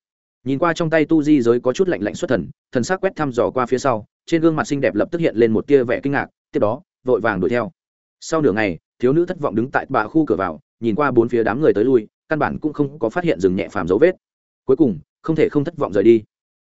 Nhìn qua trong tay tu di giới có chút lạnh lạnh xuất thần thần sắc quét thăm dò qua phía sau, trên gương mặt xinh đẹp lập tức hiện lên một tia vẻ kinh ngạc, tiếp đó, vội vàng đuổi theo. Sau nửa ngày, thiếu nữ thất vọng đứng tại bà khu cửa vào, nhìn qua bốn phía đám người tới lui, căn bản cũng không có phát hiện dừng nhẹ phàm dấu vết. Cuối cùng, không thể không thất vọng rời đi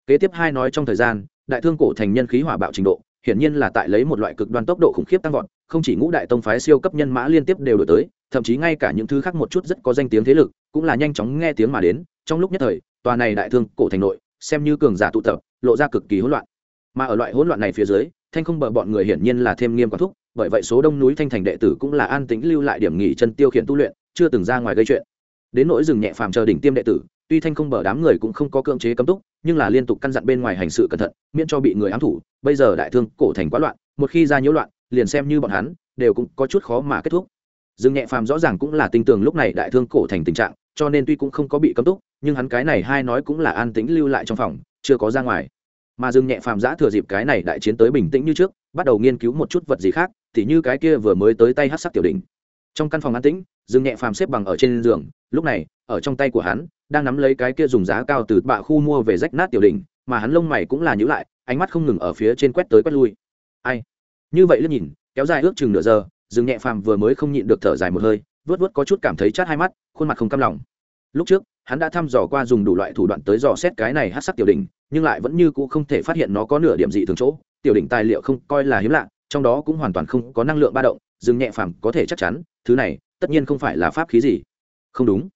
kế tiếp hai nói trong thời gian, đại thương cổ thành nhân khí hỏa bạo trình độ, hiển nhiên là tại lấy một loại cực đoan tốc độ khủng khiếp tăng vọt, không chỉ ngũ đại tông phái siêu cấp nhân mã liên tiếp đều đổi tới, thậm chí ngay cả những thứ khác một chút rất có danh tiếng thế lực cũng là nhanh chóng nghe tiếng mà đến. Trong lúc nhất thời, tòa này đại thương cổ thành nội, xem như cường giả tụ tập, lộ ra cực kỳ hỗn loạn. Mà ở loại hỗn loạn này phía dưới, thanh không bờ bọn người hiển nhiên là thêm nghiêm quán thúc, bởi vậy số đông núi thanh thành đệ tử cũng là an tĩnh lưu lại điểm nghỉ chân tiêu khiển tu luyện, chưa từng ra ngoài gây chuyện. Đến nỗi rừng nhẹ phàm chờ đỉnh tiêm đệ tử, tuy thanh không bờ đám người cũng không có cưỡng chế cấm túc nhưng là liên tục căn dặn bên ngoài hành sự cẩn thận, miễn cho bị người ám thủ. Bây giờ đại thương cổ thành quá loạn, một khi ra nhiễu loạn, liền xem như bọn hắn, đều cũng có chút khó mà kết thúc. Dương nhẹ phàm rõ ràng cũng là tinh tường lúc này đại thương cổ thành tình trạng, cho nên tuy cũng không có bị cấm túc, nhưng hắn cái này hai nói cũng là an tĩnh lưu lại trong phòng, chưa có ra ngoài. Mà dương nhẹ phàm giã thừa dịp cái này đại chiến tới bình tĩnh như trước, bắt đầu nghiên cứu một chút vật gì khác thì như cái kia vừa mới tới tay hát sắc tiểu đỉnh. Trong căn phòng an tĩnh, dương nhẹ phàm xếp bằng ở trên giường, lúc này, ở trong tay của hắn đang nắm lấy cái kia dùng giá cao từ bạ khu mua về rách nát tiểu đỉnh, mà hắn lông mày cũng là nhữ lại, ánh mắt không ngừng ở phía trên quét tới quét lui. Ai? Như vậy liếc nhìn, kéo dài ước chừng nửa giờ dừng nhẹ phàm vừa mới không nhịn được thở dài một hơi vớt vớt có chút cảm thấy chát hai mắt, khuôn mặt không cam lòng. Lúc trước, hắn đã thăm dò qua dùng đủ loại thủ đoạn tới dò xét cái này hát sắc tiểu đỉnh, nhưng lại vẫn như cũ không thể phát hiện nó có nửa điểm gì thường chỗ, tiểu đỉnh tài liệu không coi là hiếm lạ, trong đó cũng hoàn toàn không có năng lượng ba động dừng nhẹ phàm có thể chắc chắn, thứ này tất nhiên không phải là pháp khí gì. Không đúng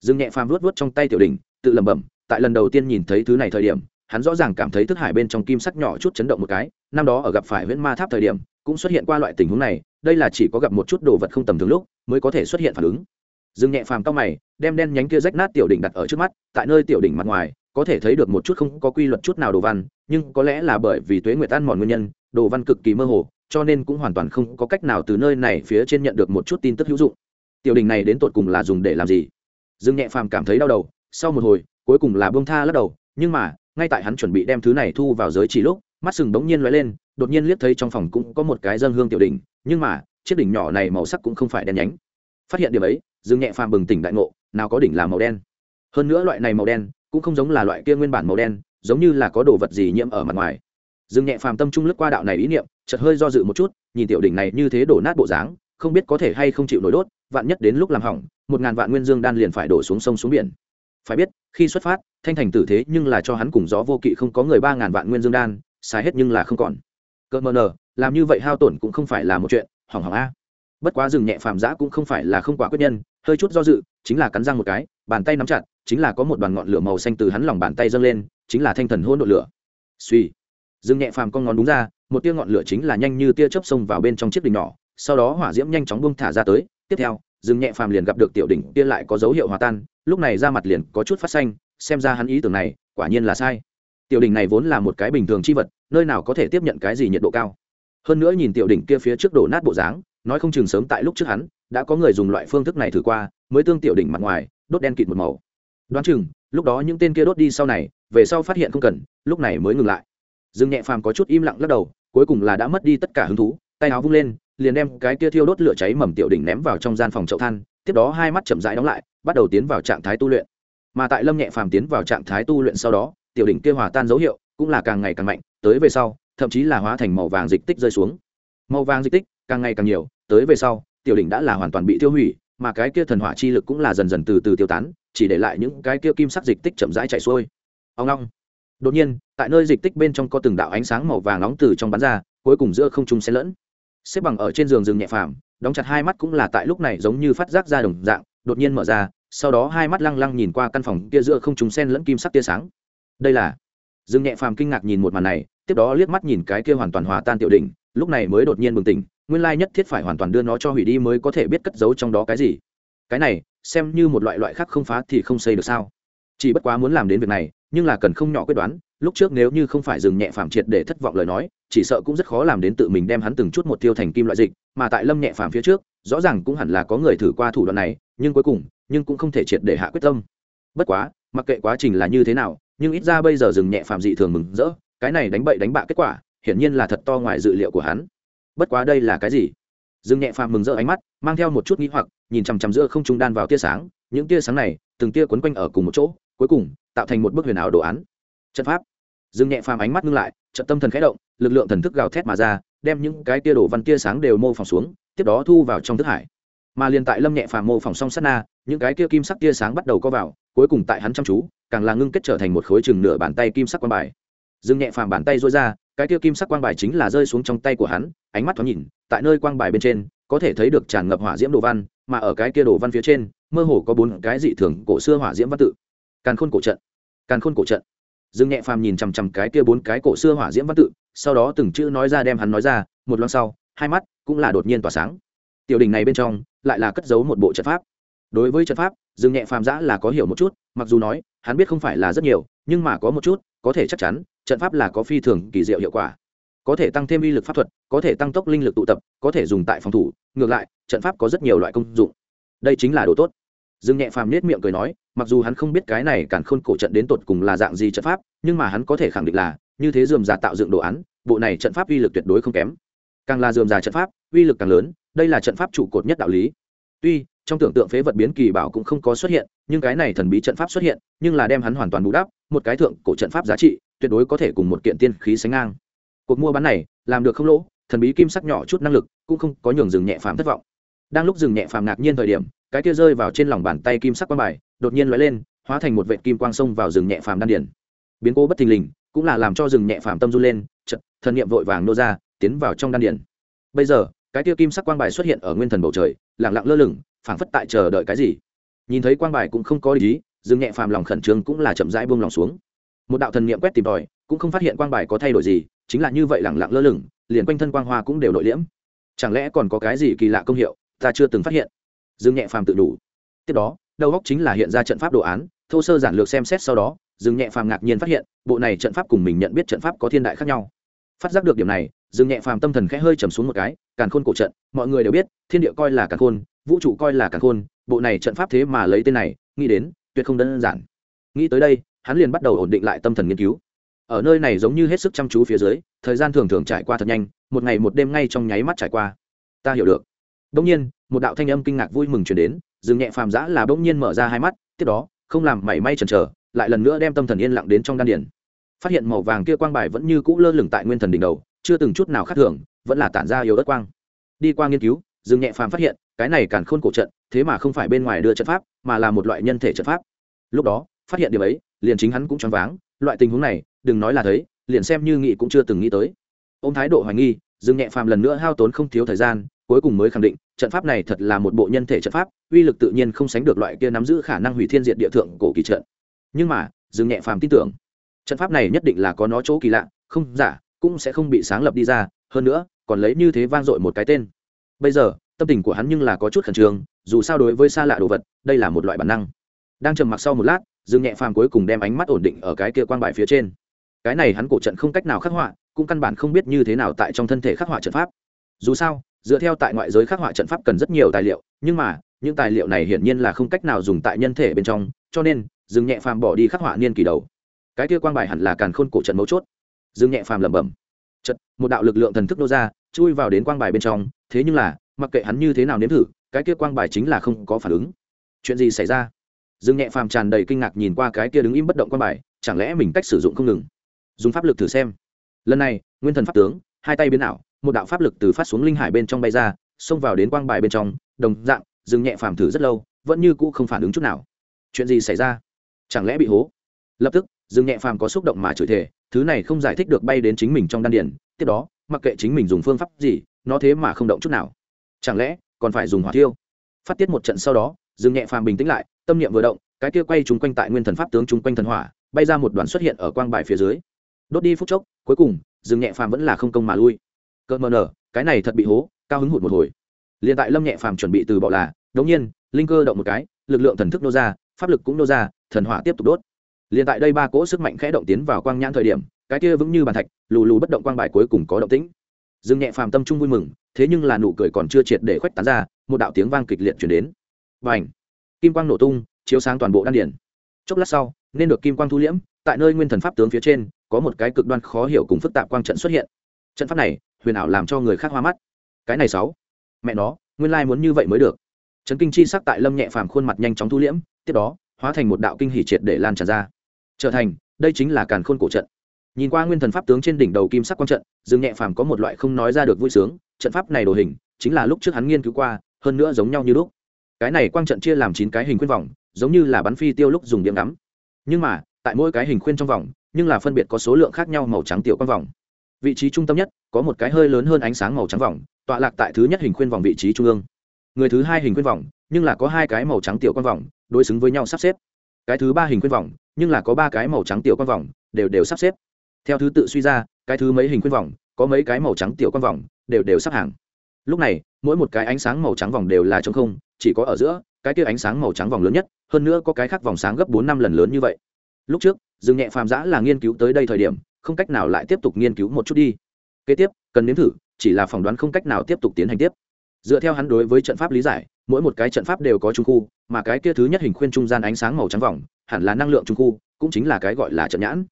dương nhẹ phàm vuốt vuốt trong tay tiểu đỉnh, tự lẩm bẩm, tại lần đầu tiên nhìn thấy thứ này thời điểm, hắn rõ ràng cảm thấy thức hải bên trong kim sắc nhỏ chút chấn động một cái, năm đó ở gặp phải huyễn ma tháp thời điểm, cũng xuất hiện qua loại tình huống này, đây là chỉ có gặp một chút đồ vật không tầm thường lúc, mới có thể xuất hiện phản ứng. Dương nhẹ phàm cao mày, đem đen nhánh kia rách nát tiểu đỉnh đặt ở trước mắt, tại nơi tiểu đỉnh mặt ngoài, có thể thấy được một chút không có quy luật chút nào đồ văn, nhưng có lẽ là bởi vì tuế nguyệt tan mòn nguyên nhân, đồ văn cực kỳ mơ hồ, cho nên cũng hoàn toàn không có cách nào từ nơi này phía trên nhận được một chút tin tức hữu dụng. Tiểu đỉnh này đến tột cùng là dùng để làm gì? Dương nhẹ phàm cảm thấy đau đầu, sau một hồi, cuối cùng là bông tha lắc đầu, nhưng mà, ngay tại hắn chuẩn bị đem thứ này thu vào giới chỉ lúc, mắt sừng bỗng nhiên lóe lên, đột nhiên liếc thấy trong phòng cũng có một cái dân hương tiểu đỉnh, nhưng mà, chiếc đỉnh nhỏ này màu sắc cũng không phải đen nhánh. Phát hiện điểm ấy, dương nhẹ phàm bừng tỉnh đại ngộ, nào có đỉnh là màu đen. Hơn nữa loại này màu đen, cũng không giống là loại kia nguyên bản màu đen, giống như là có đồ vật gì nhiễm ở mặt ngoài. Dương nhẹ phàm tâm trung lướt qua đạo này ý niệm, chợt hơi do dự một chút, nhìn tiểu đỉnh này như thế đổ nát bộ dáng, không biết có thể hay không chịu nổi đốt vạn nhất đến lúc làm hỏng, một ngàn vạn nguyên dương đan liền phải đổ xuống sông xuống biển. Phải biết, khi xuất phát, thanh thành tử thế nhưng là cho hắn cùng gió vô kỵ không có người ba ngàn vạn nguyên dương đan, xài hết nhưng là không còn. Cỡ mờ nờ, làm như vậy hao tổn cũng không phải là một chuyện, hỏng hỏng a. Bất quá rừng nhẹ phàm giã cũng không phải là không quả quyết nhân, hơi chút do dự, chính là cắn răng một cái, bàn tay nắm chặt, chính là có một đoàn ngọn lửa màu xanh từ hắn lòng bàn tay dâng lên, chính là thanh thần hôn đội lửa. Suy rừng nhẹ phàm con ngón đúng ra, một tia ngọn lửa chính là nhanh như tia chớp xông vào bên trong chiếc đỉnh nhỏ, sau đó hỏa diễm nhanh chóng bông thả ra tới tiếp theo dừng nhẹ phàm liền gặp được tiểu đỉnh kia lại có dấu hiệu hòa tan, lúc này ra mặt liền có chút phát xanh, xem ra hắn ý tưởng này quả nhiên là sai. Tiểu đỉnh này vốn là một cái bình thường chi vật, nơi nào có thể tiếp nhận cái gì nhiệt độ cao. Hơn nữa nhìn tiểu đỉnh kia phía trước đổ nát bộ dáng, nói không chừng sớm tại lúc trước hắn, đã có người dùng loại phương thức này thử qua, mới tương tiểu đỉnh mặt ngoài, đốt đen kịt một màu. Đoán chừng, lúc đó những tên kia đốt đi sau này, về sau phát hiện không cần, lúc này mới ngừng lại. Dương nhẹ phàm có chút im lặng lắc đầu, cuối cùng là đã mất đi tất cả hứng thú, tay áo vung lên liền đem cái kia thiêu đốt lửa cháy mầm tiểu đỉnh ném vào trong gian phòng chậu than, tiếp đó hai mắt chậm rãi đóng lại, bắt đầu tiến vào trạng thái tu luyện. Mà tại lâm nhẹ phàm tiến vào trạng thái tu luyện sau đó, tiểu đỉnh kia hòa tan dấu hiệu cũng là càng ngày càng mạnh, tới về sau, thậm chí là hóa thành màu vàng dịch tích rơi xuống. Màu vàng dịch tích càng ngày càng nhiều, tới về sau, tiểu đỉnh đã là hoàn toàn bị tiêu hủy, mà cái kia thần hỏa chi lực cũng là dần dần từ từ tiêu tán, chỉ để lại những cái kia kim sắc dịch tích chậm rãi chạy xuôi. Ông long. Đột nhiên, tại nơi dịch tích bên trong có từng đạo ánh sáng màu vàng nóng từ trong bắn ra, cuối cùng giữa không trung xen lẫn xếp bằng ở trên giường rừng nhẹ phàm, đóng chặt hai mắt cũng là tại lúc này giống như phát giác ra đồng dạng, đột nhiên mở ra, sau đó hai mắt lăng lăng nhìn qua căn phòng kia giữa không trung sen lẫn kim sắc tia sáng. Đây là dương nhẹ phàm kinh ngạc nhìn một màn này, tiếp đó liếc mắt nhìn cái kia hoàn toàn hòa tan tiểu đỉnh, lúc này mới đột nhiên bừng tỉnh, nguyên lai nhất thiết phải hoàn toàn đưa nó cho hủy đi mới có thể biết cất giấu trong đó cái gì. Cái này, xem như một loại loại khác không phá thì không xây được sao. Chỉ bất quá muốn làm đến việc này nhưng là cần không nhỏ quyết đoán, lúc trước nếu như không phải dừng nhẹ phàm triệt để thất vọng lời nói, chỉ sợ cũng rất khó làm đến tự mình đem hắn từng chút một tiêu thành kim loại dịch, mà tại lâm nhẹ phàm phía trước, rõ ràng cũng hẳn là có người thử qua thủ đoạn này, nhưng cuối cùng, nhưng cũng không thể triệt để hạ quyết tâm. Bất quá, mặc kệ quá trình là như thế nào, nhưng ít ra bây giờ dừng nhẹ phàm dị thường mừng rỡ, cái này đánh bậy đánh bạ kết quả, hiển nhiên là thật to ngoài dự liệu của hắn. Bất quá đây là cái gì? Dừng nhẹ phàm mừng rỡ ánh mắt, mang theo một chút nghĩ hoặc, nhìn chằm chằm giữa không trung đan vào tia sáng, những tia sáng này, từng tia quấn quanh ở cùng một chỗ, cuối cùng tạo thành một bức huyền ảo đồ án. Trận pháp. Dừng nhẹ phàm ánh mắt ngưng lại, trận tâm thần khẽ động, lực lượng thần thức gào thét mà ra, đem những cái tia đổ văn tia sáng đều mô phỏng xuống, tiếp đó thu vào trong thức hải. Mà liền tại lâm nhẹ phàm mô phỏng xong sát na, những cái tia kim sắc tia sáng bắt đầu co vào, cuối cùng tại hắn chăm chú, càng là ngưng kết trở thành một khối chừng nửa bàn tay kim sắc quang bài. Dừng nhẹ phàm bàn tay rối ra, cái tia kim sắc quang bài chính là rơi xuống trong tay của hắn, ánh mắt thoáng nhìn, tại nơi quang bài bên trên, có thể thấy được tràn ngập hỏa diễm đồ văn, mà ở cái kia đồ văn phía trên, mơ hồ có bốn cái dị thường cổ xưa hỏa diễm văn tự. Càn khôn cổ trận càn khôn cổ trận. Dương nhẹ phàm nhìn chằm chằm cái kia bốn cái cổ xưa hỏa diễm văn tự, sau đó từng chữ nói ra đem hắn nói ra, một lần sau, hai mắt cũng là đột nhiên tỏa sáng. Tiểu đình này bên trong, lại là cất giấu một bộ trận pháp. Đối với trận pháp, dương nhẹ phàm giã là có hiểu một chút, mặc dù nói, hắn biết không phải là rất nhiều, nhưng mà có một chút, có thể chắc chắn, trận pháp là có phi thường kỳ diệu hiệu quả. Có thể tăng thêm uy lực pháp thuật, có thể tăng tốc linh lực tụ tập, có thể dùng tại phòng thủ, ngược lại, trận pháp có rất nhiều loại công dụng. Đây chính là đồ tốt. Dương nhẹ phàm nết miệng cười nói mặc dù hắn không biết cái này càn khôn cổ trận đến tột cùng là dạng gì trận pháp, nhưng mà hắn có thể khẳng định là, như thế dườm già tạo dựng đồ án, bộ này trận pháp uy lực tuyệt đối không kém. Càng là dườm già trận pháp, uy lực càng lớn, đây là trận pháp trụ cột nhất đạo lý. Tuy, trong tưởng tượng phế vật biến kỳ bảo cũng không có xuất hiện, nhưng cái này thần bí trận pháp xuất hiện, nhưng là đem hắn hoàn toàn bù đắp, một cái thượng cổ trận pháp giá trị, tuyệt đối có thể cùng một kiện tiên khí sánh ngang. Cuộc mua bán này, làm được không lỗ, thần bí kim sắc nhỏ chút năng lực, cũng không có nhường rừng nhẹ phàm thất vọng. Đang lúc rừng nhẹ phàm ngạc nhiên thời điểm, cái kia rơi vào trên lòng bàn tay kim sắc quan bài đột nhiên lóe lên, hóa thành một vệ kim quang sông vào rừng nhẹ phàm đan điển biến cố bất thình lình, cũng là làm cho rừng nhẹ phàm tâm run lên chật thần niệm vội vàng nô ra, tiến vào trong đan điển bây giờ, cái kia kim sắc quang bài xuất hiện ở nguyên thần bầu trời, lặng lặng lơ lửng, phảng phất tại chờ đợi cái gì. Nhìn thấy quang bài cũng không có lý rừng nhẹ phàm lòng khẩn trương cũng là chậm rãi buông lòng xuống. Một đạo thần niệm quét tìm tòi, cũng không phát hiện quang bài có thay đổi gì, chính là như vậy lặng lặng lơ lửng, liền quanh thân quang hoa cũng đều nội liễm. Chẳng lẽ còn có cái gì kỳ lạ công hiệu, ta chưa từng phát hiện. Dương nhẹ phàm tự đủ. Tiếp đó đầu góc chính là hiện ra trận pháp đồ án, thô sơ giản lược xem xét sau đó, dương nhẹ phàm ngạc nhiên phát hiện, bộ này trận pháp cùng mình nhận biết trận pháp có thiên đại khác nhau. Phát giác được điểm này, dương nhẹ phàm tâm thần khẽ hơi trầm xuống một cái, càn khôn cổ trận, mọi người đều biết, thiên địa coi là càn khôn, vũ trụ coi là càn khôn, bộ này trận pháp thế mà lấy tên này, nghĩ đến, tuyệt không đơn giản. Nghĩ tới đây, hắn liền bắt đầu ổn định lại tâm thần nghiên cứu. Ở nơi này giống như hết sức chăm chú phía dưới, thời gian thường thường trải qua thật nhanh, một ngày một đêm ngay trong nháy mắt trải qua. Ta hiểu được đông nhiên, một đạo thanh âm kinh ngạc vui mừng truyền đến, dừng nhẹ phàm giã là bỗng nhiên mở ra hai mắt, tiếp đó, không làm mảy may chần chờ, lại lần nữa đem tâm thần yên lặng đến trong đan điển phát hiện màu vàng kia quang bài vẫn như cũ lơ lửng tại nguyên thần đỉnh đầu, chưa từng chút nào khác thường, vẫn là tản ra yếu ớt quang. Đi qua nghiên cứu, dừng nhẹ phàm phát hiện, cái này càn khôn cổ trận, thế mà không phải bên ngoài đưa trận pháp, mà là một loại nhân thể trận pháp. Lúc đó, phát hiện điểm ấy, liền chính hắn cũng choáng váng, loại tình huống này, đừng nói là thấy, liền xem như nghị cũng chưa từng nghĩ tới. Ôm thái độ hoài nghi, dừng nhẹ phàm lần nữa hao tốn không thiếu thời gian cuối cùng mới khẳng định, trận pháp này thật là một bộ nhân thể trận pháp, uy lực tự nhiên không sánh được loại kia nắm giữ khả năng hủy thiên diệt địa thượng cổ kỳ trận. Nhưng mà, dừng nhẹ phàm tin tưởng. Trận pháp này nhất định là có nó chỗ kỳ lạ, không giả, cũng sẽ không bị sáng lập đi ra, hơn nữa, còn lấy như thế vang dội một cái tên. Bây giờ, tâm tình của hắn nhưng là có chút khẩn trương, dù sao đối với xa lạ đồ vật, đây là một loại bản năng. Đang trầm mặc sau một lát dương nhẹ phàm cuối cùng đem ánh mắt ổn định ở cái kia quan bài phía trên. Cái này hắn cổ trận không cách nào khắc họa, cũng căn bản không biết như thế nào tại trong thân thể khắc họa trận pháp. Dù sao dựa theo tại ngoại giới khắc họa trận pháp cần rất nhiều tài liệu, nhưng mà, những tài liệu này hiển nhiên là không cách nào dùng tại nhân thể bên trong, cho nên, dương nhẹ phàm bỏ đi khắc họa niên kỳ đầu. Cái kia quang bài hẳn là càn khôn cổ trận mấu chốt. Dương nhẹ phàm lẩm bẩm. Trận một đạo lực lượng thần thức nô ra, chui vào đến quang bài bên trong, thế nhưng là, mặc kệ hắn như thế nào nếm thử, cái kia quang bài chính là không có phản ứng. Chuyện gì xảy ra? Dương nhẹ phàm tràn đầy kinh ngạc nhìn qua cái kia đứng im bất động quang bài, chẳng lẽ mình cách sử dụng không ngừng? Dùng pháp lực thử xem. Lần này, nguyên thần pháp tướng, hai tay biến ảo một đạo pháp lực từ phát xuống linh hải bên trong bay ra, xông vào đến quang bài bên trong, đồng dạng, dừng nhẹ phàm thử rất lâu, vẫn như cũ không phản ứng chút nào. Chuyện gì xảy ra? Chẳng lẽ bị hố? Lập tức, dừng nhẹ phàm có xúc động mà chửi thề, thứ này không giải thích được bay đến chính mình trong đan điền, tiếp đó, mặc kệ chính mình dùng phương pháp gì, nó thế mà không động chút nào. Chẳng lẽ, còn phải dùng hỏa thiêu? Phát tiết một trận sau đó, dừng nhẹ phàm bình tĩnh lại, tâm niệm vừa động, cái kia quay chúng quanh tại nguyên thần pháp tướng chúng quanh thần hỏa, bay ra một đoàn xuất hiện ở quang bài phía dưới. Đốt đi phút chốc, cuối cùng, dừng nhẹ phàm vẫn là không công mà lui cợt mờ nở, cái này thật bị hố, cao hứng hụt một hồi. Liền tại lâm nhẹ phàm chuẩn bị từ bỏ là, đống nhiên, linh cơ động một cái, lực lượng thần thức nô ra, pháp lực cũng nô ra, thần hỏa tiếp tục đốt. Liền tại đây ba cỗ sức mạnh khẽ động tiến vào quang nhãn thời điểm, cái kia vững như bàn thạch, lù lù bất động quang bài cuối cùng có động tĩnh. Dương nhẹ phàm tâm trung vui mừng, thế nhưng là nụ cười còn chưa triệt để khoách tán ra, một đạo tiếng vang kịch liệt chuyển đến. Và ảnh kim quang nổ tung, chiếu sáng toàn bộ đan điển chốc lát sau, nên được kim quang thu liễm, tại nơi nguyên thần pháp tướng phía trên, có một cái cực đoan khó hiểu cùng phức tạp quang trận xuất hiện. Trận pháp này huyền ảo làm cho người khác hoa mắt. Cái này sáu. Mẹ nó, nguyên lai muốn như vậy mới được. Trấn kinh chi sắc tại lâm nhẹ phàm khuôn mặt nhanh chóng thu liễm, tiếp đó, hóa thành một đạo kinh hỉ triệt để lan tràn ra. Trở thành, đây chính là càn khôn cổ trận. Nhìn qua nguyên thần pháp tướng trên đỉnh đầu kim sắc quang trận, dương nhẹ phàm có một loại không nói ra được vui sướng, trận pháp này đồ hình, chính là lúc trước hắn nghiên cứu qua, hơn nữa giống nhau như lúc. Cái này quang trận chia làm chín cái hình khuyên vòng, giống như là bắn phi tiêu lúc dùng điểm đắm nhưng mà, tại mỗi cái hình khuyên trong vòng, nhưng là phân biệt có số lượng khác nhau màu trắng tiểu quang vòng. Vị trí trung tâm nhất có một cái hơi lớn hơn ánh sáng màu trắng vòng, tọa lạc tại thứ nhất hình khuyên vòng vị trí trung ương. Người thứ hai hình khuyên vòng, nhưng là có hai cái màu trắng tiểu quan vòng, đối xứng với nhau sắp xếp. Cái thứ ba hình khuyên vòng, nhưng là có ba cái màu trắng tiểu quan vòng, đều đều sắp xếp. Theo thứ tự suy ra, cái thứ mấy hình khuyên vòng, có mấy cái màu trắng tiểu quan vòng, đều đều sắp hàng. Lúc này, mỗi một cái ánh sáng màu trắng vòng đều là t không, chỉ có ở giữa, cái kia ánh sáng màu trắng vòng lớn nhất, hơn nữa có cái khác vòng sáng gấp bốn năm lần lớn như vậy. Lúc trước, dương nhẹ phàm giã là nghiên cứu tới đây thời điểm, không cách nào lại tiếp tục nghiên cứu một chút đi kế tiếp, cần nếm thử, chỉ là phỏng đoán không cách nào tiếp tục tiến hành tiếp. Dựa theo hắn đối với trận pháp lý giải, mỗi một cái trận pháp đều có trung khu, mà cái kia thứ nhất hình khuyên trung gian ánh sáng màu trắng vòng, hẳn là năng lượng trung khu, cũng chính là cái gọi là trận nhãn.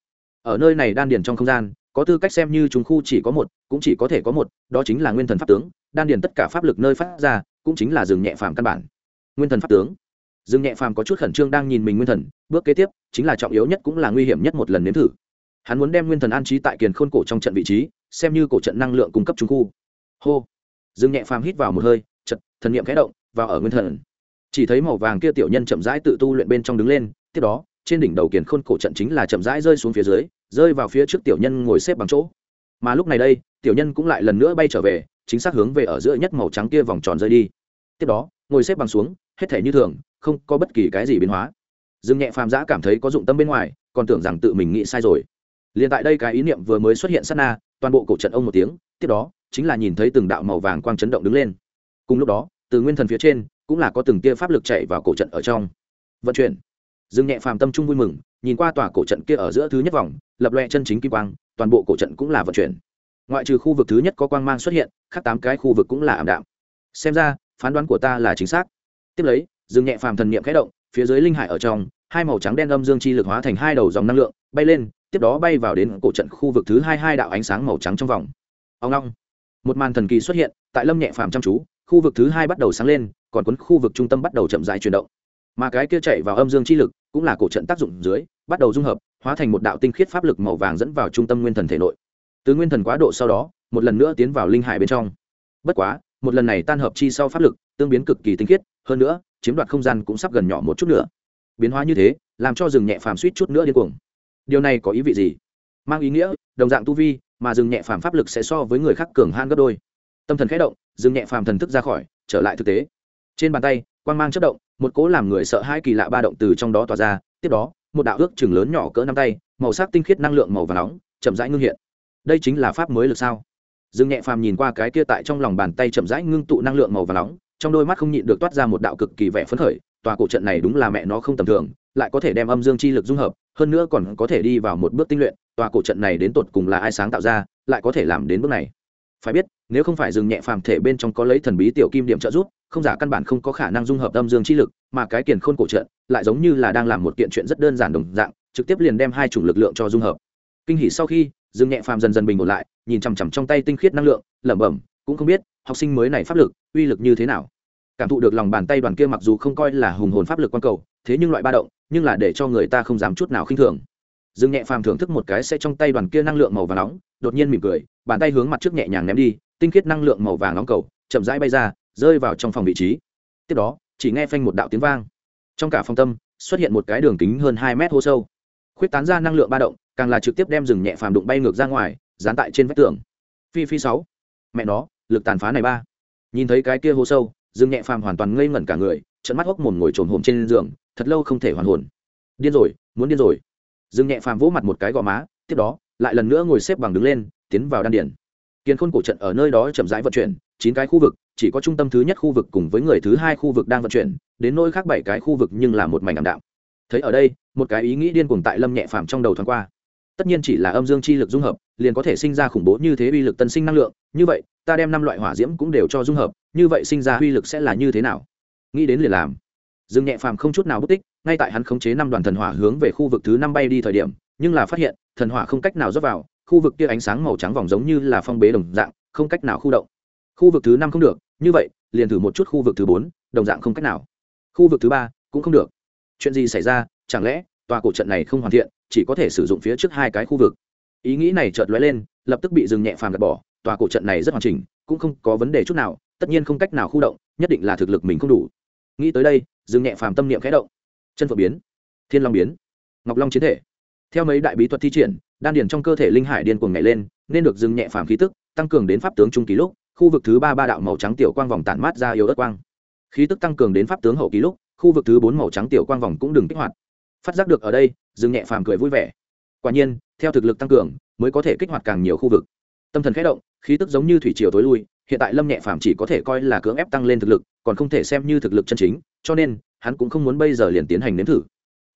Ở nơi này đan điền trong không gian, có tư cách xem như trung khu chỉ có một, cũng chỉ có thể có một, đó chính là nguyên thần pháp tướng. Đan điền tất cả pháp lực nơi phát ra, cũng chính là rừng nhẹ phàm căn bản. Nguyên thần pháp tướng. Rừng nhẹ phàm có chút khẩn trương đang nhìn mình nguyên thần, bước kế tiếp, chính là trọng yếu nhất cũng là nguy hiểm nhất một lần nếm thử. Hắn muốn đem nguyên thần an trí tại kiền khôn cổ trong trận vị trí xem như cổ trận năng lượng cung cấp trung khu. Hô. Dương nhẹ phàm hít vào một hơi trận thần niệm khẽ động, vào ở nguyên thần. Chỉ thấy màu vàng kia tiểu nhân chậm rãi tự tu luyện bên trong đứng lên, tiếp đó, trên đỉnh đầu kiền khôn cổ trận chính là chậm rãi rơi xuống phía dưới, rơi vào phía trước tiểu nhân ngồi xếp bằng chỗ. Mà lúc này đây, tiểu nhân cũng lại lần nữa bay trở về, chính xác hướng về ở giữa nhất màu trắng kia vòng tròn rơi đi. Tiếp đó, ngồi xếp bằng xuống, hết thể như thường, không có bất kỳ cái gì biến hóa. Dương nhẹ phàm giã cảm thấy có dụng tâm bên ngoài, còn tưởng rằng tự mình nghĩ sai rồi. Liền tại đây cái ý niệm vừa mới xuất hiện sát na toàn bộ cổ trận ông một tiếng, tiếp đó, chính là nhìn thấy từng đạo màu vàng quang chấn động đứng lên. Cùng lúc đó, từ nguyên thần phía trên, cũng là có từng tia pháp lực chạy vào cổ trận ở trong. Vận chuyển. Dương nhẹ phàm tâm trung vui mừng, nhìn qua tòa cổ trận kia ở giữa thứ nhất vòng, lập loe chân chính kim quang, toàn bộ cổ trận cũng là vận chuyển. Ngoại trừ khu vực thứ nhất có quang mang xuất hiện, khác tám cái khu vực cũng là ảm đạm. Xem ra, phán đoán của ta là chính xác. Tiếp lấy, dương nhẹ phàm thần niệm khẽ động, phía dưới linh hải ở trong, hai màu trắng đen âm dương chi lực hóa thành hai đầu dòng năng lượng, bay lên tiếp đó bay vào đến cổ trận khu vực thứ hai hai đạo ánh sáng màu trắng trong vòng. Ông long, một màn thần kỳ xuất hiện, tại lâm nhẹ phàm chăm chú, khu vực thứ hai bắt đầu sáng lên, còn cuốn khu vực trung tâm bắt đầu chậm rãi chuyển động. Mà cái kia chạy vào âm dương chi lực cũng là cổ trận tác dụng dưới, bắt đầu dung hợp, hóa thành một đạo tinh khiết pháp lực màu vàng dẫn vào trung tâm nguyên thần thể nội. Từ nguyên thần quá độ sau đó, một lần nữa tiến vào linh hải bên trong. Bất quá, một lần này tan hợp chi sau pháp lực, tương biến cực kỳ tinh khiết, hơn nữa, chiếm đoạt không gian cũng sắp gần nhỏ một chút nữa. Biến hóa như thế, làm cho rừng nhẹ phàm suýt chút nữa điên cuồng điều này có ý vị gì? Mang ý nghĩa, đồng dạng tu vi, mà dừng nhẹ phàm pháp lực sẽ so với người khác cường han gấp đôi. Tâm thần khẽ động, dừng nhẹ phàm thần thức ra khỏi, trở lại thực tế. Trên bàn tay, quang mang chất động, một cố làm người sợ hai kỳ lạ ba động từ trong đó tỏa ra, tiếp đó, một đạo ước chừng lớn nhỏ cỡ năm tay, màu sắc tinh khiết năng lượng màu và nóng, chậm rãi ngưng hiện. Đây chính là pháp mới lực sao? Dương nhẹ phàm nhìn qua cái kia tại trong lòng bàn tay chậm rãi ngưng tụ năng lượng màu và nóng, trong đôi mắt không nhịn được toát ra một đạo cực kỳ vẻ phấn khởi, tòa cổ trận này đúng là mẹ nó không tầm thường, lại có thể đem âm dương chi lực dung hợp hơn nữa còn có thể đi vào một bước tinh luyện, tòa cổ trận này đến tột cùng là ai sáng tạo ra, lại có thể làm đến bước này. Phải biết, nếu không phải dừng nhẹ phàm thể bên trong có lấy thần bí tiểu kim điểm trợ giúp, không giả căn bản không có khả năng dung hợp âm dương chi lực, mà cái kiền khôn cổ trận lại giống như là đang làm một kiện chuyện rất đơn giản đồng dạng, trực tiếp liền đem hai chủng lực lượng cho dung hợp. Kinh hỉ sau khi dương nhẹ phàm dần dần bình ổn lại, nhìn chằm chằm trong tay tinh khiết năng lượng, lẩm bẩm, cũng không biết, học sinh mới này pháp lực, uy lực như thế nào. Cảm thụ được lòng bàn tay đoàn kia mặc dù không coi là hùng hồn pháp lực quan cầu thế nhưng loại ba động, nhưng là để cho người ta không dám chút nào khinh thường. Dương nhẹ phàm thưởng thức một cái sẽ trong tay đoàn kia năng lượng màu vàng nóng, đột nhiên mỉm cười, bàn tay hướng mặt trước nhẹ nhàng ném đi, tinh khiết năng lượng màu vàng nóng cầu, chậm rãi bay ra, rơi vào trong phòng vị trí. Tiếp đó, chỉ nghe phanh một đạo tiếng vang. Trong cả phòng tâm, xuất hiện một cái đường kính hơn hai mét hô sâu. Khuyết tán ra năng lượng ba động, càng là trực tiếp đem rừng nhẹ phàm đụng bay ngược ra ngoài, dán tại trên vách tường. Phi phi sáu. Mẹ nó, lực tàn phá này ba. Nhìn thấy cái kia hô sâu rừng nhẹ phàm hoàn toàn ngây ngẩn cả người trận mắt hốc mồm ngồi trồn hồm trên giường thật lâu không thể hoàn hồn. Điên rồi, muốn điên rồi. Dương nhẹ phàm vỗ mặt một cái gò má, tiếp đó, lại lần nữa ngồi xếp bằng đứng lên, tiến vào đan điển kiến khôn cổ trận ở nơi đó chậm rãi vận chuyển, chín cái khu vực, chỉ có trung tâm thứ nhất khu vực cùng với người thứ hai khu vực đang vận chuyển, đến nỗi khác bảy cái khu vực nhưng là một mảnh ảm đạm. Thấy ở đây, một cái ý nghĩ điên cuồng tại lâm nhẹ phàm trong đầu thoáng qua. Tất nhiên chỉ là âm dương chi lực dung hợp, liền có thể sinh ra khủng bố như thế uy lực tân sinh năng lượng, như vậy, ta đem năm loại hỏa diễm cũng đều cho dung hợp, như vậy sinh ra uy lực sẽ là như thế nào? Nghĩ đến liền làm dương nhẹ phàm không chút nào bất tích, ngay tại hắn khống chế năm đoàn thần hỏa hướng về khu vực thứ năm bay đi thời điểm, nhưng là phát hiện, thần hỏa không cách nào rót vào, khu vực kia ánh sáng màu trắng vòng giống như là phong bế đồng dạng, không cách nào khu động. Khu vực thứ năm không được, như vậy, liền thử một chút khu vực thứ bốn, đồng dạng không cách nào. Khu vực thứ ba, cũng không được. Chuyện gì xảy ra, chẳng lẽ, tòa cổ trận này không hoàn thiện, chỉ có thể sử dụng phía trước hai cái khu vực? Ý nghĩ này chợt lóe lên, lập tức bị dừng nhẹ phàm gạt bỏ, tòa cổ trận này rất hoàn chỉnh, cũng không có vấn đề chút nào, tất nhiên không cách nào khu động, nhất định là thực lực mình không đủ. Nghĩ tới đây dừng nhẹ phàm tâm niệm khẽ động. Chân phượng biến, thiên long biến, ngọc long chiến thể. Theo mấy đại bí thuật thi triển, đan điền trong cơ thể linh hải điên cuồng nhảy lên, nên được dừng nhẹ phàm khí tức, tăng cường đến pháp tướng trung kỳ lúc, khu vực thứ ba ba đạo màu trắng tiểu quang vòng tản mát ra yếu ớt quang. Khí tức tăng cường đến pháp tướng hậu kỳ lúc, khu vực thứ bốn màu trắng tiểu quang vòng cũng đừng kích hoạt. Phát giác được ở đây, dừng nhẹ phàm cười vui vẻ. Quả nhiên, theo thực lực tăng cường, mới có thể kích hoạt càng nhiều khu vực. Tâm thần khẽ động, khí tức giống như thủy triều tối lui, hiện tại lâm nhẹ phàm chỉ có thể coi là cưỡng ép tăng lên thực lực, còn không thể xem như thực lực chân chính cho nên, hắn cũng không muốn bây giờ liền tiến hành nếm thử.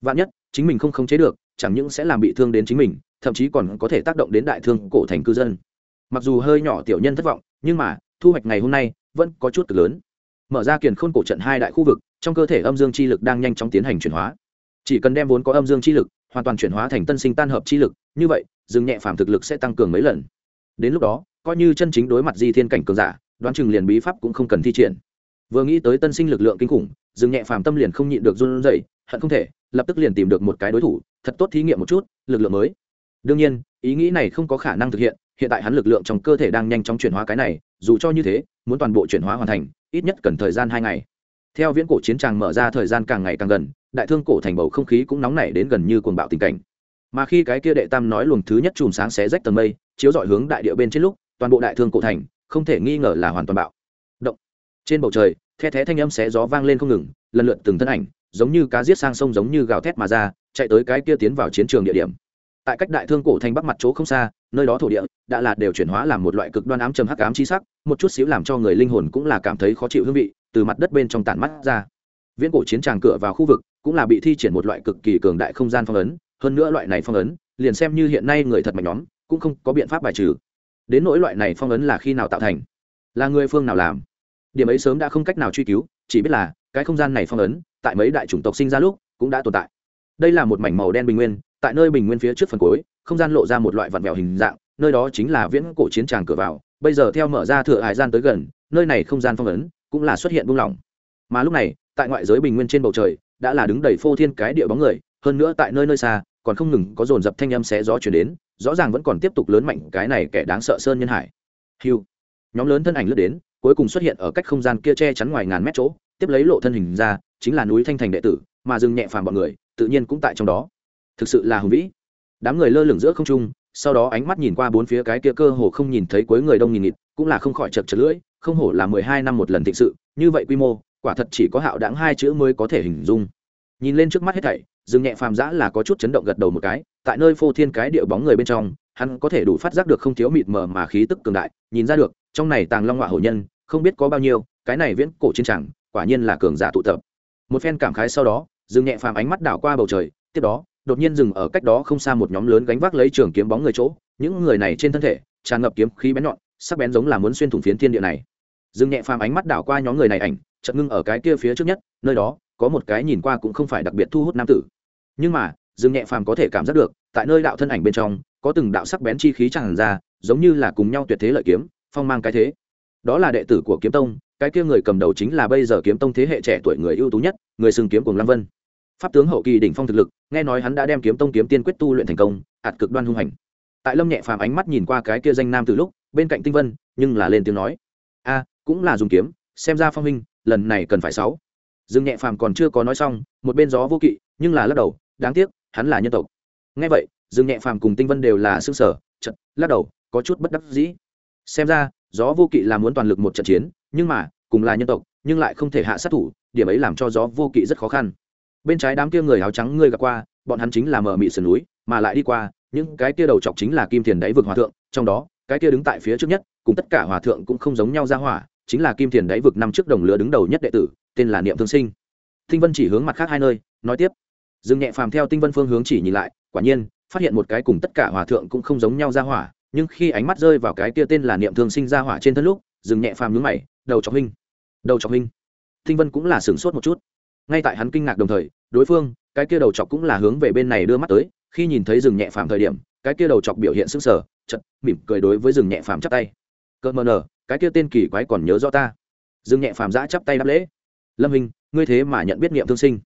Vạn nhất, chính mình không khống chế được, chẳng những sẽ làm bị thương đến chính mình, thậm chí còn có thể tác động đến đại thương cổ thành cư dân. Mặc dù hơi nhỏ tiểu nhân thất vọng, nhưng mà, thu hoạch ngày hôm nay vẫn có chút cực lớn. Mở ra kiền khôn cổ trận hai đại khu vực, trong cơ thể âm dương chi lực đang nhanh chóng tiến hành chuyển hóa. Chỉ cần đem vốn có âm dương chi lực hoàn toàn chuyển hóa thành tân sinh tan hợp chi lực, như vậy, dương nhẹ phàm thực lực sẽ tăng cường mấy lần. Đến lúc đó, coi như chân chính đối mặt di thiên cảnh cường giả, đoán chừng liền bí pháp cũng không cần thi triển. Vừa nghĩ tới tân sinh lực lượng kinh khủng Dừng nhẹ phàm tâm liền không nhịn được run rẩy, hận không thể, lập tức liền tìm được một cái đối thủ, thật tốt thí nghiệm một chút, lực lượng mới. Đương nhiên, ý nghĩ này không có khả năng thực hiện hiện tại hắn lực lượng trong cơ thể đang nhanh chóng chuyển hóa cái này, dù cho như thế, muốn toàn bộ chuyển hóa hoàn thành, ít nhất cần thời gian hai ngày. Theo viễn cổ chiến tràng mở ra thời gian càng ngày càng gần, đại thương cổ thành bầu không khí cũng nóng nảy đến gần như cuồng bạo tình cảnh. Mà khi cái kia đệ tam nói luồng thứ nhất chùm sáng xé rách tầng mây, chiếu dọi hướng đại địa bên trên lúc, toàn bộ đại thương cổ thành, không thể nghi ngờ là hoàn toàn bạo trên bầu trời, the thé thanh âm xé gió vang lên không ngừng, lần lượt từng thân ảnh, giống như cá giết sang sông giống như gào thét mà ra, chạy tới cái kia tiến vào chiến trường địa điểm. Tại cách đại thương cổ thành bắc mặt chỗ không xa, nơi đó thổ địa, đã là đều chuyển hóa làm một loại cực đoan ám trầm hắc ám chi sắc, một chút xíu làm cho người linh hồn cũng là cảm thấy khó chịu hương vị, từ mặt đất bên trong tản mắt ra. Viễn cổ chiến tràng cửa vào khu vực, cũng là bị thi triển một loại cực kỳ cường đại không gian phong ấn, hơn nữa loại này phong ấn, liền xem như hiện nay người thật mạnh nhóm, cũng không có biện pháp bài trừ. Đến nỗi loại này phong ấn là khi nào tạo thành? Là người phương nào làm? Điểm ấy sớm đã không cách nào truy cứu, chỉ biết là, cái không gian này phong ấn, tại mấy đại chủng tộc sinh ra lúc, cũng đã tồn tại. Đây là một mảnh màu đen bình nguyên, tại nơi bình nguyên phía trước phần cuối, không gian lộ ra một loại vặn vẹo hình dạng, nơi đó chính là viễn cổ chiến tràng cửa vào, bây giờ theo mở ra thừa hải gian tới gần, nơi này không gian phong ấn, cũng là xuất hiện buông lỏng. Mà lúc này, tại ngoại giới bình nguyên trên bầu trời, đã là đứng đầy phô thiên cái địa bóng người, hơn nữa tại nơi nơi xa, còn không ngừng có dồn dập thanh âm xé gió chuyển đến, rõ ràng vẫn còn tiếp tục lớn mạnh cái này kẻ đáng sợ sơn nhân hải. Hiu nhóm lớn thân ảnh lướt đến cuối cùng xuất hiện ở cách không gian kia che chắn ngoài ngàn mét chỗ, tiếp lấy lộ thân hình ra, chính là núi thanh thành đệ tử, mà dừng nhẹ phàm bọn người, tự nhiên cũng tại trong đó. Thực sự là hùng vĩ. Đám người lơ lửng giữa không trung, sau đó ánh mắt nhìn qua bốn phía cái kia cơ hồ không nhìn thấy cuối người đông nghìn nghịt, cũng là không khỏi chật chật lưỡi, không hổ là mười hai năm một lần thịnh sự, như vậy quy mô, quả thật chỉ có hạo đáng hai chữ mới có thể hình dung. Nhìn lên trước mắt hết thảy, dương nhẹ phàm giã là có chút chấn động gật đầu một cái, tại nơi phô thiên cái địa bóng người bên trong hắn có thể đủ phát giác được không thiếu mịt mờ mà khí tức cường đại, nhìn ra được, trong này tàng long họa hổ nhân, không biết có bao nhiêu, cái này viễn cổ chiến tràng quả nhiên là cường giả tụ tập. Một phen cảm khái sau đó, dương nhẹ phàm ánh mắt đảo qua bầu trời, tiếp đó, đột nhiên dừng ở cách đó không xa một nhóm lớn gánh vác lấy trường kiếm bóng người chỗ, những người này trên thân thể, tràn ngập kiếm khí bén nhọn, sắc bén giống là muốn xuyên thủng phiến thiên địa này. Dương nhẹ phàm ánh mắt đảo qua nhóm người này ảnh, chợt ngưng ở cái kia phía trước nhất, nơi đó, có một cái nhìn qua cũng không phải đặc biệt thu hút nam tử. Nhưng mà, dương nhẹ phàm có thể cảm giác được, tại nơi đạo thân ảnh bên trong có từng đạo sắc bén chi khí tràn ra, giống như là cùng nhau tuyệt thế lợi kiếm, phong mang cái thế. Đó là đệ tử của kiếm tông, cái kia người cầm đầu chính là bây giờ kiếm tông thế hệ trẻ tuổi người ưu tú nhất, người xưng kiếm cùng lam vân. Pháp tướng hậu kỳ đỉnh phong thực lực, nghe nói hắn đã đem kiếm tông kiếm tiên quyết tu luyện thành công ạt cực đoan hung hành. Tại lâm nhẹ phàm ánh mắt nhìn qua cái kia danh nam từ lúc, bên cạnh tinh vân, nhưng là lên tiếng nói, a, cũng là dùng kiếm, xem ra phong huynh, lần này cần phải sáu. Dương nhẹ phàm còn chưa có nói xong, một bên gió vô kỵ, nhưng là lắc đầu, đáng tiếc, hắn là nhân tộc. Nghe vậy dương nhẹ phàm cùng tinh vân đều là xương sở trận lắc đầu, có chút bất đắc dĩ. Xem ra, gió vô kỵ là muốn toàn lực một trận chiến, nhưng mà, cùng là nhân tộc, nhưng lại không thể hạ sát thủ, điểm ấy làm cho gió vô kỵ rất khó khăn. Bên trái đám kia người áo trắng ngươi gặp qua, bọn hắn chính là mở mị sườn núi, mà lại đi qua, những cái kia đầu chọc chính là kim thiền đáy vực hòa thượng, trong đó, cái kia đứng tại phía trước nhất, cùng tất cả hòa thượng cũng không giống nhau ra hỏa, chính là kim thiền đáy vực năm trước đồng lứa đứng đầu nhất đệ tử, tên là niệm thương sinh. Tinh vân chỉ hướng mặt khác hai nơi, nói tiếp. Dương nhẹ phàm theo tinh vân phương hướng chỉ nhìn lại, quả nhiên phát hiện một cái cùng tất cả hòa thượng cũng không giống nhau ra hỏa, nhưng khi ánh mắt rơi vào cái kia tên là niệm thương sinh ra hỏa trên thân lúc, dừng nhẹ phàm nhướng mày, đầu chọc huynh, đầu chọc huynh. Thinh vân cũng là sửng sốt một chút. Ngay tại hắn kinh ngạc đồng thời, đối phương, cái kia đầu chọc cũng là hướng về bên này đưa mắt tới, khi nhìn thấy rừng nhẹ phàm thời điểm, cái kia đầu chọc biểu hiện sững sờ chật mỉm cười đối với rừng nhẹ phàm chắp tay. Cỡ mờ nở cái kia tên kỳ quái còn nhớ rõ ta. Rừng nhẹ phàm giã chắp tay đáp lễ. Lâm hình ngươi thế mà nhận biết niệm thương sinh.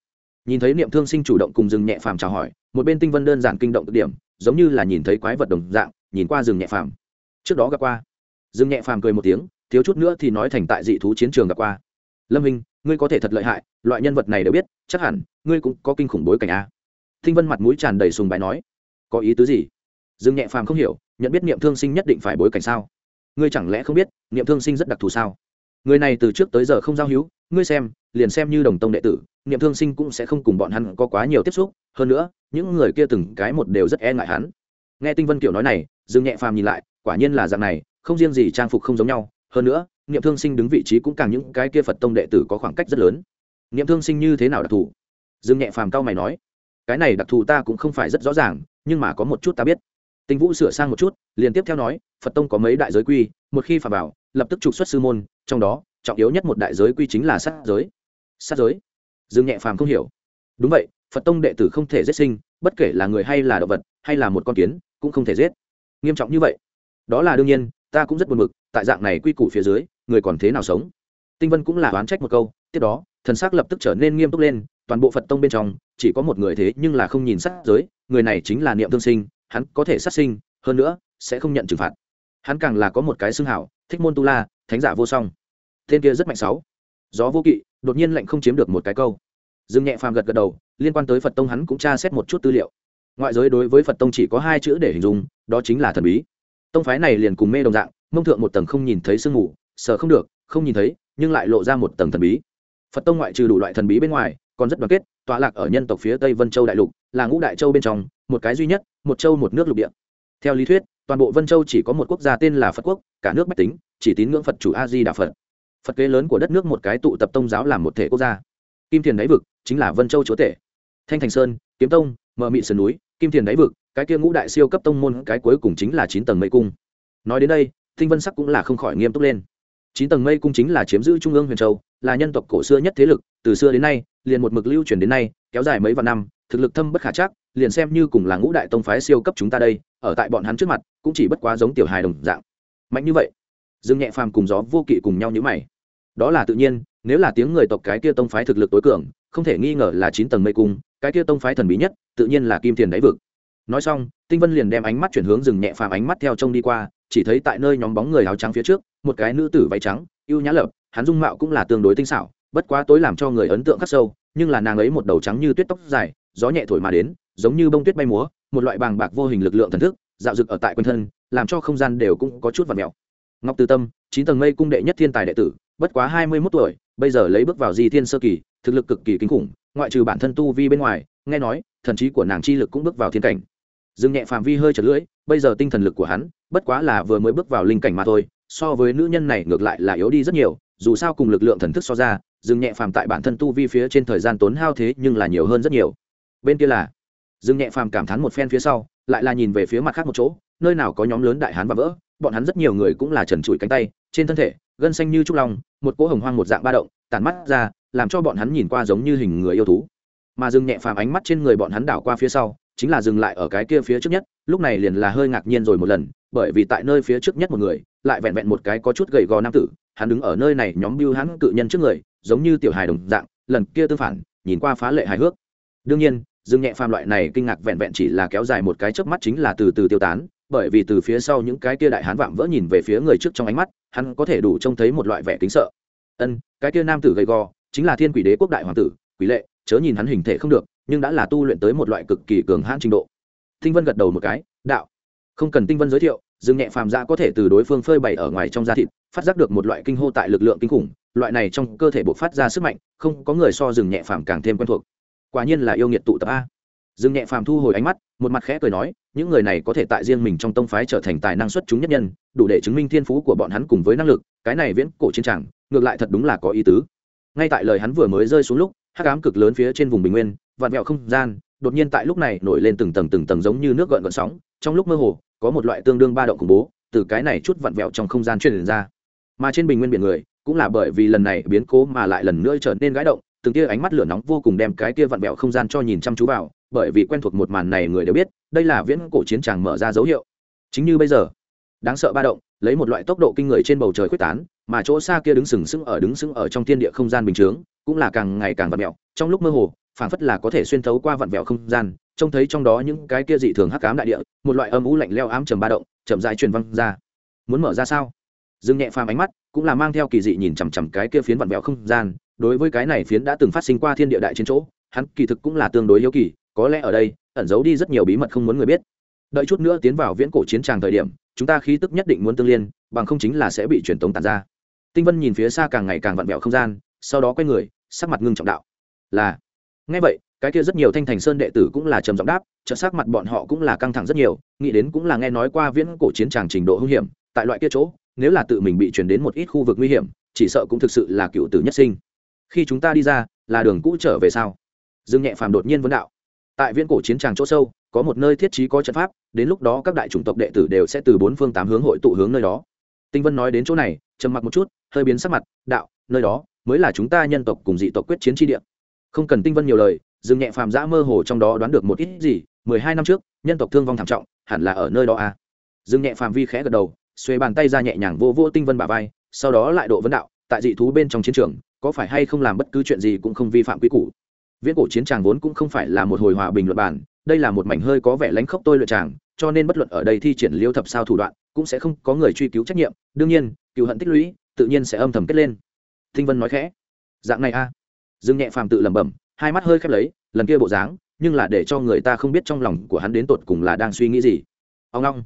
Nhìn thấy niệm thương sinh chủ động cùng rừng nhẹ phàm chào hỏi một bên tinh vân đơn giản kinh động cực điểm, giống như là nhìn thấy quái vật đồng dạng, nhìn qua rừng nhẹ phàm. Trước đó gặp qua. Rừng nhẹ phàm cười một tiếng, thiếu chút nữa thì nói thành tại dị thú chiến trường gặp qua. Lâm hình ngươi có thể thật lợi hại, loại nhân vật này đều biết, chắc hẳn, ngươi cũng có kinh khủng bối cảnh a. Tinh vân mặt mũi tràn đầy sùng bài nói, có ý tứ gì? Dương nhẹ phàm không hiểu, nhận biết niệm thương sinh nhất định phải bối cảnh sao? Ngươi chẳng lẽ không biết, niệm thương sinh rất đặc thù sao? Người này từ trước tới giờ không giao hữu, ngươi xem, liền xem như đồng tông đệ tử niệm thương sinh cũng sẽ không cùng bọn hắn có quá nhiều tiếp xúc, hơn nữa, những người kia từng cái một đều rất e ngại hắn. Nghe tinh vân kiểu nói này, dương nhẹ phàm nhìn lại, quả nhiên là dạng này, không riêng gì trang phục không giống nhau, hơn nữa, niệm thương sinh đứng vị trí cũng càng những cái kia phật tông đệ tử có khoảng cách rất lớn. Niệm thương sinh như thế nào đặc thù? Dương nhẹ phàm cao mày nói, cái này đặc thù ta cũng không phải rất rõ ràng, nhưng mà có một chút ta biết. Tinh vũ sửa sang một chút, liền tiếp theo nói, phật tông có mấy đại giới quy, một khi phà vào, lập tức trục xuất sư môn, trong đó, trọng yếu nhất một đại giới quy chính là sát giới. Sát giới? Dương nhẹ phàm không hiểu. Đúng vậy, phật tông đệ tử không thể giết sinh, bất kể là người hay là động vật, hay là một con kiến, cũng không thể giết. Nghiêm trọng như vậy. Đó là đương nhiên, ta cũng rất buồn mực tại dạng này quy củ phía dưới, người còn thế nào sống? Tinh vân cũng là oán trách một câu, tiếp đó, thần s ắ c lập tức trở nên nghiêm túc lên, toàn bộ phật tông bên trong, chỉ có một người thế nhưng là không nhìn sát giới, người này chính là niệm thương sinh, hắn có thể sát sinh, hơn nữa, sẽ không nhận trừng phạt. Hắn càng là có một cái xưng hảo, thích môn tu la, thánh giả vô song. Tên kia rất mạnh sáu. Gió vô kỵ, đột nhiên lệnh không chiếm được một cái câu dương nhẹ phàm gật gật đầu, liên quan tới phật tông hắn cũng tra xét một chút tư liệu. Ngoại giới đối với phật tông chỉ có hai chữ để hình dung, đó chính là thần bí. Tông phái này liền cùng mê đồng dạng, mông thượng một tầng không nhìn thấy sương mù sợ không được, không nhìn thấy, nhưng lại lộ ra một tầng thần bí. Phật tông ngoại trừ đủ loại thần bí bên ngoài, còn rất đoàn kết, tọa lạc ở nhân tộc phía tây vân châu đại lục, là ngũ đại châu bên trong, một cái duy nhất, một châu một nước lục địa. Theo lý thuyết, toàn bộ vân châu chỉ có một quốc gia tên là phật quốc, cả nước bách tính, chỉ tín ngưỡng phật chủ a di đà phật. Phật kế lớn của đất nước một cái tụ tập tông giáo làm một thể quốc gia kim thiền đáy vực chính là vân châu chúa tể. Thanh thành sơn, kiếm tông mờ mị sườn núi, kim thiền đáy vực, cái kia ngũ đại siêu cấp tông môn, cái cuối cùng chính là chín tầng mây cung. Nói đến đây, tinh vân sắc cũng là không khỏi nghiêm túc lên. Chín tầng mây cung chính là chiếm giữ trung ương huyền châu, là nhân tộc cổ xưa nhất thế lực, từ xưa đến nay, liền một mực lưu truyền đến nay, kéo dài mấy vạn năm, thực lực thâm bất khả chắc, liền xem như cùng là ngũ đại tông phái siêu cấp chúng ta đây, ở tại bọn hắn trước mặt, cũng chỉ bất quá giống tiểu hài đồng dạng. Mạnh như vậy, dương nhẹ phàm cùng gió vô kỵ cùng nhau như mày đó là tự nhiên, nếu là tiếng người tộc cái kia tông phái thực lực tối cường, không thể nghi ngờ là chín tầng mây cung, cái kia tông phái thần bí nhất, tự nhiên là kim thiền đáy vực. Nói xong, tinh vân liền đem ánh mắt chuyển hướng rừng nhẹ phàm ánh mắt theo trông đi qua, chỉ thấy tại nơi nhóm bóng người áo trắng phía trước, một cái nữ tử váy trắng, ưu nhã lợp hắn dung mạo cũng là tương đối tinh xảo, bất quá tối làm cho người ấn tượng khắc sâu, nhưng là nàng ấy một đầu trắng như tuyết tóc dài, gió nhẹ thổi mà đến, giống như bông tuyết bay múa, một loại bàng bạc vô hình lực lượng thần thức, dạo dực ở tại quanh thân, làm cho không gian đều cũng có chút vật mèo. Ngọc từ tâm, chín tầng mây cung đệ nhất thiên tài đệ tử bất quá hai mươi mốt tuổi, bây giờ lấy bước vào di thiên sơ kỳ, thực lực cực kỳ kinh khủng, ngoại trừ bản thân tu vi bên ngoài, nghe nói, thần trí của nàng chi lực cũng bước vào thiên cảnh. Dương nhẹ phàm vi hơi chật lưỡi, bây giờ tinh thần lực của hắn, bất quá là vừa mới bước vào linh cảnh mà thôi, so với nữ nhân này ngược lại là yếu đi rất nhiều, dù sao cùng lực lượng thần thức so ra, dương nhẹ phàm tại bản thân tu vi phía trên thời gian tốn hao thế nhưng là nhiều hơn rất nhiều. Bên kia là, dương nhẹ phàm cảm thán một phen phía sau, lại là nhìn về phía mặt khác một chỗ, nơi nào có nhóm lớn đại hán và vỡ, bọn hắn rất nhiều người cũng là trần trụi cánh tay, trên thân thể gân xanh như trúc long, một cỗ hồng hoang một dạng ba động, tản mắt ra, làm cho bọn hắn nhìn qua giống như hình người yêu thú. Mà dương nhẹ phàm ánh mắt trên người bọn hắn đảo qua phía sau, chính là dừng lại ở cái kia phía trước nhất, lúc này liền là hơi ngạc nhiên rồi một lần, bởi vì tại nơi phía trước nhất một người, lại vẹn vẹn một cái có chút gầy gò nam tử, hắn đứng ở nơi này nhóm bưu hắn cự nhân trước người, giống như tiểu hài đồng dạng, lần kia tương phản, nhìn qua phá lệ hài hước. Đương nhiên, dương nhẹ phàm loại này kinh ngạc vẹn vẹn chỉ là kéo dài một cái chớp mắt chính là từ từ tiêu tán, bởi vì từ phía sau những cái kia đại hán vạm vỡ nhìn về phía người trước trong ánh mắt hắn có thể đủ trông thấy một loại vẻ kính sợ. Ân, cái kia nam tử gầy gò, chính là thiên quỷ đế quốc đại hoàng tử, quỷ lệ, chớ nhìn hắn hình thể không được, nhưng đã là tu luyện tới một loại cực kỳ cường hãn trình độ. Tinh vân gật đầu một cái, đạo, không cần tinh vân giới thiệu, dương nhẹ phàm ra có thể từ đối phương phơi bày ở ngoài trong da thịt, phát giác được một loại kinh hô tại lực lượng kinh khủng, loại này trong cơ thể buộc phát ra sức mạnh, không có người so Dừng nhẹ phàm càng thêm quen thuộc. Quả nhiên là yêu nghiệt tụ tập a dương nhẹ phàm thu hồi ánh mắt, một mặt khẽ cười nói, những người này có thể tại riêng mình trong tông phái trở thành tài năng xuất chúng nhất nhân, đủ để chứng minh thiên phú của bọn hắn cùng với năng lực, cái này viễn cổ chiến tràng ngược lại thật đúng là có ý tứ. Ngay tại lời hắn vừa mới rơi xuống lúc, hắc ám cực lớn phía trên vùng bình nguyên, vạn vẹo không gian, đột nhiên tại lúc này nổi lên từng tầng từng tầng giống như nước gợn gợn sóng, trong lúc mơ hồ, có một loại tương đương ba động khủng bố, từ cái này chút vặn vẹo trong không gian truyền ra. Mà trên bình nguyên biển người, cũng là bởi vì lần này biến cố mà lại lần nữa trở nên gãi động, từng tia ánh mắt lửa nóng vô cùng đem cái tia vặn vẹo không gian cho nhìn chăm chú vào bởi vì quen thuộc một màn này người đều biết, đây là viễn cổ chiến tràng mở ra dấu hiệu. Chính như bây giờ, đáng sợ ba động, lấy một loại tốc độ kinh người trên bầu trời quyết tán, mà chỗ xa kia đứng sừng sững ở đứng sững ở trong thiên địa không gian bình chướng, cũng là càng ngày càng vặn vẹo. Trong lúc mơ hồ, phảng phất là có thể xuyên thấu qua vặn vẹo không gian, trông thấy trong đó những cái kia dị thường hắc ám đại địa, một loại âm u lạnh leo ám trầm ba động, chậm rãi truyền văng ra. Muốn mở ra sao? Dừng nhẹ phàm ánh mắt, cũng là mang theo kỳ dị nhìn chằm chằm cái kia phiến vặn vẹo không gian, đối với cái này phiến đã từng phát sinh qua thiên địa đại chiến chỗ, hắn kỳ thực cũng là tương đối hiếu kỳ có lẽ ở đây, ẩn giấu đi rất nhiều bí mật không muốn người biết. Đợi chút nữa tiến vào viễn cổ chiến tràng thời điểm, chúng ta khí tức nhất định muốn tương liên, bằng không chính là sẽ bị truyền tống tàn ra. Tinh vân nhìn phía xa càng ngày càng vặn vẹo không gian, sau đó quay người, sắc mặt ngưng trọng đạo. Là. Ngay vậy, cái kia rất nhiều thanh thành sơn đệ tử cũng là trầm giọng đáp trợ sắc mặt bọn họ cũng là căng thẳng rất nhiều, nghĩ đến cũng là nghe nói qua viễn cổ chiến tràng trình độ hung hiểm, tại loại kia chỗ, nếu là tự mình bị truyền đến một ít khu vực nguy hiểm, chỉ sợ cũng thực sự là cựu tử nhất sinh. Khi chúng ta đi ra, là đường cũ trở về sao? Dương nhẹ phàm đột nhiên vấn đạo tại viễn cổ chiến tràng chỗ sâu, có một nơi thiết trí có trận pháp, đến lúc đó các đại chủng tộc đệ tử đều sẽ từ bốn phương tám hướng hội tụ hướng nơi đó. Tinh vân nói đến chỗ này, trầm mặc một chút, hơi biến sắc mặt, đạo, nơi đó mới là chúng ta nhân tộc cùng dị tộc quyết chiến tri địa. Không cần tinh vân nhiều lời, dương nhẹ phàm giã mơ hồ trong đó đoán được một ít gì, mười hai năm trước, nhân tộc thương vong thảm trọng, hẳn là ở nơi đó à. dương nhẹ phàm vi khẽ gật đầu xuê bàn tay ra nhẹ nhàng vô vô tinh vân bà vai, sau đó lại độ vấn đạo, tại dị thú bên trong chiến trường, có phải hay không làm bất cứ chuyện gì cũng không vi phạm quy củ? Viễn cổ chiến tràng vốn cũng không phải là một hồi hòa bình luận bản đây là một mảnh hơi có vẻ lánh khốc tôi luyện tràng, cho nên bất luận ở đây thi triển liêu thập sao thủ đoạn, cũng sẽ không có người truy cứu trách nhiệm. Đương nhiên, cựu hận tích lũy, tự nhiên sẽ âm thầm kết lên. Thinh vân nói khẽ. Dạng này a. À. dương nhẹ phàm tự lẩm bẩm, hai mắt hơi khép lấy, lần kia bộ dáng, nhưng là để cho người ta không biết trong lòng của hắn đến tột cùng là đang suy nghĩ gì. Ông long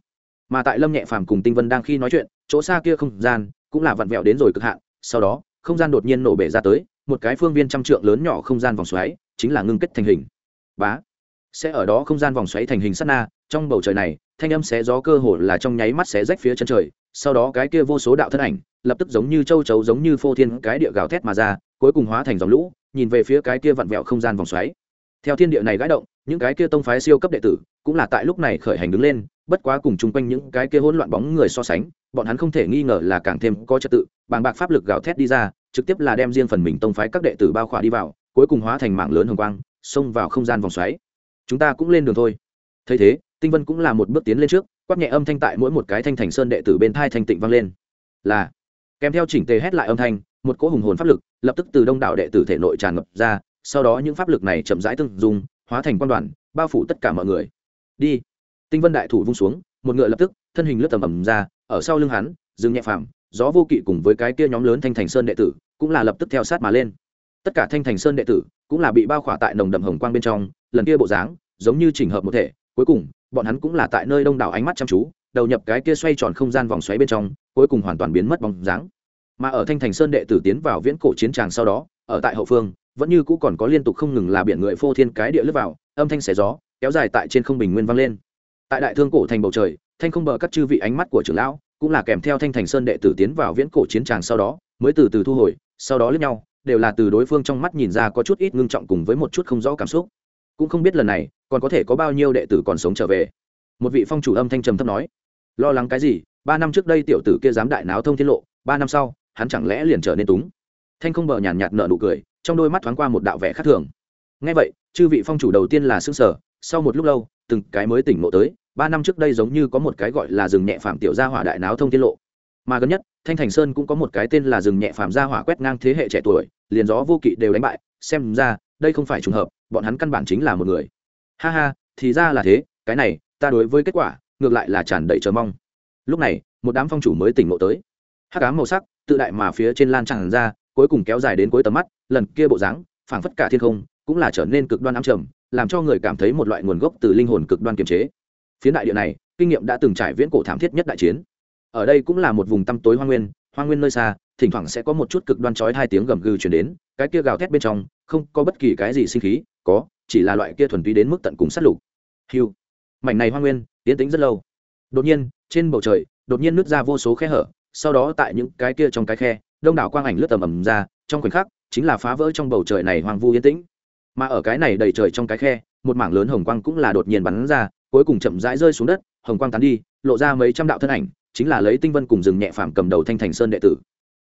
mà tại lâm nhẹ phàm cùng tinh vân đang khi nói chuyện, chỗ xa kia không gian, cũng là vặn vẹo đến rồi cực hạn, sau đó, không gian đột nhiên nổ bể ra tới một cái phương viên trăm trượng lớn nhỏ không gian vòng xoáy, chính là ngưng kết thành hình. Bá. Sẽ ở đó không gian vòng xoáy thành hình sát na, trong bầu trời này, thanh âm xé gió cơ hồ là trong nháy mắt xé rách phía chân trời, sau đó cái kia vô số đạo thân ảnh, lập tức giống như châu chấu giống như phô thiên cái địa gào thét mà ra, cuối cùng hóa thành dòng lũ, nhìn về phía cái kia vặn vẹo không gian vòng xoáy. Theo thiên địa này gãi động, những cái kia tông phái siêu cấp đệ tử, cũng là tại lúc này khởi hành đứng lên, bất quá cùng chung quanh những cái kia hỗn loạn bóng người so sánh, bọn hắn không thể nghi ngờ là càng thêm có trật tự, bàng bạc pháp lực gào thét đi ra trực tiếp là đem riêng phần mình tông phái các đệ tử bao khỏa đi vào, cuối cùng hóa thành mạng lớn hồng quang, xông vào không gian vòng xoáy. Chúng ta cũng lên đường thôi. Thấy thế, tinh vân cũng là một bước tiến lên trước, quát nhẹ âm thanh tại mỗi một cái thanh thành sơn đệ tử bên thai thanh tịnh vang lên. Là, kèm theo chỉnh tề hét lại âm thanh, một cỗ hùng hồn pháp lực, lập tức từ đông đảo đệ tử thể nội tràn ngập ra, sau đó những pháp lực này chậm rãi từng dùng hóa thành quan đoàn, bao phủ tất cả mọi người. Đi. Tinh vân đại thủ vung xuống, một ngựa lập tức, thân hình lướt tầm ầm ra, ở sau lưng hắn, dừng nhẹ phàm gió vô kỵ cùng với cái kia nhóm lớn thanh thành sơn đệ tử cũng là lập tức theo sát mà lên. Tất cả thanh thành sơn đệ tử cũng là bị bao khỏa tại nồng đậm hồng quang bên trong, lần kia bộ dáng giống như chỉnh hợp một thể, cuối cùng, bọn hắn cũng là tại nơi đông đảo ánh mắt chăm chú, đầu nhập cái kia xoay tròn không gian vòng xoáy bên trong, cuối cùng hoàn toàn biến mất bóng dáng. Mà ở thanh thành sơn đệ tử tiến vào viễn cổ chiến tràng sau đó, ở tại hậu phương, vẫn như cũ còn có liên tục không ngừng là biển người phô thiên cái địa lướt vào, âm thanh xẻ gió, kéo dài tại trên không bình nguyên vang lên. Tại đại thương cổ thành bầu trời, thanh không bờ các chư vị ánh mắt của trưởng lão cũng là kèm theo thanh thành sơn đệ tử tiến vào viễn cổ chiến tràng sau đó, mới từ từ thu hồi, sau đó lướt nhau, đều là từ đối phương trong mắt nhìn ra có chút ít ngưng trọng cùng với một chút không rõ cảm xúc. Cũng không biết lần này, còn có thể có bao nhiêu đệ tử còn sống trở về. Một vị phong chủ âm thanh trầm thấp nói, lo lắng cái gì? Ba năm trước đây tiểu tử kia dám đại náo thông tiết lộ, ba năm sau, hắn chẳng lẽ liền trở nên túng? Thanh không bờ nhàn nhạt nở nụ cười, trong đôi mắt thoáng qua một đạo vẻ khác thường. Ngay vậy, chư vị phong chủ đầu tiên là xương sở sau một lúc lâu từng cái mới tỉnh ngộ tới, ba năm trước đây giống như có một cái gọi là rừng nhẹ phạm tiểu gia hỏa đại náo thông tiết lộ. Mà gần nhất, thanh thành sơn cũng có một cái tên là rừng nhẹ phạm gia hỏa quét ngang thế hệ trẻ tuổi, liền gió vô kỵ đều đánh bại, xem ra, đây không phải trùng hợp, bọn hắn căn bản chính là một người. Ha ha, thì ra là thế, cái này, ta đối với kết quả, ngược lại là tràn đầy chờ mong. Lúc này, một đám phong chủ mới tỉnh ngộ tới. Hắc ám màu sắc, tự đại mà phía trên lan tràn ra, cuối cùng kéo dài đến cuối tầm mắt, lần kia bộ dáng, phảng phất cả thiên không, cũng là trở nên cực đoan ám trầm làm cho người cảm thấy một loại nguồn gốc từ linh hồn cực đoan kiềm chế. Phiến đại địa này, kinh nghiệm đã từng trải viễn cổ thảm thiết nhất đại chiến. Ở đây cũng là một vùng tăm tối hoa nguyên hoa nguyên nơi xa, thỉnh thoảng sẽ có một chút cực đoan chói hai tiếng gầm gừ chuyển đến, cái kia gào thét bên trong, không có bất kỳ cái gì sinh khí, có, chỉ là loại kia thuần túy đến mức tận cùng sát lục. Hiu. Mảnh này hoa nguyên tiến tĩnh rất lâu. Đột nhiên, trên bầu trời, đột nhiên nứt ra vô số khe hở, sau đó tại những cái kia trong cái khe, đông đảo quang ảnh lướt tầm ầm ra, trong khoảnh khắc, chính là phá vỡ trong bầu trời này hoang vu yên tĩnh mà ở cái này đầy trời trong cái khe, một mảng lớn hồng quang cũng là đột nhiên bắn ra, cuối cùng chậm rãi rơi xuống đất, hồng quang tán đi, lộ ra mấy trăm đạo thân ảnh, chính là lấy tinh vân cùng rừng nhẹ phàm cầm đầu thanh thành sơn đệ tử.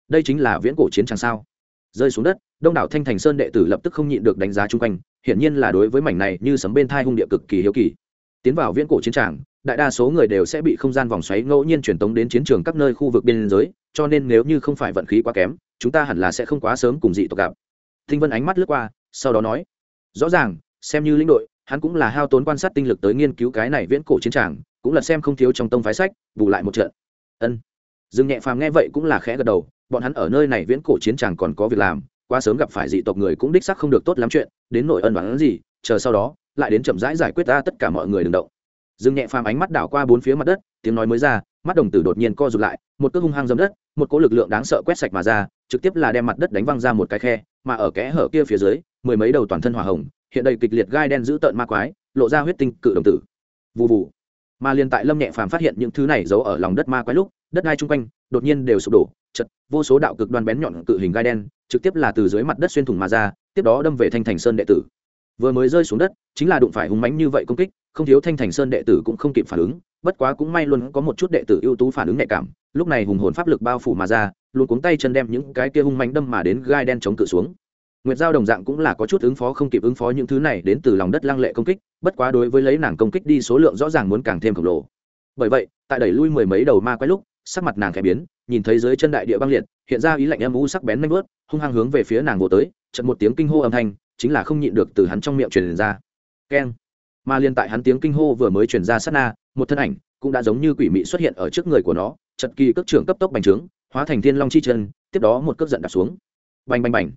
Đây chính là viễn cổ chiến tràng sao? Rơi xuống đất, đông đảo thanh thành sơn đệ tử lập tức không nhịn được đánh giá chung quanh, hiển nhiên là đối với mảnh này như sấm bên thai hung địa cực kỳ hiếu kỳ. Tiến vào viễn cổ chiến tràng, đại đa số người đều sẽ bị không gian vòng xoáy ngẫu nhiên truyền tống đến chiến trường các nơi khu vực biên giới, cho nên nếu như không phải vận khí quá kém, chúng ta hẳn là sẽ không quá sớm cùng dị tộc gặp. Thinh vân ánh mắt lướt qua, sau đó nói rõ ràng, xem như lĩnh đội, hắn cũng là hao tốn quan sát tinh lực tới nghiên cứu cái này viễn cổ chiến tràng, cũng là xem không thiếu trong tông phái sách, bù lại một trận. Ân. Dương nhẹ phàm nghe vậy cũng là khẽ gật đầu, bọn hắn ở nơi này viễn cổ chiến tràng còn có việc làm, quá sớm gặp phải dị tộc người cũng đích sắc không được tốt lắm chuyện, đến nội ân đoán gì, chờ sau đó, lại đến chậm rãi giải quyết ta tất cả mọi người đừng động. Dương nhẹ phàm ánh mắt đảo qua bốn phía mặt đất, tiếng nói mới ra, mắt đồng tử đột nhiên co rụt lại, một cước hung hăng dấm đất, một cỗ lực lượng đáng sợ quét sạch mà ra, trực tiếp là đem mặt đất đánh văng ra một cái khe, mà ở kẽ hở kia phía dưới mười mấy đầu toàn thân hỏa hồng, hiện đầy kịch liệt gai đen giữ tợn ma quái, lộ ra huyết tinh cự đồng tử. Vụ vụ mà liền tại lâm nhẹ phàm phát hiện những thứ này giấu ở lòng đất ma quái lúc, đất ngay chung quanh đột nhiên đều sụp đổ, chật, vô số đạo cực đoan bén nhọn cự hình gai đen trực tiếp là từ dưới mặt đất xuyên thủng mà ra, tiếp đó đâm về thanh thành sơn đệ tử. Vừa mới rơi xuống đất, chính là đụng phải hùng mánh như vậy công kích, không thiếu thanh thành sơn đệ tử cũng không kịp phản ứng, bất quá cũng may luôn có một chút đệ tử ưu tú phản ứng nhạy cảm, lúc này hùng hồn pháp lực bao phủ mà ra, luôn cuống tay chân đem những cái kia hung mánh đâm mà đến gai đen chống cự xuống nguyệt giao đồng dạng cũng là có chút ứng phó không kịp ứng phó những thứ này đến từ lòng đất lăng lệ công kích, bất quá đối với lấy nàng công kích đi số lượng rõ ràng muốn càng thêm khổng lồ. Bởi vậy, tại đẩy lui mười mấy đầu ma quái lúc, sắc mặt nàng khẽ biến, nhìn thấy dưới chân đại địa băng liệt, hiện ra ý lạnh âm u sắc bén nanh vớt hung hăng hướng về phía nàng vô tới trận một tiếng kinh hô âm thanh, chính là không nhịn được từ hắn trong miệng truyền ra. Keng. Mà liên tại hắn tiếng kinh hô vừa mới truyền ra sát na, một thân ảnh cũng đã giống như quỷ mị xuất hiện ở trước người của nó, chật kỳ cước trưởng cấp tốc bành trướng, hóa thành thiên long chi chân, tiếp đó một cước giận đạp xuống. Bành bành bành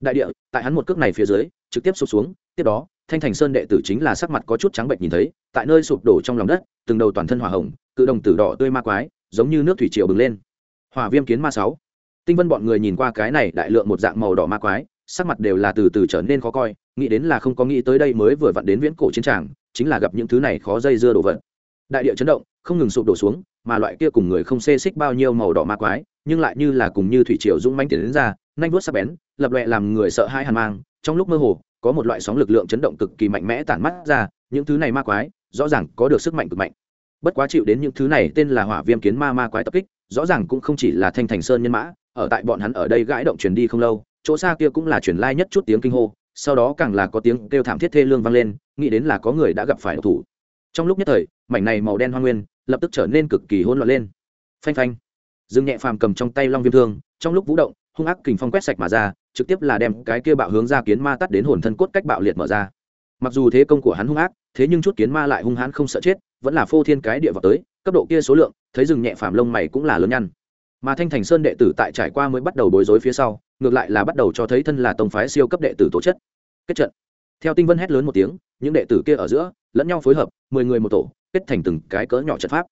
đại địa, tại hắn một cước này phía dưới, trực tiếp sụp xuống, tiếp đó, thanh thành sơn đệ tử chính là sắc mặt có chút trắng bệnh nhìn thấy, tại nơi sụp đổ trong lòng đất, từng đầu toàn thân hỏa hồng, cự đồng tử đỏ tươi ma quái, giống như nước thủy triều bừng lên. Hỏa viêm kiến ma sáu. Tinh vân bọn người nhìn qua cái này đại lượng một dạng màu đỏ ma quái, sắc mặt đều là từ từ trở nên khó coi, nghĩ đến là không có nghĩ tới đây mới vừa vặn đến viễn cổ chiến tràng, chính là gặp những thứ này khó dây dưa đổ vật. Đại địa chấn động, không ngừng sụp đổ xuống, mà loại kia cùng người không xê xích bao nhiêu màu đỏ ma quái, nhưng lại như là cùng như thủy triều dũng manh tiến đến ra nhanh vuốt sắc bén, lập loè làm người sợ hãi hàn mang, trong lúc mơ hồ, có một loại sóng lực lượng chấn động cực kỳ mạnh mẽ tản mắt ra, những thứ này ma quái, rõ ràng có được sức mạnh cực mạnh. Bất quá chịu đến những thứ này, tên là hỏa viêm kiến ma ma quái tập kích, rõ ràng cũng không chỉ là thanh thành sơn nhân mã, ở tại bọn hắn ở đây gãi động truyền đi không lâu, chỗ xa kia cũng là truyền lai nhất chút tiếng kinh hô, sau đó càng là có tiếng kêu thảm thiết thê lương vang lên, nghĩ đến là có người đã gặp phải độc thủ. Trong lúc nhất thời, mảnh này màu đen hoa nguyên, lập tức trở nên cực kỳ hỗn loạn lên. Phanh phanh. Dương nhẹ phàm cầm trong tay long viêm thương, trong lúc vũ động hung ác kình phong quét sạch mà ra, trực tiếp là đem cái kia bạo hướng ra kiến ma tắt đến hồn thân cốt cách bạo liệt mở ra. Mặc dù thế công của hắn hung ác, thế nhưng chút kiến ma lại hung hãn không sợ chết, vẫn là phô thiên cái địa vào tới, cấp độ kia số lượng, thấy rừng nhẹ phàm lông mày cũng là lớn nhăn. Mà thanh thành sơn đệ tử tại trải qua mới bắt đầu bối rối phía sau, ngược lại là bắt đầu cho thấy thân là tông phái siêu cấp đệ tử tổ chất. Kết trận. Theo tinh vân hét lớn một tiếng, những đệ tử kia ở giữa, lẫn nhau phối hợp, mười người một tổ, kết thành từng cái cỡ nhỏ trận pháp.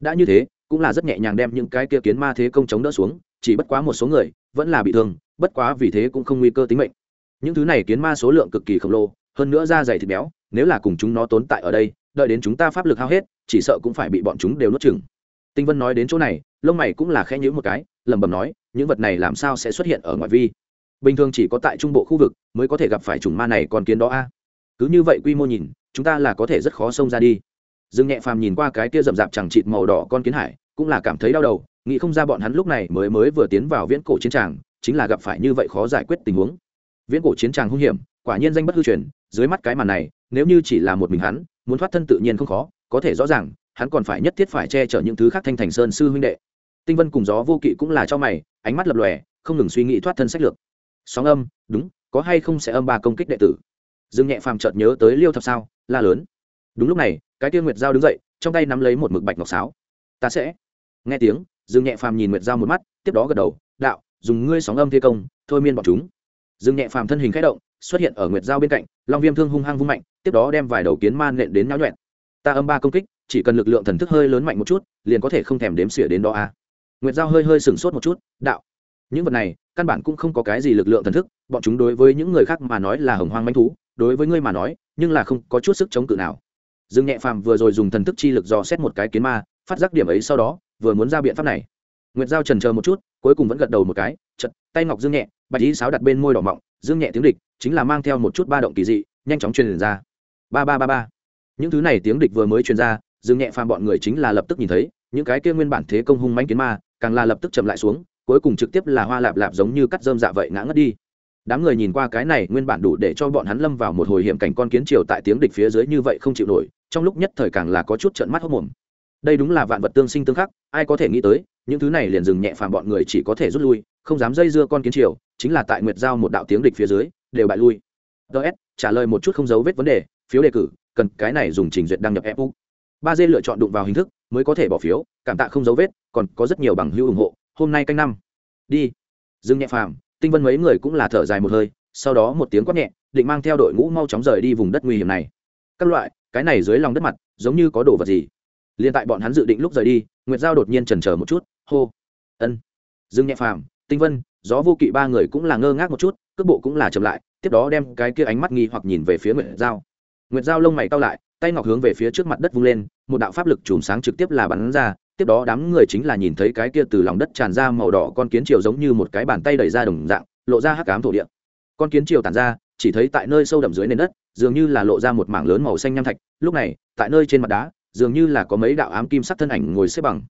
Đã như thế, cũng là rất nhẹ nhàng đem những cái kia kiến ma thế công chống đỡ xuống chỉ bất quá một số người vẫn là bị thương, bất quá vì thế cũng không nguy cơ tính mệnh. Những thứ này kiến ma số lượng cực kỳ khổng lồ, hơn nữa da dày thịt béo, nếu là cùng chúng nó tồn tại ở đây, đợi đến chúng ta pháp lực hao hết, chỉ sợ cũng phải bị bọn chúng đều nuốt chừng tinh vân nói đến chỗ này, lông mày cũng là khẽ nhữ một cái, lẩm bẩm nói, những vật này làm sao sẽ xuất hiện ở ngoại vi? Bình thường chỉ có tại trung bộ khu vực mới có thể gặp phải chủng ma này còn kiến đó a. Cứ như vậy quy mô nhìn, chúng ta là có thể rất khó xông ra đi. Dương nhẹ phàm nhìn qua cái kia rậm rạp chẳng chịt màu đỏ con kiến hải, cũng là cảm thấy đau đầu nghĩ không ra bọn hắn lúc này mới mới vừa tiến vào viễn cổ chiến tràng, chính là gặp phải như vậy khó giải quyết tình huống. Viễn cổ chiến tràng hung hiểm, quả nhiên danh bất hư truyền, dưới mắt cái màn này, nếu như chỉ là một mình hắn, muốn thoát thân tự nhiên không khó, có thể rõ ràng, hắn còn phải nhất thiết phải che chở những thứ khác thanh thành sơn sư huynh đệ. Tinh vân cùng gió vô kỵ cũng là cho mày, ánh mắt lập lòe, không ngừng suy nghĩ thoát thân sách lược. Sóng âm, đúng, có hay không sẽ âm ba công kích đệ tử? Dương nhẹ phàm chợt nhớ tới liêu thập sao, la lớn. Đúng lúc này, cái tiêu nguyệt giao đứng dậy, trong tay nắm lấy một mực bạch ngọc sáo. Ta sẽ. Nghe tiếng dương nhẹ phàm nhìn nguyệt giao một mắt, tiếp đó gật đầu, đạo, dùng ngươi sóng âm thi công, thôi miên bọn chúng. Dương nhẹ phàm thân hình khẽ động, xuất hiện ở nguyệt giao bên cạnh, long viêm thương hung hăng vung mạnh, tiếp đó đem vài đầu kiến man nện đến náo nhuẹn. Ta âm ba công kích, chỉ cần lực lượng thần thức hơi lớn mạnh một chút, liền có thể không thèm đếm xỉa đến đó a. Nguyệt giao hơi hơi sửng sốt một chút, đạo, những vật này, căn bản cũng không có cái gì lực lượng thần thức, bọn chúng đối với những người khác mà nói là hồng hoang manh thú, đối với ngươi mà nói, nhưng là không có chút sức chống cự nào. Dương nhẹ phàm vừa rồi dùng thần thức chi lực dò xét một cái kiến ma, phát giác điểm ấy sau đó vừa muốn ra biện pháp này. Nguyệt giao trần chờ một chút, cuối cùng vẫn gật đầu một cái chật tay ngọc dương nhẹ, bạch ý sáo đặt bên môi đỏ mọng, dương nhẹ tiếng địch, chính là mang theo một chút ba động kỳ dị, nhanh chóng truyền ra. Ba ba ba ba. Những thứ này tiếng địch vừa mới truyền ra, dương nhẹ phàm bọn người chính là lập tức nhìn thấy, những cái kia nguyên bản thế công hung mãnh kiến ma, càng là lập tức chậm lại xuống, cuối cùng trực tiếp là hoa lạp lạp giống như cắt dơm dạ vậy ngã ngất đi. Đám người nhìn qua cái này nguyên bản đủ để cho bọn hắn lâm vào một hồi hiểm cảnh con kiến triều tại tiếng địch phía dưới như vậy không chịu nổi, trong lúc nhất thời càng là có chút trận mắt hốc mồm đây đúng là vạn vật tương sinh tương khắc, ai có thể nghĩ tới, những thứ này liền dừng nhẹ phàm bọn người chỉ có thể rút lui, không dám dây dưa con kiến triều, chính là tại nguyệt giao một đạo tiếng địch phía dưới, đều bại lui. Ts trả lời một chút không dấu vết vấn đề, phiếu đề cử, cần cái này dùng trình duyệt đăng nhập fu ba d lựa chọn đụng vào hình thức, mới có thể bỏ phiếu, cảm tạ không dấu vết, còn có rất nhiều bằng hữu ủng hộ, hôm nay canh năm. Đi. Dừng nhẹ phàm, tinh vân mấy người cũng là thở dài một hơi, sau đó một tiếng quát nhẹ, định mang theo đội ngũ mau chóng rời đi vùng đất nguy hiểm này. Các loại, cái này dưới lòng đất mặt, giống như có đồ vật gì? Liền tại bọn hắn dự định lúc rời đi, nguyệt giao đột nhiên chần chờ một chút, hô, ân dương nhẹ phàm, tinh vân, gió vô kỵ ba người cũng là ngơ ngác một chút, cước bộ cũng là chậm lại, tiếp đó đem cái kia ánh mắt nghi hoặc nhìn về phía nguyệt giao. Nguyệt giao lông mày cau lại, tay ngọc hướng về phía trước mặt đất vung lên, một đạo pháp lực chùm sáng trực tiếp là bắn ra, tiếp đó đám người chính là nhìn thấy cái kia từ lòng đất tràn ra màu đỏ con kiến triều giống như một cái bàn tay đẩy ra đồng dạng, lộ ra hắc cám thổ địa. Con kiến triều tản ra, chỉ thấy tại nơi sâu đậm dưới nền đất, dường như là lộ ra một mảng lớn màu xanh nham thạch, lúc này, tại nơi trên mặt đá dường như là có mấy đạo ám kim sắc thân ảnh ngồi xếp bằng.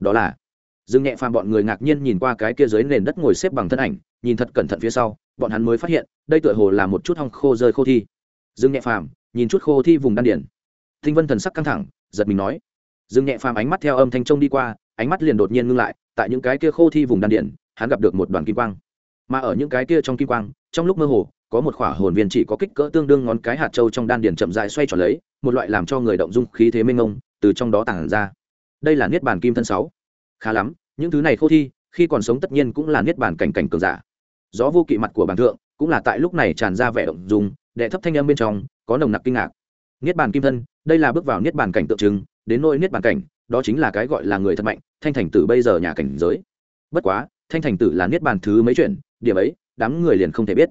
Đó là, dương nhẹ phàm bọn người ngạc nhiên nhìn qua cái kia dưới nền đất ngồi xếp bằng thân ảnh, nhìn thật cẩn thận phía sau, bọn hắn mới phát hiện, đây tựa hồ là một chút hong khô rơi khô thi. Dương nhẹ phàm, nhìn chút khô thi vùng đan điển thinh vân thần sắc căng thẳng, giật mình nói. Dương nhẹ phàm ánh mắt theo âm thanh trông đi qua, ánh mắt liền đột nhiên ngưng lại, tại những cái kia khô thi vùng đan điển hắn gặp được một đoàn kim quang. Mà ở những cái kia trong kim quang, trong lúc mơ hồ có một khỏa hồn viên chỉ có kích cỡ tương đương ngón cái hạt châu trong đan điền chậm dài xoay tròn lấy, một loại làm cho người động dung khí thế mênh ngông từ trong đó tản ra. Đây là niết bàn kim thân sáu. Khá lắm, những thứ này khô thi, khi còn sống tất nhiên cũng là niết bàn cảnh cảnh cường giả. Gió vô kỵ mặt của bản thượng cũng là tại lúc này tràn ra vẻ động dung, đệ thấp thanh âm bên trong có nồng nặc kinh ngạc. Niết bàn kim thân, đây là bước vào niết bàn cảnh tượng trưng, đến nỗi niết bàn cảnh, đó chính là cái gọi là người thật mạnh, thanh thành tử bây giờ nhà cảnh giới. Bất quá, thanh thành tử là niết bàn thứ mấy chuyện, điểm ấy, đám người liền không thể biết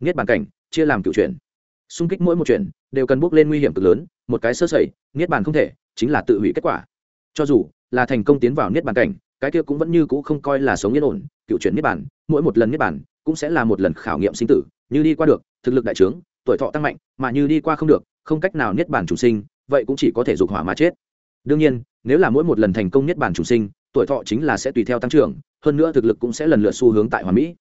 niết bàn cảnh, chia làm cựu chuyển. Xung kích mỗi một chuyển đều cần bước lên nguy hiểm cực lớn, một cái sơ sẩy, niết bàn không thể, chính là tự hủy kết quả. Cho dù là thành công tiến vào niết bàn cảnh, cái kia cũng vẫn như cũ không coi là sống yên ổn cựu chuyển niết bàn, mỗi một lần niết bàn cũng sẽ là một lần khảo nghiệm sinh tử, như đi qua được, thực lực đại trướng, tuổi thọ tăng mạnh, mà như đi qua không được, không cách nào niết bàn chủ sinh, vậy cũng chỉ có thể dục hỏa mà chết. Đương nhiên, nếu là mỗi một lần thành công niết bàn chủ sinh, tuổi thọ chính là sẽ tùy theo tăng trưởng, hơn nữa thực lực cũng sẽ lần lượt xu hướng tại hoàn mỹ.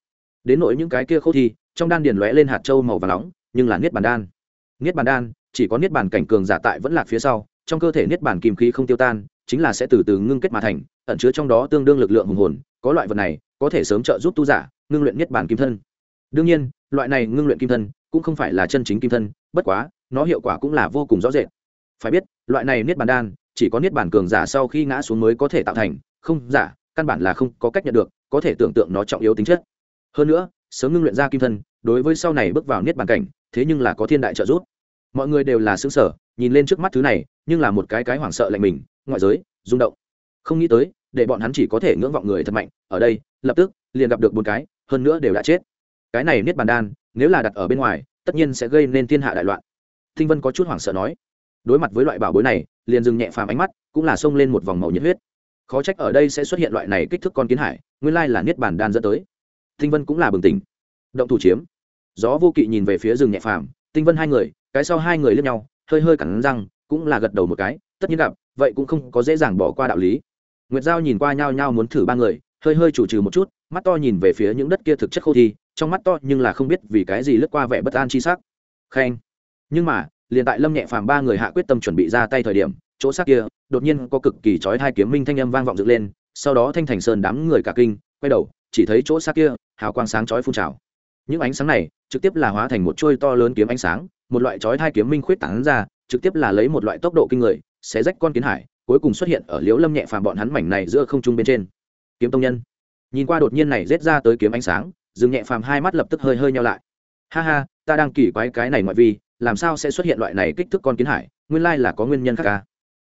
Đến nỗi những cái kia khâu thi trong đan điền lóe lên hạt châu màu vàng nóng, nhưng là niết bàn đan. Niết bàn đan, chỉ có niết bàn cảnh cường giả tại vẫn lạc phía sau, trong cơ thể niết bàn kim khí không tiêu tan, chính là sẽ từ từ ngưng kết mà thành, ẩn chứa trong đó tương đương lực lượng hùng hồn, có loại vật này, có thể sớm trợ giúp tu giả, ngưng luyện niết bàn kim thân. Đương nhiên, loại này ngưng luyện kim thân, cũng không phải là chân chính kim thân, bất quá, nó hiệu quả cũng là vô cùng rõ rệt. Phải biết, loại này niết bàn đan, chỉ có niết bàn cường giả sau khi ngã xuống mới có thể tạo thành, không, giả, căn bản là không có cách nhận được, có thể tưởng tượng nó trọng yếu tính chất. Hơn nữa sớm ngưng luyện ra kim thân, đối với sau này bước vào niết bàn cảnh, thế nhưng là có thiên đại trợ giúp. Mọi người đều là xứng sở nhìn lên trước mắt thứ này, nhưng là một cái cái hoảng sợ lạnh mình, ngoại giới, rung động. Không nghĩ tới, để bọn hắn chỉ có thể ngưỡng vọng người thật mạnh, ở đây, lập tức, liền gặp được một cái, hơn nữa đều đã chết. Cái này niết bàn đan, nếu là đặt ở bên ngoài, tất nhiên sẽ gây nên thiên hạ đại loạn. Thinh vân có chút hoảng sợ nói. Đối mặt với loại bảo bối này, liền dừng nhẹ phàm ánh mắt, cũng là xông lên một vòng màu nhiệt huyết. Khó trách ở đây sẽ xuất hiện loại này kích thước con kiến hải, nguyên lai là niết bàn đan dẫn tới tinh vân cũng là bừng tỉnh. Động thủ chiếm. Gió vô kỵ nhìn về phía rừng nhẹ phàm, tinh vân hai người, cái sau hai người lướt nhau, hơi hơi cẳng răng, cũng là gật đầu một cái, tất nhiên gặp, vậy cũng không có dễ dàng bỏ qua đạo lý. Nguyệt giao nhìn qua nhau nhau muốn thử ba người, hơi hơi chủ trừ một chút, mắt to nhìn về phía những đất kia thực chất khô thi, trong mắt to nhưng là không biết vì cái gì lướt qua vẻ bất an chi sắc. Khen. Nhưng mà, liền tại lâm nhẹ phàm ba người hạ quyết tâm chuẩn bị ra tay thời điểm, chỗ xác kia, đột nhiên có cực kỳ chói hai kiếm minh thanh âm vang vọng dựng lên, sau đó thanh thành sơn đám người cả kinh quay đầu, chỉ thấy chỗ xa kia, hào quang sáng chói phun trào. Những ánh sáng này trực tiếp là hóa thành một chuôi to lớn kiếm ánh sáng, một loại chói hai kiếm minh khuyết tảng ra, trực tiếp là lấy một loại tốc độ kinh người xé rách con kiến hải, cuối cùng xuất hiện ở liễu lâm nhẹ phàm bọn hắn mảnh này giữa không trung bên trên. Kiếm tông nhân. Nhìn qua đột nhiên này rết ra tới kiếm ánh sáng dừng nhẹ phàm hai mắt lập tức hơi hơi nhau lại. Ha ha, ta đang kỳ quái cái này ngoại vi, làm sao sẽ xuất hiện loại này kích thước con kiến hải, nguyên lai là có nguyên nhân khác ca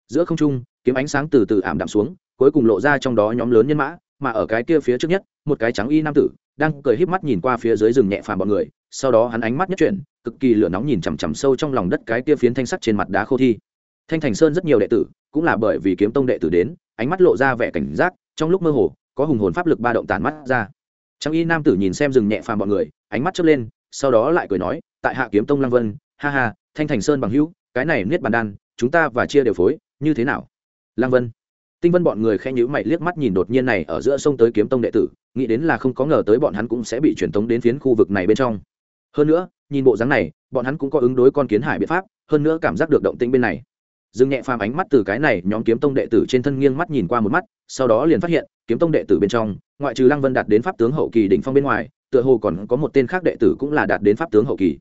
giữa không trung, kiếm ánh sáng từ từ ảm đạm xuống, cuối cùng lộ ra trong đó nhóm lớn nhân mã mà ở cái kia phía trước nhất, một cái trắng y nam tử, đang cười híp mắt nhìn qua phía dưới rừng nhẹ phàm bọn người, sau đó hắn ánh mắt nhất chuyển, cực kỳ lửa nóng nhìn chằm chằm sâu trong lòng đất cái kia phiến thanh sắt trên mặt đá khô thi. Thanh thành sơn rất nhiều đệ tử, cũng là bởi vì kiếm tông đệ tử đến, ánh mắt lộ ra vẻ cảnh giác, trong lúc mơ hồ, có hùng hồn pháp lực ba động tàn mắt ra. Trang y nam tử nhìn xem rừng nhẹ phàm bọn người, ánh mắt chớp lên, sau đó lại cười nói, tại hạ kiếm tông lăng vân, ha ha, thanh thành sơn bằng hữu, cái này niết bàn đan, chúng ta và chia đều phối, như thế nào? Lăng vân tinh vân bọn người khen nhữ mày liếc mắt nhìn đột nhiên này ở giữa sông tới kiếm tông đệ tử, nghĩ đến là không có ngờ tới bọn hắn cũng sẽ bị truyền tống đến phiến khu vực này bên trong. Hơn nữa, nhìn bộ dáng này, bọn hắn cũng có ứng đối con kiến hải biện pháp, hơn nữa cảm giác được động tĩnh bên này. Dương nhẹ phàm ánh mắt từ cái này nhóm kiếm tông đệ tử trên thân nghiêng mắt nhìn qua một mắt, sau đó liền phát hiện, kiếm tông đệ tử bên trong, ngoại trừ lăng vân đạt đến pháp tướng hậu kỳ đỉnh phong bên ngoài, tựa hồ còn có một tên khác đệ tử cũng là đạt đến pháp tướng hậu kỳ.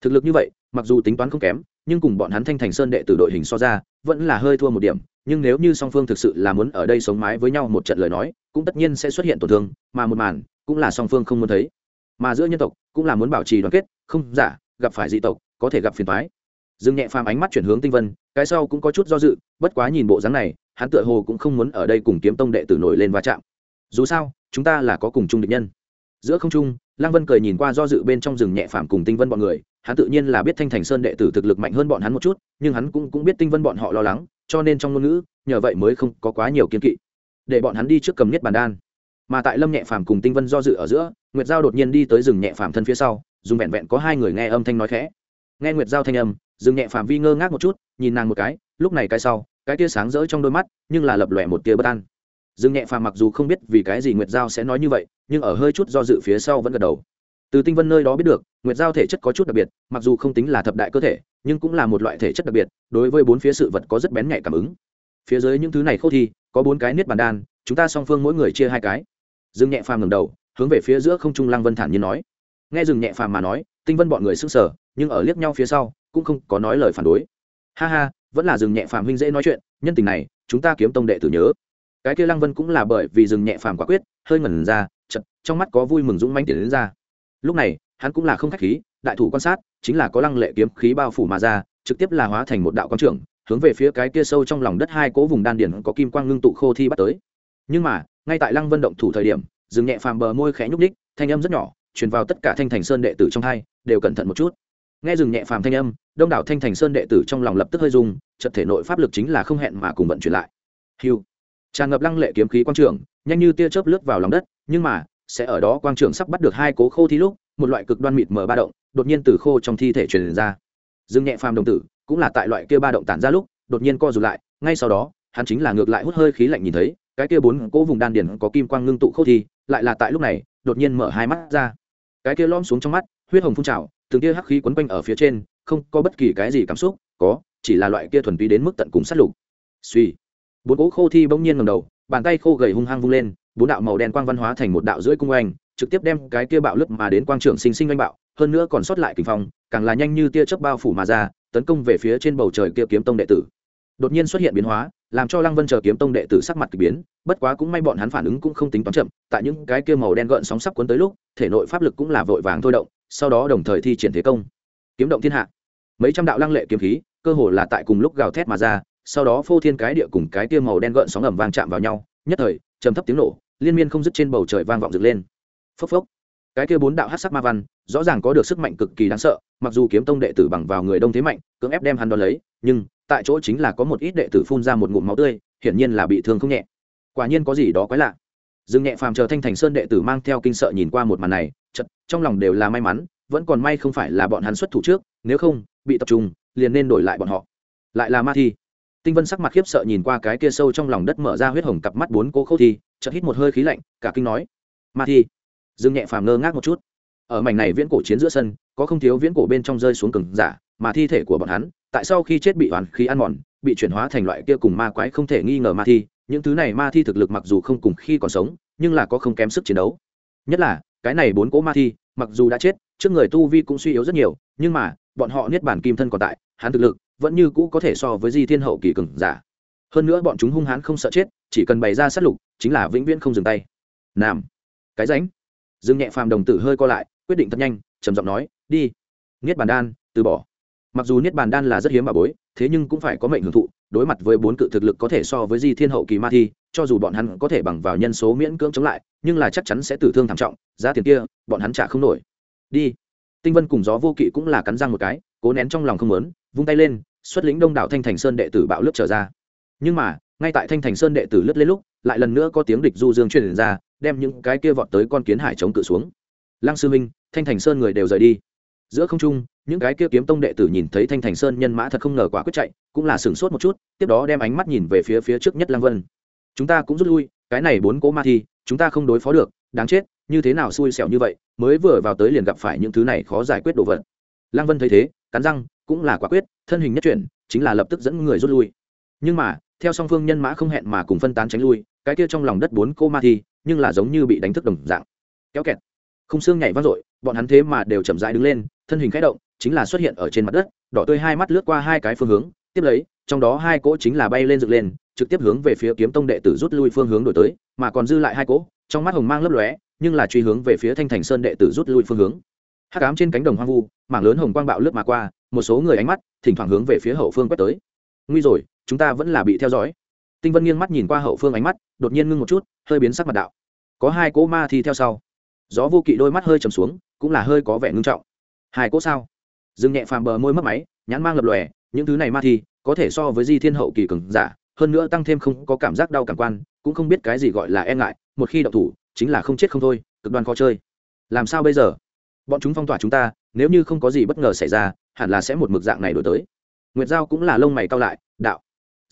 Thực lực như vậy, mặc dù tính toán không kém nhưng cùng bọn hắn thanh thành sơn đệ tử đội hình so ra, vẫn là hơi thua một điểm, nhưng nếu như song phương thực sự là muốn ở đây sống mái với nhau một trận lời nói, cũng tất nhiên sẽ xuất hiện tổn thương, mà một màn cũng là song phương không muốn thấy. Mà giữa nhân tộc cũng là muốn bảo trì đoàn kết, không giả, gặp phải dị tộc, có thể gặp phiền toái. Dương nhẹ phàm ánh mắt chuyển hướng tinh vân, cái sau cũng có chút do dự, bất quá nhìn bộ dáng này, hắn tựa hồ cũng không muốn ở đây cùng kiếm tông đệ tử nổi lên va chạm. Dù sao, chúng ta là có cùng chung địch nhân. Giữa không trung, lăng vân cười nhìn qua do dự bên trong rừng nhẹ phàm cùng tinh vân bọn người hắn tự nhiên là biết thanh thành sơn đệ tử thực lực mạnh hơn bọn hắn một chút, nhưng hắn cũng cũng biết tinh vân bọn họ lo lắng, cho nên trong ngôn ngữ, nhờ vậy mới không có quá nhiều kiên kỵ. Để bọn hắn đi trước cầm nhất bàn đan. Mà tại lâm nhẹ phàm cùng tinh vân do dự ở giữa, nguyệt giao đột nhiên đi tới rừng nhẹ phàm thân phía sau, dùng vẹn vẹn có hai người nghe âm thanh nói khẽ. Nghe nguyệt giao thanh âm, rừng nhẹ phàm vi ngơ ngác một chút, nhìn nàng một cái, lúc này cái sau, cái tia sáng rỡ trong đôi mắt, nhưng là lập lòe một tia bất an. Rừng nhẹ phàm mặc dù không biết vì cái gì nguyệt giao sẽ nói như vậy, nhưng ở hơi chút do dự phía sau vẫn gật đầu từ tinh vân nơi đó biết được, nguyệt giao thể chất có chút đặc biệt, mặc dù không tính là thập đại cơ thể, nhưng cũng là một loại thể chất đặc biệt, đối với bốn phía sự vật có rất bén nhạy cảm ứng. Phía dưới những thứ này khô thi có bốn cái niết bàn đan, chúng ta song phương mỗi người chia hai cái. Dương nhẹ phàm ngầm đầu, hướng về phía giữa không trung lăng vân thản nhiên nói. Nghe dừng nhẹ phàm mà nói, tinh vân bọn người s ư n g sở nhưng ở liếc nhau phía sau, cũng không có nói lời phản đối. Ha ha, vẫn là dừng nhẹ phàm huynh dễ nói chuyện, nhân tình này, chúng ta kiếm tông đệ tử nhớ. Cái kia lăng vân cũng là bởi vì dừng nhẹ phàm quả quyết, hơi ngẩn ra chật trong mắt có vui mừng dũng manh tiền đến ra lúc này, hắn cũng là không khách khí, đại thủ quan sát, chính là có lăng lệ kiếm khí bao phủ mà ra, trực tiếp là hóa thành một đạo quang trưởng, hướng về phía cái kia sâu trong lòng đất hai cố vùng đan điển có kim quang ngưng tụ khô thi bắt tới. Nhưng mà, ngay tại lăng vân động thủ thời điểm, dừng nhẹ phàm bờ môi khẽ nhúc ních thanh âm rất nhỏ, truyền vào tất cả thanh thành sơn đệ tử trong hai, đều cẩn thận một chút. Nghe dừng nhẹ phàm thanh âm, đông đảo thanh thành sơn đệ tử trong lòng lập tức hơi dùng trật thể nội pháp lực chính là không hẹn mà cùng vận chuyển lại. Hiu tràn ngập lăng lệ kiếm khí quang trường nhanh như tia chớp lướt vào lòng đất, nhưng mà sẽ ở đó quang trường sắp bắt được hai cố khô thi lúc, một loại cực đoan mịt mờ ba động, đột nhiên từ khô trong thi thể truyền ra. Dương nhẹ phàm đồng tử, cũng là tại loại kia ba động tản ra lúc, đột nhiên co rụt lại, ngay sau đó, hắn chính là ngược lại hút hơi khí lạnh nhìn thấy, cái kia bốn cỗ vùng đan điền có kim quang ngưng tụ khô thi, lại là tại lúc này, đột nhiên mở hai mắt ra. Cái kia lom xuống trong mắt, huyết hồng phun trào, từng kia hắc khí quấn quanh ở phía trên, không có bất kỳ cái gì cảm xúc, có, chỉ là loại kia thuần túy đến mức tận cùng sát lục. Suy. Bốn cỗ khô thi bỗng nhiên ngầm đầu, bàn tay khô gầy hung hăng vung lên bốn đạo màu đen quang văn hóa thành một đạo rưỡi cung oanh, trực tiếp đem cái kia bạo lướt mà đến quang trưởng sinh sinh oanh bạo, hơn nữa còn sót lại kinh phong, càng là nhanh như tia chớp bao phủ mà ra, tấn công về phía trên bầu trời kia kiếm tông đệ tử. Đột nhiên xuất hiện biến hóa, làm cho lăng vân chờ kiếm tông đệ tử sắc mặt k ỳ biến, bất quá cũng may bọn hắn phản ứng cũng không tính toán chậm, tại những cái kia màu đen gợn sóng sắp cuốn tới lúc, thể nội pháp lực cũng là vội vàng thôi động, sau đó đồng thời thi triển thế công. Kiếm động thiên hạ. Mấy trăm đạo lăng lệ kiếm khí, cơ hồ là tại cùng lúc gào thét mà ra, sau đó phô thiên cái địa cùng cái kia màu đen gợn sóng ẩm vang chạm vào nhau, nhất thời, trầm thấp tiếng nổ liên miên không dứt trên bầu trời vang vọng dựng lên. Phốc phốc. Cái kia bốn đạo hát sắc ma văn, rõ ràng có được sức mạnh cực kỳ đáng sợ, mặc dù kiếm tông đệ tử bằng vào người đông thế mạnh, cưỡng ép đem hắn đón lấy, nhưng tại chỗ chính là có một ít đệ tử phun ra một ngụm máu tươi, hiển nhiên là bị thương không nhẹ. Quả nhiên có gì đó quái lạ. Dương nhẹ phàm chờ thanh thành sơn đệ tử mang theo kinh sợ nhìn qua một màn này chật trong lòng đều là may mắn, vẫn còn may không phải là bọn hắn xuất thủ trước, nếu không, bị tập trung, liền nên đổi lại bọn họ. Lại là ma thi. Tinh vân sắc mặt khiếp sợ nhìn qua cái kia sâu trong lòng đất mở ra huyết hồng cặp mắt bốn cô khâu thi chợt hít một hơi khí lạnh, cả kinh nói, ma thi. Dương nhẹ phàm ngơ ngác một chút. Ở mảnh này viễn cổ chiến giữa sân, có không thiếu viễn cổ bên trong rơi xuống cường giả, mà thi thể của bọn hắn, tại sau khi chết bị hoàn khí ăn mòn, bị chuyển hóa thành loại kia cùng ma quái không thể nghi ngờ ma thi. Những thứ này ma thi thực lực mặc dù không cùng khi còn sống, nhưng là có không kém sức chiến đấu. Nhất là, cái này bốn cỗ ma thi, mặc dù đã chết, trước người tu vi cũng suy yếu rất nhiều, nhưng mà, bọn họ niết bản kim thân còn tại, hắn thực lực vẫn như cũ có thể so với di thiên hậu kỳ cường giả. Hơn nữa bọn chúng hung hãn không sợ chết chỉ cần bày ra sát lục, chính là vĩnh viễn không dừng tay. Nam cái ránh dương nhẹ phàm đồng tử hơi co lại, quyết định thật nhanh, trầm giọng nói, đi. Niết bàn đan, từ bỏ. Mặc dù niết bàn đan là rất hiếm bà bối, thế nhưng cũng phải có mệnh hưởng thụ, đối mặt với bốn cự thực lực có thể so với di thiên hậu kỳ ma thi, cho dù bọn hắn có thể bằng vào nhân số miễn cưỡng chống lại, nhưng là chắc chắn sẽ tử thương thảm trọng, giá tiền kia, bọn hắn trả không nổi. Đi. Tinh vân cùng gió vô kỵ cũng là cắn răng một cái, cố nén trong lòng không lớn vung tay lên, xuất lĩnh đông đảo thanh thành sơn đệ tử bạo lướt trở ra. Nhưng mà ngay tại thanh thành sơn đệ tử lướt lên lúc, lại lần nữa có tiếng địch du dương truyền ra, đem những cái kia vọt tới con kiến hải chống cự xuống. Lăng sư minh thanh thành sơn người đều rời đi. Giữa không trung, những cái kia kiếm tông đệ tử nhìn thấy thanh thành sơn nhân mã thật không ngờ quả quyết chạy, cũng là sửng sốt một chút, tiếp đó đem ánh mắt nhìn về phía phía trước nhất lăng vân. Chúng ta cũng rút lui, cái này bốn cố ma thi, chúng ta không đối phó được, đáng chết, như thế nào xui xẻo như vậy, mới vừa vào tới liền gặp phải những thứ này khó giải quyết đồ vật. Lăng vân thấy thế, cắn răng, cũng là quả quyết, thân hình nhất chuyển, chính là lập tức dẫn người rút lui. Nhưng mà theo song phương nhân mã không hẹn mà cùng phân tán tránh lui, cái kia trong lòng đất bốn cô ma thi, nhưng là giống như bị đánh thức đồng dạng. Kéo kẹt. Không xương nhảy vang dội, bọn hắn thế mà đều chậm rãi đứng lên, thân hình khẽ động, chính là xuất hiện ở trên mặt đất, đỏ tươi hai mắt lướt qua hai cái phương hướng, tiếp lấy, trong đó hai cỗ chính là bay lên dựng lên, trực tiếp hướng về phía kiếm tông đệ tử rút lui phương hướng đổi tới, mà còn dư lại hai cỗ, trong mắt hồng mang lấp lóe, nhưng là truy hướng về phía thanh thành sơn đệ tử rút lui phương hướng. Hắc ám trên cánh đồng hoang vu, mảng lớn hồng quang bạo lướt mà qua, một số người ánh mắt, thỉnh thoảng hướng về phía hậu phương quét tới. Nguy rồi chúng ta vẫn là bị theo dõi. Tinh vân nghiêng mắt nhìn qua hậu phương ánh mắt, đột nhiên ngưng một chút, hơi biến sắc mặt đạo. Có hai cỗ ma thi theo sau. Gió vô kỵ đôi mắt hơi trầm xuống, cũng là hơi có vẻ ngưng trọng. Hai cỗ sao? Dừng nhẹ phàm bờ môi mất máy, nhãn mang lập lòe, những thứ này ma thi, có thể so với di thiên hậu kỳ cường giả, hơn nữa tăng thêm không có cảm giác đau cảm quan, cũng không biết cái gì gọi là e ngại, một khi đậu thủ, chính là không chết không thôi, cực đoan khó chơi. Làm sao bây giờ? Bọn chúng phong tỏa chúng ta, nếu như không có gì bất ngờ xảy ra, hẳn là sẽ một mực dạng này đổi tới. Nguyệt giao cũng là lông mày cao lại, đạo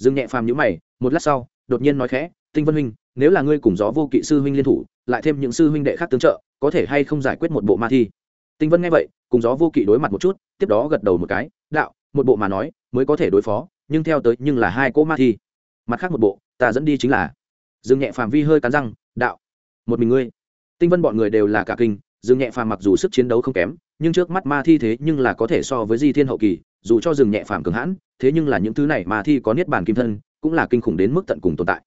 dương nhẹ phàm nhữ mày, một lát sau, đột nhiên nói khẽ, tinh vân huynh, nếu là ngươi cùng gió vô kỵ sư huynh liên thủ, lại thêm những sư huynh đệ khác tương trợ, có thể hay không giải quyết một bộ ma thi? Tinh vân nghe vậy, cùng gió vô kỵ đối mặt một chút, tiếp đó gật đầu một cái, đạo, một bộ mà nói, mới có thể đối phó, nhưng theo tới nhưng là hai cỗ ma thi. Mặt khác một bộ, ta dẫn đi chính là. Dương nhẹ phàm vi hơi cắn răng, đạo, một mình ngươi. Tinh vân bọn người đều là cả kinh dương nhẹ phàm mặc dù sức chiến đấu không kém, nhưng trước mắt ma thi thế nhưng là có thể so với di thiên hậu kỳ dù cho rừng nhẹ phàm cường hãn, thế nhưng là những thứ này ma thi có niết bàn kim thân, cũng là kinh khủng đến mức tận cùng tồn tại.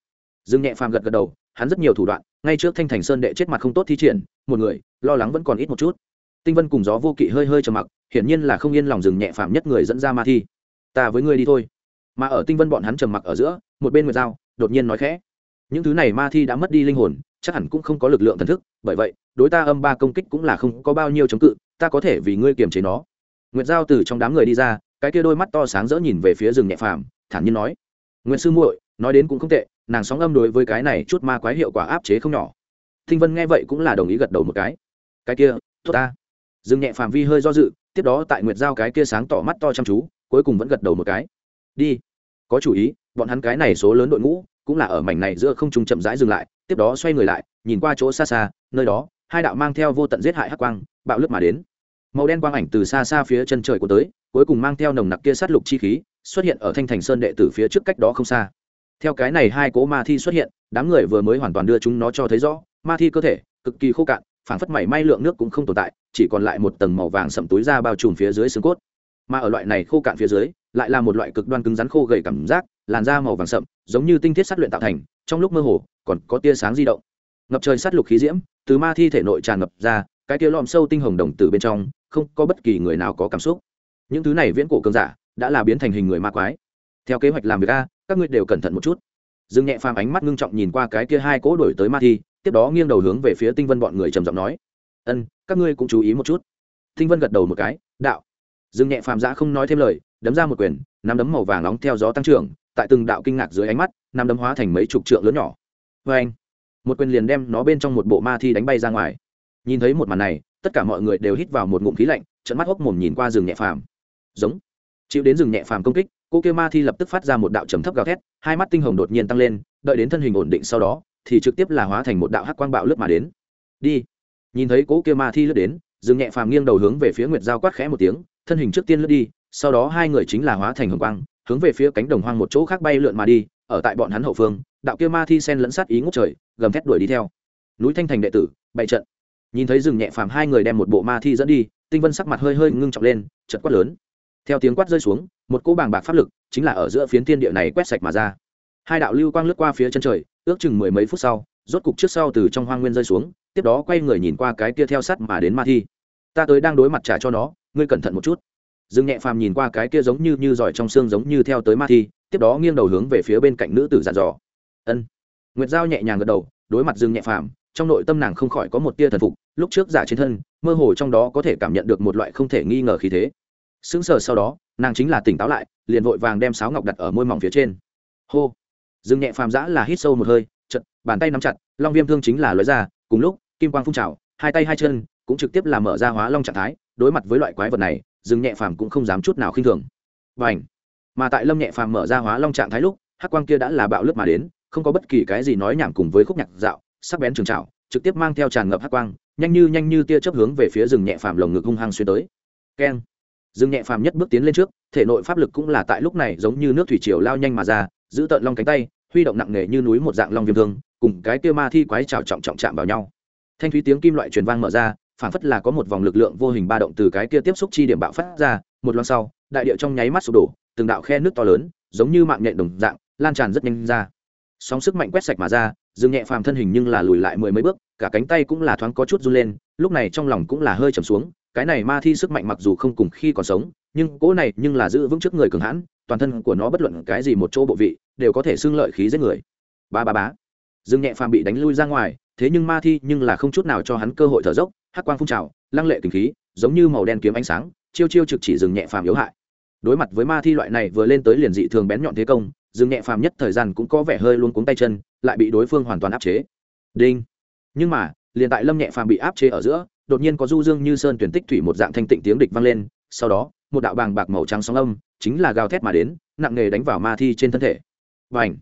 Dương nhẹ phàm gật gật đầu, hắn rất nhiều thủ đoạn, ngay trước thanh thành sơn đệ chết mặt không tốt thi triển, một người, lo lắng vẫn còn ít một chút. Tinh vân cùng gió vô kỵ hơi hơi trầm mặc, hiển nhiên là không yên lòng dừng nhẹ phàm nhất người dẫn ra ma thi. Ta với ngươi đi thôi. Mà ở tinh vân bọn hắn trầm mặc ở giữa, một bên nguyệt dao đột nhiên nói khẽ, những thứ này ma thi đã mất đi linh hồn, chắc hẳn cũng không có lực lượng thần thức, bởi vậy, đối ta âm ba công kích cũng là không có bao nhiêu chống cự, ta có thể vì ngươi kiềm chế nó nguyệt giao từ trong đám người đi ra, cái kia đôi mắt to sáng rỡ nhìn về phía rừng nhẹ phàm, thản nhiên nói, Nguyệt sư muội, nói đến cũng không tệ, nàng sóng âm đối với cái này chút ma quái hiệu quả áp chế không nhỏ. Thinh vân nghe vậy cũng là đồng ý gật đầu một cái. Cái kia, tốt ta. Rừng nhẹ phàm vi hơi do dự, tiếp đó tại nguyệt giao cái kia sáng tỏ mắt to chăm chú, cuối cùng vẫn gật đầu một cái. Đi, có chủ ý, bọn hắn cái này số lớn đội ngũ cũng là ở mảnh này giữa không trung chậm rãi dừng lại, tiếp đó xoay người lại, nhìn qua chỗ xa xa, nơi đó, hai đạo mang theo vô tận giết hại hắc quang, bạo lướt mà đến màu đen quang ảnh từ xa xa phía chân trời của tới, cuối cùng mang theo nồng nặc kia sát lục chi khí, xuất hiện ở thanh thành sơn đệ tử phía trước cách đó không xa. Theo cái này hai cố ma thi xuất hiện, đám người vừa mới hoàn toàn đưa chúng nó cho thấy rõ, ma thi cơ thể, cực kỳ khô cạn, phảng phất mảy may lượng nước cũng không tồn tại, chỉ còn lại một tầng màu vàng sậm túi ra bao trùm phía dưới xương cốt. Mà ở loại này khô cạn phía dưới, lại là một loại cực đoan cứng rắn khô gầy cảm giác, làn da màu vàng sậm, giống như tinh thiết sát luyện tạo thành, trong lúc mơ hồ, còn có tia sáng di động. Ngập trời sát lục khí diễm, từ ma thi thể nội tràn ngập ra cái kia lòm sâu tinh hồng đồng từ bên trong, không có bất kỳ người nào có cảm xúc. Những thứ này viễn cổ cường giả đã là biến thành hình người ma quái. Theo kế hoạch làm việc a, các ngươi đều cẩn thận một chút. Dương nhẹ phàm ánh mắt ngưng trọng nhìn qua cái kia hai cỗ đổi tới ma thi, tiếp đó nghiêng đầu hướng về phía tinh vân bọn người trầm giọng nói, ân, các ngươi cũng chú ý một chút. Tinh vân gật đầu một cái, đạo. Dương nhẹ phàm giã không nói thêm lời, đấm ra một quyền, nắm đấm màu vàng nóng theo gió tăng trưởng, tại từng đạo kinh ngạc dưới ánh mắt, nắm đấm hóa thành mấy chục trượng lớn nhỏ. Vê anh một quyền liền đem nó bên trong một bộ ma thi đánh bay ra ngoài nhìn thấy một màn này, tất cả mọi người đều hít vào một ngụm khí lạnh trận mắt hốc mồm nhìn qua rừng nhẹ phàm. Giống. Chịu đến rừng nhẹ phàm công kích, cô kêu ma thi lập tức phát ra một đạo trầm thấp gào thét, hai mắt tinh hồng đột nhiên tăng lên, đợi đến thân hình ổn định sau đó, thì trực tiếp là hóa thành một đạo hắc quang bạo lướt mà đến. Đi. Nhìn thấy cố kêu ma thi lướt đến, rừng nhẹ phàm nghiêng đầu hướng về phía nguyệt giao quát khẽ một tiếng, thân hình trước tiên lướt đi, sau đó hai người chính là hóa thành hồng quang, hướng về phía cánh đồng hoang một chỗ khác bay lượn mà đi, ở tại bọn hắn hậu phương, đạo kia ma thi sen lẫn sát ý ngút trời, gầm thét đuổi đi theo. Núi thanh thành đệ tử, bày trận nhìn thấy rừng nhẹ phàm hai người đem một bộ ma thi dẫn đi, tinh vân sắc mặt hơi hơi ngưng trọng lên chật quát lớn. Theo tiếng quát rơi xuống, một cỗ bàng bạc pháp lực chính là ở giữa phiến thiên địa này quét sạch mà ra. Hai đạo lưu quang lướt qua phía chân trời, ước chừng mười mấy phút sau, rốt cục trước sau từ trong hoang nguyên rơi xuống, tiếp đó quay người nhìn qua cái kia theo sắt mà đến ma thi. Ta tới đang đối mặt trả cho nó, ngươi cẩn thận một chút. Dương nhẹ phàm nhìn qua cái kia giống như như giỏi trong xương giống như theo tới ma thi, tiếp đó nghiêng đầu hướng về phía bên cạnh nữ tử dàn dò. Ân. Nguyệt giao nhẹ nhàng gật đầu, đối mặt dương nhẹ phàm trong nội tâm nàng không khỏi có một tia thần phục, lúc trước giả trên thân, mơ hồ trong đó có thể cảm nhận được một loại không thể nghi ngờ khí thế. Sững sờ sau đó, nàng chính là tỉnh táo lại, liền vội vàng đem sáo ngọc đặt ở môi mỏng phía trên. Hô! Dương nhẹ phàm giã là hít sâu một hơi chật bàn tay nắm chặt, long viêm thương chính là lói ra, cùng lúc, kim quang phun trào, hai tay hai chân, cũng trực tiếp là mở ra hóa long trạng thái, đối mặt với loại quái vật này, dương nhẹ phàm cũng không dám chút nào khinh thường. Và ảnh mà tại lâm nhẹ phàm mở ra hóa long trạng thái lúc, hắc quang kia đã là bạo lướt mà đến, không có bất kỳ cái gì nói nhảm cùng với khúc nhạc dạo sắc bén trường trào trực tiếp mang theo tràn ngập hắc quang, nhanh như nhanh như tia chớp hướng về phía rừng nhẹ phàm lồng ngực hung hăng xuyên tới. Keng. Rừng nhẹ phàm nhất bước tiến lên trước, thể nội pháp lực cũng là tại lúc này giống như nước thủy triều lao nhanh mà ra, giữ tợn long cánh tay, huy động nặng nề như núi một dạng long viêm thương, cùng cái kia ma thi quái trào trọng trọng chạm vào nhau. Thanh thúy tiếng kim loại truyền vang mở ra phản phất là có một vòng lực lượng vô hình ba động từ cái kia tiếp xúc chi điểm bạo phát ra, một loan sau, đại địa trong nháy mắt sụp đổ, từng đạo khe nước to lớn, giống như mạng nhện đồng dạng, lan tràn rất nhanh ra. Sóng sức mạnh quét sạch mà ra dừng nhẹ phàm thân hình nhưng là lùi lại mười mấy bước, cả cánh tay cũng là thoáng có chút run lên, lúc này trong lòng cũng là hơi trầm xuống, cái này ma thi sức mạnh mặc dù không cùng khi còn sống, nhưng cỗ này nhưng là giữ vững trước người cường hãn, toàn thân của nó bất luận cái gì một chỗ bộ vị, đều có thể xưng lợi khí giết người. Ba ba bá dương nhẹ phàm bị đánh lui ra ngoài, thế nhưng ma thi nhưng là không chút nào cho hắn cơ hội thở dốc, hắc quang phun trào, lăng lệ kinh khí, giống như màu đen kiếm ánh sáng, chiêu chiêu trực chỉ dừng nhẹ phàm yếu hại. Đối mặt với ma thi loại này vừa lên tới liền dị thường bén nhọn thế công dừng nhẹ phàm nhất thời gian cũng có vẻ hơi luôn cuống tay chân lại bị đối phương hoàn toàn áp chế. Đinh. Nhưng mà, liền tại lâm nhẹ phàm bị áp chế ở giữa, đột nhiên có du dương như sơn tuyển tích thủy một dạng thanh tịnh tiếng địch vang lên, sau đó, một đạo bàng bạc màu trắng sóng âm, chính là gào thét mà đến, nặng nề đánh vào ma thi trên thân thể. Và ảnh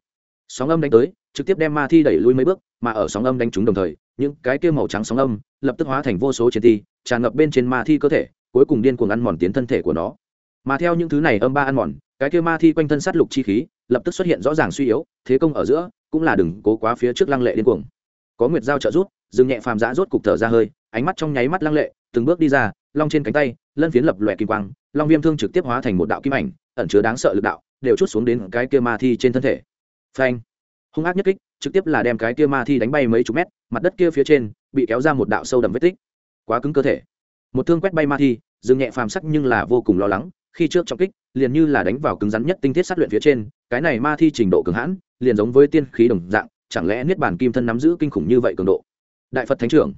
sóng âm đánh tới, trực tiếp đem ma thi đẩy lui mấy bước, mà ở sóng âm đánh trúng đồng thời, những cái kia màu trắng sóng âm, lập tức hóa thành vô số chiến thi, tràn ngập bên trên ma thi cơ thể, cuối cùng điên cuồng ăn mòn tiến thân thể của nó. Mà theo những thứ này âm ba ăn mòn, cái kia ma thi quanh thân sát lục chi khí, lập tức xuất hiện rõ ràng suy yếu, thế công ở giữa cũng là đừng cố quá phía trước lăng lệ điên cuồng. Có nguyệt giao trợ rút dừng nhẹ phàm giã rốt cục thở ra hơi, ánh mắt trong nháy mắt lăng lệ, từng bước đi ra, long trên cánh tay, lân phiến lập lòe kim quang, long viêm thương trực tiếp hóa thành một đạo kim ảnh, ẩn chứa đáng sợ lực đạo, đều chút xuống đến cái kia ma thi trên thân thể. Phanh! Hung ác nhất kích, trực tiếp là đem cái kia ma thi đánh bay mấy chục mét, mặt đất kia phía trên, bị kéo ra một đạo sâu đậm vết tích. Quá cứng cơ thể. Một thương quét bay ma thi dừng nhẹ phàm sắc nhưng là vô cùng lo lắng, khi trước trọng kích, liền như là đánh vào cứng rắn nhất tinh thiết sát luyện phía trên, cái này ma thi trình độ cứng hãn liền giống với tiên khí đồng dạng, chẳng lẽ niết bàn kim thân nắm giữ kinh khủng như vậy cường độ? Đại phật thánh trưởng,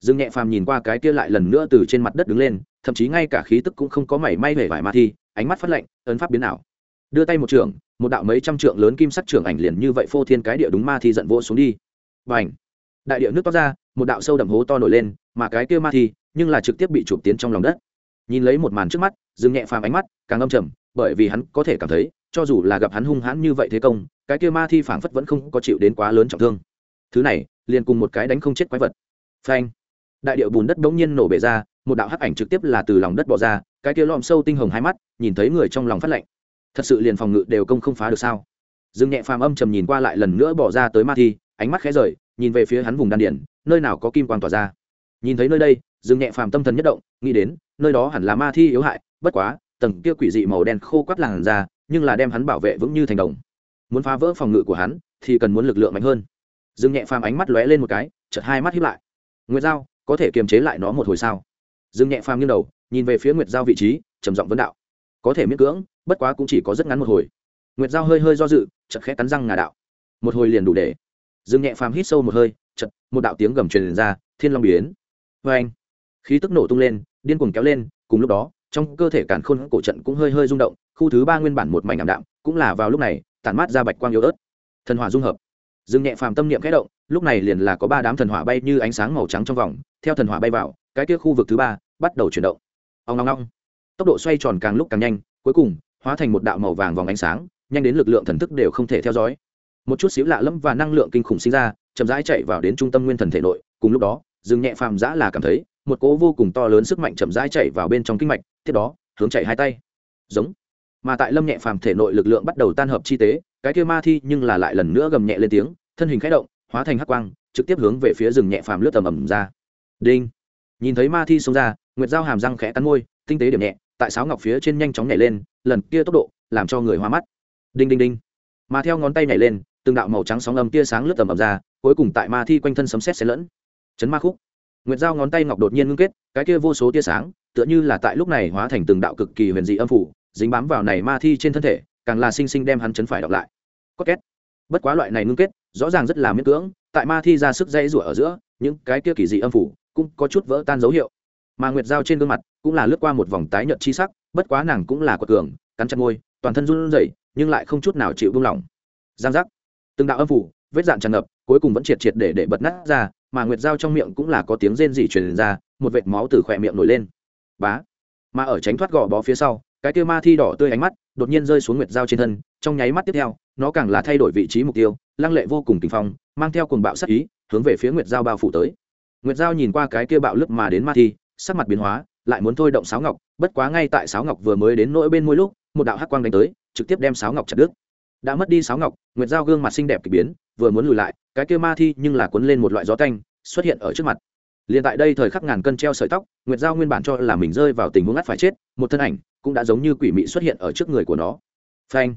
dương nhẹ phàm nhìn qua cái kia lại lần nữa từ trên mặt đất đứng lên, thậm chí ngay cả khí tức cũng không có mảy may về vải ma thi, ánh mắt phát lạnh, ấn pháp biến ảo. Đưa tay một trường, một đạo mấy trăm trượng lớn kim sắc trưởng ảnh liền như vậy phô thiên cái địa đúng ma thi giận vỗ xuống đi. Và ảnh đại địa nước toát ra, một đạo sâu đậm hố to nổi lên, mà cái kia ma thi nhưng là trực tiếp bị chụp tiến trong lòng đất. Nhìn lấy một màn trước mắt, dương nhẹ phàm ánh mắt càng âm trầm bởi vì hắn có thể cảm thấy, cho dù là gặp hắn hung hãn như vậy thế công, cái kia ma thi phảng phất vẫn không có chịu đến quá lớn trọng thương. Thứ này, liền cùng một cái đánh không chết quái vật. Phanh. Đại điệu bùn đất bỗng nhiên nổ bể ra, một đạo hắc ảnh trực tiếp là từ lòng đất bỏ ra, cái kia lom sâu tinh hồng hai mắt, nhìn thấy người trong lòng phát lạnh thật sự liền phòng ngự đều công không phá được sao? Dương nhẹ phàm âm trầm nhìn qua lại lần nữa bỏ ra tới ma thi, ánh mắt khẽ rời, nhìn về phía hắn vùng đan điển, nơi nào có kim quang tỏa ra. Nhìn thấy nơi đây, dương nhẹ phàm tâm thần nhất động, nghĩ đến, nơi đó hẳn là ma thi yếu hại, bất quá tầng kia quỷ dị màu đen khô quắt làn ra, nhưng là đem hắn bảo vệ vững như thành đồng. Muốn phá vỡ phòng ngự của hắn, thì cần muốn lực lượng mạnh hơn. Dương nhẹ phàm ánh mắt lóe lên một cái, chợt hai mắt hiếp lại. Nguyệt giao, có thể kiềm chế lại nó một hồi sao? Dương nhẹ phàm nghiêng đầu, nhìn về phía nguyệt giao vị trí, trầm giọng vấn đạo. Có thể miễn cưỡng, bất quá cũng chỉ có rất ngắn một hồi. Nguyệt giao hơi hơi do dự, chợt khẽ cắn răng ngà đạo. Một hồi liền đủ để. Dương nhẹ phàm hít sâu một hơi, chợt một đạo tiếng gầm truyền ra, thiên long biến. Vê anh khí tức nổ tung lên, điên cuồng kéo lên, cùng lúc đó trong cơ thể càn khôn cổ trận cũng hơi hơi rung động, khu thứ ba nguyên bản một mảnh ảm đạm, cũng là vào lúc này, tản mát ra bạch quang yếu ớt. Thần hỏa dung hợp. Dương nhẹ phàm tâm niệm khẽ động, lúc này liền là có ba đám thần hỏa bay như ánh sáng màu trắng trong vòng, theo thần hỏa bay vào, cái kia khu vực thứ ba bắt đầu chuyển động. Ông long long tốc độ xoay tròn càng lúc càng nhanh, cuối cùng, hóa thành một đạo màu vàng vòng ánh sáng, nhanh đến lực lượng thần thức đều không thể theo dõi. Một chút xíu lạ lẫm và năng lượng kinh khủng sinh ra, chậm rãi chạy vào đến trung tâm nguyên thần thể nội, cùng lúc đó, dương nhẹ phàm giã là cảm thấy một cỗ vô cùng to lớn sức mạnh chậm rãi chạy vào bên trong kinh mạch, tiếp đó, hướng chạy hai tay. Giống. Mà tại lâm nhẹ phàm thể nội lực lượng bắt đầu tan hợp chi tế, cái kia ma thi nhưng là lại lần nữa gầm nhẹ lên tiếng, thân hình khẽ động, hóa thành hắc quang, trực tiếp hướng về phía rừng nhẹ phàm lướt tầm ầm ra. Đinh. Nhìn thấy ma thi xông ra, nguyệt dao hàm răng khẽ cắn môi, tinh tế điểm nhẹ, tại sáo ngọc phía trên nhanh chóng nhảy lên, lần kia tốc độ làm cho người hoa mắt. Đinh đinh đinh. Mà theo ngón tay nhảy lên, từng đạo màu trắng sóng âm tia sáng lướt tầm ầm ra, cuối cùng tại ma thi quanh thân sấm sét xé lẫn. Chấn ma khúc nguyệt Giao ngón tay ngọc đột nhiên ngưng kết, cái kia vô số tia sáng, tựa như là tại lúc này hóa thành từng đạo cực kỳ huyền dị âm phủ, dính bám vào này ma thi trên thân thể, càng là sinh sinh đem hắn chấn phải đọc lại. Có két. Bất quá loại này ngưng kết, rõ ràng rất là miễn cưỡng, tại ma thi ra sức dây rủa ở giữa, những cái kia kỳ dị âm phủ cũng có chút vỡ tan dấu hiệu. Mà nguyệt Giao trên gương mặt cũng là lướt qua một vòng tái nhợt chi sắc, bất quá nàng cũng là quật cường, cắn chặt môi, toàn thân run rẩy, nhưng lại không chút nào chịu buông lỏng. Giang giác. Từng đạo âm phủ, vết dạn tràn ngập cuối cùng vẫn triệt triệt để để bật nát ra, mà nguyệt dao trong miệng cũng là có tiếng rên rỉ truyền ra, một vệt máu từ khỏe miệng nổi lên. Bá! Mà ở tránh thoát gò bó phía sau, cái kia ma thi đỏ tươi ánh mắt đột nhiên rơi xuống nguyệt dao trên thân, trong nháy mắt tiếp theo, nó càng là thay đổi vị trí mục tiêu, lăng lệ vô cùng tình phong, mang theo cuồng bạo sắc ý, hướng về phía nguyệt dao bao phủ tới. Nguyệt dao nhìn qua cái kia bạo lực mà đến ma thi, sắc mặt biến hóa, lại muốn thôi động sáo ngọc, bất quá ngay tại sáo ngọc vừa mới đến nỗi bên môi lúc, một đạo hắc quang đánh tới, trực tiếp đem sáo ngọc chặt đứt đã mất đi sáo ngọc, nguyệt Giao gương mặt xinh đẹp k ỳ biến, vừa muốn lùi lại, cái kia ma thi nhưng là cuốn lên một loại gió tanh, xuất hiện ở trước mặt. Liền tại đây thời khắc ngàn cân treo sợi tóc, nguyệt giao nguyên bản cho là mình rơi vào tình huống ngắt phải chết, một thân ảnh cũng đã giống như quỷ mị xuất hiện ở trước người của nó. Phanh!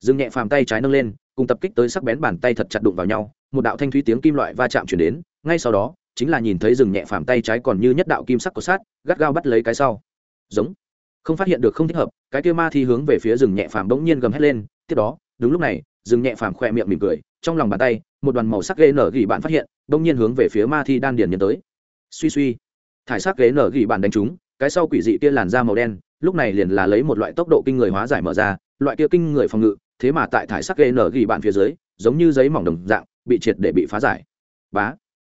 Dừng nhẹ phàm tay trái nâng lên, cùng tập kích tới sắc bén bàn tay thật chặt đụng vào nhau, một đạo thanh thúy tiếng kim loại va chạm chuyển đến, ngay sau đó, chính là nhìn thấy rừng nhẹ phàm tay trái còn như nhất đạo kim sắc của sát, gắt gao bắt lấy cái sau. Giống! Không phát hiện được không thích hợp, cái kia ma thi hướng về phía rừng nhẹ phàm bỗng nhiên gầm hét lên, tiếp đó đúng lúc này, dừng nhẹ phàm khoe miệng mỉm cười, trong lòng bàn tay, một đoàn màu sắc ghê nở gỉ bạn phát hiện, bỗng nhiên hướng về phía ma thi đan điền nhấn tới. Suy suy, thải sắc ghế nở gỉ bạn đánh trúng, cái sau quỷ dị kia làn da màu đen, lúc này liền là lấy một loại tốc độ kinh người hóa giải mở ra, loại kia kinh người phòng ngự, thế mà tại thải sắc ghế nở gỉ bạn phía dưới, giống như giấy mỏng đồng dạng, bị triệt để bị phá giải. Bá,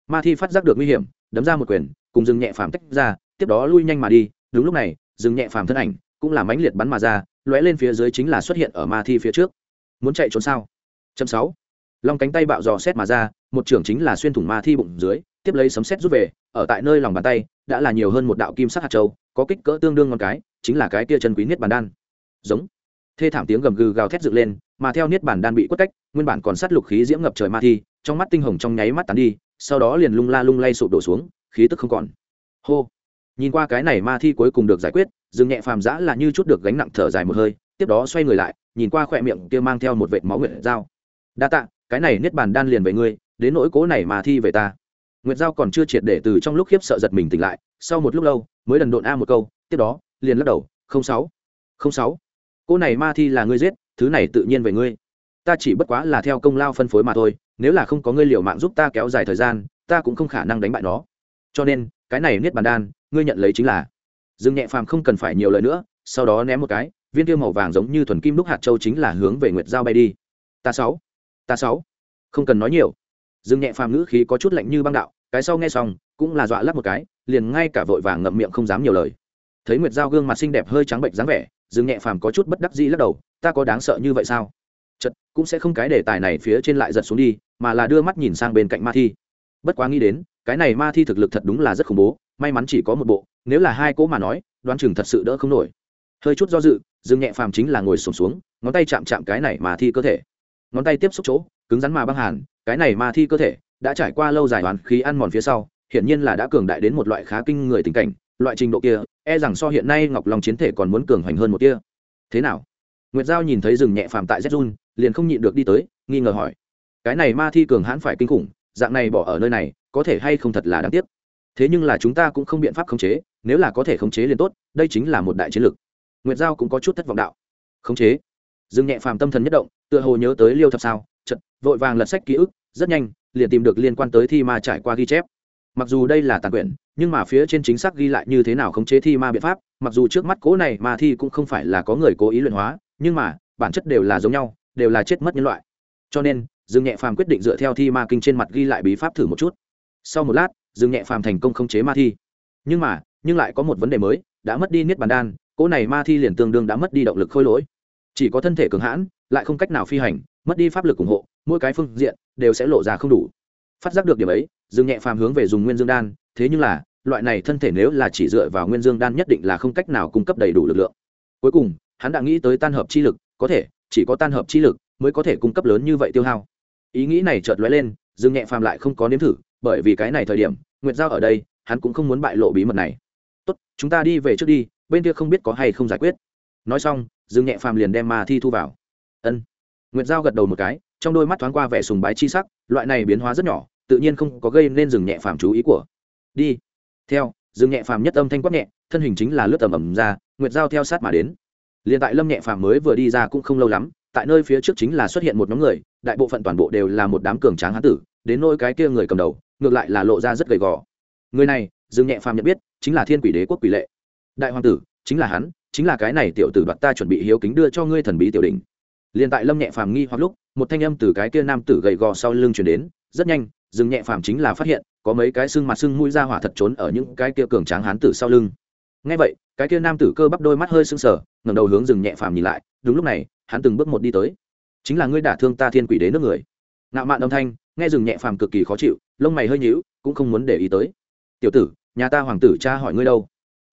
ma thi phát giác được nguy hiểm, đấm ra một quyền, cùng dừng nhẹ phàm tách ra, tiếp đó lui nhanh mà đi, đúng lúc này, dừng nhẹ phàm thân ảnh, cũng làm mãnh liệt bắn mà ra, lóe lên phía dưới chính là xuất hiện ở ma thi phía trước muốn chạy trốn sao? Chấm sáu. Long cánh tay bạo dò xét mà ra, một trưởng chính là xuyên thủng ma thi bụng dưới, tiếp lấy sấm xét rút về, ở tại nơi lòng bàn tay, đã là nhiều hơn một đạo kim sắc hạt châu, có kích cỡ tương đương ngón cái, chính là cái tia chân quý niết bàn đan. Giống. Thê thảm tiếng gầm gừ gào thét dựng lên, mà theo niết bàn đan bị quất cách, nguyên bản còn sát lục khí diễm ngập trời ma thi, trong mắt tinh hồng trong nháy mắt tán đi, sau đó liền lung la lung lay sụp đổ xuống, khí tức không còn. Hô. Nhìn qua cái này ma thi cuối cùng được giải quyết dừng nhẹ phàm giã là như chút được gánh nặng thở dài một hơi, tiếp đó xoay người lại nhìn qua khỏe miệng kia mang theo một vệt máu Nguyệt dao. Đa tạ, cái này niết bàn đan liền về ngươi, đến nỗi cố này mà thi về ta. Nguyệt giao còn chưa triệt để từ trong lúc khiếp sợ giật mình tỉnh lại, sau một lúc lâu, mới đần độn a một câu, tiếp đó, liền lắc đầu, không sáu không sáu cô này ma thi là ngươi giết, thứ này tự nhiên về ngươi. Ta chỉ bất quá là theo công lao phân phối mà thôi, nếu là không có ngươi liều mạng giúp ta kéo dài thời gian, ta cũng không khả năng đánh bại nó. Cho nên, cái này niết bàn đan, ngươi nhận lấy chính là. Dương nhẹ phàm không cần phải nhiều lời nữa, sau đó ném một cái viên tiêu màu vàng giống như thuần kim đúc hạt châu chính là hướng về nguyệt giao bay đi. Ta sáu ta sáu. Không cần nói nhiều. Dương nhẹ phàm ngữ khí có chút lạnh như băng đạo, cái sau nghe xong, cũng là dọa lắp một cái, liền ngay cả vội vàng ngậm miệng không dám nhiều lời. Thấy nguyệt giao gương mặt xinh đẹp hơi trắng bệnh dáng vẻ, dương nhẹ phàm có chút bất đắc dĩ lắc đầu, ta có đáng sợ như vậy sao? Chật, cũng sẽ không cái đề tài này phía trên lại giật xuống đi, mà là đưa mắt nhìn sang bên cạnh ma thi. Bất quá nghĩ đến, cái này ma thi thực lực thật đúng là rất khủng bố, may mắn chỉ có một bộ, nếu là hai cỗ mà nói, đoán chừng thật sự đỡ không nổi hơi chút do dự dương nhẹ phàm chính là ngồi sổm xuống, xuống ngón tay chạm chạm cái này mà thi cơ thể. Ngón tay tiếp xúc chỗ cứng rắn mà băng hàn cái này mà thi cơ thể đã trải qua lâu dài hoàn khí ăn mòn phía sau hiển nhiên là đã cường đại đến một loại khá kinh người tình cảnh loại trình độ kia e rằng so hiện nay ngọc long chiến thể còn muốn cường hoành hơn một kia thế nào? Nguyệt giao nhìn thấy rừng nhẹ phàm tại zhun liền không nhịn được đi tới nghi ngờ hỏi. Cái này ma thi cường hãn phải kinh khủng dạng này bỏ ở nơi này có thể hay không thật là đáng tiếc? Thế nhưng là chúng ta cũng không biện pháp khống chế nếu là có thể khống chế liền tốt đây chính là một đại chiến lược nguyệt giao cũng có chút thất vọng đạo. Khống chế. Dương nhẹ phàm tâm thần nhất động, tựa hồ nhớ tới liêu thập sao chật vội vàng lật sách ký ức, rất nhanh, liền tìm được liên quan tới thi ma trải qua ghi chép. Mặc dù đây là tàn quyển, nhưng mà phía trên chính xác ghi lại như thế nào khống chế thi ma biện pháp, mặc dù trước mắt cố này mà thi cũng không phải là có người cố ý luyện hóa, nhưng mà, bản chất đều là giống nhau, đều là chết mất nhân loại. Cho nên, dương nhẹ phàm quyết định dựa theo thi ma kinh trên mặt ghi lại bí pháp thử một chút. Sau một lát, dương nhẹ phàm thành công khống chế ma thi. Nhưng mà, nhưng lại có một vấn đề mới, đã mất đi niết bàn đan cỗ này ma thi liền tương đương đã mất đi động lực khôi lỗi. Chỉ có thân thể cường hãn, lại không cách nào phi hành, mất đi pháp lực ủng hộ, mỗi cái phương diện đều sẽ lộ ra không đủ. Phát giác được điểm ấy, dương nhẹ phàm hướng về dùng nguyên dương đan, thế nhưng là, loại này thân thể nếu là chỉ dựa vào nguyên dương đan nhất định là không cách nào cung cấp đầy đủ lực lượng. Cuối cùng, hắn đã nghĩ tới tan hợp chi lực, có thể, chỉ có tan hợp chi lực mới có thể cung cấp lớn như vậy tiêu hao. Ý nghĩ này chợt lóe lên, dương nhẹ phàm lại không có nếm thử, bởi vì cái này thời điểm, nguyệt giao ở đây, hắn cũng không muốn bại lộ bí mật này. Tốt, chúng ta đi về trước đi bên kia không biết có hay không giải quyết. Nói xong, dương nhẹ phàm liền đem ma thi thu vào. Ân. Nguyệt giao gật đầu một cái, trong đôi mắt thoáng qua vẻ sùng bái chi sắc, loại này biến hóa rất nhỏ, tự nhiên không có gây nên dừng nhẹ phàm chú ý của. Đi. Theo dừng nhẹ phàm nhất âm thanh quát nhẹ, thân hình chính là lướt tầm ẩm ra, nguyệt giao theo sát mà đến. Liền tại lâm nhẹ phàm mới vừa đi ra cũng không lâu lắm, tại nơi phía trước chính là xuất hiện một nhóm người, đại bộ phận toàn bộ đều là một đám cường tráng hán tử, đến nôi cái kia người cầm đầu, ngược lại là lộ ra rất gầy gò. Người này, dương nhẹ phàm nhận biết, chính là thiên quỷ đế quốc quỷ lệ đại hoàng tử, chính là hắn, chính là cái này tiểu tử đoạt ta chuẩn bị hiếu kính đưa cho ngươi thần bí tiểu đình liền tại lâm nhẹ phàm nghi hoặc lúc, một thanh âm từ cái kia nam tử gầy gò sau lưng chuyển đến, rất nhanh dừng nhẹ phàm chính là phát hiện, có mấy cái xương mặt xương mũi ra hỏa thật trốn ở những cái kia cường tráng hán tử sau lưng. Ngay vậy, cái kia nam tử cơ bắp đôi mắt hơi sưng sờ, ngẩng đầu hướng dừng nhẹ phàm nhìn lại, đúng lúc này, hắn từng bước một đi tới. Chính là ngươi đả thương ta thiên quỷ đế nước người. Ngạo mạn âm thanh, nghe dừng nhẹ phàm cực kỳ khó chịu, lông mày hơi nhíu, cũng không muốn để ý tới. Tiểu tử, nhà ta hoàng tử cha hỏi ngươi đâu?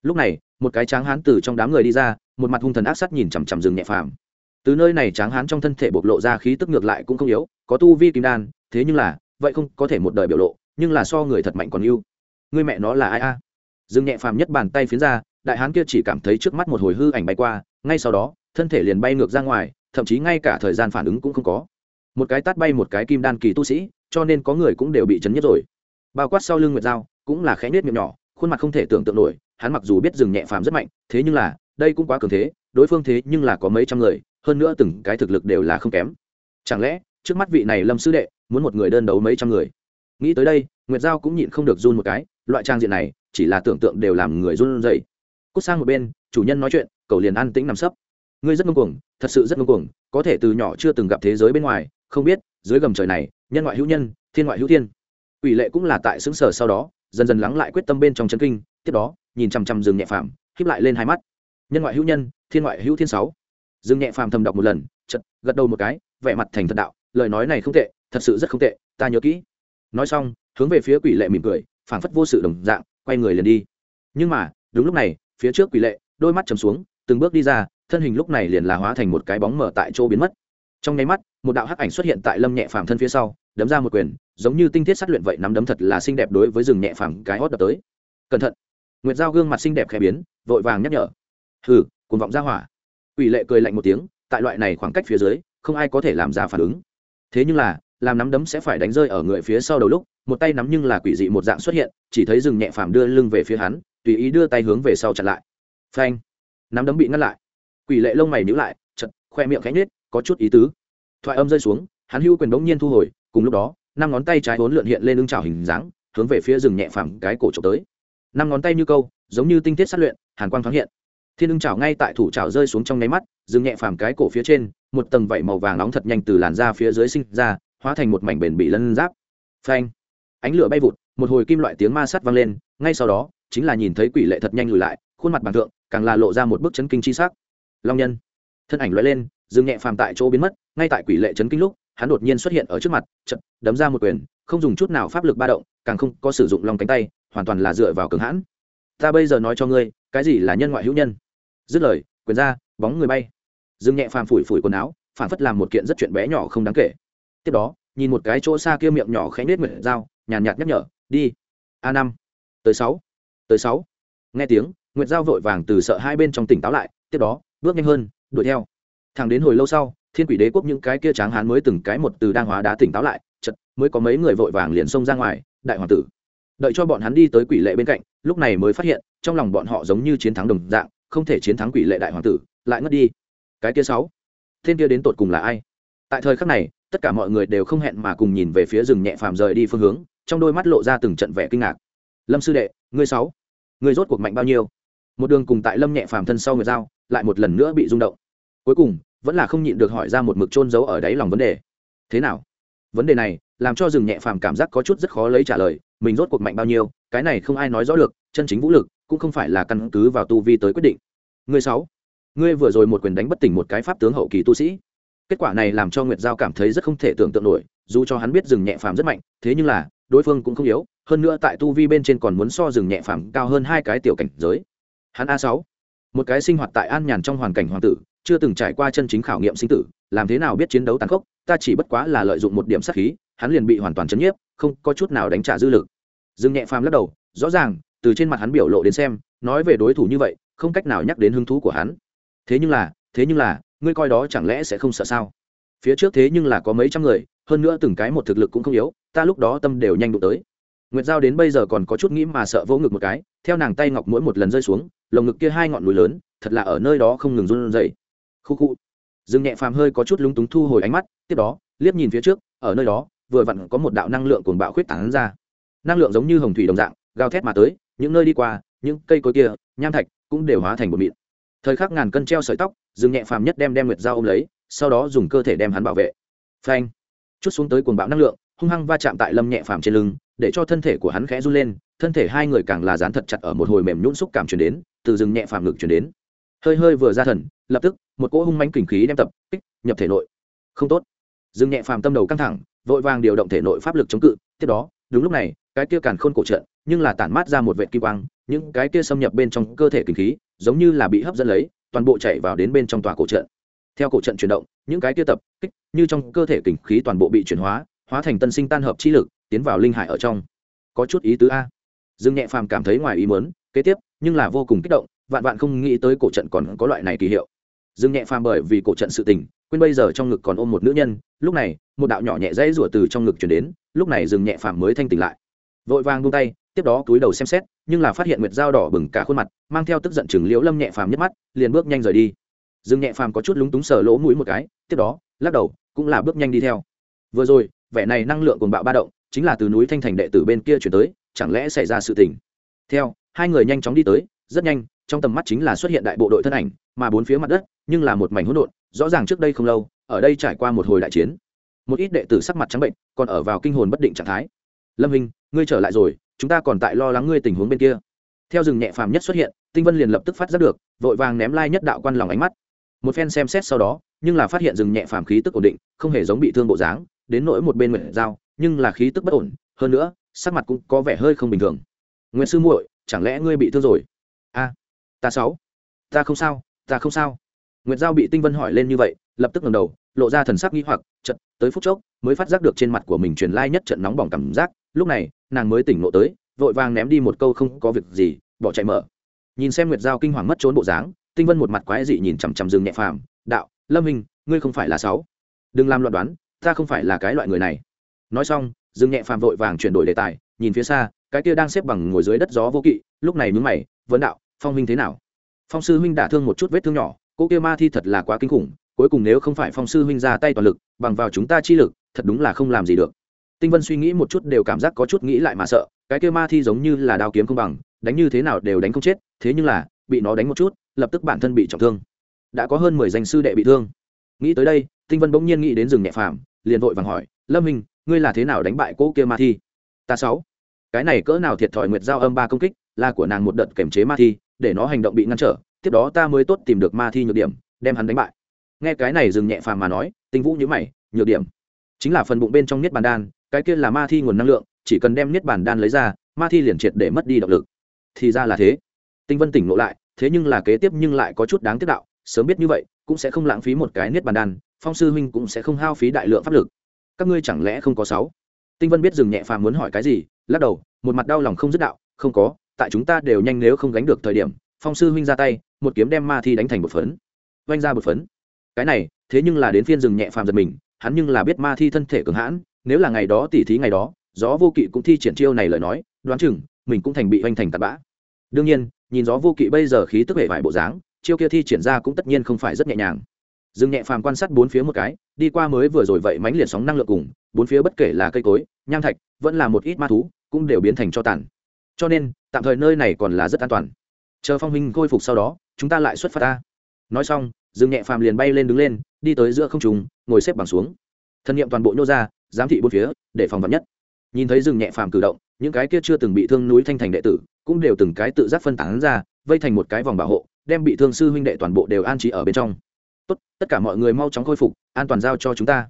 Lúc này, một cái tráng hán từ trong đám người đi ra, một mặt hung thần ác sắt nhìn chằm chằm rừng nhẹ phàm. Từ nơi này tráng hán trong thân thể bộc lộ ra khí tức ngược lại cũng không yếu, có tu vi kim đan, thế nhưng là, vậy không có thể một đời biểu lộ, nhưng là so người thật mạnh còn yêu người mẹ nó là ai a? Rừng nhẹ phàm nhất bàn tay phiến ra, đại hán kia chỉ cảm thấy trước mắt một hồi hư ảnh bay qua, ngay sau đó, thân thể liền bay ngược ra ngoài, thậm chí ngay cả thời gian phản ứng cũng không có. Một cái tát bay một cái kim đan kỳ tu sĩ, cho nên có người cũng đều bị chấn nhất rồi. Bao quát sau lưng nguyệt dao cũng là khẽ nết miệng nhỏ, khuôn mặt không thể tưởng tượng nổi hắn mặc dù biết rừng nhẹ phàm rất mạnh, thế nhưng là, đây cũng quá cường thế, đối phương thế nhưng là có mấy trăm người, hơn nữa từng cái thực lực đều là không kém. Chẳng lẽ, trước mắt vị này lâm sư đệ, muốn một người đơn đấu mấy trăm người? Nghĩ tới đây, nguyệt giao cũng nhịn không được run một cái, loại trang diện này, chỉ là tưởng tượng đều làm người run rẩy. Cút sang một bên, chủ nhân nói chuyện, cậu liền an tĩnh nằm sấp. Ngươi rất ngông cuồng, thật sự rất ngông cuồng, có thể từ nhỏ chưa từng gặp thế giới bên ngoài, không biết, dưới gầm trời này, nhân ngoại hữu nhân, thiên ngoại hữu thiên. Ủy lệ cũng là tại xứng sở sau đó, dần dần lắng lại quyết tâm bên trong chân kinh tiếp đó, nhìn chằm chằm rừng nhẹ phàm khiếp lại lên hai mắt. Nhân ngoại hữu nhân, thiên ngoại hữu thiên sáu. Rừng nhẹ phàm thầm đọc một lần chật gật đầu một cái, vẻ mặt thành thật đạo, lời nói này không tệ, thật sự rất không tệ, ta nhớ kỹ. Nói xong, hướng về phía quỷ lệ mỉm cười, phảng phất vô sự đồng dạng, quay người liền đi. Nhưng mà, đúng lúc này, phía trước quỷ lệ, đôi mắt chầm xuống, từng bước đi ra, thân hình lúc này liền là hóa thành một cái bóng mở tại chỗ biến mất. Trong nháy mắt, một đạo hắc ảnh xuất hiện tại lâm nhẹ phàm thân phía sau, đấm ra một quyền, giống như tinh thiết sát luyện vậy nắm đấm thật là xinh đẹp đối với rừng nhẹ phàm cái hót đập tới. Cẩn thận! Nguyệt giao gương mặt xinh đẹp khẽ biến, vội vàng nhắc nhở. Hừ, cuồng vọng ra hỏa. Ủy lệ cười lạnh một tiếng, tại loại này khoảng cách phía dưới, không ai có thể làm ra phản ứng. Thế nhưng là, làm nắm đấm sẽ phải đánh rơi ở người phía sau đầu lúc, một tay nắm nhưng là quỷ dị một dạng xuất hiện, chỉ thấy rừng nhẹ phàm đưa lưng về phía hắn, tùy ý đưa tay hướng về sau chặn lại. Phanh! Nắm đấm bị ngăn lại. Quỷ lệ lông mày nhíu lại chật khoe miệng khẽ nhếch, có chút ý tứ. Thoại âm rơi xuống, hắn hưu quyền bỗng nhiên thu hồi, cùng lúc đó, năm ngón tay trái vốn lượn hiện lên lưng trào hình dáng, hướng về phía rừng nhẹ phàm cái cổ trộm tới năm ngón tay như câu, giống như tinh tiết sát luyện, hàn quang thoáng hiện. Thiên ưng chảo ngay tại thủ chảo rơi xuống trong nháy mắt, dừng nhẹ phàm cái cổ phía trên, một tầng vảy màu vàng nóng thật nhanh từ làn da phía dưới sinh ra, hóa thành một mảnh bền bị lân giáp. Phanh! Ánh lửa bay vụt, một hồi kim loại tiếng ma sắt vang lên, ngay sau đó, chính là nhìn thấy quỷ lệ thật nhanh lùi lại, khuôn mặt bằng thượng, càng là lộ ra một bức chấn kinh chi sắc. Long nhân! Thân ảnh loại lên, dừng nhẹ phàm tại chỗ biến mất, ngay tại quỷ lệ chấn kinh lúc, hắn đột nhiên xuất hiện ở trước mặt chật đấm ra một quyền, không dùng chút nào pháp lực ba động, càng không có sử dụng lòng cánh tay hoàn toàn là dựa vào cường hãn. Ta bây giờ nói cho ngươi, cái gì là nhân ngoại hữu nhân? Dứt lời, quyền ra, bóng người bay. Dương nhẹ phàm phủi phủi quần áo, phản phất làm một kiện rất chuyện bé nhỏ không đáng kể. Tiếp đó, nhìn một cái chỗ xa kia miệng nhỏ khẽ nết nguyệt dao, nhàn nhạt nhắc nhở, đi, a năm, tới sáu tới sáu. Nghe tiếng, nguyệt dao vội vàng từ sợ hai bên trong tỉnh táo lại, tiếp đó, bước nhanh hơn, đuổi theo. Thằng đến hồi lâu sau, thiên quỷ đế quốc những cái kia tráng hán mới từng cái một từ đang hóa đá tỉnh táo lại chật mới có mấy người vội vàng liền xông ra ngoài, đại hoàng tử đợi cho bọn hắn đi tới quỷ lệ bên cạnh, lúc này mới phát hiện, trong lòng bọn họ giống như chiến thắng đồng dạng, không thể chiến thắng quỷ lệ đại hoàng tử, lại ngất đi. Cái kia sáu, tên kia đến tột cùng là ai? Tại thời khắc này, tất cả mọi người đều không hẹn mà cùng nhìn về phía rừng nhẹ phàm rời đi phương hướng, trong đôi mắt lộ ra từng trận vẻ kinh ngạc. Lâm sư đệ, ngươi sáu, ngươi rốt cuộc mạnh bao nhiêu? Một đường cùng tại lâm nhẹ phàm thân sau người giao, lại một lần nữa bị rung động. Cuối cùng, vẫn là không nhịn được hỏi ra một mực trôn giấu ở đáy lòng vấn đề. Thế nào? Vấn đề này, làm cho rừng nhẹ phàm cảm giác có chút rất khó lấy trả lời mình rốt cuộc mạnh bao nhiêu cái này không ai nói rõ được chân chính vũ lực cũng không phải là căn cứ vào tu vi tới quyết định Ngươi sáu, ngươi vừa rồi một quyền đánh bất tỉnh một cái pháp tướng hậu kỳ tu sĩ. Kết quả này làm cho Nguyệt Giao cảm thấy rất không thể tưởng tượng nổi, dù cho hắn biết rừng nhẹ phàm rất mạnh, thế nhưng là, đối phương cũng không yếu, hơn nữa tại tu vi bên trên còn muốn so rừng nhẹ phàm cao hơn hai cái tiểu cảnh giới. Hắn a sáu, một cái sinh hoạt tại an nhàn trong hoàn cảnh hoàng tử, chưa từng trải qua chân chính khảo nghiệm sinh tử, làm thế nào biết chiến đấu tàn khốc, ta chỉ bất quá là lợi dụng một điểm sát khí, hắn liền bị hoàn toàn chấn nhiếp, không có chút nào đánh trả dư lực. Dương nhẹ phàm lắc đầu, rõ ràng, từ trên mặt hắn biểu lộ đến xem, nói về đối thủ như vậy, không cách nào nhắc đến hứng thú của hắn. Thế nhưng là thế nhưng là ngươi coi đó chẳng lẽ sẽ không sợ sao? Phía trước thế nhưng là có mấy trăm người hơn nữa từng cái một thực lực cũng không yếu ta lúc đó tâm đều nhanh đụng tới. Nguyệt giao đến bây giờ còn có chút nghĩ mà sợ vỗ ngực một cái theo nàng tay ngọc mỗi một lần rơi xuống lồng ngực kia hai ngọn núi lớn thật là ở nơi đó không ngừng run rẩy. Khu khu. Dương nhẹ phàm hơi có chút lúng túng thu hồi ánh mắt tiếp đó liếc nhìn phía trước ở nơi đó vừa vặn có một đạo năng lượng cuồng bạo khuyết tán ra. Năng lượng giống như hồng thủy đồng dạng, gào thét mà tới, những nơi đi qua, những cây cối kia, nham thạch cũng đều hóa thành bột mịn. Thời khắc ngàn cân treo sợi tóc dừng nhẹ phàm nhất đem đem nguyệt dao ôm lấy, sau đó dùng cơ thể đem hắn bảo vệ. Phanh! Chút xuống tới cuồng bạo năng lượng, hung hăng va chạm tại lâm nhẹ phàm trên lưng, để cho thân thể của hắn khẽ run lên, thân thể hai người càng là dán thật chặt ở một hồi mềm nhũn xúc cảm truyền đến, từ rừng nhẹ phàm ngực truyền đến. Hơi hơi vừa ra thần, lập tức, một cỗ hung mãnh kình khí đem tập, kích, nhập thể nội. Không tốt. Rừng nhẹ phàm tâm đầu căng thẳng vội vàng điều động thể nội pháp lực chống cự. Tiếp đó, đúng lúc này, cái kia càn khôn cổ trận, nhưng là tản mát ra một vệ kim quang, những cái kia xâm nhập bên trong cơ thể kinh khí, giống như là bị hấp dẫn lấy, toàn bộ chạy vào đến bên trong tòa cổ trận. Theo cổ trận chuyển động, những cái kia tập kích, như trong cơ thể kinh khí toàn bộ bị chuyển hóa hóa thành tân sinh tan hợp chi lực, tiến vào linh hải ở trong. Có chút ý tứ a. Dương nhẹ phàm cảm thấy ngoài ý muốn, kế tiếp, nhưng là vô cùng kích động, vạn vạn không nghĩ tới cổ trận còn có loại này kỳ hiệu dương nhẹ phàm bởi vì cổ trận sự tình, quên bây giờ trong ngực còn ôm một nữ nhân, lúc này, một đạo nhỏ nhẹ dãy rủa từ trong ngực chuyển đến, lúc này dương nhẹ phàm mới thanh tỉnh lại. Vội vàng buông tay, tiếp đó túi đầu xem xét, nhưng là phát hiện nguyệt dao đỏ bừng cả khuôn mặt, mang theo tức giận chừng liễu lâm nhẹ phàm nhấc mắt, liền bước nhanh rời đi. Dương nhẹ phàm có chút lúng túng sờ lỗ mũi một cái, tiếp đó, lắc đầu, cũng là bước nhanh đi theo. Vừa rồi, vẻ này năng lượng cuồng bạo ba động, chính là từ núi thanh thành đệ tử bên kia chuyển tới, chẳng lẽ xảy ra sự tình? Theo, hai người nhanh chóng đi tới rất nhanh, trong tầm mắt chính là xuất hiện đại bộ đội thân ảnh, mà bốn phía mặt đất, nhưng là một mảnh hỗn độn, rõ ràng trước đây không lâu, ở đây trải qua một hồi đại chiến. Một ít đệ tử sắc mặt trắng bệnh, còn ở vào kinh hồn bất định trạng thái. Lâm hình ngươi trở lại rồi, chúng ta còn tại lo lắng ngươi tình huống bên kia. Theo rừng nhẹ phàm nhất xuất hiện, tinh vân liền lập tức phát giác được, vội vàng ném lai nhất đạo quan lòng ánh mắt. Một phen xem xét sau đó, nhưng là phát hiện rừng nhẹ phàm khí tức ổn định, không hề giống bị thương bộ dáng, đến nỗi một bên nguyện dao nhưng là khí tức bất ổn. Hơn nữa, sắc mặt cũng có vẻ hơi không bình thường. Nguyễn sư muội, chẳng lẽ ngươi bị thương rồi? A, ta sáu. Ta không sao, ta không sao. Nguyệt giao bị tinh vân hỏi lên như vậy, lập tức ngẩng đầu, lộ ra thần sắc nghi hoặc, chợt, tới phút chốc, mới phát giác được trên mặt của mình truyền lai nhất trận nóng bỏng cảm giác. Lúc này, nàng mới tỉnh ngộ tới, vội vàng ném đi một câu không có việc gì, bỏ chạy mở. Nhìn xem nguyệt giao kinh hoàng mất trốn bộ dáng, tinh vân một mặt quái dị nhìn chằm chằm rừng nhẹ phàm, đạo, lâm minh, ngươi không phải là sáu. Đừng làm loạn đoán, ta không phải là cái loại người này. Nói xong rừng nhẹ phàm vội vàng chuyển đổi đề tài, nhìn phía xa, cái kia đang xếp bằng ngồi dưới đất gió vô kỵ, lúc này mướn mày, vấn đạo phong huynh thế nào? Phong sư huynh đả thương một chút vết thương nhỏ cô kia ma thi thật là quá kinh khủng, cuối cùng nếu không phải phong sư huynh ra tay toàn lực, bằng vào chúng ta chi lực, thật đúng là không làm gì được. Tinh vân suy nghĩ một chút đều cảm giác có chút nghĩ lại mà sợ, cái kia ma thi giống như là đao kiếm không bằng, đánh như thế nào đều đánh không chết, thế nhưng là, bị nó đánh một chút, lập tức bản thân bị trọng thương. Đã có hơn mười danh sư đệ bị thương. Nghĩ tới đây, tinh vân bỗng nhiên nghĩ đến rừng nhẹ phàm, liền vội vàng hỏi, lâm minh ngươi là thế nào đánh bại cỗ kia ma thi? Ta sáu. Cái này cỡ nào thiệt thòi nguyệt giao âm ba công kích, là của nàng một đợt kiểm chế ma thi để nó hành động bị ngăn trở, tiếp đó ta mới tốt tìm được ma thi nhược điểm, đem hắn đánh bại. Nghe cái này dừng nhẹ phàm mà nói, tinh vũ nhữ mày, nhược điểm. Chính là phần bụng bên trong niết bàn đan, cái kia là ma thi nguồn năng lượng, chỉ cần đem niết bàn đan lấy ra, ma thi liền triệt để mất đi động lực. Thì ra là thế. Tinh vân tỉnh ngộ lại, thế nhưng là kế tiếp nhưng lại có chút đáng tiếc đạo, sớm biết như vậy, cũng sẽ không lãng phí một cái niết bàn đan, phong sư huynh cũng sẽ không hao phí đại lượng pháp lực. Các ngươi chẳng lẽ không có sáu? Tinh vân biết dừng nhẹ phàm muốn hỏi cái gì, lắc đầu, một mặt đau lòng không dứt đạo, không có tại chúng ta đều nhanh nếu không gánh được thời điểm, phong sư huynh ra tay, một kiếm đem ma thi đánh thành một phấn. Oanh ra một phấn. Cái này, thế nhưng là đến phiên rừng nhẹ phàm giật mình, hắn nhưng là biết ma thi thân thể cường hãn, nếu là ngày đó tỉ thí ngày đó, gió vô kỵ cũng thi triển chiêu này lời nói, đoán chừng, mình cũng thành bị oanh thành tạt bã. Đương nhiên, nhìn gió vô kỵ bây giờ khí tức hệ vải bộ dáng, chiêu kia thi triển ra cũng tất nhiên không phải rất nhẹ nhàng. Rừng nhẹ phàm quan sát bốn phía một cái, đi qua mới vừa rồi vậy mánh liệt sóng năng lượng cùng, bốn phía bất kể là cây cối, nham thạch, vẫn là một ít ma thú, cũng đều biến thành cho tàn cho nên, tạm thời nơi này còn là rất an toàn. Chờ phong huynh khôi phục sau đó, chúng ta lại xuất phát ta. Nói xong, dương nhẹ phàm liền bay lên đứng lên, đi tới giữa không trùng ngồi xếp bằng xuống. Thân nhiệm toàn bộ nhô ra, giám thị bốn phía, để phòng vật nhất. Nhìn thấy dương nhẹ phàm cử động, những cái kia chưa từng bị thương núi thanh thành đệ tử, cũng đều từng cái tự giác phân tán ra, vây thành một cái vòng bảo hộ, đem bị thương sư huynh đệ toàn bộ đều an trí ở bên trong. Tốt, tất cả mọi người mau chóng khôi phục, an toàn giao cho chúng ta.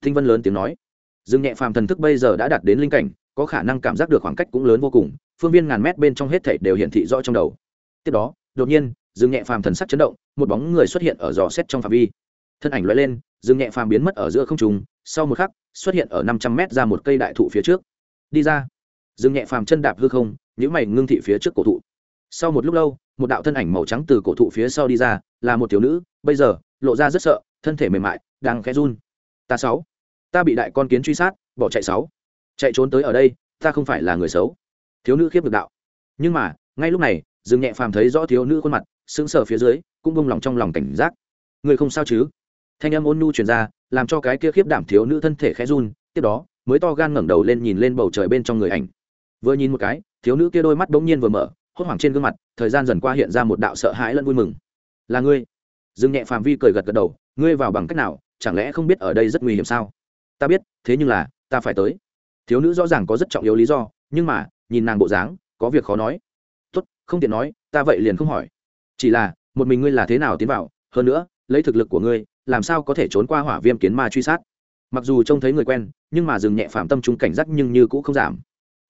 Thinh vân lớn tiếng nói. Dương nhẹ phàm thần thức bây giờ đã đạt đến linh cảnh, có khả năng cảm giác được khoảng cách cũng lớn vô cùng phương viên ngàn mét bên trong hết thảy đều hiển thị rõ trong đầu. Tiếp đó, đột nhiên, dương nhẹ phàm thần sắc chấn động, một bóng người xuất hiện ở dò xét trong phạm vi. Thân ảnh loại lên, dương nhẹ phàm biến mất ở giữa không trùng sau một khắc, xuất hiện ở năm trăm mét ra một cây đại thụ phía trước. Đi ra. Dương nhẹ phàm chân đạp hư không những mày ngưng thị phía trước cổ thụ. Sau một lúc lâu, một đạo thân ảnh màu trắng từ cổ thụ phía sau đi ra, là một thiếu nữ, bây giờ, lộ ra rất sợ, thân thể mềm mại, đang khẽ run. Ta sáu. Ta bị đại con kiến truy sát, bỏ chạy sáu. Chạy trốn tới ở đây, ta không phải là người xấu thiếu nữ khiếp được đạo. Nhưng mà, ngay lúc này, dương nhẹ phàm thấy rõ thiếu nữ khuôn mặt, sững sờ phía dưới, cũng bông lòng trong lòng cảnh giác. Người không sao chứ? Thanh âm ôn nu truyền ra, làm cho cái kia khiếp đảm thiếu nữ thân thể khẽ run, tiếp đó, mới to gan ngẩng đầu lên nhìn lên bầu trời bên trong người ảnh. Vừa nhìn một cái, thiếu nữ kia đôi mắt bỗng nhiên vừa mở, hốt hoảng trên gương mặt, thời gian dần qua hiện ra một đạo sợ hãi lẫn vui mừng. Là ngươi? Dương nhẹ phàm vi cười gật gật đầu, ngươi vào bằng cách nào? Chẳng lẽ không biết ở đây rất nguy hiểm sao? Ta biết, thế nhưng là, ta phải tới. Thiếu nữ rõ ràng có rất trọng yếu lý do, nhưng mà nhìn nàng bộ dáng, có việc khó nói. Tốt, không tiện nói, ta vậy liền không hỏi. Chỉ là, một mình ngươi là thế nào tiến vào? Hơn nữa, lấy thực lực của ngươi, làm sao có thể trốn qua hỏa viêm kiến ma truy sát? Mặc dù trông thấy người quen, nhưng mà dừng nhẹ phạm tâm trung cảnh giác nhưng như cũng không giảm.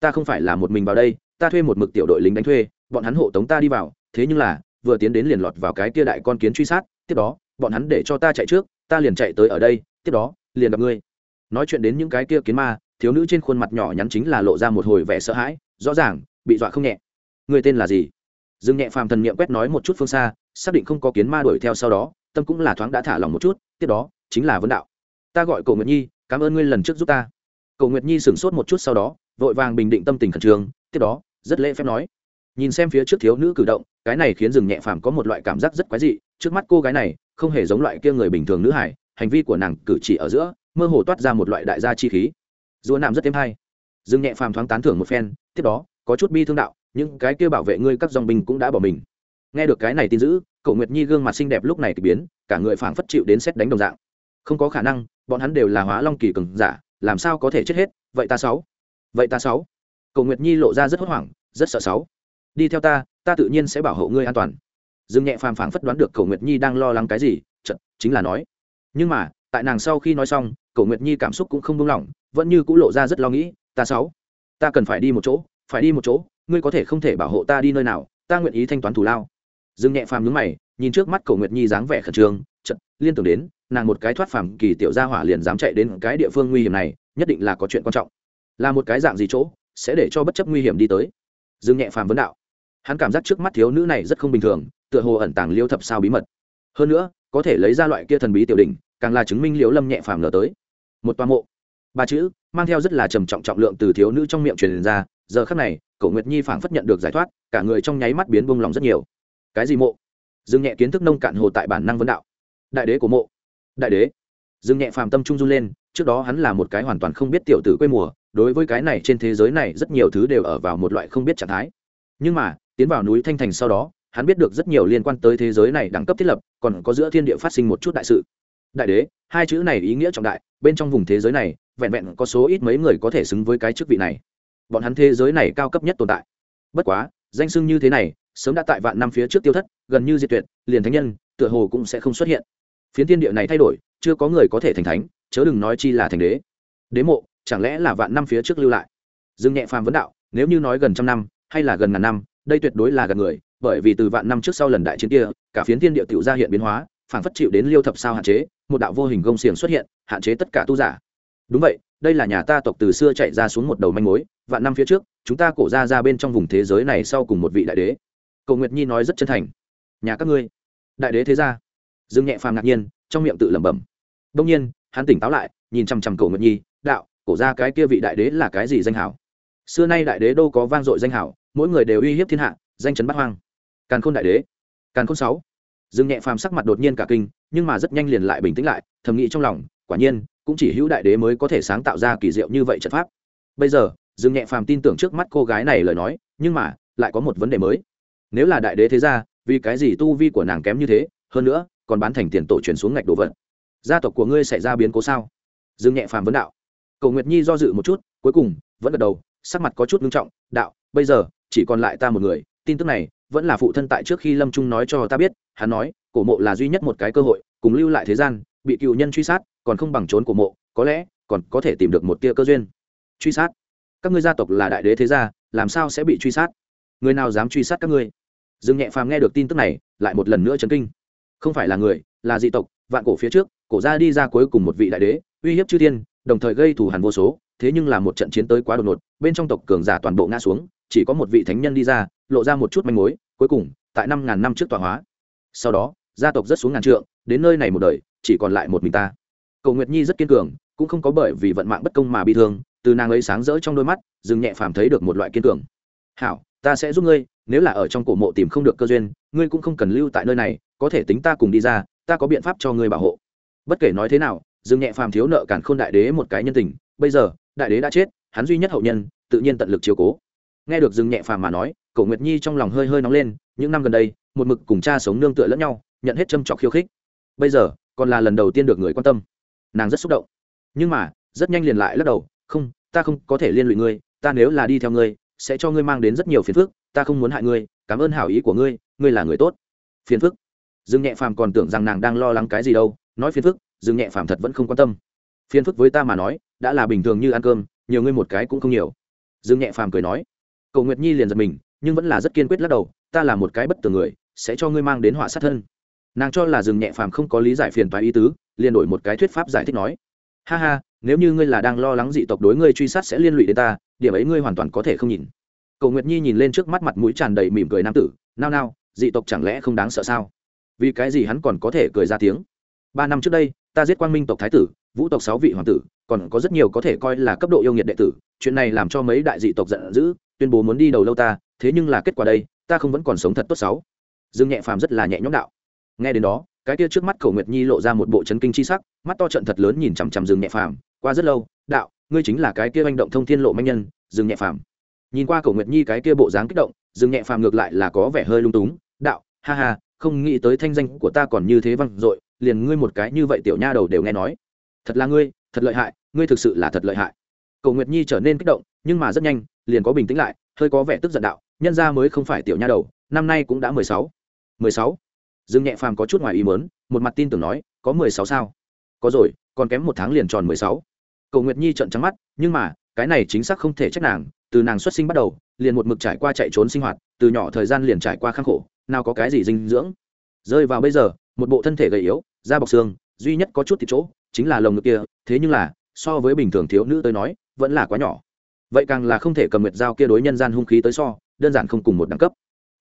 Ta không phải là một mình vào đây, ta thuê một mực tiểu đội lính đánh thuê, bọn hắn hộ tống ta đi vào, thế nhưng là, vừa tiến đến liền lọt vào cái kia đại con kiến truy sát, tiếp đó, bọn hắn để cho ta chạy trước, ta liền chạy tới ở đây, tiếp đó, liền gặp ngươi. Nói chuyện đến những cái kia kiến ma, thiếu nữ trên khuôn mặt nhỏ nhắn chính là lộ ra một hồi vẻ sợ hãi rõ ràng, bị dọa không nhẹ. Người tên là gì? Dương nhẹ phàm thần niệm quét nói một chút phương xa, xác định không có kiến ma đuổi theo sau đó, tâm cũng là thoáng đã thả lòng một chút, tiếp đó, chính là vấn đạo. Ta gọi cầu nguyệt nhi, cảm ơn ngươi lần trước giúp ta. Cầu nguyệt nhi sửng sốt một chút sau đó, vội vàng bình định tâm tình khẩn trương, tiếp đó, rất lễ phép nói. Nhìn xem phía trước thiếu nữ cử động, cái này khiến rừng nhẹ phàm có một loại cảm giác rất quái dị, trước mắt cô gái này, không hề giống loại kia người bình thường nữ hải hành vi của nàng cử chỉ ở giữa, mơ hồ toát ra một loại đại gia chi khí. Dùa nam rất thêm hay. Rừng nhẹ phàm thoáng tán thưởng một phen tiếp đó, có chút bi thương đạo, những cái kia bảo vệ ngươi các dòng binh cũng đã bỏ mình. Nghe được cái này tin dữ, cậu nguyệt nhi gương mặt xinh đẹp lúc này k biến, cả người phảng phất chịu đến xét đánh đồng dạng. Không có khả năng, bọn hắn đều là hóa long kỳ cường giả, làm sao có thể chết hết? Vậy ta sáu? Vậy ta sáu? Cậu nguyệt nhi lộ ra rất hốt hoảng, rất sợ sáu. Đi theo ta ta tự nhiên sẽ bảo hộ ngươi an toàn. Dương nhẹ phàm phảng phất đoán được cậu nguyệt nhi đang lo lắng cái gì chật chính là nói. Nhưng mà, tại nàng sau khi nói xong, cậu nguyệt nhi cảm xúc cũng không buông lỏng, vẫn như cũ lộ ra rất lo nghĩ, ta sáu? Ta cần phải đi một chỗ, phải đi một chỗ, ngươi có thể không thể bảo hộ ta đi nơi nào, ta nguyện ý thanh toán thù lao. Dương nhẹ phàm nhướng mày, nhìn trước mắt cổ nguyệt nhi dáng vẻ khẩn trương chật liên tưởng đến, nàng một cái thoát phàm kỳ tiểu gia hỏa liền dám chạy đến cái địa phương nguy hiểm này, nhất định là có chuyện quan trọng. Là một cái dạng gì chỗ, sẽ để cho bất chấp nguy hiểm đi tới? Dương nhẹ phàm vấn đạo. Hắn cảm giác trước mắt thiếu nữ này rất không bình thường, tựa hồ ẩn tàng liêu thập sao bí mật. Hơn nữa, có thể lấy ra loại kia thần bí tiểu đỉnh, càng là chứng minh liễu lâm nhẹ phàm lờ tới. Một toa mộ ba chữ, mang theo rất là trầm trọng trọng lượng từ thiếu nữ trong miệng truyền ra, giờ khắc này, cổ nguyệt nhi phảng phất nhận được giải thoát, cả người trong nháy mắt biến bông lòng rất nhiều. Cái gì mộ? Dương nhẹ kiến thức nông cạn hồ tại bản năng vấn đạo. Đại đế của mộ. Đại đế. Dương nhẹ phàm tâm trung run lên, trước đó hắn là một cái hoàn toàn không biết tiểu tử quê mùa, đối với cái này trên thế giới này rất nhiều thứ đều ở vào một loại không biết trạng thái. Nhưng mà, tiến vào núi thanh thành sau đó, hắn biết được rất nhiều liên quan tới thế giới này đẳng cấp thiết lập, còn có giữa thiên địa phát sinh một chút đại sự. Đại đế, hai chữ này ý nghĩa trọng đại, bên trong vùng thế giới này vẹn vẹn có số ít mấy người có thể xứng với cái chức vị này. Bọn hắn thế giới này cao cấp nhất tồn tại. Bất quá, danh sưng như thế này, sớm đã tại vạn năm phía trước tiêu thất, gần như diệt tuyệt, liền thánh nhân, tựa hồ cũng sẽ không xuất hiện. Phiến thiên địa này thay đổi, chưa có người có thể thành thánh, chớ đừng nói chi là thành đế. Đế mộ, chẳng lẽ là vạn năm phía trước lưu lại? Dương nhẹ phàm vấn đạo, nếu như nói gần trăm năm, hay là gần ngàn năm, đây tuyệt đối là gần người, bởi vì từ vạn năm trước sau lần đại chiến kia, cả phiến thiên địa tựu ra hiện biến hóa phản phất chịu đến liêu thập sao hạn chế, một đạo vô hình gông xiềng xuất hiện, hạn chế tất cả tu giả đúng vậy, đây là nhà ta tộc từ xưa chạy ra xuống một đầu manh mối, vạn năm phía trước, chúng ta cổ ra ra bên trong vùng thế giới này sau cùng một vị đại đế. Cầu nguyệt nhi nói rất chân thành. Nhà các ngươi, đại đế thế gia. Dương nhẹ phàm ngạc nhiên, trong miệng tự lẩm bẩm. Đông nhiên, hắn tỉnh táo lại, nhìn chằm chằm cầu nguyệt nhi, đạo, cổ ra cái kia vị đại đế là cái gì danh hảo? Xưa nay đại đế đâu có vang dội danh hảo, mỗi người đều uy hiếp thiên hạ, danh chấn bắt hoang. Càn khôn đại đế, càn khôn sáu. Dương nhẹ phàm sắc mặt đột nhiên cả kinh, nhưng mà rất nhanh liền lại bình tĩnh lại, thầm nghĩ trong lòng, quả nhiên cũng chỉ hữu đại đế mới có thể sáng tạo ra kỳ diệu như vậy trận pháp. Bây giờ, dương nhẹ phàm tin tưởng trước mắt cô gái này lời nói, nhưng mà, lại có một vấn đề mới. Nếu là đại đế thế ra vì cái gì tu vi của nàng kém như thế? Hơn nữa, còn bán thành tiền tổ truyền xuống ngạch đồ vật. Gia tộc của ngươi xảy ra biến cố sao? Dương nhẹ phàm vấn đạo. Cầu nguyệt nhi do dự một chút, cuối cùng, vẫn gật đầu, sắc mặt có chút nghiêm trọng, đạo, bây giờ, chỉ còn lại ta một người, tin tức này vẫn là phụ thân tại trước khi lâm trung nói cho ta biết, hắn nói, cổ mộ là duy nhất một cái cơ hội, cùng lưu lại thế gian, bị cựu nhân truy sát còn không bằng trốn của mộ, có lẽ còn có thể tìm được một tia cơ duyên. Truy sát. Các ngươi gia tộc là đại đế thế gia, làm sao sẽ bị truy sát? Người nào dám truy sát các ngươi? Dương nhẹ phàm nghe được tin tức này, lại một lần nữa chấn kinh. Không phải là người, là dị tộc, vạn cổ phía trước, cổ gia đi ra cuối cùng một vị đại đế, uy hiếp chư thiên, đồng thời gây thù hằn vô số, thế nhưng là một trận chiến tới quá đột ngột, bên trong tộc cường giả toàn bộ ngã xuống, chỉ có một vị thánh nhân đi ra, lộ ra một chút manh mối, cuối cùng, tại năm ngàn năm trước tọa hóa. Sau đó, gia tộc rất xuống ngàn trượng, đến nơi này một đời, chỉ còn lại một mình ta cầu nguyệt nhi rất kiên cường, cũng không có bởi vì vận mạng bất công mà bị thương, từ nàng ấy sáng rỡ trong đôi mắt, dừng nhẹ phàm thấy được một loại kiên cường. Hảo, ta sẽ giúp ngươi, nếu là ở trong cổ mộ tìm không được cơ duyên, ngươi cũng không cần lưu tại nơi này, có thể tính ta cùng đi ra, ta có biện pháp cho ngươi bảo hộ. Bất kể nói thế nào, dừng nhẹ phàm thiếu nợ cản khôn đại đế một cái nhân tình, bây giờ, đại đế đã chết, hắn duy nhất hậu nhân, tự nhiên tận lực chiếu cố. Nghe được dừng nhẹ phàm mà nói cổ nguyệt nhi trong lòng hơi hơi nóng lên, những năm gần đây, một mực cùng cha sống nương tựa lẫn nhau, nhận hết châm trọc khiêu khích. Bây giờ, còn là lần đầu tiên được người quan tâm nàng rất xúc động. Nhưng mà, rất nhanh liền lại lắc đầu, không, ta không có thể liên lụy ngươi, ta nếu là đi theo ngươi, sẽ cho ngươi mang đến rất nhiều phiền phức, ta không muốn hại ngươi, cảm ơn hảo ý của ngươi ngươi là người tốt. Phiền phức? Dương nhẹ phàm còn tưởng rằng nàng đang lo lắng cái gì đâu, nói phiền phức, dương nhẹ phàm thật vẫn không quan tâm. Phiền phức với ta mà nói, đã là bình thường như ăn cơm, nhiều ngươi một cái cũng không nhiều. Dương nhẹ phàm cười nói. Cầu nguyệt nhi liền giật mình, nhưng vẫn là rất kiên quyết lắc đầu, ta là một cái bất tường người, sẽ cho ngươi mang đến họa sát thân. Nàng cho là dương nhẹ phàm không có lý giải phiền toái ý tứ liền đổi một cái thuyết pháp giải thích nói. Ha ha, nếu như ngươi là đang lo lắng dị tộc đối ngươi truy sát sẽ liên lụy đến ta, điểm ấy ngươi hoàn toàn có thể không nhìn. Cầu nguyệt nhi nhìn lên trước mắt mặt mũi tràn đầy mỉm cười nam tử, nao nao, dị tộc chẳng lẽ không đáng sợ sao? Vì cái gì hắn còn có thể cười ra tiếng? Ba năm trước đây, ta giết quang minh tộc thái tử, vũ tộc sáu vị hoàng tử, còn có rất nhiều có thể coi là cấp độ yêu nghiệt đệ tử, chuyện này làm cho mấy đại dị tộc giận dữ, tuyên bố muốn đi đầu lâu ta, thế nhưng là kết quả đây, ta không vẫn còn sống thật tốt sáu dương nhẹ phàm rất là nhẹ nhõm đạo. Nghe đến đó cái kia trước mắt cầu nguyệt nhi lộ ra một bộ chấn kinh chi sắc, mắt to trận thật lớn nhìn chằm chằm rừng nhẹ phàm. Qua rất lâu, đạo, ngươi chính là cái kia manh động thông thiên lộ manh nhân rừng nhẹ phàm. Nhìn qua cầu nguyệt nhi cái kia bộ dáng kích động rừng nhẹ phàm ngược lại là có vẻ hơi lung túng. Đạo, ha ha, không nghĩ tới thanh danh của ta còn như thế văng dội, liền ngươi một cái như vậy tiểu nha đầu đều nghe nói. Thật là ngươi, thật lợi hại, ngươi thực sự là thật lợi hại. Cầu nguyệt nhi trở nên kích động, nhưng mà rất nhanh, liền có bình tĩnh lại, hơi có vẻ tức giận đạo, nhân ra mới không phải tiểu nha đầu, năm nay cũng đã mười sáu. Mười sáu? Dương nhẹ phàm có chút ngoài ý mớn một mặt tin tưởng nói, có mười sáu sao? Có rồi, còn kém một tháng liền tròn mười sáu. Cầu nguyệt nhi trợn trắng mắt, nhưng mà, cái này chính xác không thể trách nàng, từ nàng xuất sinh bắt đầu, liền một mực trải qua chạy trốn sinh hoạt, từ nhỏ thời gian liền trải qua khang khổ, nào có cái gì dinh dưỡng. Rơi vào bây giờ, một bộ thân thể gầy yếu, da bọc xương, duy nhất có chút thịt chỗ, chính là lồng ngực kia, thế nhưng là, so với bình thường thiếu nữ tới nói, vẫn là quá nhỏ. Vậy càng là không thể cầm nguyệt dao kia đối nhân gian hung khí tới so, đơn giản không cùng một đẳng cấp.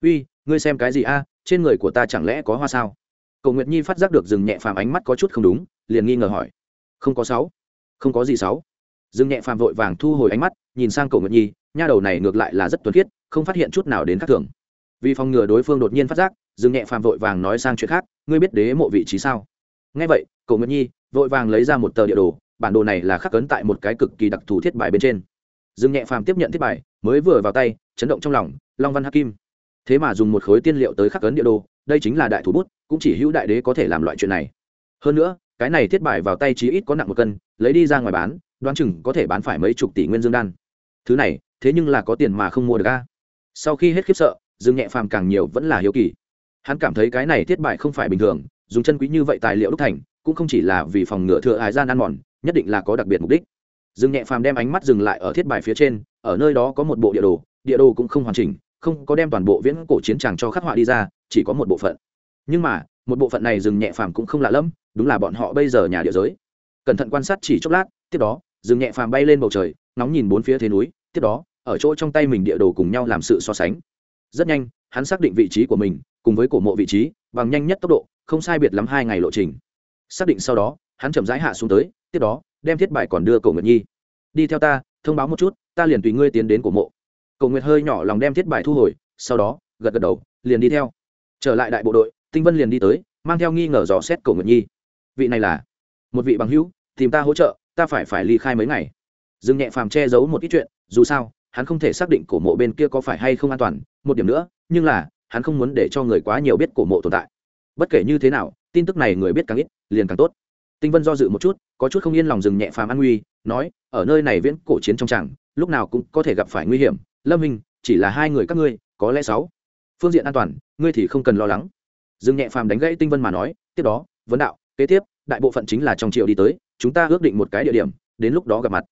Uy, ngươi xem cái gì a trên người của ta chẳng lẽ có hoa sao? Cầu nguyệt nhi phát giác được rừng nhẹ phàm ánh mắt có chút không đúng, liền nghi ngờ hỏi. Không có sáu. Không có gì sáu. Rừng nhẹ phàm vội vàng thu hồi ánh mắt, nhìn sang cầu nguyệt nhi, nha đầu này ngược lại là rất tuấn khiết, không phát hiện chút nào đến khác thường. Vì phòng ngừa đối phương đột nhiên phát giác rừng nhẹ phàm vội vàng nói sang chuyện khác, ngươi biết đế mộ vị trí sao? Ngay vậy, cầu nguyệt nhi vội vàng lấy ra một tờ địa đồ, bản đồ này là khắc cấn tại một cái cực kỳ đặc thù thiết bài bên trên. Dương nhẹ phàm tiếp nhận thiết bài, mới vừa vào tay, chấn động trong lòng, long văn hắc kim thế mà dùng một khối tiên liệu tới khắc cấn địa đồ, đây chính là đại thủ bút, cũng chỉ hữu đại đế có thể làm loại chuyện này. Hơn nữa, cái này thiết bài vào tay chí ít có nặng một cân, lấy đi ra ngoài bán, đoán chừng có thể bán phải mấy chục tỷ nguyên dương đan. Thứ này, thế nhưng là có tiền mà không mua được a. Sau khi hết khiếp sợ, dương nhẹ phàm càng nhiều vẫn là hiếu kỳ. Hắn cảm thấy cái này thiết bài không phải bình thường, dùng chân quý như vậy tài liệu đúc thành, cũng không chỉ là vì phòng ngừa thừa hải gian ăn mòn, nhất định là có đặc biệt mục đích. Dương nhẹ phàm đem ánh mắt dừng lại ở thiết bài phía trên, ở nơi đó có một bộ địa đồ địa đồ cũng không hoàn chỉnh không có đem toàn bộ viễn cổ chiến tràng cho khắc họa đi ra, chỉ có một bộ phận. Nhưng mà, một bộ phận này dừng nhẹ phàm cũng không lạ lẫm, đúng là bọn họ bây giờ nhà địa giới. Cẩn thận quan sát chỉ chốc lát, tiếp đó dừng nhẹ phàm bay lên bầu trời nóng nhìn bốn phía thế núi, tiếp đó, ở chỗ trong tay mình địa đồ cùng nhau làm sự so sánh. Rất nhanh, hắn xác định vị trí của mình, cùng với cổ mộ vị trí, bằng nhanh nhất tốc độ, không sai biệt lắm hai ngày lộ trình. Xác định sau đó, hắn chậm rãi hạ xuống tới, tiếp đó, đem thiết bài còn đưa cổ nguyệt nhi. Đi theo ta, thông báo một chút, ta liền tùy ngươi tiến đến cổ mộ cầu nguyệt hơi nhỏ lòng đem thiết bài thu hồi, sau đó, gật gật đầu, liền đi theo. Trở lại đại bộ đội, tinh vân liền đi tới, mang theo nghi ngờ dò xét cầu nguyệt nhi. Vị này là một vị bằng hữu, tìm ta hỗ trợ, ta phải phải ly khai mấy ngày. Dương nhẹ phàm che giấu một ít chuyện, dù sao, hắn không thể xác định cổ mộ bên kia có phải hay không an toàn, một điểm nữa, nhưng là, hắn không muốn để cho người quá nhiều biết cổ mộ tồn tại. Bất kể như thế nào, tin tức này người biết càng ít, liền càng tốt. Tinh vân do dự một chút, có chút không yên lòng dừng nhẹ phàm an nguy, nói, ở nơi này viễn cổ chiến trong tràng, lúc nào cũng có thể gặp phải nguy hiểm lâm minh, chỉ là hai người các ngươi, có lẽ sáu. Phương diện an toàn, ngươi thì không cần lo lắng. Dừng nhẹ phàm đánh gãy tinh vân mà nói, tiếp đó, vấn đạo, kế tiếp, đại bộ phận chính là trong triệu đi tới, chúng ta ước định một cái địa điểm, đến lúc đó gặp mặt.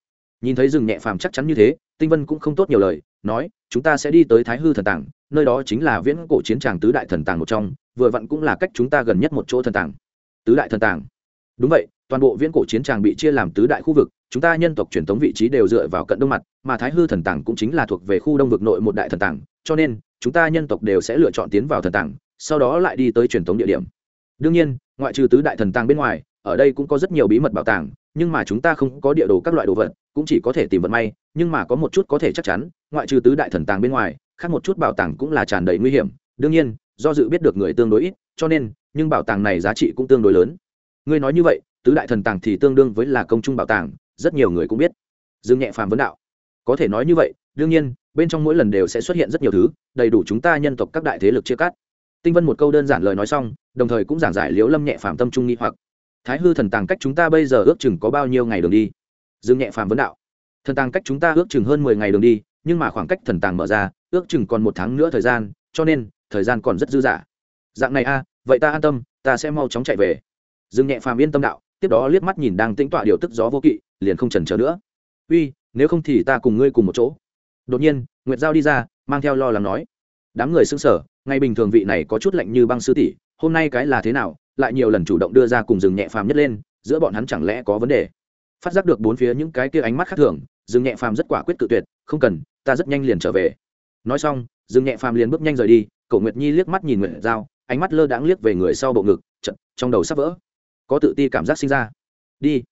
Nhìn thấy dương nhẹ phàm chắc chắn như thế, tinh vân cũng không tốt nhiều lời, nói, chúng ta sẽ đi tới thái hư thần tàng, nơi đó chính là viễn cổ chiến tràng tứ đại thần tàng một trong, vừa vặn cũng là cách chúng ta gần nhất một chỗ thần tàng. Tứ đại thần tàng. Đúng vậy toàn bộ viễn cổ chiến tràng bị chia làm tứ đại khu vực, chúng ta nhân tộc truyền thống vị trí đều dựa vào cận đông mặt, mà thái hư thần tàng cũng chính là thuộc về khu đông vực nội một đại thần tàng, cho nên, chúng ta nhân tộc đều sẽ lựa chọn tiến vào thần tàng, sau đó lại đi tới truyền thống địa điểm. Đương nhiên, ngoại trừ tứ đại thần tàng bên ngoài, ở đây cũng có rất nhiều bí mật bảo tàng, nhưng mà chúng ta không có địa đồ các loại đồ vật, cũng chỉ có thể tìm vận may, nhưng mà có một chút có thể chắc chắn, ngoại trừ tứ đại thần tàng bên ngoài, khác một chút bảo tàng cũng là tràn đầy nguy hiểm. Đương nhiên, do dự biết được người tương đối ít, cho nên, nhưng bảo tàng này giá trị cũng tương đối lớn. Ngươi nói như vậy tứ đại thần tàng thì tương đương với là công trung bảo tàng, rất nhiều người cũng biết. Dương nhẹ phàm vấn đạo. Có thể nói như vậy, đương nhiên, bên trong mỗi lần đều sẽ xuất hiện rất nhiều thứ, đầy đủ chúng ta nhân tộc các đại thế lực chia cắt. Tinh vân một câu đơn giản lời nói xong, đồng thời cũng giảng giải liễu lâm nhẹ phàm tâm trung nghi hoặc. Thái hư thần tàng cách chúng ta bây giờ ước chừng có bao nhiêu ngày đường đi? Dương nhẹ phàm vấn đạo. Thần tàng cách chúng ta ước chừng hơn mười ngày đường đi, nhưng mà khoảng cách thần tàng mở ra, ước chừng còn một tháng nữa thời gian, cho nên, thời gian còn rất dư dả. Dạng này a, vậy ta an tâm, ta sẽ mau chóng chạy về. Dương nhẹ phàm yên tâm đạo tiếp đó liếc mắt nhìn đang tĩnh tọa điều tức gió vô kỵ, liền không trần trở nữa. Uy, nếu không thì ta cùng ngươi cùng một chỗ. Đột nhiên, nguyệt giao đi ra, mang theo lo lắng nói. Đám người xưng sở ngay bình thường vị này có chút lạnh như băng sư tỷ, hôm nay cái là thế nào, lại nhiều lần chủ động đưa ra cùng rừng nhẹ phàm nhất lên, giữa bọn hắn chẳng lẽ có vấn đề? Phát giác được bốn phía những cái kia ánh mắt khác thường, rừng nhẹ phàm rất quả quyết tự tuyệt, không cần, ta rất nhanh liền trở về. Nói xong, rừng nhẹ phàm liền bước nhanh rời đi cậu nguyệt nhi liếc mắt nhìn nguyệt giao, ánh mắt lơ đãng liếc về người sau bộ ngực chật trong đầu sắp vỡ có tự ti cảm giác sinh ra. Đi.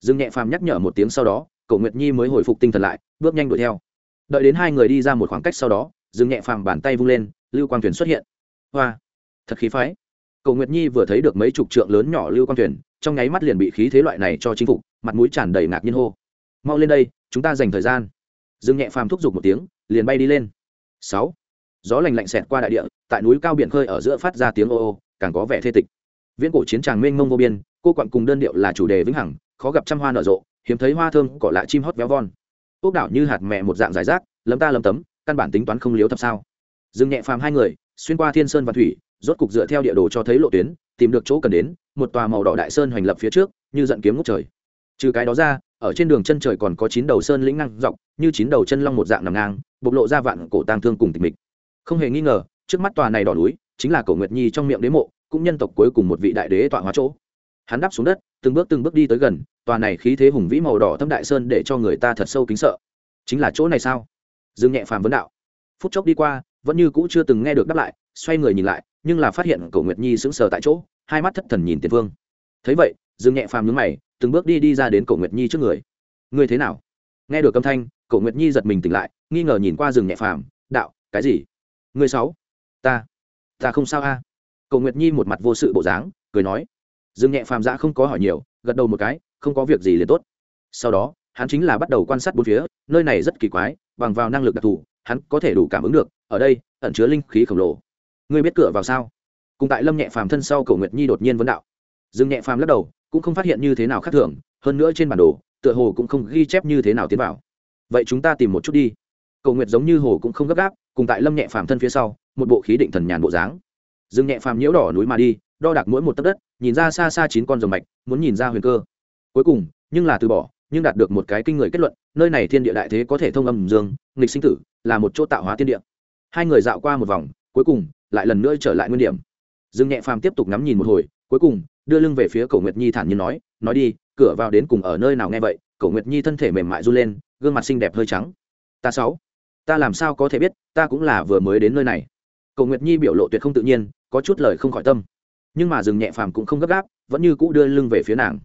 Dương nhẹ phàm nhắc nhở một tiếng sau đó cậu nguyệt nhi mới hồi phục tinh thần lại, bước nhanh đuổi theo. Đợi đến hai người đi ra một khoảng cách sau đó, Dương nhẹ phàm bàn tay vung lên, lưu quang thuyền xuất hiện. Hoa. Thật khí phái. Cậu nguyệt nhi vừa thấy được mấy chục trượng lớn nhỏ lưu quang thuyền, trong nháy mắt liền bị khí thế loại này cho chinh phục, mặt mũi tràn đầy ngạc nhiên hô. Mau lên đây, chúng ta dành thời gian. Dương nhẹ phàm thúc giục một tiếng, liền bay đi lên. Sáu. Gió lành lạnh xẹt qua đại địa, tại núi cao biển khơi ở giữa phát ra tiếng ô ô, càng có vẻ thê tịch viễn cổ chiến tràng mênh mông vô biên, cô quặn cùng đơn điệu là chủ đề vĩnh hằng, khó gặp trăm hoa nở rộ, hiếm thấy hoa thơm, cỏ lạ chim hót véo von. Ốc đảo như hạt mẹ một dạng giải rác, lấm ta lấm tấm, căn bản tính toán không liếu thập sao. Dừng nhẹ phàm hai người, xuyên qua thiên sơn và thủy, rốt cục dựa theo địa đồ cho thấy lộ tuyến, tìm được chỗ cần đến, một tòa màu đỏ đại sơn hoành lập phía trước, như giận kiếm ngút trời. Trừ cái đó ra, ở trên đường chân trời còn có chín đầu sơn lĩnh năng dọc, như chín đầu chân long một dạng nằm ngang, bộc lộ ra vạn cổ tang thương cùng tịch mịch. Không hề nghi ngờ, trước mắt tòa này đỏ núi, chính là cổ nguyệt nhi trong miệng đế mộ cũng nhân tộc cuối cùng một vị đại đế tọa hóa chỗ. Hắn đáp xuống đất, từng bước từng bước đi tới gần, tòa này khí thế hùng vĩ màu đỏ thâm đại sơn để cho người ta thật sâu kính sợ. Chính là chỗ này sao? Dương nhẹ phàm vấn đạo. Phút chốc đi qua, vẫn như cũ chưa từng nghe được đáp lại, xoay người nhìn lại, nhưng là phát hiện cổ nguyệt nhi sững sờ tại chỗ, hai mắt thất thần nhìn tiền vương. Thấy vậy, dương nhẹ phàm nhướng mày, từng bước đi đi ra đến cổ nguyệt nhi trước người. Ngươi thế nào? Nghe được âm thanh, cổ nguyệt nhi giật mình tỉnh lại, nghi ngờ nhìn qua rừng nhẹ phàm, đạo, cái gì? Ngươi sáu ta ta không sao a. à? Cổ nguyệt nhi một mặt vô sự bộ dáng, cười nói, dương nhẹ phàm ra không có hỏi nhiều, gật đầu một cái, không có việc gì liền tốt. Sau đó, hắn chính là bắt đầu quan sát bốn phía, nơi này rất kỳ quái, bằng vào năng lực đặc thù, hắn có thể đủ cảm ứng được, ở đây, ẩn chứa linh khí khổng lồ. Ngươi biết cửa vào sao? Cùng tại lâm nhẹ phàm thân sau cầu nguyệt nhi đột nhiên vấn đạo. Dương nhẹ phàm lắc đầu, cũng không phát hiện như thế nào khác thường, hơn nữa trên bản đồ, tựa hồ cũng không ghi chép như thế nào tiến vào. Vậy chúng ta tìm một chút đi. Cầu nguyệt giống như hồ cũng không gấp gáp, cùng tại lâm nhẹ phàm thân phía sau, một bộ khí định thần nhàn bộ dáng dương nhẹ phàm nhiễu đỏ núi mà đi, đo đạc mỗi một tấc đất, nhìn ra xa xa chín con rồng mạch, muốn nhìn ra huyền cơ. Cuối cùng, nhưng là từ bỏ, nhưng đạt được một cái kinh người kết luận, nơi này thiên địa đại thế có thể thông âm dương, nghịch sinh tử, là một chỗ tạo hóa thiên địa. Hai người dạo qua một vòng, cuối cùng, lại lần nữa trở lại nguyên điểm. Dương nhẹ phàm tiếp tục ngắm nhìn một hồi, cuối cùng, đưa lưng về phía cổ nguyệt nhi thản nhiên nói nói đi, cửa vào đến cùng ở nơi nào nghe vậy? Cổ nguyệt nhi thân thể mềm mại run lên, gương mặt xinh đẹp hơi trắng. Ta sáu, ta làm sao có thể biết, ta cũng là vừa mới đến nơi này. Cổ nguyệt nhi biểu lộ tuyệt không tự nhiên có chút lời không khỏi tâm. Nhưng mà rừng nhẹ phàm cũng không gấp gáp, vẫn như cũ đưa lưng về phía nàng.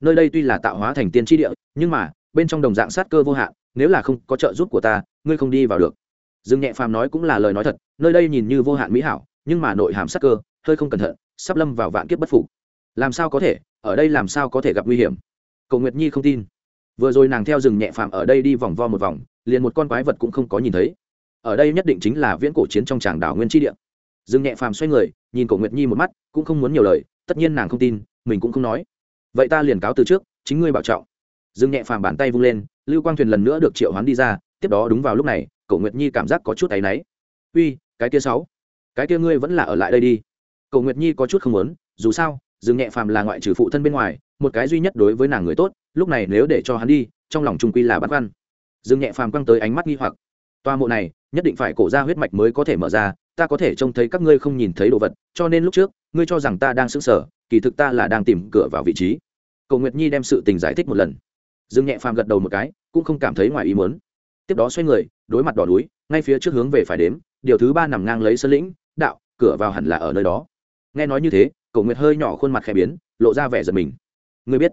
Nơi đây tuy là tạo hóa thành tiên tri địa, nhưng mà, bên trong đồng dạng sát cơ vô hạn, nếu là không có trợ giúp của ta, ngươi không đi vào được. Dương nhẹ phàm nói cũng là lời nói thật, nơi đây nhìn như vô hạn mỹ hảo, nhưng mà nội hàm sát cơ, hơi không cẩn thận, sắp lâm vào vạn kiếp bất phục. Làm sao có thể, ở đây làm sao có thể gặp nguy hiểm? Cầu nguyệt nhi không tin. Vừa rồi nàng theo rừng nhẹ phàm ở đây đi vòng vo một vòng, liền một con quái vật cũng không có nhìn thấy. Ở đây nhất định chính là viễn cổ chiến trong tràng đảo nguyên tri địa. Dương nhẹ phàm xoay người, nhìn cổ nguyệt nhi một mắt, cũng không muốn nhiều lời, tất nhiên nàng không tin, mình cũng không nói. Vậy ta liền cáo từ trước, chính ngươi bảo trọng. Dương nhẹ phàm bàn tay vung lên, lưu quang thuyền lần nữa được triệu hoán đi ra, tiếp đó đúng vào lúc này, cổ nguyệt nhi cảm giác có chút áy náy. Uy, cái kia sáu, cái kia ngươi vẫn là ở lại đây đi. Cổ nguyệt nhi có chút không muốn, dù sao dương nhẹ phàm là ngoại trừ phụ thân bên ngoài, một cái duy nhất đối với nàng người tốt, lúc này nếu để cho hắn đi, trong lòng trung quy là băn khoăn. Dương nhẹ phàm quăng tới ánh mắt nghi hoặc toa mộ này, nhất định phải cổ ra huyết mạch mới có thể mở ra, ta có thể trông thấy các ngươi không nhìn thấy đồ vật, cho nên lúc trước, ngươi cho rằng ta đang sững sờ, kỳ thực ta là đang tìm cửa vào vị trí. Cầu nguyệt nhi đem sự tình giải thích một lần. Dương nhẹ phàm gật đầu một cái, cũng không cảm thấy ngoài ý muốn. Tiếp đó xoay người, đối mặt đỏ núi, ngay phía trước hướng về phải đếm, điều thứ ba nằm ngang lấy sơn lĩnh, đạo, cửa vào hẳn là ở nơi đó. Nghe nói như thế cổ nguyệt hơi nhỏ khuôn mặt khẽ biến, lộ ra vẻ giật mình. Ngươi biết,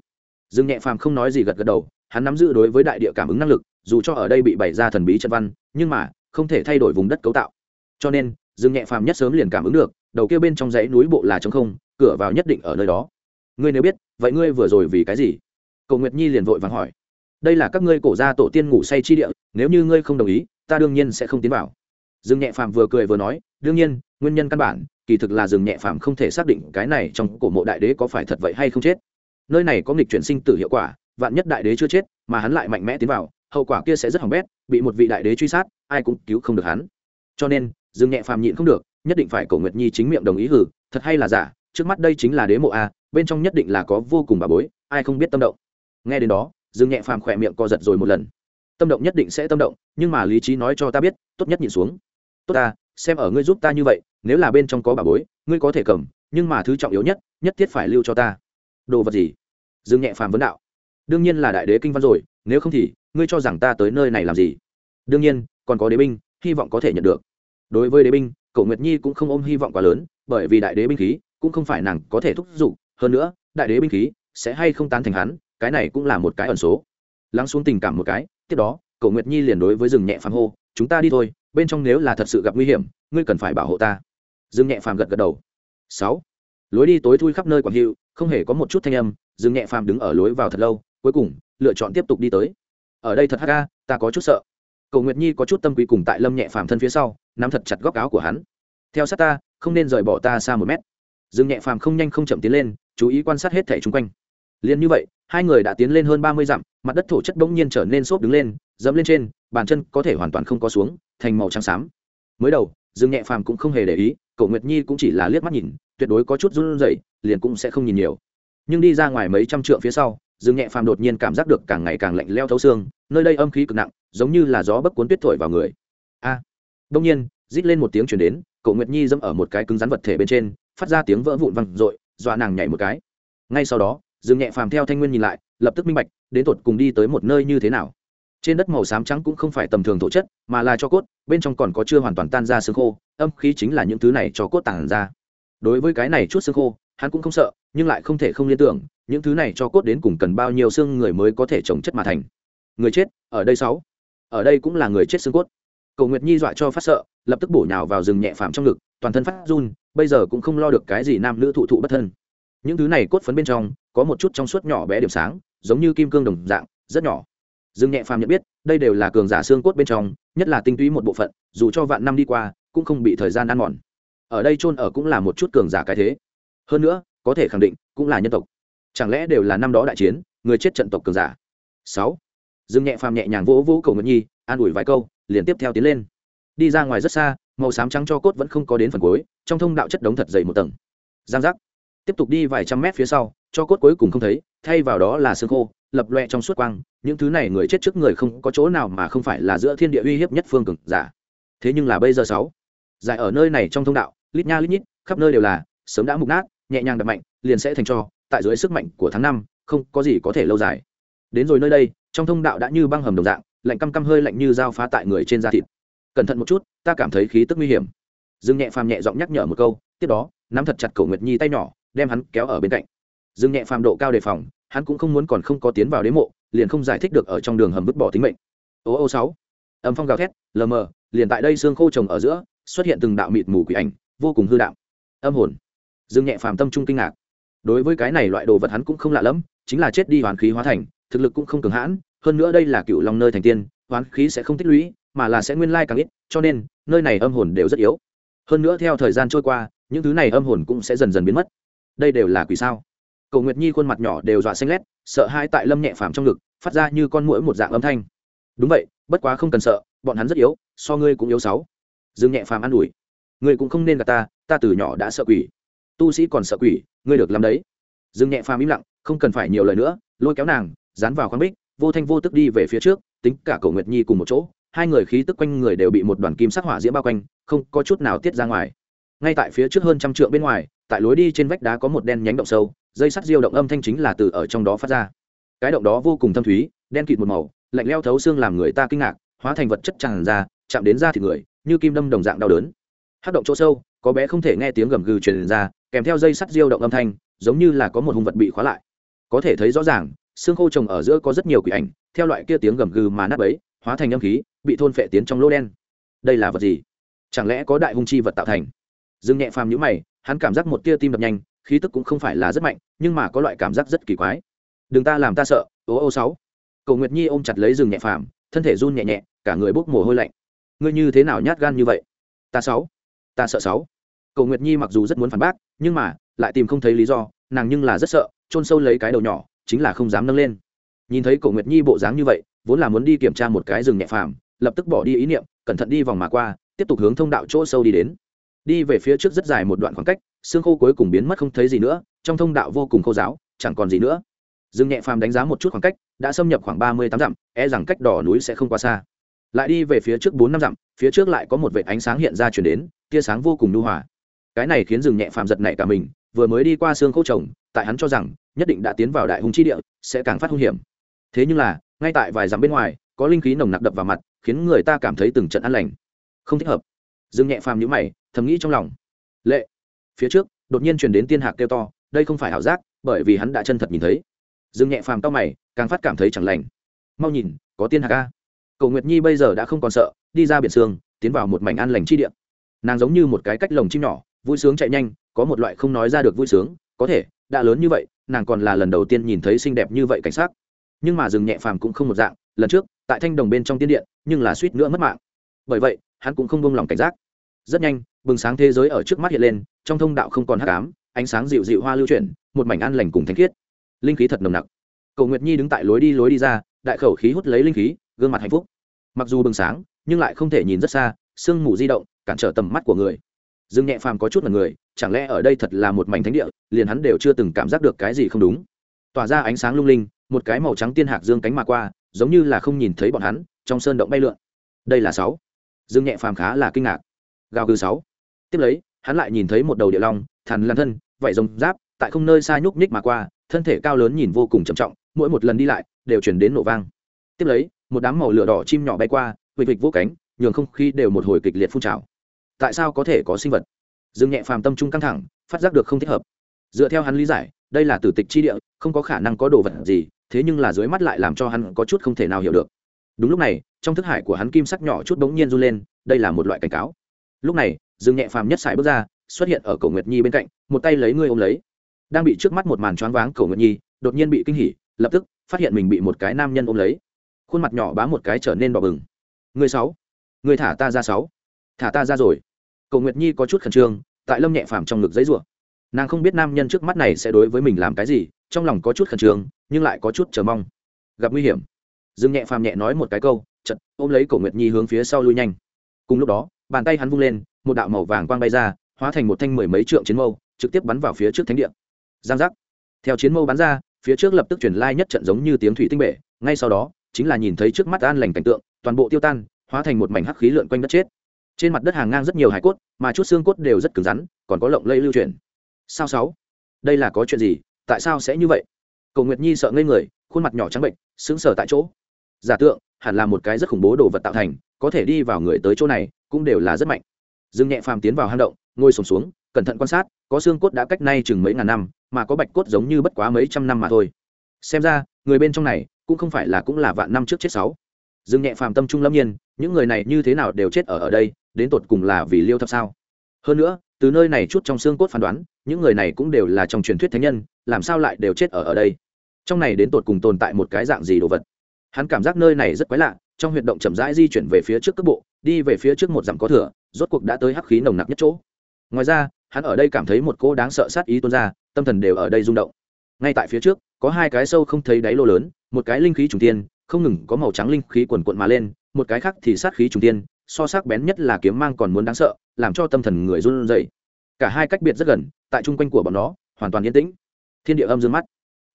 dương nhẹ phàm không nói gì gật gật đầu, hắn nắm giữ đối với đại địa cảm ứng năng lực dù cho ở đây bị bày ra thần bí trận văn, nhưng mà, không thể thay đổi vùng đất cấu tạo. Cho nên, dương nhẹ phàm nhất sớm liền cảm ứng được, đầu kia bên trong dãy núi bộ là trống không, cửa vào nhất định ở nơi đó. Ngươi nếu biết, vậy ngươi vừa rồi vì cái gì? Cầu nguyệt nhi liền vội vàng hỏi. Đây là các ngươi cổ gia tổ tiên ngủ say chi địa, nếu như ngươi không đồng ý, ta đương nhiên sẽ không tiến vào. Dương nhẹ phàm vừa cười vừa nói, đương nhiên, nguyên nhân căn bản, kỳ thực là Dương nhẹ phàm không thể xác định cái này trong cổ mộ đại đế có phải thật vậy hay không chết. Nơi này có nghịch chuyển sinh tử hiệu quả, vạn nhất đại đế chưa chết, mà hắn lại mạnh mẽ tiến vào hậu quả kia sẽ rất hỏng bét, bị một vị đại đế truy sát, ai cũng cứu không được hắn. Cho nên, dương nhẹ phàm nhịn không được, nhất định phải cổ nguyệt nhi chính miệng đồng ý hử, thật hay là giả, trước mắt đây chính là đế mộ a, bên trong nhất định là có vô cùng bà bối, ai không biết tâm động. Nghe đến đó, dương nhẹ phàm khỏe miệng co giật rồi một lần. Tâm động nhất định sẽ tâm động, nhưng mà lý trí nói cho ta biết, tốt nhất nhịn xuống. Tốt ta, xem ở ngươi giúp ta như vậy, nếu là bên trong có bà bối, ngươi có thể cầm, nhưng mà thứ trọng yếu nhất nhất thiết phải lưu cho ta. Đồ vật gì? Dương nhẹ phàm vấn đạo. Đương nhiên là đại đế kinh văn rồi, nếu không thì ngươi cho rằng ta tới nơi này làm gì? Đương nhiên, còn có đế binh, hy vọng có thể nhận được. Đối với đế binh cậu nguyệt nhi cũng không ôm hy vọng quá lớn, bởi vì đại đế binh khí cũng không phải nàng có thể thúc giục. Hơn nữa, đại đế binh khí sẽ hay không tán thành hắn, cái này cũng là một cái ẩn số. Lắng xuống tình cảm một cái, tiếp đó cậu nguyệt nhi liền đối với rừng nhẹ phàm hô, chúng ta đi thôi, bên trong nếu là thật sự gặp nguy hiểm, ngươi cần phải bảo hộ ta. Rừng nhẹ phàm gật gật đầu. Sáu. Lối đi tối thui khắp nơi quảng hiệu không hề có một chút thanh âm, rừng nhẹ phàm đứng ở lối vào thật lâu, cuối cùng lựa chọn tiếp tục đi tới ở đây thật hắc ca, ta có chút sợ. Cầu nguyệt nhi có chút tâm quý cùng tại lâm nhẹ phàm thân phía sau, nắm thật chặt góc áo của hắn. Theo sát ta, không nên rời bỏ ta xa một mét. Dương nhẹ phàm không nhanh không chậm tiến lên, chú ý quan sát hết thẻ chung quanh. Liền như vậy, hai người đã tiến lên hơn ba mươi dặm, mặt đất thổ chất bỗng nhiên trở nên xốp đứng lên, dẫm lên trên, bàn chân có thể hoàn toàn không có xuống, thành màu trắng xám. Mới đầu, dương nhẹ phàm cũng không hề để ý cậu nguyệt nhi cũng chỉ là liếc mắt nhìn, tuyệt đối có chút run rẩy, liền cũng sẽ không nhìn nhiều. Nhưng đi ra ngoài mấy trăm trượng phía sau, dương nhẹ phàm đột nhiên cảm giác được càng ngày càng lạnh leo thấu xương nơi đây âm khí cực nặng giống như là gió bấc cuốn tuyết thổi vào người. A. À, đông nhiên rít lên một tiếng chuyển đến cậu nguyệt nhi dẫm ở một cái cứng rắn vật thể bên trên phát ra tiếng vỡ vụn văng r ộ i dọa nàng nhảy một cái. Ngay sau đó dương nhẹ phàm theo thanh nguyên nhìn lại lập tức minh bạch đến tột cùng đi tới một nơi như thế nào. Trên đất màu xám trắng cũng không phải tầm thường thổ chất mà là cho cốt bên trong còn có chưa hoàn toàn tan ra xương khô âm khí chính là những thứ này cho cốt tàn ra. Đối với cái này chút xương khô hắn cũng không sợ nhưng lại không thể không liên tưởng những thứ này cho cốt đến cùng cần bao nhiêu xương người mới có thể trồng chất mà thành người chết, ở đây sáu. Ở đây cũng là người chết xương cốt. Cầu nguyệt nhi dọa cho phát sợ, lập tức bổ nhào vào rừng nhẹ phàm trong ngực, toàn thân phát run, bây giờ cũng không lo được cái gì nam nữ thụ thụ bất thân. Những thứ này cốt phấn bên trong, có một chút trong suốt nhỏ bé điểm sáng, giống như kim cương đồng dạng, rất nhỏ. Rừng nhẹ phàm nhận biết, đây đều là cường giả xương cốt bên trong, nhất là tinh túy một bộ phận, dù cho vạn năm đi qua, cũng không bị thời gian ăn mòn. Ở đây chôn ở cũng là một chút cường giả cái thế. Hơn nữa, có thể khẳng định, cũng là nhân tộc. Chẳng lẽ đều là năm đó đại chiến, người chết trận tộc cường giả? Sáu dương nhẹ phàm nhẹ nhàng vỗ vỗ cầu nguyệt nhi, an ủi vài câu, liền tiếp theo tiến lên. Đi ra ngoài rất xa, màu xám trắng cho cốt vẫn không có đến phần cuối, trong thông đạo chất đống thật dày một tầng. Giang giác. Tiếp tục đi vài trăm mét phía sau, cho cốt cuối cùng không thấy, thay vào đó là xương khô, lập loe trong suốt quang, những thứ này người chết trước người không có chỗ nào mà không phải là giữa thiên địa uy hiếp nhất phương cực giả. Thế nhưng là bây giờ sáu, giải ở nơi này trong thông đạo, lít nha lít nhít, khắp nơi đều là, sớm đã mục nát, nhẹ nhàng đập mạnh, liền sẽ thành cho, tại dưới sức mạnh của tháng năm, không có gì có thể lâu dài đến rồi nơi đây, trong thông đạo đã như băng hầm đồng dạng, lạnh căm căm hơi lạnh như dao phá tại người trên da thịt. Cẩn thận một chút, ta cảm thấy khí tức nguy hiểm. Dương nhẹ phàm nhẹ giọng nhắc nhở một câu, tiếp đó, nắm thật chặt cổ nguyệt nhi tay nhỏ, đem hắn kéo ở bên cạnh. Dương nhẹ phàm độ cao đề phòng, hắn cũng không muốn còn không có tiến vào đế mộ, liền không giải thích được ở trong đường hầm vứt bỏ tính mệnh. Ô ô sáu, âm phong gào thét, lờ mờ, liền tại đây xương khô trồng ở giữa, xuất hiện từng đạo mịt mù quỷ ảnh, vô cùng hư đạo. Âm hồn. Dương nhẹ phàm tâm trung kinh ngạc. Đối với cái này loại đồ vật hắn cũng không lạ lẫm, chính là chết đi hoàn khí hóa thành thực lực cũng không cường hãn, hơn nữa đây là cựu long nơi thành tiên hoán khí sẽ không tích lũy, mà là sẽ nguyên lai càng ít, cho nên, nơi này âm hồn đều rất yếu. Hơn nữa theo thời gian trôi qua, những thứ này âm hồn cũng sẽ dần dần biến mất. Đây đều là quỷ sao? Cầu nguyệt nhi khuôn mặt nhỏ đều dọa xanh lét, sợ hai tại lâm nhẹ phàm trong ngực, phát ra như con mũi một dạng âm thanh. Đúng vậy, bất quá không cần sợ, bọn hắn rất yếu, so ngươi cũng yếu sáu. Dương nhẹ phàm an ủi. Ngươi cũng không nên gặp ta ta từ nhỏ đã sợ quỷ. Tu sĩ còn sợ quỷ, ngươi được làm đấy. Dương nhẹ phàm im lặng, không cần phải nhiều lời nữa, lôi kéo nàng dán vào khoáng bích, vô thanh vô tức đi về phía trước, tính cả cầu nguyệt nhi cùng một chỗ, hai người khí tức quanh người đều bị một đoàn kim sắc hỏa diễm bao quanh, không có chút nào tiết ra ngoài. Ngay tại phía trước hơn trăm trượng bên ngoài, tại lối đi trên vách đá có một đen nhánh động sâu, dây sắt diêu động âm thanh chính là từ ở trong đó phát ra. Cái động đó vô cùng thâm thúy, đen kịt một màu, lạnh leo thấu xương làm người ta kinh ngạc, hóa thành vật chất tràn ra, chạm đến da thịt người, như kim đâm đồng dạng đau đớn. Hát động chỗ sâu, có bé không thể nghe tiếng gầm gừ truyền ra, kèm theo dây sắt diêu động âm thanh, giống như là có một hung vật bị khóa lại. Có thể thấy rõ ràng xương khô trồng ở giữa có rất nhiều quỷ ảnh, theo loại kia tiếng gầm gừ mà nát bấy, hóa thành âm khí, bị thôn phệ tiến trong lỗ đen. Đây là vật gì? Chẳng lẽ có đại hung chi vật tạo thành? Dương nhẹ phàm nhữ mày, hắn cảm giác một tia tim đập nhanh, khí tức cũng không phải là rất mạnh, nhưng mà có loại cảm giác rất kỳ quái. Đừng ta làm ta sợ, ô ô sáu. Cầu nguyệt nhi ôm chặt lấy rừng nhẹ phàm, thân thể run nhẹ nhẹ, cả người bốc mồ hôi lạnh. Ngươi như thế nào nhát gan như vậy? Ta sáu. Ta sợ sáu. Cầu nguyệt nhi mặc dù rất muốn phản bác, nhưng mà lại tìm không thấy lý do, nàng nhưng là rất sợ, chôn sâu lấy cái đầu nhỏ chính là không dám nâng lên. Nhìn thấy cổ nguyệt nhi bộ dáng như vậy, vốn là muốn đi kiểm tra một cái rừng nhẹ phàm, lập tức bỏ đi ý niệm, cẩn thận đi vòng mà qua, tiếp tục hướng thông đạo chỗ sâu đi đến. Đi về phía trước rất dài một đoạn khoảng cách, xương khô cuối cùng biến mất không thấy gì nữa, trong thông đạo vô cùng khô giáo, chẳng còn gì nữa. Rừng nhẹ phàm đánh giá một chút khoảng cách, đã xâm nhập khoảng ba mươi tám dặm e rằng cách đỏ núi sẽ không quá xa. Lại đi về phía trước bốn năm dặm, phía trước lại có một vệ ánh sáng hiện ra chuyển đến, tia sáng vô cùng nhu hòa. Cái này khiến rừng nhẹ phàm giật nảy cả mình, vừa mới đi qua xương khô trồng, tại hắn cho rằng nhất định đã tiến vào đại hùng chi địa, sẽ càng phát hung hiểm. Thế nhưng là, ngay tại vài dặm bên ngoài, có linh khí nồng nặc đập vào mặt, khiến người ta cảm thấy từng trận an lành. Không thích hợp. Dương nhẹ phàm nhữ mày, thầm nghĩ trong lòng. Lệ. Phía trước, đột nhiên truyền đến tiên hạc kêu to, đây không phải ảo giác, bởi vì hắn đã chân thật nhìn thấy. Dương nhẹ phàm to mày, càng phát cảm thấy chẳng lành. Mau nhìn, có tiên hạc ca cầu nguyệt nhi bây giờ đã không còn sợ, đi ra biển sương tiến vào một mảnh an lành chi địa. Nàng giống như một cái cách lồng chim nhỏ, vui sướng chạy nhanh, có một loại không nói ra được vui sướng, có thể, đã lớn như vậy nàng còn là lần đầu tiên nhìn thấy xinh đẹp như vậy cảnh sát nhưng mà rừng nhẹ phàm cũng không một dạng, lần trước, tại thanh đồng bên trong tiên điện, nhưng là suýt nữa mất mạng. Bởi vậy, hắn cũng không buông lòng cảnh giác. Rất nhanh, bừng sáng thế giới ở trước mắt hiện lên, trong thông đạo không còn hắc ám, ánh sáng dịu dịu hoa lưu chuyển, một mảnh an lành cùng thanh khiết. Linh khí thật nồng nặc. Cầu nguyệt nhi đứng tại lối đi lối đi ra, đại khẩu khí hút lấy linh khí, gương mặt hạnh phúc. Mặc dù bừng sáng, nhưng lại không thể nhìn rất xa, sương mù di động, cản trở tầm mắt của người. Dương nhẹ phàm có chút là người chẳng lẽ ở đây thật là một mảnh thánh địa, liền hắn đều chưa từng cảm giác được cái gì không đúng. Tỏa ra ánh sáng lung linh, một cái màu trắng tiên hạc dương cánh mà qua, giống như là không nhìn thấy bọn hắn, trong sơn động bay lượn. Đây là sáu. Dương nhẹ phàm khá là kinh ngạc. Gào gừ sáu. Tiếp lấy, hắn lại nhìn thấy một đầu địa long, thằn lăn thân, vảy rồng giáp, tại không nơi xa nhúc nhích mà qua, thân thể cao lớn nhìn vô cùng trầm trọng, mỗi một lần đi lại, đều chuyển đến nổ vang. Tiếp lấy, một đám màu lửa đỏ chim nhỏ bay qua vịch vịch vô cánh, nhường không khí đều một hồi kịch liệt phun trào. Tại sao có thể có sinh vật? Dương nhẹ phàm tâm trung căng thẳng, phát giác được không thích hợp. Dựa theo hắn lý giải, đây là tử tịch chi địa, không có khả năng có đồ vật gì, thế nhưng là dưới mắt lại làm cho hắn có chút không thể nào hiểu được. Đúng lúc này, trong thức hải của hắn kim sắc nhỏ chút bỗng nhiên run lên, đây là một loại cảnh cáo. Lúc này dương nhẹ phàm nhất sải bước ra, xuất hiện ở cổ nguyệt nhi bên cạnh, một tay lấy ngươi ôm lấy. Đang bị trước mắt một màn choáng váng cổ nguyệt nhi, đột nhiên bị kinh hỉ, lập tức, phát hiện mình bị một cái nam nhân ôm lấy. Khuôn mặt nhỏ bám một cái trở nên đỏ bừng. Người sáu người thả ta ra sáu. Thả ta ra rồi cổ nguyệt nhi có chút khẩn trương, tại lâm nhẹ phàm trong ngực giấy rủa. Nàng không biết nam nhân trước mắt này sẽ đối với mình làm cái gì, trong lòng có chút khẩn trương, nhưng lại có chút chờ mong. Gặp nguy hiểm. Dương nhẹ phàm nhẹ nói một cái câu chật ôm lấy cổ nguyệt nhi hướng phía sau lui nhanh. Cùng lúc đó, bàn tay hắn vung lên, một đạo màu vàng quang bay ra, hóa thành một thanh mười mấy trượng chiến mâu, trực tiếp bắn vào phía trước thánh địa. Giang giác. Theo chiến mâu bắn ra, phía trước lập tức chuyển lai nhất trận giống như tiếng thủy tinh bể, ngay sau đó, chính là nhìn thấy trước mắt an lành cảnh tượng, toàn bộ tiêu tan, hóa thành một mảnh hắc khí lượn quanh đất chết trên mặt đất hàng ngang rất nhiều hải cốt mà chút xương cốt đều rất cứng rắn còn có lộng lây lưu truyền sao sáu? Đây là có chuyện gì? Tại sao sẽ như vậy? Cầu nguyệt nhi sợ ngây người khuôn mặt nhỏ trắng bệnh sững sờ tại chỗ. Giả tượng hẳn là một cái rất khủng bố đồ vật tạo thành có thể đi vào người tới chỗ này cũng đều là rất mạnh. Dương nhẹ phàm tiến vào hang động ngồi sùng xuống, xuống cẩn thận quan sát có xương cốt đã cách nay chừng mấy ngàn năm mà có bạch cốt giống như bất quá mấy trăm năm mà thôi. Xem ra người bên trong này cũng không phải là cũng là vạn năm trước chết sáu. Dương nhẹ phàm tâm trung lâm nhiên những người này như thế nào đều chết ở ở đây đến tột cùng là vì liêu thập sao? Hơn nữa, từ nơi này chút trong xương cốt phán đoán, những người này cũng đều là trong truyền thuyết thánh nhân, làm sao lại đều chết ở ở đây? Trong này đến tột cùng tồn tại một cái dạng gì đồ vật? Hắn cảm giác nơi này rất quái lạ, trong huyệt động chậm rãi di chuyển về phía trước cước bộ, đi về phía trước một dặm có thửa rốt cuộc đã tới hắc khí nồng nặc nhất chỗ. Ngoài ra, hắn ở đây cảm thấy một cô đáng sợ sát ý tuôn ra, tâm thần đều ở đây rung động. Ngay tại phía trước, có hai cái sâu không thấy đáy lô lớn, một cái linh khí trùng tiên, không ngừng có màu trắng linh khí quần quận mà lên, một cái khác thì sát khí trùng tiên so sắc bén nhất là kiếm mang còn muốn đáng sợ, làm cho tâm thần người run rẩy. Cả hai cách biệt rất gần, tại trung quanh của bọn nó, hoàn toàn yên tĩnh. Thiên địa âm dương mắt.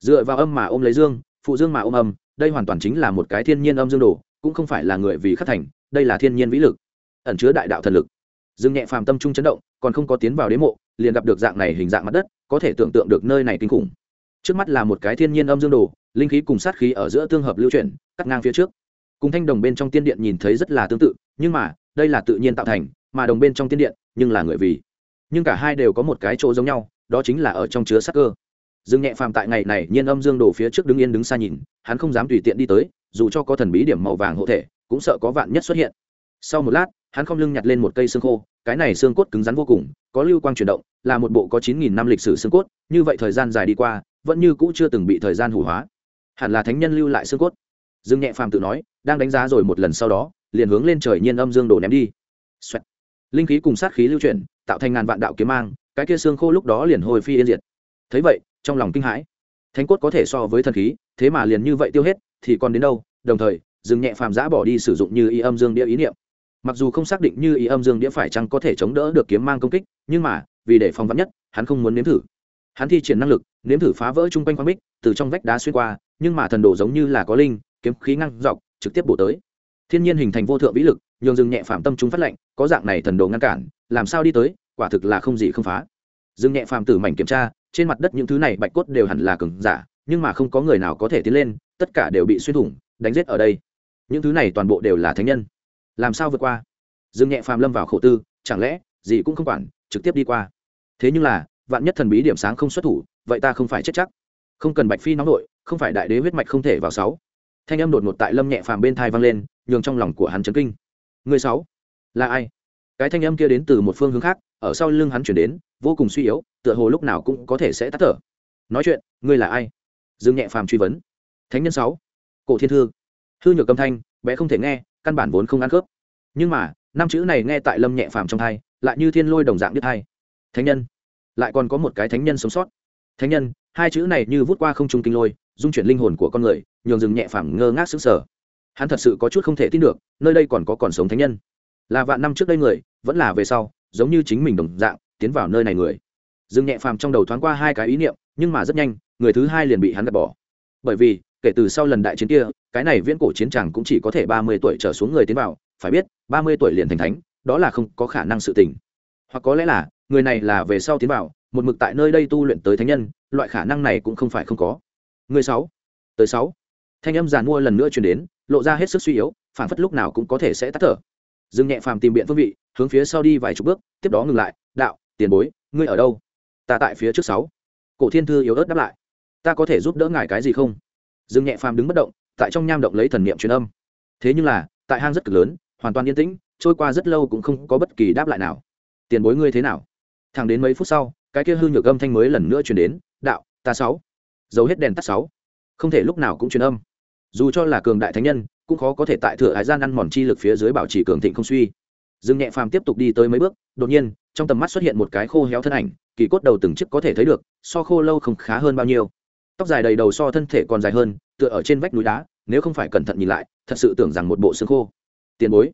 Dựa vào âm mà ôm lấy dương, phụ dương mà ôm âm, đây hoàn toàn chính là một cái thiên nhiên âm dương đồ, cũng không phải là người vì khắc thành, đây là thiên nhiên vĩ lực. Ẩn chứa đại đạo thần lực. Dương nhẹ phàm tâm trung chấn động, còn không có tiến vào đế mộ, liền gặp được dạng này hình dạng mặt đất, có thể tưởng tượng được nơi này kinh khủng. Trước mắt là một cái thiên nhiên âm dương đồ, linh khí cùng sát khí ở giữa tương hợp lưu chuyển, cắt ngang phía trước cùng thanh đồng bên trong tiên điện nhìn thấy rất là tương tự, nhưng mà, đây là tự nhiên tạo thành, mà đồng bên trong tiên điện, nhưng là người vì. Nhưng cả hai đều có một cái chỗ giống nhau, đó chính là ở trong chứa sắc cơ. Dương nhẹ phàm tại ngày này nhiên âm dương đổ phía trước đứng yên đứng xa nhìn, hắn không dám tùy tiện đi tới, dù cho có thần bí điểm màu vàng hộ thể, cũng sợ có vạn nhất xuất hiện. Sau một lát, hắn không lưng nhặt lên một cây xương khô, cái này xương cốt cứng rắn vô cùng, có lưu quang chuyển động, là một bộ có chín nghìn năm lịch sử xương cốt, như vậy thời gian dài đi qua, vẫn như cũ chưa từng bị thời gian hủ hóa. Hẳn là thánh nhân lưu lại xương cốt dương nhẹ phàm tự nói, đang đánh giá rồi một lần sau đó, liền hướng lên trời nhiên âm dương đổ ném đi、Xoẹt. Linh khí cùng sát khí lưu chuyển, tạo thành ngàn vạn đạo kiếm mang, cái kia xương khô lúc đó liền hồi phi yên diệt. Thấy vậy, trong lòng kinh hãi. Thánh cốt có thể so với thần khí, thế mà liền như vậy tiêu hết, thì còn đến đâu? Đồng thời dừng nhẹ phàm giã bỏ đi sử dụng như y âm dương đĩa ý niệm. Mặc dù không xác định như y âm dương đĩa phải chăng có thể chống đỡ được kiếm mang công kích, nhưng mà, vì để phòng vắn nhất, hắn không muốn nếm thử. Hắn thi triển năng lực, nếm thử phá vỡ chung quanh khoang bích, từ trong vách đá xuyên qua, nhưng mà thần đồ giống như là có linh kiếm khí ngăn dọc, trực tiếp bổ tới. Thiên nhiên hình thành vô thượng vĩ lực, nhường rừng nhẹ phạm tâm chúng phát lệnh, có dạng này thần đồ ngăn cản, làm sao đi tới, quả thực là không gì không phá. Rừng nhẹ phạm tử mảnh kiểm tra, trên mặt đất những thứ này bạch cốt đều hẳn là cứng giả, nhưng mà không có người nào có thể tiến lên, tất cả đều bị xuyên thủng, đánh giết ở đây. Những thứ này toàn bộ đều là thánh nhân. Làm sao vượt qua? Dương nhẹ phàm lâm vào khổ tư, chẳng lẽ, gì cũng không quản, trực tiếp đi qua. Thế nhưng là, vạn nhất thần bí điểm sáng không xuất thủ, vậy ta không phải chết chắc. Không cần bạch phi nóng nội, không phải đại đế huyết mạch không thể vào sáu thanh âm đột ngột tại lâm nhẹ phàm bên thai vang lên, nhường trong lòng của hắn chấn kinh. Người sáu, là ai? Cái thanh âm kia đến từ một phương hướng khác, ở sau lưng hắn chuyển đến, vô cùng suy yếu, tựa hồ lúc nào cũng có thể sẽ tắt thở. Nói chuyện, ngươi là ai? Dương nhẹ phàm truy vấn. Thánh nhân sáu, cổ thiên thư. Hư nhược âm thanh, bé không thể nghe, căn bản vốn không ăn khớp. Nhưng mà, năm chữ này nghe tại lâm nhẹ phàm trong thai, lại như thiên lôi đồng dạng biết thai thánh nhân. Lại còn có một cái thánh nhân sống sót. Thánh nhân, hai chữ này như vút qua không trung kinh lôi dung chuyển linh hồn của con người, nhường rừng nhẹ phàm ngơ ngác sững sờ. Hắn thật sự có chút không thể tin được, nơi đây còn có còn sống thánh nhân. Là vạn năm trước đây người, vẫn là về sau, giống như chính mình đồng dạng, tiến vào nơi này người. Rừng nhẹ phàm trong đầu thoáng qua hai cái ý niệm, nhưng mà rất nhanh, người thứ hai liền bị hắn gạt bỏ. Bởi vì, kể từ sau lần đại chiến kia, cái này viễn cổ chiến tràng cũng chỉ có thể ba mươi tuổi trở xuống người tiến vào, phải biết, ba mươi tuổi liền thành thánh, đó là không có khả năng sự tình. Hoặc có lẽ là, người này là về sau tiến vào, một mực tại nơi đây tu luyện tới thánh nhân, loại khả năng này cũng không phải không có người sáu. Tới sáu. Thanh âm giàn mua lần nữa chuyển đến, lộ ra hết sức suy yếu phản phất lúc nào cũng có thể sẽ tắt thở. Dương nhẹ phàm tìm biện phương vị, hướng phía sau đi vài chục bước, tiếp đó ngừng lại, đạo, tiền bối, ngươi ở đâu? Ta tại phía trước sáu. Cổ thiên thư yếu ớt đáp lại, ta có thể giúp đỡ ngài cái gì không? Dương nhẹ phàm đứng bất động, tại trong nham động lấy thần niệm truyền âm. Thế nhưng là, tại hang rất cực lớn, hoàn toàn yên tĩnh, trôi qua rất lâu cũng không có bất kỳ đáp lại nào. Tiền bối ngươi thế nào? Thẳng đến mấy phút sau, cái kia hư nhược âm thanh mới lần nữa truyền đến, đạo, ta sáu giấu hết đèn tắt sáu. Không thể lúc nào cũng truyền âm. Dù cho là cường đại thánh nhân, cũng khó có thể tại thừa hải gian ăn mòn chi lực phía dưới bảo trì cường thịnh không suy. Dương nhẹ phàm tiếp tục đi tới mấy bước, đột nhiên, trong tầm mắt xuất hiện một cái khô héo thân ảnh, kỳ cốt đầu từng chiếc có thể thấy được, so khô lâu không khá hơn bao nhiêu. Tóc dài đầy đầu so thân thể còn dài hơn, tựa ở trên vách núi đá, nếu không phải cẩn thận nhìn lại, thật sự tưởng rằng một bộ xương khô. Tiền bối.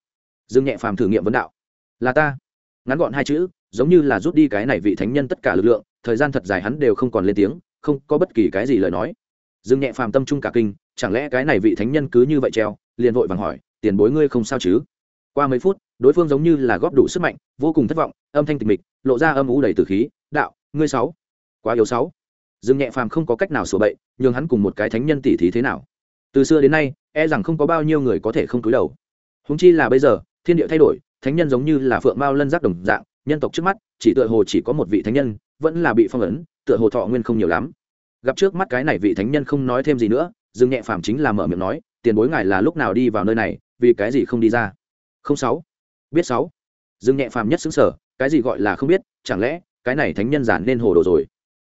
Dương nhẹ phàm thử nghiệm vấn đạo. Là ta. Ngắn gọn hai chữ, giống như là rút đi cái này vị thánh nhân tất cả lực lượng, thời gian thật dài hắn đều không còn lên tiếng không có bất kỳ cái gì lời nói. Dương nhẹ phàm tâm trung cả kinh, chẳng lẽ cái này vị thánh nhân cứ như vậy treo, liền vội vàng hỏi, tiền bối ngươi không sao chứ? Qua mấy phút, đối phương giống như là góp đủ sức mạnh, vô cùng thất vọng, âm thanh tịch mịch, lộ ra âm ú đầy từ khí, đạo, ngươi sáu, quá yếu sáu. Dương nhẹ phàm không có cách nào sửa bậy nhưng hắn cùng một cái thánh nhân tỷ thí thế nào. Từ xưa đến nay e rằng không có bao nhiêu người có thể không cúi đầu. Húng chi là bây giờ, thiên địa thay đổi, thánh nhân giống như là phượng mao lân giác đồng dạng, nhân tộc trước mắt, chỉ tựa hồ chỉ có một vị thánh nhân, vẫn là bị phong ấn tựa hồ thọ nguyên không nhiều lắm. Gặp trước mắt cái này vị thánh nhân không nói thêm gì nữa, dương nhẹ phàm chính là mở miệng nói, tiền bối ngài là lúc nào đi vào nơi này, vì cái gì không đi ra? Không sáu. Biết sáu. Dương nhẹ phàm nhất xứng sở cái gì gọi là không biết, chẳng lẽ cái này thánh nhân giản nên hồ đồ rồi?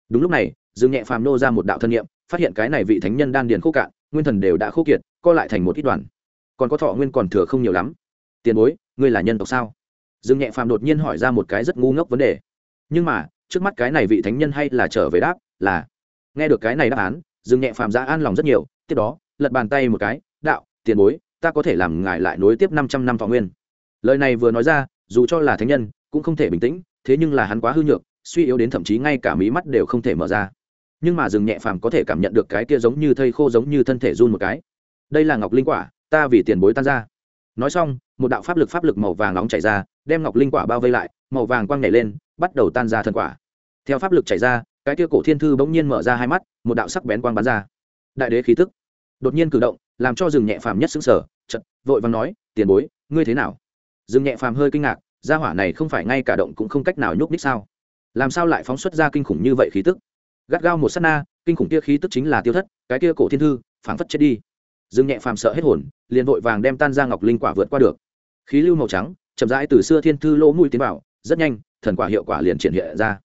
Đúng lúc này, dương nhẹ phàm nô ra một đạo thân nhiệm phát hiện cái này vị thánh nhân đan điền khô cạn, nguyên thần đều đã khô kiệt, co lại thành một ít đoàn. Còn có thọ nguyên còn thừa không nhiều lắm. Tiền bối, ngươi là nhân tộc sao? Dương nhẹ phàm đột nhiên hỏi ra một cái rất ngu ngốc vấn đề. Nhưng mà trước mắt cái này vị thánh nhân hay là trở về đáp, là, nghe được cái này đáp án, dương nhẹ phàm ra an lòng rất nhiều, tiếp đó, lật bàn tay một cái, đạo, tiền bối, ta có thể làm ngài lại nối tiếp năm trăm năm thọ nguyên. Lời này vừa nói ra, dù cho là thánh nhân, cũng không thể bình tĩnh, thế nhưng là hắn quá hư nhược, suy yếu đến thậm chí ngay cả mí mắt đều không thể mở ra. Nhưng mà dương nhẹ phàm có thể cảm nhận được cái kia giống như thây khô giống như thân thể run một cái. Đây là ngọc linh quả, ta vì tiền bối tan ra. Nói xong, một đạo pháp lực pháp lực màu vàng nóng chảy ra, đem ngọc linh quả bao vây lại, màu vàng quang nhảy lên bắt đầu tan ra thần quả. Theo pháp lực chảy ra, cái kia cổ thiên thư bỗng nhiên mở ra hai mắt, một đạo sắc bén quang bắn ra. Đại đế khí tức đột nhiên cử động, làm cho rừng nhẹ phàm nhất xứng sở chật vội vàng nói, tiền bối, ngươi thế nào? Rừng nhẹ phàm hơi kinh ngạc, gia hỏa này không phải ngay cả động cũng không cách nào nhúc ních sao? Làm sao lại phóng xuất ra kinh khủng như vậy khí tức? Gắt gao một s á t na, kinh khủng kia khí tức chính là tiêu thất, cái kia cổ thiên thư, phảng phất chết đi. Dương nhẹ phàm sợ hết hồn, liền vội vàng đem tan ra ngọc linh quả vượt qua được. Khí lưu màu trắng, chậm rãi từ xưa thiên thư lỗ mũi tiến vào, rất nhanh thần quả hiệu quả liền triển hiện ra.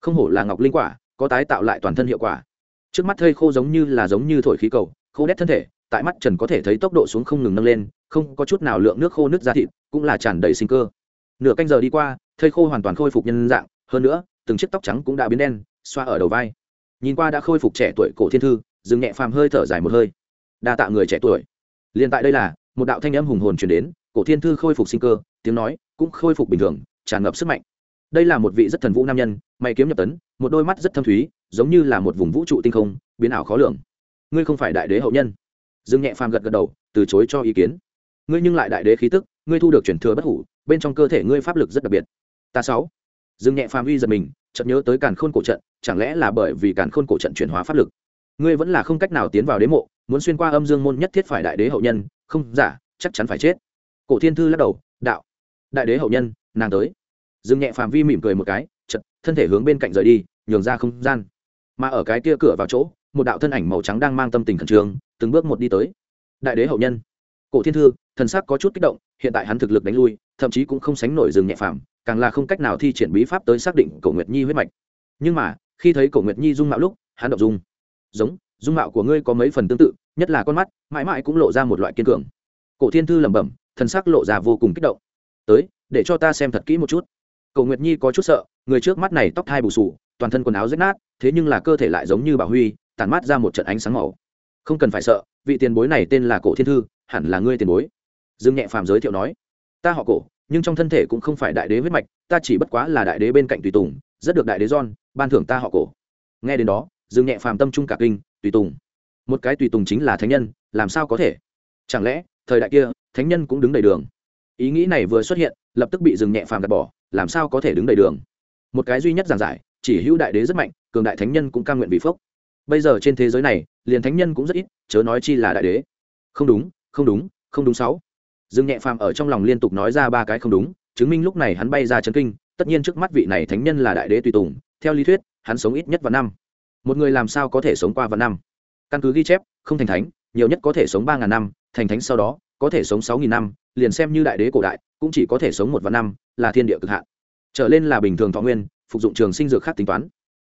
Không hổ là ngọc linh quả, có tái tạo lại toàn thân hiệu quả. Trước mắt thây khô giống như là giống như thổi khí cầu, khô đét thân thể, tại mắt trần có thể thấy tốc độ xuống không ngừng nâng lên, không có chút nào lượng nước khô nước ra thịt, cũng là tràn đầy sinh cơ. Nửa canh giờ đi qua, thây khô hoàn toàn khôi phục nhân dạng, hơn nữa, từng chiếc tóc trắng cũng đã biến đen, xoa ở đầu vai. Nhìn qua đã khôi phục trẻ tuổi cổ thiên thư, dừng nhẹ phàm hơi thở dài một hơi. Đa tạ người trẻ tuổi. Liền tại đây là, một đạo thanh âm hùng hồn chuyển đến, cổ thiên thư khôi phục sinh cơ, tiếng nói cũng khôi phục bình thường, tràn ngập sức mạnh đây là một vị rất thần vũ nam nhân, mày kiếm nhập tấn, một đôi mắt rất thâm thúy, giống như là một vùng vũ trụ tinh không, biến ảo khó lường. Ngươi không phải đại đế hậu nhân. Dương nhẹ phàm gật gật đầu, từ chối cho ý kiến. Ngươi nhưng lại đại đế khí tức, ngươi thu được chuyển thừa bất hủ, bên trong cơ thể ngươi pháp lực rất đặc biệt. Ta sáu. Dương nhẹ phàm uy giật mình, chợt nhớ tới càn khôn cổ trận, chẳng lẽ là bởi vì càn khôn cổ trận chuyển hóa pháp lực? Ngươi vẫn là không cách nào tiến vào đế mộ, muốn xuyên qua âm dương môn nhất thiết phải đại đế hậu nhân, không, giả, chắc chắn phải chết. Cổ thiên thư lắc đầu, đạo. Đại đế hậu nhân, nàng tới dương nhẹ phàm vi mỉm cười một cái chật thân thể hướng bên cạnh rời đi, nhường ra không gian. Mà ở cái kia cửa vào chỗ, một đạo thân ảnh màu trắng đang mang tâm tình khẩn trương, từng bước một đi tới. Đại đế hậu nhân. Cổ thiên thư, thần sắc có chút kích động, hiện tại hắn thực lực đánh lui, thậm chí cũng không sánh nổi rừng nhẹ phàm, càng là không cách nào thi triển bí pháp tới xác định cổ nguyệt nhi huyết mạch. Nhưng mà, khi thấy cổ nguyệt nhi dung mạo lúc, hắn động dung. Giống, dung mạo của ngươi có mấy phần tương tự, nhất là con mắt, mãi mãi cũng lộ ra một loại kiên cường. Cổ thiên thư lẩm bẩm, thần sắc lộ ra vô cùng kích động. Tới, để cho ta xem thật kỹ một chút cổ nguyệt nhi có chút sợ, người trước mắt này tóc thai bù sù toàn thân quần áo rách nát, thế nhưng là cơ thể lại giống như bảo huy tàn mát ra một trận ánh sáng màu. Không cần phải sợ, vị tiền bối này tên là cổ thiên thư, hẳn là ngươi tiền bối. Dương nhẹ phàm giới thiệu nói. Ta họ cổ, nhưng trong thân thể cũng không phải đại đế huyết mạch, ta chỉ bất quá là đại đế bên cạnh tùy tùng, rất được đại đế don ban thưởng ta họ cổ. Nghe đến đó, dương nhẹ phàm tâm trung cả kinh, tùy tùng? Một cái tùy tùng chính là thánh nhân, làm sao có thể? Chẳng lẽ, thời đại kia, thánh nhân cũng đứng đầy đường? Ý nghĩ này vừa xuất hiện lập tức bị dừng nhẹ phàm gạt bỏ, làm sao có thể đứng đầy đường? Một cái duy nhất giảng giải, chỉ hữu đại đế rất mạnh, cường đại thánh nhân cũng ca nguyện bị phốc bây giờ trên thế giới này, liền thánh nhân cũng rất ít, chớ nói chi là đại đế. Không đúng không đúng không đúng sáu. Dương nhẹ phàm ở trong lòng liên tục nói ra ba cái không đúng, chứng minh lúc này hắn bay ra chấn kinh, tất nhiên trước mắt vị này thánh nhân là đại đế tùy tùng, theo lý thuyết, hắn sống ít nhất vào năm. Một người làm sao có thể sống qua vào năm? Căn cứ ghi chép, không thành thánh, nhiều nhất có thể sống ba ngàn năm, thành thánh sau đó, có thể sống sáu nghìn năm liền xem như đại đế cổ đại, cũng chỉ có thể sống một vạn năm, là thiên địa cực hạn. Trở lên là bình thường thọ nguyên, phục dụng trường sinh dược khác tính toán.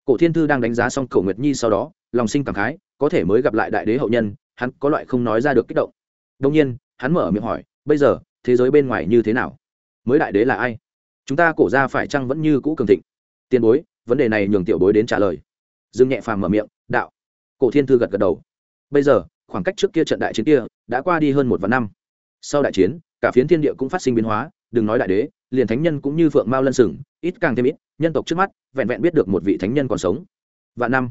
Cổ thiên thư đang đánh giá xong cổ nguyệt nhi sau đó, lòng sinh cảm khái, có thể mới gặp lại đại đế hậu nhân, hắn có loại không nói ra được kích động. Đông nhiên, hắn mở miệng hỏi, bây giờ, thế giới bên ngoài như thế nào? Mới đại đế là ai? Chúng ta cổ ra phải chăng vẫn như cũ cường thịnh? Tiền bối, vấn đề này nhường tiểu bối đến trả lời. Dương nhẹ phàm mở miệng, đạo. Cổ thiên thư gật gật đầu. Bây giờ, khoảng cách trước kia trận đại chiến kia, đã qua đi hơn một vạn năm sau đại chiến, cả phiến thiên địa cũng phát sinh biến hóa, đừng nói đại đế, liền thánh nhân cũng như phượng mao lân sừng ít càng thêm ít, nhân tộc trước mắt, vẹn vẹn biết được một vị thánh nhân còn sống. Vạn năm.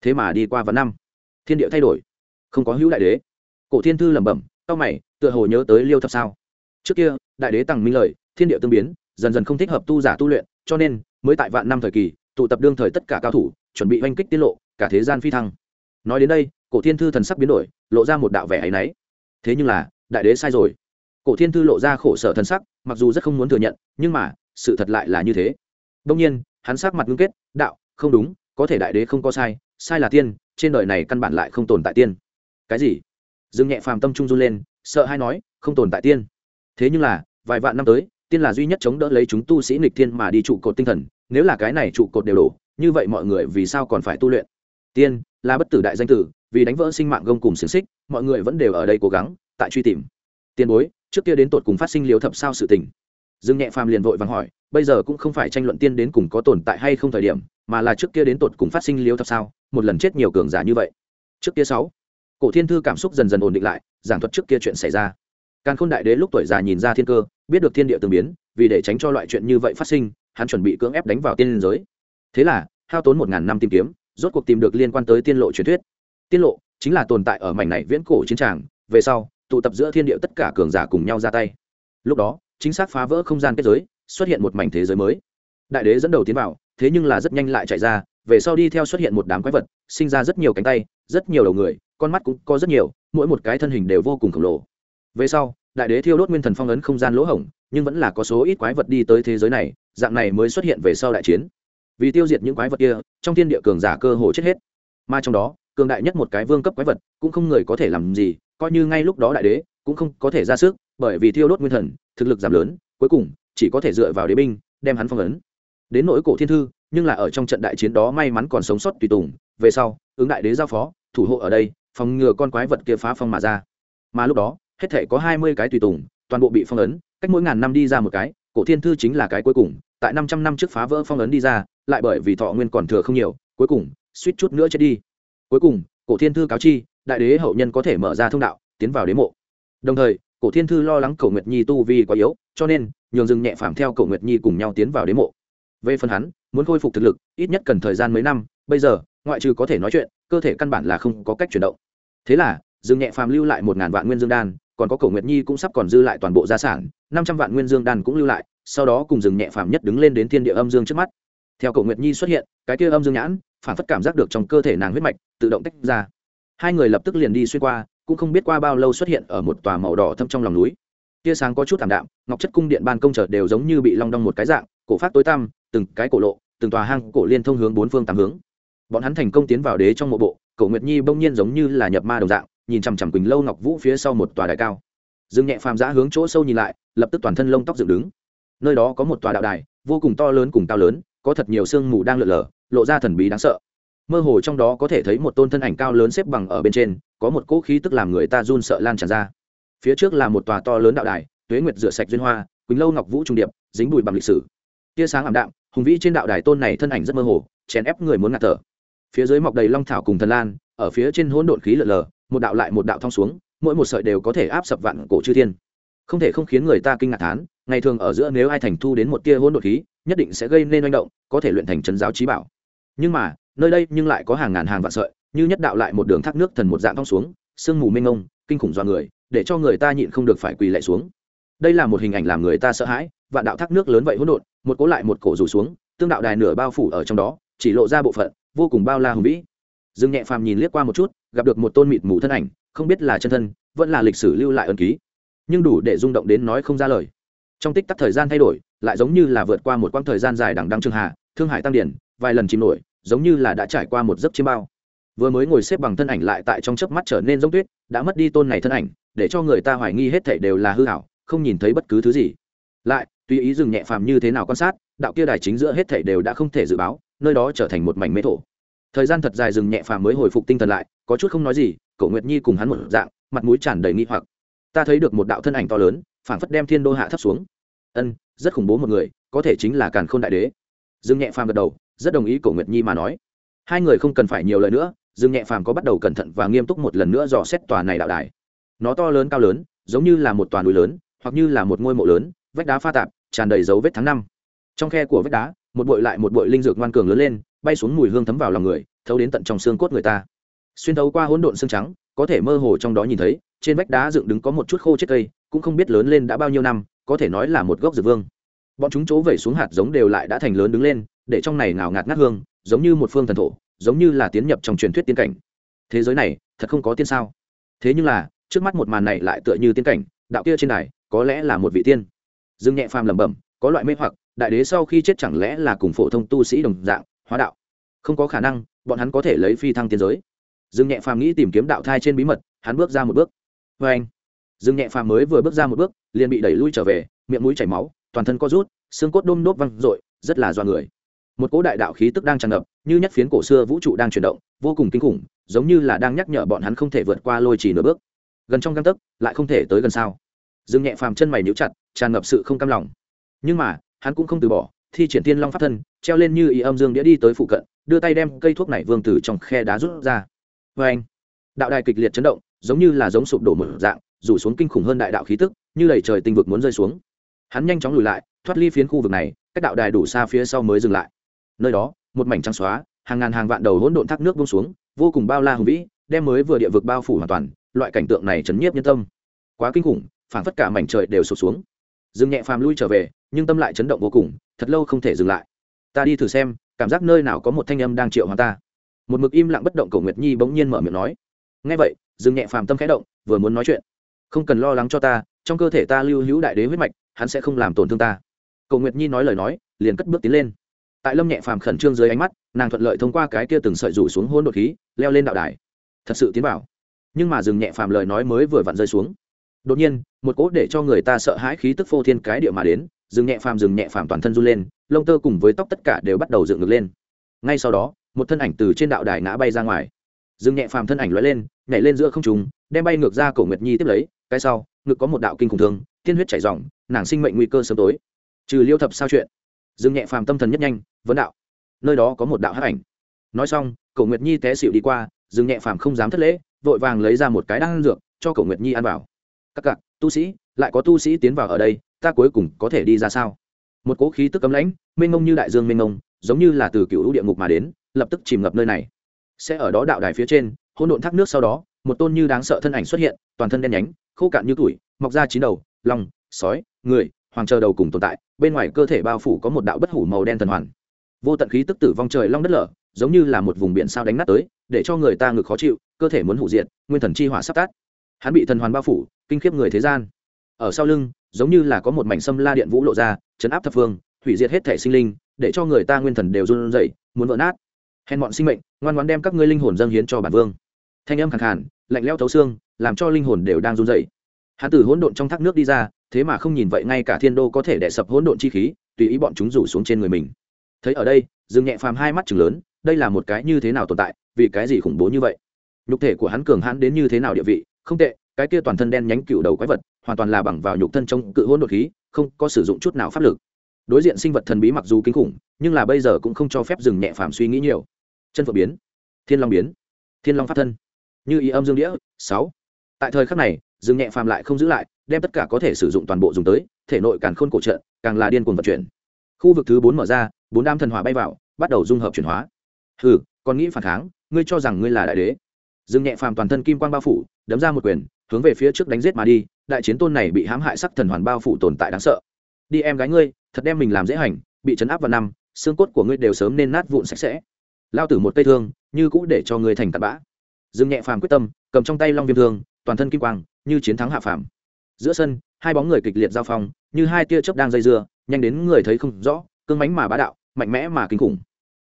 Thế mà đi qua vạn năm, thiên địa thay đổi, không có hữu đại đế. Cổ thiên thư lẩm bẩm tao mày, tựa hồ nhớ tới liêu thập sao? Trước kia, đại đế tằng minh lợi thiên địa tương biến, dần dần không thích hợp tu giả tu luyện, cho nên mới tại vạn năm thời kỳ, tụ tập đương thời tất cả cao thủ, chuẩn bị oanh kích tiết lộ, cả thế gian phi thăng. Nói đến đây, cổ thiên thư thần sắc biến đổi, lộ ra một đạo vẻ áy náy. Thế nhưng là đại đế sai rồi. Cổ thiên thư lộ ra khổ sở thần sắc, mặc dù rất không muốn thừa nhận, nhưng mà, sự thật lại là như thế. Đông nhiên, hắn sắc mặt ngưng kết, đạo, không đúng, có thể đại đế không có sai sai là tiên, trên đời này căn bản lại không tồn tại tiên. Cái gì? Dương nhẹ phàm tâm trung run lên, sợ hay nói, không tồn tại tiên. Thế nhưng là, vài vạn năm tới, tiên là duy nhất chống đỡ lấy chúng tu sĩ nghịch thiên mà đi trụ cột tinh thần, nếu là cái này trụ cột đều đổ, như vậy mọi người vì sao còn phải tu luyện? Tiên là bất tử đại danh tử, vì đánh vỡ sinh mạng gông cùng xiềng xích, mọi người vẫn đều ở đây cố gắng tại truy tìm. Tiền bối, trước kia đến tột cùng phát sinh liều thập sao sự tình. Dương nhẹ phàm liền vội vàng hỏi, bây giờ cũng không phải tranh luận tiên đến cùng có tồn tại hay không thời điểm, mà là trước kia đến tột cùng phát sinh liều thập sao, một lần chết nhiều cường giả như vậy. Trước kia sáu, cổ thiên thư cảm xúc dần dần ổn định lại, giảng thuật trước kia chuyện xảy ra. Càn khôn đại đế lúc tuổi già nhìn ra thiên cơ, biết được thiên địa tương biến, vì để tránh cho loại chuyện như vậy phát sinh, hắn chuẩn bị cưỡng ép đánh vào tiên liên giới. Thế là, hao tốn một ngàn năm tìm kiếm, rốt cuộc tìm được liên quan tới tiên lộ truyền thuyết. Tiên lộ chính là tồn tại ở mảnh này viễn cổ chiến tràng về sau tụ tập giữa thiên địa tất cả cường giả cùng nhau ra tay. Lúc đó, chính xác phá vỡ không gian kết giới, xuất hiện một mảnh thế giới mới. Đại đế dẫn đầu tiến vào, thế nhưng là rất nhanh lại chạy ra, về sau đi theo xuất hiện một đám quái vật, sinh ra rất nhiều cánh tay, rất nhiều đầu người, con mắt cũng có rất nhiều, mỗi một cái thân hình đều vô cùng khổng lồ. Về sau, đại đế thiêu đốt nguyên thần phong ấn không gian lỗ hổng, nhưng vẫn là có số ít quái vật đi tới thế giới này, dạng này mới xuất hiện về sau đại chiến. Vì tiêu diệt những quái vật kia, trong thiên địa cường giả cơ hồ chết hết. Mà trong đó, cường đại nhất một cái vương cấp quái vật, cũng không người có thể làm gì coi như ngay lúc đó đại đế cũng không có thể ra sức, bởi vì thiêu đốt nguyên thần, thực lực giảm lớn, cuối cùng chỉ có thể dựa vào đế binh, đem hắn phong ấn. Đến nỗi cổ thiên thư, nhưng là ở trong trận đại chiến đó may mắn còn sống sót tùy tùng, về sau, ứng đại đế giao phó, thủ hộ ở đây, phòng ngừa con quái vật kia phá phong mà ra. Mà lúc đó, hết thể có hai mươi cái tùy tùng, toàn bộ bị phong ấn, cách mỗi ngàn năm đi ra một cái, cổ thiên thư chính là cái cuối cùng, tại năm trăm năm trước phá vỡ phong ấn đi ra, lại bởi vì thọ nguyên còn thừa không nhiều, cuối cùng, suýt chút nữa chết đi. Cuối cùng, cổ thiên thư cáo chi đại đế hậu nhân có thể mở ra thông đạo, tiến vào đế mộ. Đồng thời, cổ thiên thư lo lắng cổ nguyệt nhi tu vi quá yếu, cho nên, nhường rừng nhẹ phàm theo cổ nguyệt nhi cùng nhau tiến vào đế mộ. Về phần hắn, muốn khôi phục thực lực, ít nhất cần thời gian mấy năm, bây giờ, ngoại trừ có thể nói chuyện, cơ thể căn bản là không có cách chuyển động. Thế là rừng nhẹ phàm lưu lại một ngàn vạn nguyên dương đan, còn có cổ nguyệt nhi cũng sắp còn dư lại toàn bộ gia sản, năm trăm vạn nguyên dương đan cũng lưu lại, sau đó cùng rừng nhẹ phàm nhất đứng lên đến thiên địa âm dương trước mắt. Theo cổ nguyệt nhi xuất hiện, cái kia âm dương nhãn, phản phất cảm giác được trong cơ thể nàng huyết mạch, tự động tách ra hai người lập tức liền đi xuyên qua, cũng không biết qua bao lâu xuất hiện ở một tòa màu đỏ thâm trong lòng núi. Tia sáng có chút thảm đạm, ngọc chất cung điện ban công chợ đều giống như bị long đong một cái dạng, cổ phát tối tăm, từng cái cổ lộ, từng tòa hang cổ liên thông hướng bốn phương tám hướng. Bọn hắn thành công tiến vào đế trong mộ bộ, cổ nguyệt nhi bỗng nhiên giống như là nhập ma đồng dạng, nhìn chằm chằm quỳnh lâu ngọc vũ phía sau một tòa đại cao. Dương nhẹ phàm giã hướng chỗ sâu nhìn lại, lập tức toàn thân lông tóc dựng đứng. Nơi đó có một tòa đạo đài, vô cùng to lớn cùng cao lớn, có thật nhiều sương mù đang lượn lờ, lộ ra thần bí đáng sợ mơ hồ trong đó có thể thấy một tôn thân ảnh cao lớn xếp bằng ở bên trên, có một cỗ khí tức làm người ta run sợ lan tràn ra. Phía trước là một tòa to lớn đạo đài, tuế nguyệt rửa sạch duyên hoa, quỳnh lâu ngọc vũ trung điệp, dính bụi bằng lịch sử. Tia sáng ảm đạm, hùng vĩ trên đạo đài tôn này thân ảnh rất mơ hồ, chèn ép người muốn ngạt thở. Phía dưới mọc đầy long thảo cùng thần lan, ở phía trên hỗn độn khí lở lờ một đạo lại một đạo thong xuống, mỗi một sợi đều có thể áp sập vạn cổ chư thiên. Không thể không khiến người ta kinh ngạc thán, ngày thường ở giữa nếu ai thành thu đến một tia hỗn độn khí, nhất định sẽ gây nên manh động, có thể luyện thành trấn giáo trí bảo. Nhưng mà nơi đây nhưng lại có hàng ngàn hàng vạn sợi, như nhất đạo lại một đường thác nước thần một dạng thong xuống, sương mù mênh ngông kinh khủng do người, để cho người ta nhịn không được phải quỳ lại xuống. Đây là một hình ảnh làm người ta sợ hãi, vạn đạo thác nước lớn vậy hỗn độn, một cố lại một cổ rủ xuống, tương đạo đài nửa bao phủ ở trong đó, chỉ lộ ra bộ phận, vô cùng bao la hùng vĩ. Dương nhẹ phàm nhìn liếc qua một chút, gặp được một tôn mịt mù thân ảnh, không biết là chân thân, vẫn là lịch sử lưu lại ân ký. Nhưng đủ để rung động đến nói không ra lời. Trong tích tắc thời gian thay đổi, lại giống như là vượt qua một quãng thời gian dài đằng đăng trường hạ, thương hải tăng điển, vài lần chìm nổi giống như là đã trải qua một giấc chiêm bao. Vừa mới ngồi xếp bằng thân ảnh lại tại trong chớp mắt trở nên giống tuyết, đã mất đi tôn này thân ảnh, để cho người ta hoài nghi hết thảy đều là hư ảo, không nhìn thấy bất cứ thứ gì. Lại tùy ý dừng nhẹ phàm như thế nào quan sát, đạo kia đài chính giữa hết thảy đều đã không thể dự báo, nơi đó trở thành một mảnh mê thổ. Thời gian thật dài dừng nhẹ phàm mới hồi phục tinh thần lại, có chút không nói gì cậu nguyệt nhi cùng hắn một dạng, mặt mũi tràn đầy nghi hoặc. Ta thấy được một đạo thân ảnh to lớn, phảng phất đem thiên đô hạ thấp xuống. Ân, rất khủng bố một người, có thể chính là càn khôn đại đế. Dương nhẹ phàm gật đầu rất đồng ý cổ nguyệt nhi mà nói. Hai người không cần phải nhiều lời nữa, dương nhẹ phàm có bắt đầu cẩn thận và nghiêm túc một lần nữa dò xét tòa này đạo đài. Nó to lớn cao lớn, giống như là một tòa núi lớn, hoặc như là một ngôi mộ lớn, vách đá pha tạp, tràn đầy dấu vết tháng năm. Trong khe của vách đá, một bội lại một bội linh dược ngoan cường lớn lên, bay xuống mùi hương thấm vào lòng người, thấu đến tận trong xương cốt người ta. Xuyên thấu qua hỗn độn xương trắng, có thể mơ hồ trong đó nhìn thấy, trên vách đá dựng đứng có một chút khô chết cây, cũng không biết lớn lên đã bao nhiêu năm, có thể nói là một gốc dược vương. Bọn chúng chỗ vẩy xuống hạt giống đều lại đã thành lớn đứng lên để trong này ngào ngạt ngát hương, giống như một phương thần thổ, giống như là tiến nhập trong truyền thuyết tiên cảnh. Thế giới này, thật không có tiên sao? Thế nhưng là, trước mắt một màn này lại tựa như tiên cảnh, đạo kia trên đài, có lẽ là một vị tiên. Dương nhẹ phàm lẩm bẩm, có loại mê hoặc, đại đế sau khi chết chẳng lẽ là cùng phổ thông tu sĩ đồng dạng, hóa đạo? Không có khả năng, bọn hắn có thể lấy phi thăng tiên giới. Dương nhẹ phàm nghĩ tìm kiếm đạo thai trên bí mật, hắn bước ra một bước. Vê anh, dương nhẹ phàm mới vừa bước ra một bước, liền bị đẩy lui trở về, miệng mũi chảy máu, toàn thân co rút, xương cốt đôm nốt văng r rất là do người một cỗ đại đạo khí tức đang tràn ngập, như nhất phiến cổ xưa vũ trụ đang chuyển động, vô cùng kinh khủng, giống như là đang nhắc nhở bọn hắn không thể vượt qua lôi chỉ nửa bước. Gần trong găng tấc, lại không thể tới gần sao? Dương nhẹ phàm chân mày níu chặt, tràn ngập sự không cam lòng. Nhưng mà, hắn cũng không từ bỏ, thi triển tiên long pháp thân, treo lên như ý âm dương đĩa đi tới phụ cận, đưa tay đem cây thuốc này vương từ trong khe đá rút ra. Vê anh, đạo đài kịch liệt chấn động, giống như là giống sụp đổ mở dạng, rủ xuống kinh khủng hơn đại đạo khí tức, như đầy trời tinh vực muốn rơi xuống. Hắn nhanh chóng lùi lại, thoát ly phiến khu vực này, cách đạo đài đủ xa phía sau mới dừng lại nơi đó, một mảnh trắng xóa, hàng ngàn hàng vạn đầu hỗn độn thác nước bông xuống, vô cùng bao la hùng vĩ, đem mới vừa địa vực bao phủ hoàn toàn, loại cảnh tượng này chấn nhiếp nhân tâm. Quá kinh khủng phản phất cả mảnh trời đều sụp xuống. Dừng nhẹ phàm lui trở về, nhưng tâm lại chấn động vô cùng, thật lâu không thể dừng lại. Ta đi thử xem, cảm giác nơi nào có một thanh âm đang triệu hoàng ta. Một mực im lặng bất động cổ nguyệt nhi bỗng nhiên mở miệng nói. Ngay vậy, dừng nhẹ phàm tâm khẽ động, vừa muốn nói chuyện. Không cần lo lắng cho ta, trong cơ thể ta lưu hữu đại đế huyết mạch, hắn sẽ không làm tổn thương ta. Cổ nguyệt nhi nói lời nói, liền cất bước tiến lên tại lâm nhẹ phàm khẩn trương dưới ánh mắt, nàng thuận lợi thông qua cái kia từng sợi rủ xuống hôn đột khí, leo lên đạo đài. Thật sự tiến vào. Nhưng mà dừng nhẹ phàm lời nói mới vừa vặn rơi xuống. Đột nhiên, một cỗ để cho người ta sợ hãi khí tức phô thiên cái địa mà đến, dừng nhẹ phàm, dừng nhẹ phàm toàn thân run lên, lông tơ cùng với tóc tất cả đều bắt đầu dựng ngược lên. Ngay sau đó, một thân ảnh từ trên đạo đài ngã bay ra ngoài. Dừng nhẹ phàm thân ảnh lóe lên, nhảy lên giữa không trùng đem bay ngược ra cổ nguyệt nhi tiếp lấy, cái sau, ngực có một đạo kinh khủng thương, tiên huyết chảy dòng nàng sinh mệnh nguy cơ sớm tối. Trừ liêu thập sao chuyện. Dừng nhẹ phàm tâm thần nhất nhanh vấn đạo. Nơi đó có một đạo hắc ảnh. Nói xong, cổ nguyệt nhi té xịu đi qua, dừng nhẹ phàm không dám thất lễ, vội vàng lấy ra một cái đan dược, cho cổ nguyệt nhi ăn vào. Các cặc, tu sĩ, lại có tu sĩ tiến vào ở đây, ta cuối cùng có thể đi ra sao? Một cỗ khí tức cấm lãnh, mênh mông như đại dương mênh mông, giống như là từ cựu lũ địa ngục mà đến, lập tức chìm ngập nơi này. Sẽ ở đó đạo đài phía trên, hỗn độn thác nước sau đó, một tôn như đáng sợ thân ảnh xuất hiện, toàn thân đen nhánh, khô cạn như tuổi mọc ra chín đầu lòng sói, người, hoàng chờ đầu cùng tồn tại, bên ngoài cơ thể bao phủ có một đạo bất hủ màu đen thần hoàn vô tận khí tức tử vong trời long đất lở, giống như là một vùng biển sao đánh nát tới, để cho người ta ngực khó chịu, cơ thể muốn hủ diệt, nguyên thần chi hỏa sắp tát hắn bị thần hoàn bao phủ, kinh khiếp người thế gian. Ở sau lưng, giống như là có một mảnh sâm la điện vũ lộ ra, chấn áp thập phương, hủy diệt hết thể sinh linh, để cho người ta nguyên thần đều run rẩy, muốn vỡ nát. Hèn bọn sinh mệnh, ngoan ngoãn đem các ngươi linh hồn dâng hiến cho bản vương. Thanh âm khàn khàn, lạnh lẽo thấu xương, làm cho linh hồn đều đang run rẩy. Hắn từ hỗn độn trong thác nước đi ra, thế mà không nhìn vậy ngay cả thiên đô có thể đè sập hỗn độn chi khí, tùy ý bọn chúng rủ xuống trên người mình thấy ở đây, dương nhẹ phàm hai mắt chừng lớn, đây là một cái như thế nào tồn tại, vì cái gì khủng bố như vậy? Nhục thể của hắn cường hãn đến như thế nào địa vị? Không tệ, cái kia toàn thân đen nhánh cựu đầu quái vật, hoàn toàn là bằng vào nhục thân trong cự hỗn đột khí, không có sử dụng chút nào pháp lực. Đối diện sinh vật thần bí mặc dù kinh khủng, nhưng là bây giờ cũng không cho phép dừng nhẹ phàm suy nghĩ nhiều. Chân phượng biến, thiên long biến, thiên long phát thân, như ý âm dương đĩa, sáu. Tại thời khắc này dừng nhẹ phàm lại không giữ lại, đem tất cả có thể sử dụng toàn bộ dùng tới, thể nội càng khôn cổ trợ, càng là điên cuồng vận chuyển. Khu vực thứ bốn mở ra bốn đám thần hỏa bay vào, bắt đầu dung hợp chuyển hóa. Hừ, còn nghĩ phản kháng, ngươi cho rằng ngươi là đại đế. Dương nhẹ phàm toàn thân kim quang bao phủ, đấm ra một quyền, hướng về phía trước đánh giết mà đi, đại chiến tôn này bị hãm hại sắc thần hoàn bao phủ tồn tại đáng sợ. Đi em gái ngươi, thật đem mình làm dễ hành, bị chấn áp vào năm, xương cốt của ngươi đều sớm nên nát vụn sạch sẽ. Lao tử một cây thương, như cũ để cho ngươi thành tạt bã. Dương nhẹ phàm quyết tâm, cầm trong tay long viêm thương, toàn thân kim quang, như chiến thắng hạ phàm. Giữa sân, hai bóng người kịch liệt giao phong, như hai tia chớp đang dây dưa, nhanh đến người thấy không rõ cương mánh mà bá đạo, mạnh mẽ mà kinh khủng.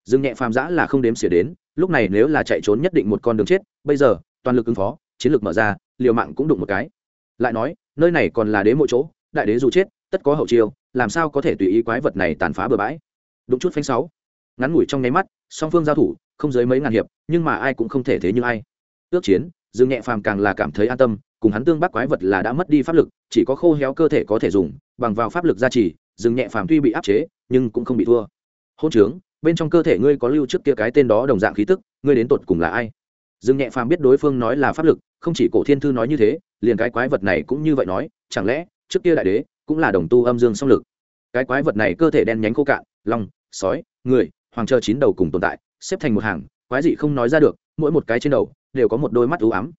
Dương nhẹ phàm giã là không đếm xỉa đến, lúc này nếu là chạy trốn nhất định một con đường chết, bây giờ, toàn lực ứng phó, chiến lược mở ra, liều mạng cũng đụng một cái. Lại nói, nơi này còn là đế mỗi chỗ, đại đế dù chết, tất có hậu chiêu, làm sao có thể tùy ý quái vật này tàn phá bừa bãi? Đụng chút phanh sáu. Ngắn ngủi trong nháy mắt, song phương giao thủ, không dưới mấy ngàn hiệp, nhưng mà ai cũng không thể thế như ai. Ước chiến, dương nhẹ phàm càng là cảm thấy an tâm, cùng hắn tương bắc quái vật là đã mất đi pháp lực, chỉ có khô héo cơ thể có thể dùng, bằng vào pháp lực gia trì dương nhẹ phàm tuy bị áp chế, nhưng cũng không bị thua. Hôn trướng, bên trong cơ thể ngươi có lưu trước kia cái tên đó đồng dạng khí tức, ngươi đến tột cùng là ai? Dương nhẹ phàm biết đối phương nói là pháp lực, không chỉ cổ thiên thư nói như thế, liền cái quái vật này cũng như vậy nói, chẳng lẽ, trước kia đại đế cũng là đồng tu âm dương song lực? Cái quái vật này cơ thể đen nhánh khô cạn, long, sói, người, hoàng chờ chín đầu cùng tồn tại, xếp thành một hàng, quái dị không nói ra được, mỗi một cái trên đầu đều có một đôi mắt ưu ám.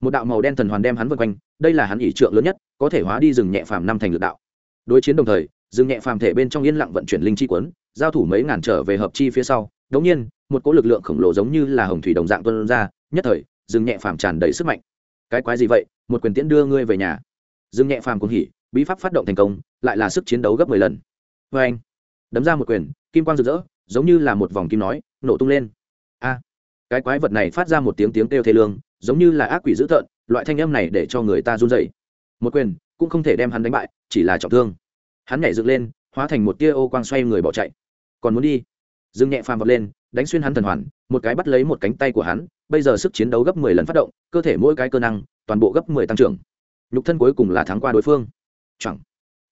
Một đạo màu đen thần hoàn đem hắn vân quanh, đây là hắn ỷ trượng lớn nhất, có thể hóa đi rừng nhẹ phàm năm thành lực đạo. Đối chiến đồng thời dừng nhẹ phàm thể bên trong yên lặng vận chuyển linh chi quấn, giao thủ mấy ngàn trở về hợp chi phía sau. Đống nhiên, một cỗ lực lượng khổng lồ giống như là hồng thủy đồng dạng tuân ra, nhất thời, dừng nhẹ phàm tràn đầy sức mạnh. Cái quái gì vậy? Một quyền tiễn đưa ngươi về nhà. Dừng nhẹ phàm cũng hỉ, bí pháp phát động thành công, lại là sức chiến đấu gấp mười lần. Vê anh, đấm ra một quyền, kim quang rực rỡ, giống như là một vòng kim nói, nổ tung lên. A, cái quái vật này phát ra một tiếng tiếng kêu thê lương, giống như là ác quỷ dữ tợn, loại thanh âm này để cho người ta run dậy một quyền, cũng không thể đem hắn đánh bại, chỉ là trọng thương hắn nhảy dựng lên, hóa thành một tia ô quang xoay người bỏ chạy. Còn muốn đi? Dương nhẹ phàm vọt lên, đánh xuyên hắn thần hoàn, một cái bắt lấy một cánh tay của hắn, bây giờ sức chiến đấu gấp mười lần phát động, cơ thể mỗi cái cơ năng, toàn bộ gấp mười tăng trưởng. Nhục thân cuối cùng là thắng qua đối phương. Chẳng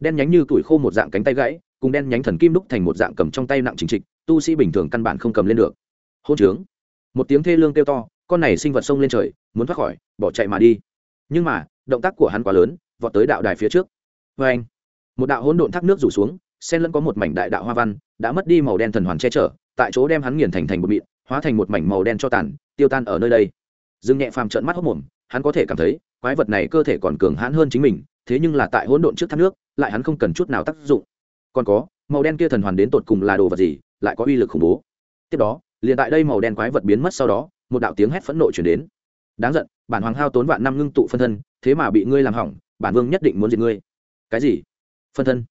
đen nhánh như tuổi khô một dạng cánh tay gãy, cùng đen nhánh thần kim đúc thành một dạng cầm trong tay nặng chính trịch, tu sĩ bình thường căn bản không cầm lên được. Hôn trướng. Một tiếng thê lương kêu to, con này sinh vật sông lên trời, muốn thoát khỏi, bỏ chạy mà đi. Nhưng mà, động tác của hắn quá lớn, vọt tới đạo đài phía trước. Vê anh một đạo hỗn độn thác nước rủ xuống sen lẫn có một mảnh đại đạo hoa văn, đã mất đi màu đen thần hoàn che chở, tại chỗ đem hắn nghiền thành thành một mịn, hóa thành một mảnh màu đen cho tàn, tiêu tan ở nơi đây. Dương nhẹ phàm trợn mắt hốc mồm, hắn có thể cảm thấy, quái vật này cơ thể còn cường hãn hơn chính mình, thế nhưng là tại hỗn độn trước thác nước, lại hắn không cần chút nào tác dụng. Còn có, màu đen kia thần hoàn đến tột cùng là đồ vật gì, lại có uy lực khủng bố. Tiếp đó, liền tại đây màu đen quái vật biến mất sau đó, một đạo tiếng hét phẫn nộ chuyển đến. Đáng giận, bản hoàng hao tốn vạn năm ngưng tụ phân thân, thế mà bị ngươi làm hỏng, bản vương nhất định muốn diệt ngươi. Cái gì? Phân thân.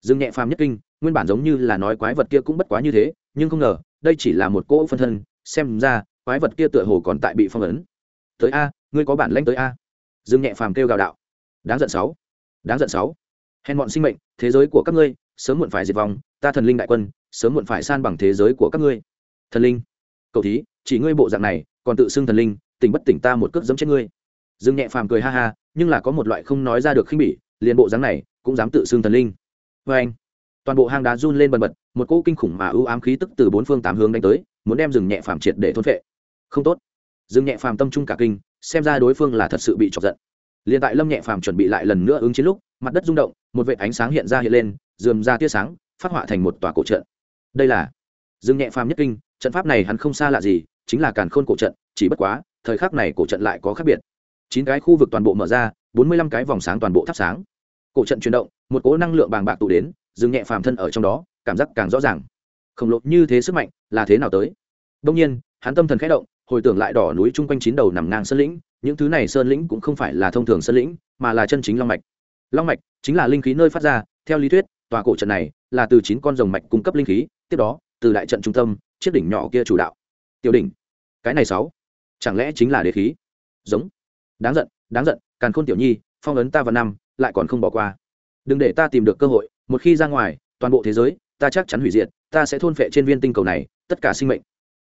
Dương nhẹ phàm nhất kinh, nguyên bản giống như là nói quái vật kia cũng bất quá như thế, nhưng không ngờ, đây chỉ là một cỗ phân thân, xem ra, quái vật kia tựa hồ còn tại bị phong ấn. Tới a, ngươi có bản lanh tới a. Dương nhẹ phàm kêu gào đạo. Đáng giận sáu. Đáng giận sáu. Hèn bọn sinh mệnh, thế giới của các ngươi, sớm muộn phải diệt vong, ta thần linh đại quân, sớm muộn phải san bằng thế giới của các ngươi. Thần linh. Cầu thí, chỉ ngươi bộ dạng này, còn tự xưng thần linh, tỉnh bất tỉnh ta một cước giấm chết ngươi. Dương nhẹ phàm cười ha ha, nhưng là có một loại không nói ra được khinh bỉ liền bộ dáng này cũng dám tự xưng thần linh. Vê anh, toàn bộ hang đá run lên bần bật, một cỗ kinh khủng mà ưu ám khí tức từ bốn phương tám hướng đánh tới, muốn đem rừng nhẹ phàm triệt để thôn phệ. Không tốt. Rừng nhẹ phàm tâm trung cả kinh, xem ra đối phương là thật sự bị chọc giận. Liền tại lâm nhẹ phàm chuẩn bị lại lần nữa ứng chiến lúc, mặt đất rung động, một vệt ánh sáng hiện ra hiện lên dườm ra tia sáng, phát họa thành một tòa cổ trận. Đây là rừng nhẹ phàm nhất kinh, trận pháp này hắn không xa lạ gì, chính là càn khôn cổ trận, chỉ bất quá, thời khắc này cổ trận lại có khác biệt. Chín cái khu vực toàn bộ mở ra, bốn mươi lăm cái vòng sáng toàn bộ thắp sáng cổ trận chuyển động, một cỗ năng lượng bàng bạc tụ đến, dừng nhẹ phàm thân ở trong đó, cảm giác càng rõ ràng. Khổng lồ như thế sức mạnh, là thế nào tới? Đông nhiên, hắn tâm thần khẽ động, hồi tưởng lại đỏ núi chung quanh chín đầu nằm ngang sơn lĩnh, những thứ này sơn lĩnh cũng không phải là thông thường sơn lĩnh, mà là chân chính long mạch. Long mạch chính là linh khí nơi phát ra, theo lý thuyết, tòa cổ trận này là từ chín con rồng mạch cung cấp linh khí, tiếp đó, từ đại trận trung tâm, chiếc đỉnh nhỏ kia chủ đạo. Tiểu đỉnh. Cái này sáu. Chẳng lẽ chính là đế khí? Giống. Đáng giận đáng giận, càn khôn tiểu nhi, phong ấn ta vào năm lại còn không bỏ qua. Đừng để ta tìm được cơ hội, một khi ra ngoài, toàn bộ thế giới, ta chắc chắn hủy diệt, ta sẽ thôn phệ trên viên tinh cầu này, tất cả sinh mệnh.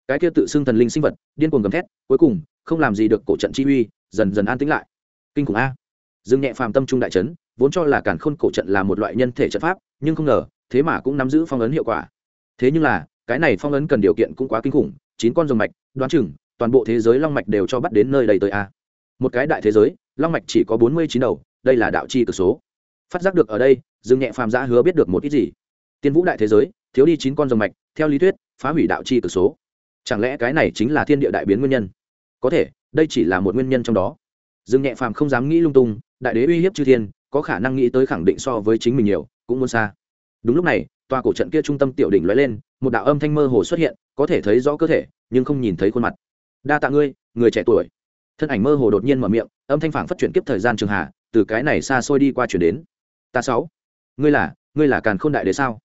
Cái kia tự xưng thần linh sinh vật, điên cuồng gầm thét, cuối cùng, không làm gì được cổ trận chi uy, dần dần an tĩnh lại. Kinh khủng a. Dương nhẹ phàm tâm trung đại trấn vốn cho là cản khôn cổ trận là một loại nhân thể trận pháp, nhưng không ngờ, thế mà cũng nắm giữ phong ấn hiệu quả. Thế nhưng là, cái này phong ấn cần điều kiện cũng quá kinh khủng, chín con rồng mạch, đoán chừng, toàn bộ thế giới long mạch đều cho bắt đến nơi đầy tới a. Một cái đại thế giới, long mạch chỉ có bốn mươi chín đầu đây là đạo chi cực số. Phát giác được ở đây, dương nhẹ phàm giã hứa biết được một ít gì. Tiên vũ đại thế giới, thiếu đi chín con rồng mạch, theo lý thuyết, phá hủy đạo chi cực số. Chẳng lẽ cái này chính là thiên địa đại biến nguyên nhân? Có thể, đây chỉ là một nguyên nhân trong đó. Dương nhẹ phàm không dám nghĩ lung tung, đại đế uy hiếp chư thiên, có khả năng nghĩ tới khẳng định so với chính mình nhiều, cũng muốn xa. Đúng lúc này, tòa cổ trận kia trung tâm tiểu đỉnh lóe lên, một đạo âm thanh mơ hồ xuất hiện, có thể thấy rõ cơ thể, nhưng không nhìn thấy khuôn mặt. Đa tạ ngươi, người trẻ tuổi. Thân ảnh mơ hồ đột nhiên mở miệng, âm thanh phản phát chuyển kiếp thời gian trường hạ từ cái này xa xôi đi qua chuyển đến. Ta sáu. Ngươi là ngươi là càn khôn đại đế sao?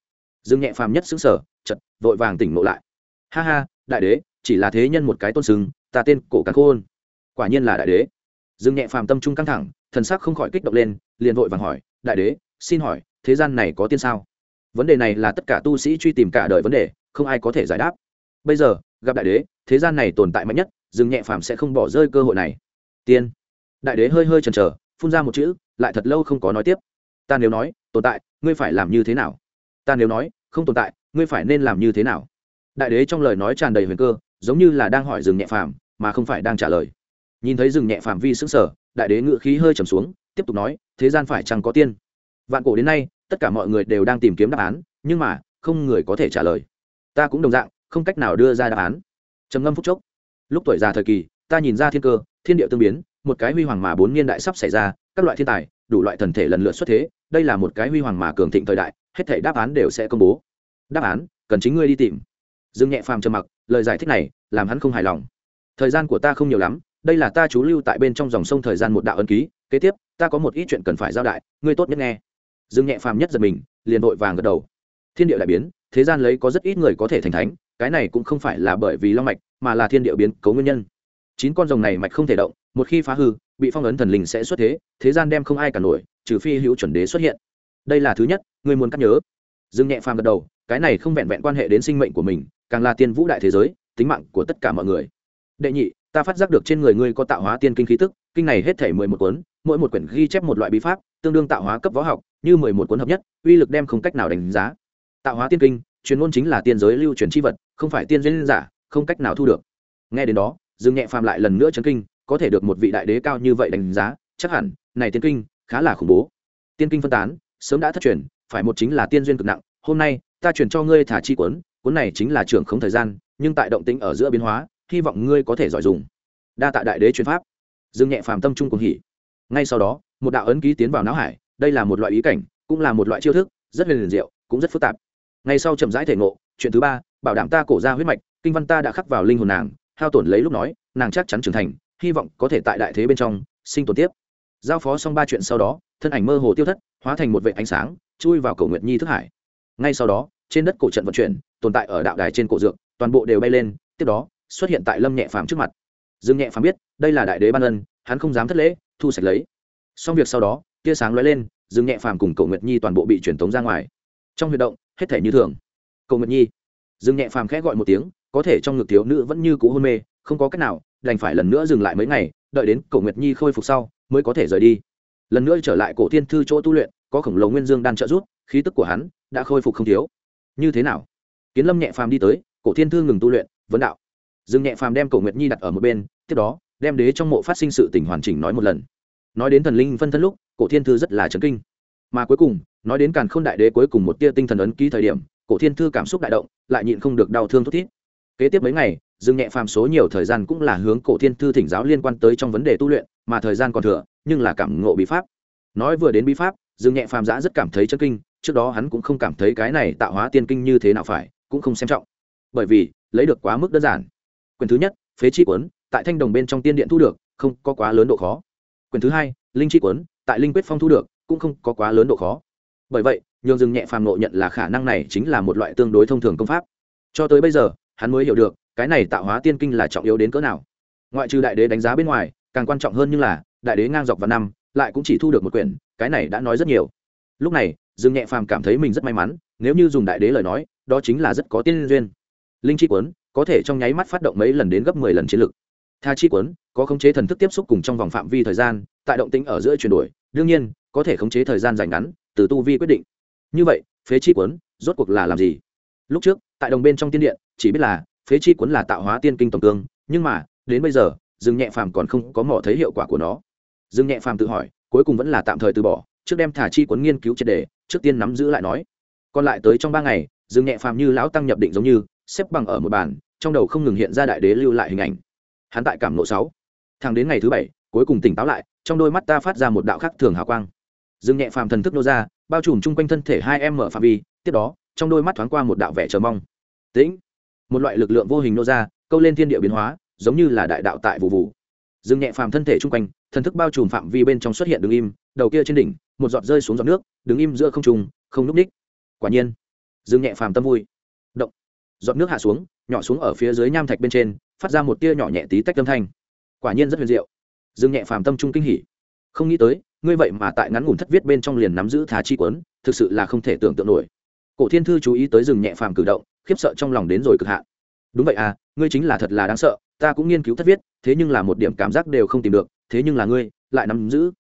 Dương nhẹ phàm nhất xứng sở chật vội vàng tỉnh ngộ lại. Ha ha, đại đế, chỉ là thế nhân một cái tôn sừng ta tên cổ càn khôn. Quả nhiên là đại đế. Dương nhẹ phàm tâm trung căng thẳng, thần sắc không khỏi kích động lên, liền vội vàng hỏi, đại đế, xin hỏi, thế gian này có tiên sao? Vấn đề này là tất cả tu sĩ truy tìm cả đời vấn đề, không ai có thể giải đáp. Bây giờ, gặp đại đế, thế gian này tồn tại mạnh nhất, dương nhẹ phàm sẽ không bỏ rơi cơ hội này. Tiên. Đại đế hơi hơi chần chờ phun ra một chữ, lại thật lâu không có nói tiếp. Ta nếu nói, tồn tại, ngươi phải làm như thế nào? Ta nếu nói, không tồn tại, ngươi phải nên làm như thế nào? Đại đế trong lời nói tràn đầy huyền cơ, giống như là đang hỏi rừng nhẹ phàm, mà không phải đang trả lời. Nhìn thấy rừng nhẹ phàm vi xứng sở đại đế ngự khí hơi trầm xuống, tiếp tục nói, thế gian phải chẳng có tiên? Vạn cổ đến nay, tất cả mọi người đều đang tìm kiếm đáp án, nhưng mà, không người có thể trả lời. Ta cũng đồng dạng, không cách nào đưa ra đáp án. Trầm ngâm phúc chốc. Lúc tuổi già thời kỳ ta nhìn ra thiên cơ, thiên địa tương biến, một cái huy hoàng mà bốn niên đại sắp xảy ra, các loại thiên tài, đủ loại thần thể lần lượt xuất thế, đây là một cái huy hoàng mà cường thịnh thời đại, hết thể đáp án đều sẽ công bố. Đáp án, cần chính ngươi đi tìm. Dương nhẹ phàm trầm mặc, lời giải thích này, làm hắn không hài lòng. Thời gian của ta không nhiều lắm, đây là ta chú lưu tại bên trong dòng sông thời gian một đạo ân ký, kế tiếp, ta có một ít chuyện cần phải giao đại, ngươi tốt nhất nghe. Dương nhẹ phàm nhất giật mình, liền vội vàng gật đầu. Thiên địa đại biến, thế gian lấy có rất ít người có thể thành thánh, cái này cũng không phải là bởi vì long mạch, mà là thiên địa biến cấu nguyên nhân chín con rồng này mạch không thể động, một khi phá hư, bị phong ấn thần linh sẽ xuất thế thế gian đem không ai cả nổi, trừ phi hữu chuẩn đế xuất hiện. Đây là thứ nhất, ngươi muốn cắt nhớ. Dương nhẹ phàm gật đầu, cái này không vẹn vẹn quan hệ đến sinh mệnh của mình, càng là tiên vũ đại thế giới, tính mạng của tất cả mọi người. Đệ nhị, ta phát giác được trên người ngươi có tạo hóa tiên kinh khí tức, kinh này hết thể mười một cuốn, mỗi một quyển ghi chép một loại bí pháp, tương đương tạo hóa cấp võ học, như mười một cuốn hợp nhất, uy lực đem không cách nào đánh giá. Tạo hóa tiên kinh, truyền ngôn chính là tiên giới lưu truyền tri vật, không phải tiên duyên giả, không cách nào thu được. Nghe đến đó dương nhẹ phàm lại lần nữa chấn kinh, có thể được một vị đại đế cao như vậy đánh giá, chắc hẳn, này tiên kinh, khá là khủng bố. Tiên kinh phân tán, sớm đã thất truyền, phải một chính là tiên duyên cực nặng, hôm nay, ta chuyển cho ngươi thả chi cuốn cuốn này chính là trưởng không thời gian, nhưng tại động tĩnh ở giữa biến hóa, hy vọng ngươi có thể giỏi dùng. Đa tạ đại đế truyền pháp. Dương nhẹ phàm tâm trung cùng hỉ. Ngay sau đó, một đạo ấn ký tiến vào não hải, đây là một loại ý cảnh, cũng là một loại chiêu thức, rất huyền liền diệu, cũng rất phức tạp. Ngay sau chậm rãi thể ngộ, chuyện thứ ba, bảo đảm ta cổ ra huyết mạch, kinh văn ta đã khắc vào linh hồn nàng hao tổn lấy lúc nói, nàng chắc chắn trưởng thành, hy vọng có thể tại đại thế bên trong, sinh tồn tiếp. Giao phó xong ba chuyện sau đó, thân ảnh mơ hồ tiêu thất, hóa thành một vệ ánh sáng, chui vào cầu nguyệt nhi thức hải. Ngay sau đó, trên đất cổ trận vận chuyển, tồn tại ở đạo đài trên cổ dược, toàn bộ đều bay lên, tiếp đó, xuất hiện tại lâm nhẹ phàm trước mặt. Dương nhẹ phàm biết, đây là đại đế ban ân, hắn không dám thất lễ, thu sạch lấy. Xong việc sau đó, tia sáng lóe lên, dương nhẹ phàm cùng cầu nguyệt nhi toàn bộ bị truyền tống ra ngoài. Trong huy động, hết thể như thường. Cầu nguyệt nhi. Dương nhẹ phàm khẽ gọi một tiếng có thể trong ngực thiếu nữ vẫn như cũ hôn mê, không có cách nào, đành phải lần nữa dừng lại mấy ngày, đợi đến cổ nguyệt nhi khôi phục sau, mới có thể rời đi. Lần nữa trở lại cổ thiên thư chỗ tu luyện, có khổng lồ nguyên dương đang trợ giúp, khí tức của hắn đã khôi phục không thiếu. Như thế nào? Kiến lâm nhẹ phàm đi tới, cổ thiên thư ngừng tu luyện, vấn đạo. Dương nhẹ phàm đem cổ nguyệt nhi đặt ở một bên, tiếp đó, đem đế trong mộ phát sinh sự tình hoàn chỉnh nói một lần. Nói đến thần linh phân thân lúc, cổ thiên thư rất là chấn kinh. Mà cuối cùng, nói đến càn k h ô n đại đế cuối cùng một tia tinh thần ấn ký thời điểm, cổ thiên thư cảm xúc đại động, lại nhịn không được đau thương thút thít kế tiếp mấy ngày, dương nhẹ phàm số nhiều thời gian cũng là hướng cổ thiên thư thỉnh giáo liên quan tới trong vấn đề tu luyện, mà thời gian còn thừa, nhưng là cảm ngộ bí pháp. Nói vừa đến bí pháp, dương nhẹ phàm giã rất cảm thấy chân kinh, trước đó hắn cũng không cảm thấy cái này tạo hóa tiên kinh như thế nào phải, cũng không xem trọng. Bởi vì, lấy được quá mức đơn giản. Quyền thứ nhất, phế chi quấn tại thanh đồng bên trong tiên điện thu được, không có quá lớn độ khó. Quyền thứ hai, linh chi quấn tại linh quyết phong thu được, cũng không có quá lớn độ khó. Bởi vậy, nhường dương nhẹ phàm nộ nhận là khả năng này chính là một loại tương đối thông thường công pháp. Cho tới bây giờ hắn mới hiểu được, cái này tạo hóa tiên kinh là trọng yếu đến cỡ nào. Ngoại trừ đại đế đánh giá bên ngoài, càng quan trọng hơn như là, đại đế ngang dọc vào năm, lại cũng chỉ thu được một quyển, cái này đã nói rất nhiều. Lúc này, dương nhẹ phàm cảm thấy mình rất may mắn, nếu như dùng đại đế lời nói, đó chính là rất có tiên duyên. Linh chi quấn, có thể trong nháy mắt phát động mấy lần đến gấp mười lần chiến lực. Tha chi quấn, có khống chế thần thức tiếp xúc cùng trong vòng phạm vi thời gian, tại động tĩnh ở giữa chuyển đổi, đương nhiên, có thể khống chế thời gian dài ngắn, từ tu vi quyết định. Như vậy, phế chi quấn, rốt cuộc là làm gì? Lúc trước, tại đồng bên trong tiên điện chỉ biết là, phế chi cuốn là tạo hóa tiên kinh tổng cương, nhưng mà, đến bây giờ, dương nhẹ phàm còn không có mỏ thấy hiệu quả của nó. Dương nhẹ phàm tự hỏi, cuối cùng vẫn là tạm thời từ bỏ, trước đem thả chi cuốn nghiên cứu triệt đề, trước tiên nắm giữ lại nói. Còn lại tới trong ba ngày, dương nhẹ phàm như lão tăng nhập định giống như, xếp bằng ở một bàn, trong đầu không ngừng hiện ra đại đế lưu lại hình ảnh. Hắn tại cảm nộ sáu. Thẳng đến ngày thứ bảy, cuối cùng tỉnh táo lại, trong đôi mắt ta phát ra một đạo khắc thường hào quang. Dương nhẹ phàm thần thức nô ra, bao trùm chung quanh thân thể hai em mở phạm vi, tiếp đó, trong đôi mắt thoáng qua một đạo vẻ chờ mong. Tĩnh một loại lực lượng vô hình nô ra, câu lên thiên địa biến hóa, giống như là đại đạo tại vụ vụ. Dương nhẹ phàm thân thể chung quanh, thần thức bao trùm phạm vi bên trong xuất hiện đứng im, đầu kia trên đỉnh, một giọt rơi xuống giọt nước, đứng im giữa không trùng không núp ních. Quả nhiên dương nhẹ phàm tâm vui. Động. Giọt nước hạ xuống, nhỏ xuống ở phía dưới nham thạch bên trên, phát ra một tia nhỏ nhẹ tí tách âm thanh. Quả nhiên rất huyền diệu. Dương nhẹ phàm tâm trung kinh hỉ. Không nghĩ tới, ngươi vậy mà tại ngắn ngủn thất viết bên trong liền nắm giữ thà chi quấn thực sự là không thể tưởng tượng nổi. Cổ thiên thư chú ý tới dừng nhẹ phàm cử động khiếp sợ trong lòng đến rồi cực hạn. Đúng vậy à ngươi chính là thật là đáng sợ, ta cũng nghiên cứu thất viết, thế nhưng là một điểm cảm giác đều không tìm được, thế nhưng là ngươi, lại nắm giữ.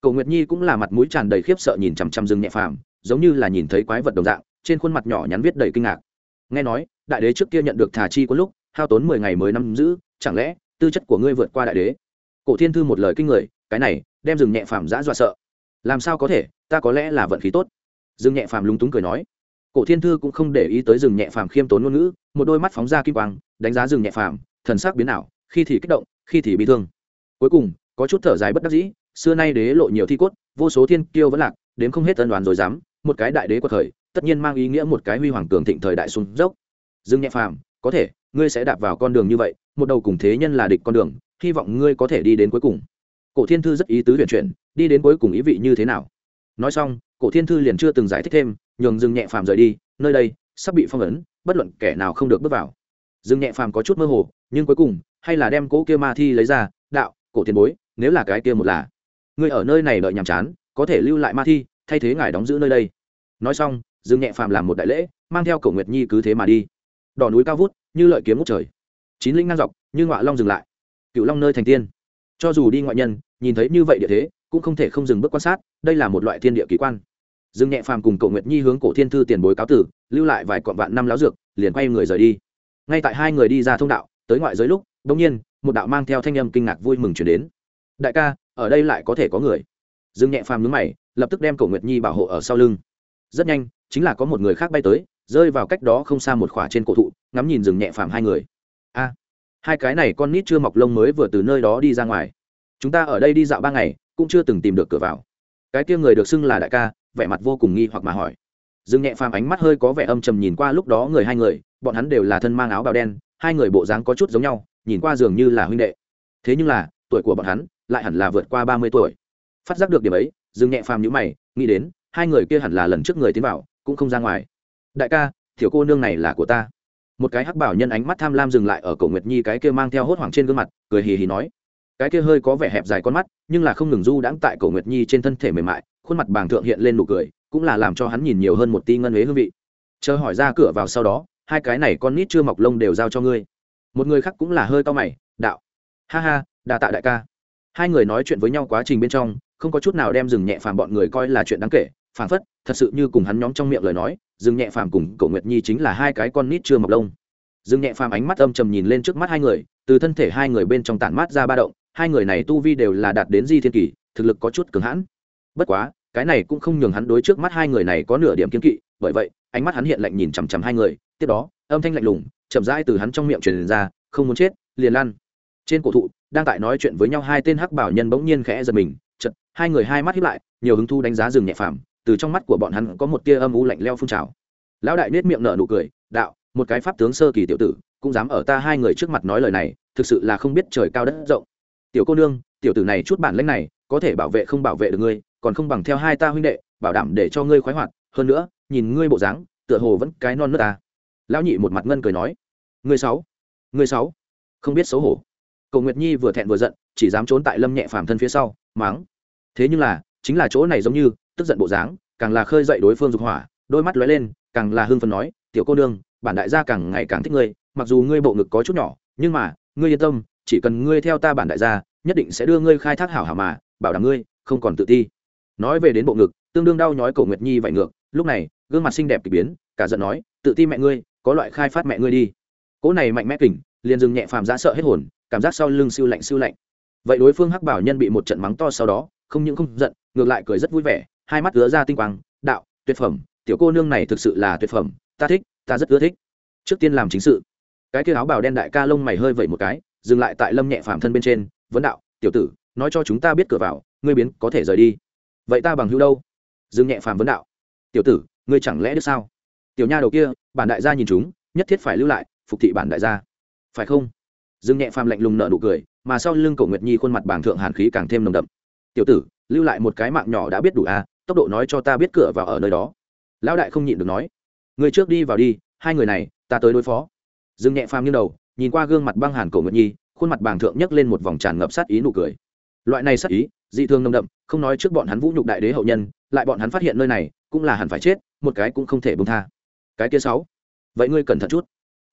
Cầu nguyệt nhi cũng là mặt mũi tràn đầy khiếp sợ nhìn chằm chằm rừng nhẹ phàm, giống như là nhìn thấy quái vật đồng dạng, trên khuôn mặt nhỏ nhắn viết đầy kinh ngạc. Nghe nói, đại đế trước kia nhận được thả chi có lúc, hao tốn mười ngày mới nắm giữ, chẳng lẽ, tư chất của ngươi vượt qua đại đế? Cổ thiên thư một lời kinh người, cái này, đem rừng nhẹ phàm giã dọa sợ. Làm sao có thể, ta có lẽ là vận khí tốt. Rừng nhẹ phàm lúng túng cười nói cổ thiên thư cũng không để ý tới rừng nhẹ phàm khiêm tốn ngôn ngữ, một đôi mắt phóng ra kim quang, đánh giá rừng nhẹ phàm, thần sắc biến ảo, khi thì kích động, khi thì bị thương. Cuối cùng, có chút thở dài bất đắc dĩ, xưa nay đế lộ nhiều thi cốt, vô số thiên kiêu vẫn lạc đến không hết tân đoàn rồi dám, một cái đại đế quật khởi, tất nhiên mang ý nghĩa một cái huy hoàng cường thịnh thời đại xuống dốc. Dương nhẹ phàm, có thể, ngươi sẽ đạp vào con đường như vậy, một đầu cùng thế nhân là địch con đường, hy vọng ngươi có thể đi đến cuối cùng. Cổ thiên thư rất ý tứ huyền chuyển, đi đến cuối cùng ý vị như thế nào? Nói xong, cổ thiên thư liền chưa từng giải thích thêm nhường dương nhẹ phàm rời đi, nơi đây sắp bị phong ấn, bất luận kẻ nào không được bước vào. Dương nhẹ phàm có chút mơ hồ, nhưng cuối cùng, hay là đem cỗ kia ma thi lấy ra, đạo, cổ tiền bối, nếu là cái kia một là người ở nơi này đợi nhàm chán, có thể lưu lại ma thi, thay thế ngài đóng giữ nơi đây. Nói xong, dương nhẹ phàm làm một đại lễ, mang theo cổ nguyệt nhi cứ thế mà đi. Đỏ núi cao vút, như lợi kiếm ngút trời. Chín linh ngang dọc, như ngọa long dừng lại. Cựu long nơi thành tiên. Cho dù đi ngoại nhân, nhìn thấy như vậy địa thế, cũng không thể không dừng bước quan sát, đây là một loại thiên địa kỳ quan dương nhẹ phàm cùng cổ nguyệt nhi hướng cổ thiên thư tiền bối cáo tử, lưu lại vài cọn vạn năm láo dược, liền quay người rời đi. Ngay tại hai người đi ra thông đạo, tới ngoại giới lúc đ nhiên, một đạo mang theo thanh âm kinh ngạc vui mừng chuyển đến. Đại ca, ở đây lại có thể có người. Dương nhẹ phàm nhướng mày, lập tức đem cổ nguyệt nhi bảo hộ ở sau lưng. Rất nhanh, chính là có một người khác bay tới, rơi vào cách đó không xa một khỏa trên cổ thụ, ngắm nhìn rừng nhẹ phàm hai người. A, hai cái này con nít chưa mọc lông mới vừa từ nơi đó đi ra ngoài. Chúng ta ở đây đi dạo ba ngày, cũng chưa từng tìm được cửa vào. Cái kia người được xưng là đại ca vẻ mặt vô cùng nghi hoặc mà hỏi. Dương nhẹ phàm ánh mắt hơi có vẻ âm trầm nhìn qua lúc đó người hai người, bọn hắn đều là thân mang áo bào đen, hai người bộ dáng có chút giống nhau, nhìn qua dường như là huynh đệ. Thế nhưng là, tuổi của bọn hắn lại hẳn là vượt qua ba mươi tuổi. Phát giác được điểm ấy, dương nhẹ phàm nhữ mày, nghĩ đến, hai người kia hẳn là lần trước người tiến vào, cũng không ra ngoài. Đại ca thiểu cô nương này là của ta. Một cái hắc bảo nhân ánh mắt tham lam dừng lại ở cổ nguyệt nhi cái kia mang theo hốt hoảng trên gương mặt, cười hì hì nói cái kia hơi có vẻ hẹp dài con mắt, nhưng là không ngừng du đãng tại cổ nguyệt nhi trên thân thể mềm mại, khuôn mặt bàng thượng hiện lên nụ cười, cũng là làm cho hắn nhìn nhiều hơn một tí ngân huế hương vị. Chờ hỏi ra cửa vào sau đó, hai cái này con nít chưa mọc lông đều giao cho ngươi. Một người khác cũng là hơi to mày, đạo. Ha ha, đà tạ đại ca. Hai người nói chuyện với nhau quá trình bên trong, không có chút nào đem dừng nhẹ phàm bọn người coi là chuyện đáng kể phản phất, thật sự như cùng hắn nhóm trong miệng lời nói, dừng nhẹ phàm cùng Cổ nguyệt nhi chính là hai cái con nít chưa mọc lông. Dừng nhẹ phàm ánh mắt âm trầm nhìn lên trước mắt hai người, từ thân thể hai người bên trong tản mát ra ba động hai người này tu vi đều là đạt đến di thiên kỳ thực lực có chút cường hãn. Bất quá, cái này cũng không nhường hắn đối trước mắt hai người này có nửa điểm kiên kỵ, bởi vậy, ánh mắt hắn hiện lạnh nhìn chằm chằm hai người, tiếp đó, âm thanh lạnh lùng, chậm rãi từ hắn trong miệng truyền ra, không muốn chết, liền lăn. Trên cổ thụ, đang tại nói chuyện với nhau hai tên hắc bảo nhân bỗng nhiên khẽ giật mình chật hai người hai mắt hiếp lại, nhiều hứng thu đánh giá rừng nhẹ phàm, từ trong mắt của bọn hắn có một tia âm u lạnh leo phun trào. Lão đại nết miệng nở nụ cười, đạo, một cái pháp tướng sơ kỳ tiểu tử, cũng dám ở ta hai người trước mặt nói lời này, thực sự là không biết trời cao đất rộng tiểu cô nương, tiểu tử này chút bản lãnh này, có thể bảo vệ không bảo vệ được ngươi, còn không bằng theo hai ta huynh đệ, bảo đảm để cho ngươi khoái hoạt. Hơn nữa, nhìn ngươi bộ dáng, tựa hồ vẫn cái non nước ta à. lão nhị một mặt ngân cười nói, ngươi sáu ngươi sáu không biết xấu hổ. Cầu nguyệt nhi vừa thẹn vừa giận, chỉ dám trốn tại lâm nhẹ phàm thân phía sau máng thế nhưng là, chính là chỗ này giống như, tức giận bộ dáng, càng là khơi dậy đối phương dục hỏa, đôi mắt lóe lên, càng là hưng phấn nói, tiểu cô nương, bản đại gia càng ngày càng thích ngươi, mặc dù ngươi bộ ngực có chút nhỏ, nhưng mà, ngươi yên tâm chỉ cần ngươi theo ta bản đại gia, nhất định sẽ đưa ngươi khai thác hảo hảo mà, bảo đảm ngươi không còn tự ti. Nói về đến bộ ngực, tương đương đau nhói cổ nguyệt nhi vậy ngược, lúc này, gương mặt xinh đẹp kỳ biến, cả giận nói, tự ti mẹ ngươi, có loại khai phát mẹ ngươi đi. Cỗ này mạnh mẽ kình, liền dừng nhẹ phàm giá sợ hết hồn, cảm giác sau lưng siêu lạnh siêu lạnh. Vậy đối phương hắc bảo nhân bị một trận mắng to sau đó, không những không giận, ngược lại cười rất vui vẻ, hai mắt ứa ra tinh quang, đạo, tuyệt phẩm, tiểu cô nương này thực sự là tuyệt phẩm, ta thích, ta rất ưa thích. Trước tiên làm chính sự. Cái kia áo bào đen đại ca lông mày hơi vẩy một cái dừng lại tại lâm nhẹ phàm thân bên trên, vấn đạo, tiểu tử, nói cho chúng ta biết cửa vào, ngươi biến có thể rời đi. Vậy ta bằng hữu đâu? Dương nhẹ phàm vấn đạo. Tiểu tử, ngươi chẳng lẽ được sao? Tiểu nha đầu kia, bản đại gia nhìn chúng, nhất thiết phải lưu lại, phục thị bản đại gia. Phải không? Dương nhẹ phàm lạnh lùng nợ nụ cười, mà sau lưng cổ nguyệt nhi khuôn mặt bảng thượng hàn khí càng thêm nồng đậm. Tiểu tử, lưu lại một cái mạng nhỏ đã biết đủ à tốc độ nói cho ta biết cửa vào ở nơi đó. Lão đại không nhịn được nói. Người trước đi vào đi, hai người này, ta tới đối phó. Dương nhẹ phàm nghiêng đầu nhìn qua gương mặt băng hàn cổ nguyệt nhi, khuôn mặt bàng thượng nhấc lên một vòng tràn ngập sát ý nụ cười. Loại này sát ý, dị thương nồng đậm, không nói trước bọn hắn vũ nhục đại đế hậu nhân, lại bọn hắn phát hiện nơi này cũng là hẳn phải chết, một cái cũng không thể bông tha. Cái kia sáu, vậy ngươi cẩn thận chút.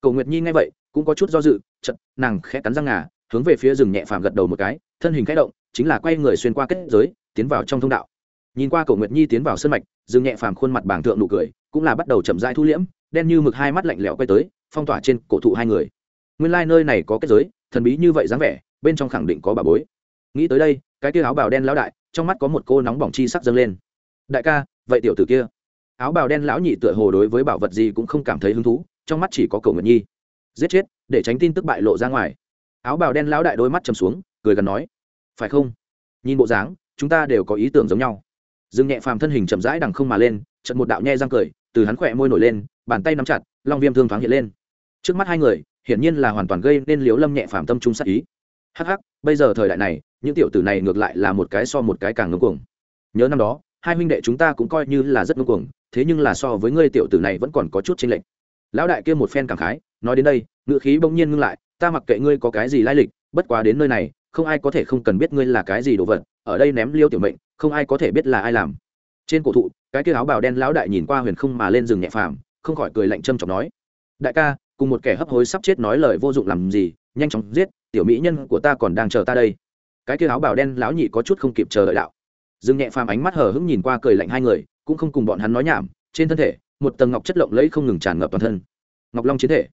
Cầu nguyệt nhi nghe vậy, cũng có chút do dự chật nàng khẽ cắn răng ngà, hướng về phía rừng nhẹ phàm gật đầu một cái, thân hình khẽ động, chính là quay người xuyên qua kết giới, tiến vào trong thông đạo. Nhìn qua cầu nguyệt nhi tiến vào sân mạch, rừng nhẹ phàm khuôn mặt bàng thượng nụ cười, cũng là bắt đầu chậm rãi thu liễm, đen như mực hai mắt lạnh lẽo quay tới, phong tỏa trên cổ thụ hai người nguyên lai nơi này có kết giới, thần bí như vậy dáng vẻ, bên trong khẳng định có bà bối. Nghĩ tới đây, cái kia áo bào đen lão đại, trong mắt có một cô nóng bỏng chi sắc dâng lên. Đại ca, vậy tiểu tử kia? Áo bào đen lão nhị tựa hồ đối với bảo vật gì cũng không cảm thấy hứng thú, trong mắt chỉ có cầu nguyện nhi. Giết chết, để tránh tin tức bại lộ ra ngoài. Áo bào đen lão đại đôi mắt chầm xuống, cười gần nói, phải không? Nhìn bộ dáng, chúng ta đều có ý tưởng giống nhau. Dương nhẹ phàm thân hình chậm rãi đằng không mà lên trận một đạo nhe răng cười, từ hắn khỏe môi nổi lên, bàn tay nắm chặt, long viêm thương thoáng hiện lên. Trước mắt hai người hiển nhiên là hoàn toàn gây nên liếu lâm nhẹ phàm tâm trung sát ý. Hắc hắc, bây giờ thời đại này, những tiểu tử này ngược lại là một cái so một cái càng ngưng cuồng. Nhớ năm đó, hai huynh đệ chúng ta cũng coi như là rất ngưng cuồng, thế nhưng là so với ngươi tiểu tử này vẫn còn có chút chênh lệch. Lão đại kia một phen cảm khái, nói đến đây ngự khí bỗng nhiên ngưng lại, ta mặc kệ ngươi có cái gì lai lịch, bất quá đến nơi này, không ai có thể không cần biết ngươi là cái gì đồ vật, ở đây ném liêu tiểu mệnh, không ai có thể biết là ai làm. Trên cổ thụ, cái kia áo bào đen lão đại nhìn qua huyền không mà lên rừng nhẹ phàm, không khỏi cười lạnh châm chọc nói, đại ca cùng một kẻ hấp hối sắp chết nói lời vô dụng làm gì, nhanh chóng giết, tiểu mỹ nhân của ta còn đang chờ ta đây. Cái kia áo bào đen lão nhị có chút không kịp chờ đợi đạo. Dương nhẹ phàm ánh mắt hờ hững nhìn qua cười lạnh hai người, cũng không cùng bọn hắn nói nhảm, trên thân thể, một tầng ngọc chất lộng lẫy không ngừng tràn ngập toàn thân. Ngọc long chiến thể.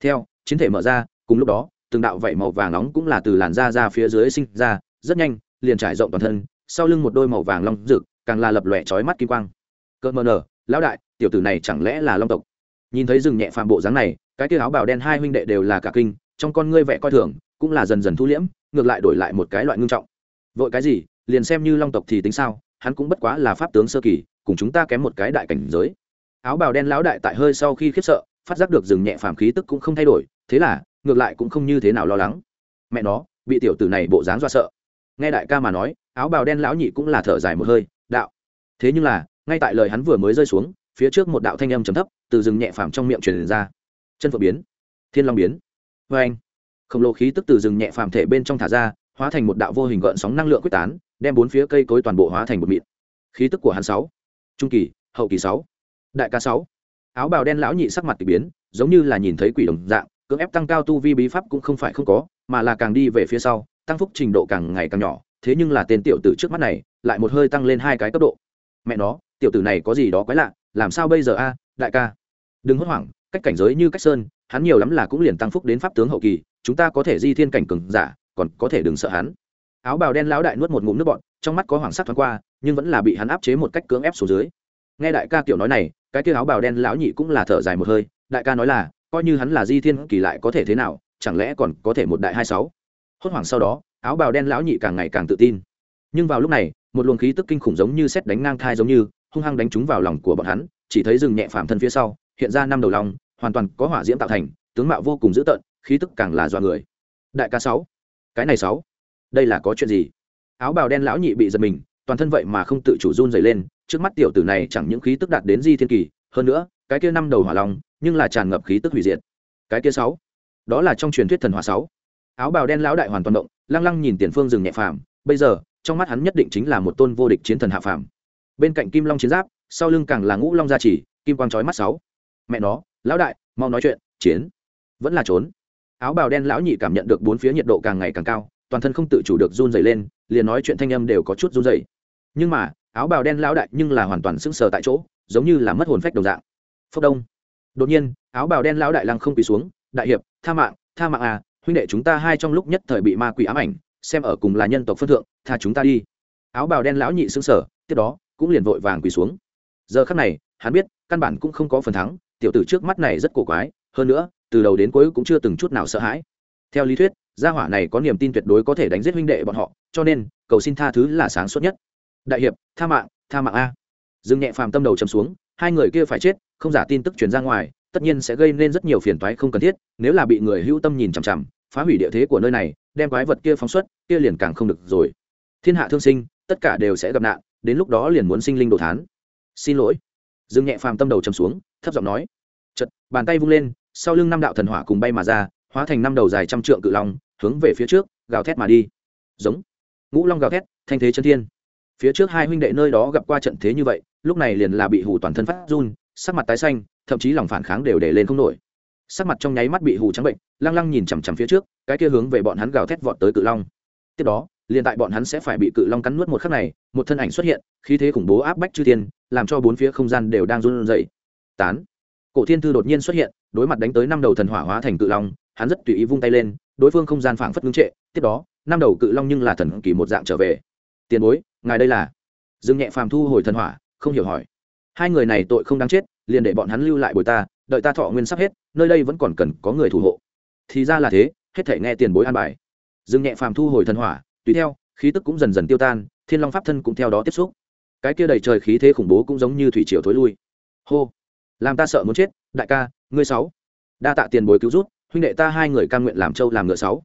Theo, chiến thể mở ra, cùng lúc đó, từng đạo vảy màu vàng nóng cũng là từ làn da ra phía dưới sinh ra, rất nhanh, liền trải rộng toàn thân, sau lưng một đôi màu vàng long rực, càng là lập lòe chói mắt kim quang. Cơn mờ nở, lão đại, tiểu tử này chẳng lẽ là long tộc? Nhìn thấy rừng nhẹ phàm bộ dáng này, cái kia áo bào đen hai huynh đệ đều là cả kinh, trong con ngươi vẻ coi thường, cũng là dần dần thu liễm, ngược lại đổi lại một cái loại ngưng trọng. Vội cái gì, liền xem như long tộc thì tính sao, hắn cũng bất quá là pháp tướng sơ kỳ, cùng chúng ta kém một cái đại cảnh giới. Áo bào đen lão đại tại hơi sau khi khiếp sợ, phát giác được rừng nhẹ phàm khí tức cũng không thay đổi, thế là, ngược lại cũng không như thế nào lo lắng. Mẹ nó, bị tiểu tử này bộ dáng do sợ. Nghe đại ca mà nói, áo bào đen lão nhị cũng là thở dài một hơi, đạo. Thế nhưng là, ngay tại lời hắn vừa mới rơi xuống phía trước một đạo thanh âm trầm thấp, từ rừng nhẹ phàm trong miệng truyền ra. Chân phượng biến, thiên long biến. Vê anh. Khổng lồ khí tức từ rừng nhẹ phàm thể bên trong thả ra, hóa thành một đạo vô hình gợn sóng năng lượng quyết tán, đem bốn phía cây cối toàn bộ hóa thành một mịn. Khí tức của hắn sáu, trung kỳ, hậu kỳ sáu, đại ca sáu. Áo bào đen lão nhị sắc mặt kỳ biến, giống như là nhìn thấy quỷ đồng dạng, cưỡng ép tăng cao tu vi bí pháp cũng không phải không có, mà là càng đi về phía sau, tăng phúc trình độ càng ngày càng nhỏ, thế nhưng là tên tiểu tử trước mắt này, lại một hơi tăng lên hai cái cấp độ. Mẹ nó, tiểu tử này có gì đó quái lạ làm sao bây giờ a, đại ca? Đừng hốt hoảng, cách cảnh giới như cách sơn, hắn nhiều lắm là cũng liền tăng phúc đến pháp tướng hậu kỳ, chúng ta có thể di thiên cảnh cường giả, còn có thể đừng sợ hắn. Áo bào đen lão đại nuốt một ngụm nước bọn trong mắt có hoàng sắc thoáng qua, nhưng vẫn là bị hắn áp chế một cách cưỡng ép xuống dưới. Nghe đại ca kiểu nói này, cái kia áo bào đen lão nhị cũng là thở dài một hơi, đại ca nói là, coi như hắn là di thiên kỳ lại có thể thế nào, chẳng lẽ còn có thể một đại hai sáu? Hốt hoảng sau đó, áo bào đen lão nhị càng ngày càng tự tin. Nhưng vào lúc này, một luồng khí tức kinh khủng giống như xét đánh ngang thai giống như hung hăng đánh trúng vào lòng của bọn hắn, chỉ thấy rừng nhẹ phạm thân phía sau, hiện ra năm đầu lòng, hoàn toàn có hỏa diễm tạo thành, tướng mạo vô cùng dữ tợn, khí tức càng là do người. Đại ca sáu, cái này sáu, đây là có chuyện gì? Áo bào đen lão nhị bị giật mình, toàn thân vậy mà không tự chủ run dày lên, trước mắt tiểu tử này chẳng những khí tức đạt đến di thiên kỳ, hơn nữa, cái kia năm đầu hỏa long nhưng là tràn ngập khí tức hủy diệt. Cái kia sáu, đó là trong truyền thuyết thần hỏa sáu. Áo bào đen lão đại hoàn toàn động, lăng lăng nhìn tiền phương rừng nhẹ phàm, bây giờ, trong mắt hắn nhất định chính là một tôn vô địch chiến thần hạ phàm bên cạnh kim long chiến giáp, sau lưng càng là ngũ long gia trì, kim quang trói mắt sáu. Mẹ nó, lão đại, mau nói chuyện, chiến. Vẫn là trốn. Áo bào đen lão nhị cảm nhận được bốn phía nhiệt độ càng ngày càng cao, toàn thân không tự chủ được run dày lên, liền nói chuyện thanh âm đều có chút run dày nhưng mà, áo bào đen lão đại nhưng là hoàn toàn sững sờ tại chỗ, giống như là mất hồn phách đồng dạng. Phốc đông. Đột nhiên, áo bào đen lão đại lăng không quỳ xuống, đại hiệp, tha mạng tha mạng à huynh đệ chúng ta hai trong lúc nhất thời bị ma quỷ ám ảnh, xem ở cùng là nhân tộc phân thượng, tha chúng ta đi. Áo bào đen lão nhị sững sờ, tiếp đó cũng liền vội vàng quỳ xuống. Giờ khắc này, hắn biết, căn bản cũng không có phần thắng, tiểu tử trước mắt này rất cổ quái, hơn nữa, từ đầu đến cuối cũng chưa từng chút nào sợ hãi. Theo lý thuyết, gia hỏa này có niềm tin tuyệt đối có thể đánh giết huynh đệ bọn họ, cho nên, cầu xin tha thứ là sáng suốt nhất. Đại hiệp, tha mạng tha mạng a. Dương nhẹ phàm tâm đầu chấm xuống, hai người kia phải chết, không giả tin tức truyền ra ngoài, tất nhiên sẽ gây nên rất nhiều phiền toái không cần thiết, nếu là bị người hữu tâm nhìn chằm chằm, phá hủy địa thế của nơi này, đem quái vật kia phóng xuất, kia liền càng không được rồi. Thiên hạ thương sinh, tất cả đều sẽ gặp nạn đến lúc đó liền muốn sinh linh đồ thán. Xin lỗi. Dương nhẹ phàm tâm đầu chầm xuống, thấp giọng nói. Chật bàn tay vung lên, sau lưng năm đạo thần hỏa cùng bay mà ra, hóa thành năm đầu dài trăm trượng cự long, hướng về phía trước, gào thét mà đi. Giống. Ngũ long gào thét, thanh thế chân thiên. Phía trước hai huynh đệ nơi đó gặp qua trận thế như vậy, lúc này liền là bị hù toàn thân phát run, sắc mặt tái xanh, thậm chí lòng phản kháng đều để lên không nổi. Sắc mặt trong nháy mắt bị hù trắng bệnh, lăng lăng nhìn chằm chằm phía trước, cái kia hướng về bọn hắn gào thét vọt tới cự long. Tiếp đó liền tại bọn hắn sẽ phải bị cự long cắn nuốt một khắc này, một thân ảnh xuất hiện, khí thế khủng bố áp bách chư thiên, làm cho bốn phía không gian đều đang run rẩy. Tán. Cổ thiên thư đột nhiên xuất hiện, đối mặt đánh tới năm đầu thần hỏa hóa thành cự long, hắn rất tùy ý vung tay lên, đối phương không gian phảng phất ngưng trệ, tiếp đó, năm đầu cự long nhưng là thần kỳ một dạng trở về. Tiền bối, ngài đây là? Dương nhẹ phàm thu hồi thần hỏa, không hiểu hỏi. Hai người này tội không đáng chết, liền để bọn hắn lưu lại bồi ta, đợi ta thọ nguyên sắp hết, nơi đây vẫn còn cần có người thủ hộ. Thì ra là thế, hết thể nghe tiền bối an bài. Dương nhẹ phàm thu hồi thần hỏa tùy theo, khí tức cũng dần dần tiêu tan, thiên long pháp thân cũng theo đó tiếp xúc. Cái kia đầy trời khí thế khủng bố cũng giống như thủy triều thối lui. Hô! Làm ta sợ muốn chết, đại ca, ngươi sáu. Đa tạ tiền bối cứu rút huynh đệ ta hai người cam nguyện làm châu làm ngựa sáu.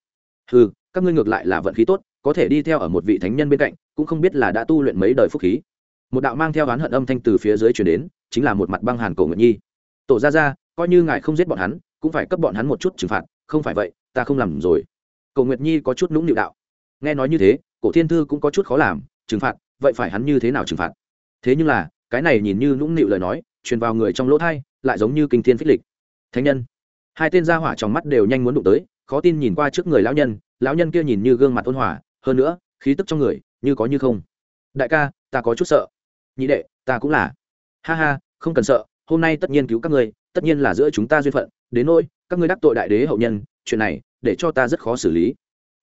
Ừ các ngươi ngược lại là vận khí tốt, có thể đi theo ở một vị thánh nhân bên cạnh, cũng không biết là đã tu luyện mấy đời phúc khí. Một đạo mang theo oán hận âm thanh từ phía dưới chuyển đến, chính là một mặt băng hàn cổ nguyệt nhi. Tổ ra ra, coi như ngài không giết bọn hắn, cũng phải cấp bọn hắn một chút trừng phạt, không phải vậy, ta không làm rồi. Cổ nguyệt nhi có chút nũng nịu đạo nghe nói như thế, cổ thiên thư cũng có chút khó làm, trừng phạt, vậy phải hắn như thế nào trừng phạt? Thế nhưng là, cái này nhìn như nũng nịu lời nói, truyền vào người trong lỗ thai, lại giống như kinh thiên phích lịch. Thánh nhân. Hai tên gia hỏa trong mắt đều nhanh muốn đụng tới, khó tin nhìn qua trước người lão nhân lão nhân kia nhìn như gương mặt ôn hòa, hơn nữa, khí tức trong người, như có như không. Đại ca, ta có chút sợ. Nhị đệ, ta cũng là. Ha ha, không cần sợ, hôm nay tất nhiên cứu các ngươi, tất nhiên là giữa chúng ta duyên phận. Đến nỗi, các ngươi đắc tội đại đế hậu nhân, chuyện này, để cho ta rất khó xử lý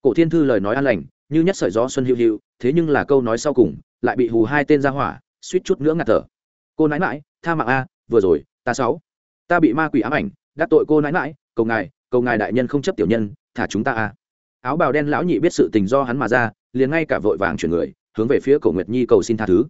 cổ thiên thư lời nói an lành, như nhất sợi gió xuân hữu hữu, thế nhưng là câu nói sau cùng, lại bị hù hai tên ra hỏa, suýt chút nữa ngạt thở. Cô nãi mãi tha mạng a, vừa rồi, ta sáu. Ta bị ma quỷ ám ảnh, đắc tội cô nãi mãi cầu ngài cầu ngài đại nhân không chấp tiểu nhân, thả chúng ta a. Áo bào đen lão nhị biết sự tình do hắn mà ra, liền ngay cả vội vàng chuyển người, hướng về phía cổ nguyệt nhi cầu xin tha thứ.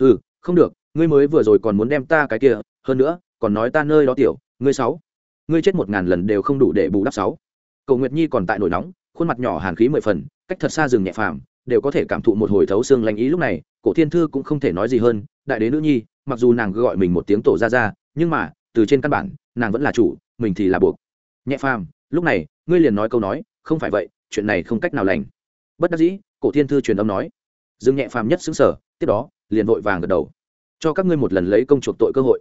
Ừ không được, ngươi mới vừa rồi còn muốn đem ta cái kia, hơn nữa, còn nói ta nơi đó tiểu, ngươi sáu. Ngươi chết một ngàn lần đều không đủ để bù đắp sáu. Cầu nguyệt nhi còn tại nổi nóng khuôn mặt nhỏ hàn khí mười phần, cách thật xa rừng nhẹ phàm, đều có thể cảm thụ một hồi thấu xương lành ý lúc này, cổ thiên thư cũng không thể nói gì hơn, đại đế nữ nhi, mặc dù nàng gọi mình một tiếng tổ ra ra nhưng mà, từ trên căn bản, nàng vẫn là chủ, mình thì là buộc. Nhẹ phàm, lúc này, ngươi liền nói câu nói, không phải vậy, chuyện này không cách nào lành. Bất đắc dĩ, cổ thiên thư truyền âm nói. Dương nhẹ phàm nhất xứng sở tiếp đó, liền vội vàng gật đầu. Cho các ngươi một lần lấy công chuộc tội cơ hội.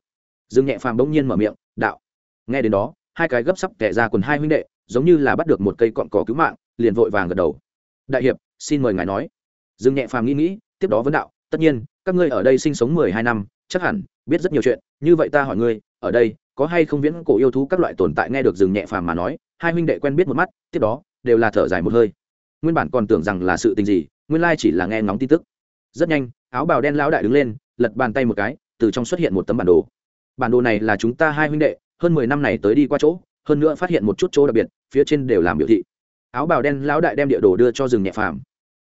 Dương nhẹ phàm bỗng nhiên mở miệng, đạo. Nghe đến đó, hai cái gấp sắp kẻ ra quần hai huynh đệ, giống như là bắt được một cây cọn cỏ cứu mạng liền vội vàng gật đầu. Đại hiệp, xin mời ngài nói. Dương nhẹ phàm nghĩ nghĩ, tiếp đó vấn đạo, tất nhiên, các ngươi ở đây sinh sống mười hai năm, chắc hẳn biết rất nhiều chuyện, như vậy ta hỏi ngươi, ở đây có hay không viễn cổ yêu thú các loại tồn tại nghe được Dương nhẹ phàm mà nói, hai huynh đệ quen biết một mắt, tiếp đó đều là thở dài một hơi. Nguyên bản còn tưởng rằng là sự tình gì, nguyên lai chỉ là nghe ngóng tin tức. Rất nhanh, áo bào đen lão đại đứng lên, lật bàn tay một cái, từ trong xuất hiện một tấm bản đồ. Bản đồ này là chúng ta hai huynh đệ, hơn mười năm này tới đi qua chỗ, hơn nữa phát hiện một chút chỗ đặc biệt, phía trên đều làm biểu thị áo bào đen lão đại đem địa đồ đưa cho rừng nhẹ phàm.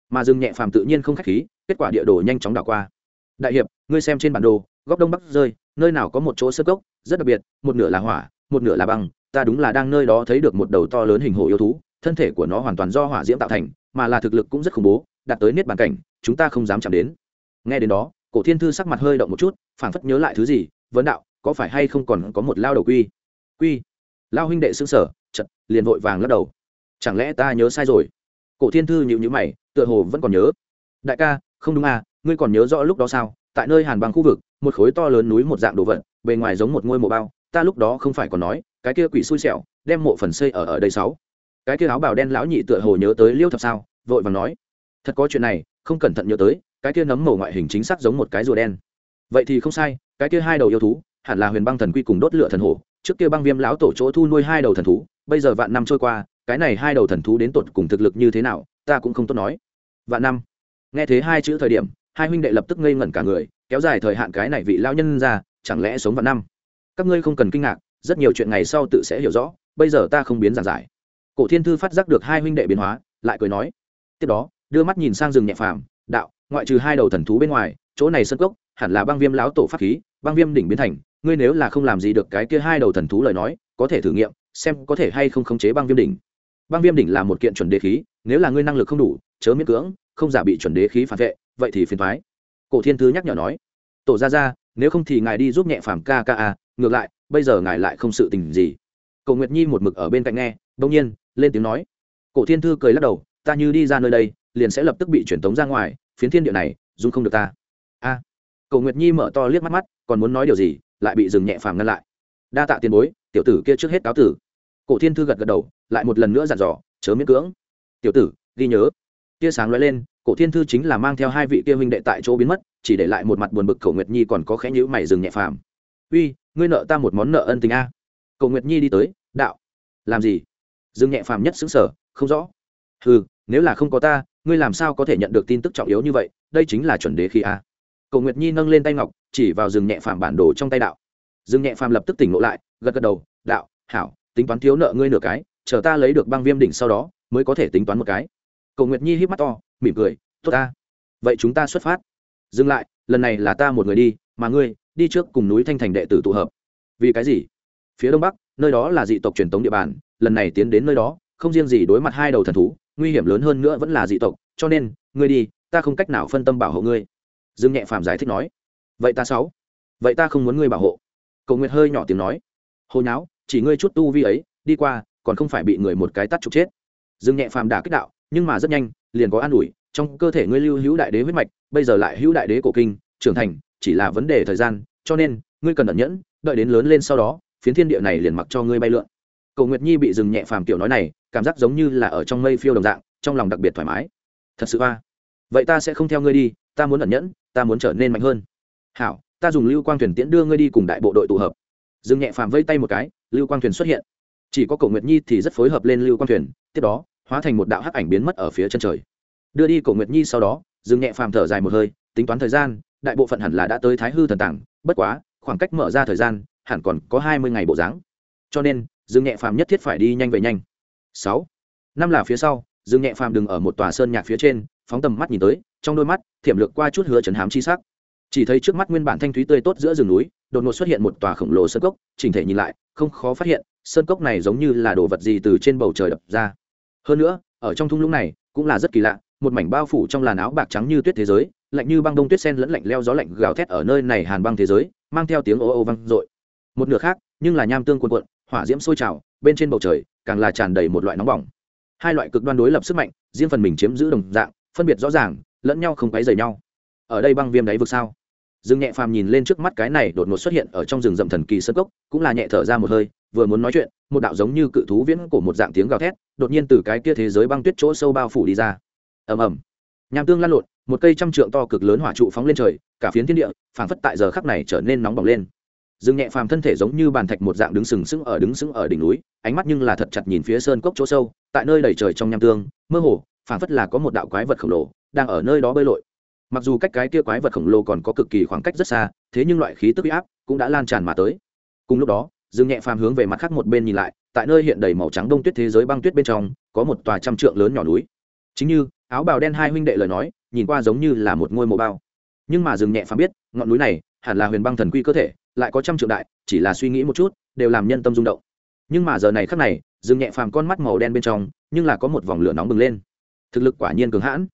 Mà rừng nhẹ phàm tự nhiên không khách khí, kết quả địa đồ nhanh chóng đảo qua. Đại hiệp, ngươi xem trên bản đồ, góc đông bắc rơi, nơi nào có một chỗ sơ gốc rất đặc biệt, một nửa là hỏa, một nửa là băng, ta đúng là đang nơi đó thấy được một đầu to lớn hình hồ yêu thú, thân thể của nó hoàn toàn do hỏa diễm tạo thành, mà là thực lực cũng rất khủng bố, đạt tới niết bàn cảnh, chúng ta không dám chạm đến. Nghe đến đó, cổ thiên thư sắc mặt hơi động một chút, phảng phất nhớ lại thứ gì, vấn đạo, có phải hay không còn có một lao đầu quy? Quy? Lao huynh đệ xương sở chật liền vội vàng lắc đầu chẳng lẽ ta nhớ sai rồi? Cổ thiên thư nhịu nhữ mày, tựa hồ vẫn còn nhớ. Đại ca, không đúng à ngươi còn nhớ rõ lúc đó sao? Tại nơi hàn bằng khu vực, một khối to lớn núi một dạng đồ vật, bề ngoài giống một ngôi mộ bao. Ta lúc đó không phải còn nói, cái kia quỷ xui xẻo, đem mộ phần xây ở ở đây sáu. Cái kia áo bào đen lão nhị tựa hồ nhớ tới liêu thập sao? Vội vàng nói. Thật có chuyện này, không cẩn thận nhớ tới, cái kia nấm mồ ngoại hình chính xác giống một cái rùa đen. Vậy thì không sai, cái kia hai đầu yêu thú, hẳn là huyền băng thần quy cùng đốt lửa thần hổ, trước kia băng viêm lão tổ chỗ thu nuôi hai đầu thần thú, bây giờ vạn năm trôi qua cái này hai đầu thần thú đến tột cùng thực lực như thế nào, ta cũng không tốt nói. Vạn năm. Nghe thế hai chữ thời điểm, hai huynh đệ lập tức ngây ngẩn cả người, kéo dài thời hạn cái này vị lao nhân ra, chẳng lẽ sống vạn năm? Các ngươi không cần kinh ngạc, rất nhiều chuyện ngày sau tự sẽ hiểu rõ, bây giờ ta không biến giảng giải. Cổ thiên thư phát giác được hai huynh đệ biến hóa, lại cười nói. Tiếp đó, đưa mắt nhìn sang rừng nhẹ phàm, đạo, ngoại trừ hai đầu thần thú bên ngoài, chỗ này sân cốc, hẳn là băng viêm lão tổ pháp khí, băng viêm đỉnh biến thành, ngươi nếu là không làm gì được cái kia hai đầu thần thú lời nói, có thể thử nghiệm, xem có thể hay không khống chế băng viêm đỉnh băng viêm đỉnh là một kiện chuẩn đế khí nếu là ngươi năng lực không đủ chớ miễn cưỡng không giả bị chuẩn đế khí phản vệ vậy thì phiền thoái cổ thiên thư nhắc nhở nói. Tổ ra ra nếu không thì ngài đi giúp nhẹ phàm ca ca a ngược lại bây giờ ngài lại không sự tình gì. Cổ nguyệt nhi một mực ở bên cạnh nghe đông nhiên lên tiếng nói. Cổ thiên thư cười lắc đầu ta như đi ra nơi đây liền sẽ lập tức bị truyền tống ra ngoài phiến thiên địa này dung không được ta. A. À, cổ nguyệt nhi mở to liếc mắt mắt còn muốn nói điều gì lại bị dừng nhẹ phàm ngăn lại. Đa tạ tiền bối tiểu tử kia trước hết cáo tử. Cổ thiên thư gật gật đầu lại một lần nữa dặn dò, chớ miễn cưỡng. Tiểu tử, ghi nhớ. Tia sáng lóe lên, cổ thiên thư chính là mang theo hai vị kia huynh đệ tại chỗ biến mất, chỉ để lại một mặt buồn bực cổ nguyệt nhi còn có khẽ nhữ mày dừng nhẹ phàm. Uy, ngươi nợ ta một món nợ ân tình a. Cổ nguyệt nhi đi tới, đạo. Làm gì? Dừng nhẹ phàm nhất xứng sở không rõ. Ừ nếu là không có ta, ngươi làm sao có thể nhận được tin tức trọng yếu như vậy? Đây chính là chuẩn đế khi a. Cổ nguyệt nhi nâng lên tay ngọc, chỉ vào rừng nhẹ phàm bản đồ trong tay đạo. Rừng nhẹ phàm lập tức tỉnh ngộ lại, gật gật đầu, đạo, hảo, tính toán thiếu nợ ngươi nửa cái chờ ta lấy được băng viêm đỉnh sau đó, mới có thể tính toán một cái. Cầu nguyệt nhi hít mắt to, mỉm cười, tốt ta. Vậy chúng ta xuất phát. Dừng lại, lần này là ta một người đi, mà ngươi, đi trước cùng núi thanh thành đệ tử tụ hợp. Vì cái gì? Phía đông bắc, nơi đó là dị tộc truyền thống địa bàn, lần này tiến đến nơi đó, không riêng gì đối mặt hai đầu thần thú, nguy hiểm lớn hơn nữa vẫn là dị tộc, cho nên, ngươi đi, ta không cách nào phân tâm bảo hộ ngươi. Dương nhẹ phàm giải thích nói. Vậy ta sáu. Vậy ta không muốn ngươi bảo hộ. Cầu nguyệt hơi nhỏ tiếng nói. Hồi nháo, chỉ ngươi chút tu vi ấy, đi qua còn không phải bị người một cái tắt trục chết. Dương nhẹ phàm đả kích đạo, nhưng mà rất nhanh, liền có an ủi, trong cơ thể ngươi lưu hữu đại đế huyết mạch, bây giờ lại hữu đại đế cổ kinh, trưởng thành, chỉ là vấn đề thời gian, cho nên, ngươi cần ẩn nhẫn, đợi đến lớn lên sau đó, phiến thiên địa này liền mặc cho ngươi bay lượn. Cầu nguyệt nhi bị dừng nhẹ phàm tiểu nói này, cảm giác giống như là ở trong mây phiêu đồng dạng, trong lòng đặc biệt thoải mái. Thật sự a. Vậy ta sẽ không theo ngươi đi, ta muốn ẩn nhẫn, ta muốn trở nên mạnh hơn. Hảo, ta dùng lưu quang thuyền tiễn đưa ngươi đi cùng đại bộ đội tụ hợp. Dừng nhẹ phàm vây tay một cái, lưu quang thuyền xuất hiện chỉ có cổ nguyệt nhi thì rất phối hợp lên lưu quang thuyền, tiếp đó, hóa thành một đạo hắc ảnh biến mất ở phía chân trời. Đưa đi cổ nguyệt nhi sau đó, dừng nhẹ phàm thở dài một hơi, tính toán thời gian, đại bộ phận hẳn là đã tới thái hư thần tảng bất quá, khoảng cách mở ra thời gian, hẳn còn có hai mươi ngày bộ dáng. Cho nên dương nhẹ phàm nhất thiết phải đi nhanh về nhanh. Sáu. Năm là phía sau dương nhẹ phàm đừng ở một tòa sơn nhạc phía trên, phóng tầm mắt nhìn tới, trong đôi mắt, thiểm lược qua chút hứa chấn hám chi sắc. Chỉ thấy trước mắt nguyên bản thanh thúy tươi tốt giữa rừng núi, đột ngột xuất hiện một tòa khổng lồ sơn cốc, chỉnh thể nhìn lại, không khó phát hiện sơn cốc này giống như là đồ vật gì từ trên bầu trời đập ra. Hơn nữa, ở trong thung lũng này, cũng là rất kỳ lạ, một mảnh bao phủ trong làn áo bạc trắng như tuyết thế giới, lạnh như băng đông tuyết sen lẫn lạnh leo gió lạnh gào thét ở nơi này hàn băng thế giới, mang theo tiếng ô ô vang dội. Một nửa khác, nhưng là nham tương cuồn cuộn, hỏa diễm sôi trào, bên trên bầu trời, càng là tràn đầy một loại nóng bỏng. Hai loại cực đoan đối lập sức mạnh, riêng phần mình chiếm giữ đồng dạng, phân biệt rõ ràng, lẫn nhau không quấy rầy nhau. Ở đây băng viêm đáy vực sao? Dương nhẹ phàm nhìn lên trước mắt cái này đột ngột xuất hiện ở trong rừng rậm thần kỳ sơn cốc, cũng là nhẹ thở ra một hơi vừa muốn nói chuyện, một đạo giống như cự thú viễn của một dạng tiếng gào thét, đột nhiên từ cái kia thế giới băng tuyết chỗ sâu bao phủ đi ra. Ầm ầm. Nham tương lan lộn, một cây trăm trượng to cực lớn hỏa trụ phóng lên trời, cả phiến thiên địa, phảng phất tại giờ khắc này trở nên nóng bỏng lên. Dương nhẹ phàm thân thể giống như bàn thạch một dạng đứng sừng sững ở đứng sững ở đỉnh núi, ánh mắt nhưng là thật chặt nhìn phía sơn cốc chỗ sâu, tại nơi đầy trời trong nham tương, mơ hồ, phảng phất là có một đạo quái vật khổng lồ đang ở nơi đó bơi lội. Mặc dù cách cái kia quái vật khổng lồ còn có cực kỳ khoảng cách rất xa, thế nhưng loại khí tức uy áp cũng đã lan tràn mà tới. Cùng lúc đó dương nhẹ phàm hướng về mặt khác một bên nhìn lại, tại nơi hiện đầy màu trắng đông tuyết thế giới băng tuyết bên trong, có một tòa trăm trượng lớn nhỏ núi. Chính như áo bào đen hai huynh đệ lời nói, nhìn qua giống như là một ngôi mộ bao. Nhưng mà dương nhẹ phàm biết, ngọn núi này hẳn là huyền băng thần quy cơ thể, lại có trăm trượng đại, chỉ là suy nghĩ một chút, đều làm nhân tâm rung động. Nhưng mà giờ này khắc này dương nhẹ phàm con mắt màu đen bên trong, nhưng là có một vòng lửa nóng bừng lên. Thực lực quả nhiên cường hãn.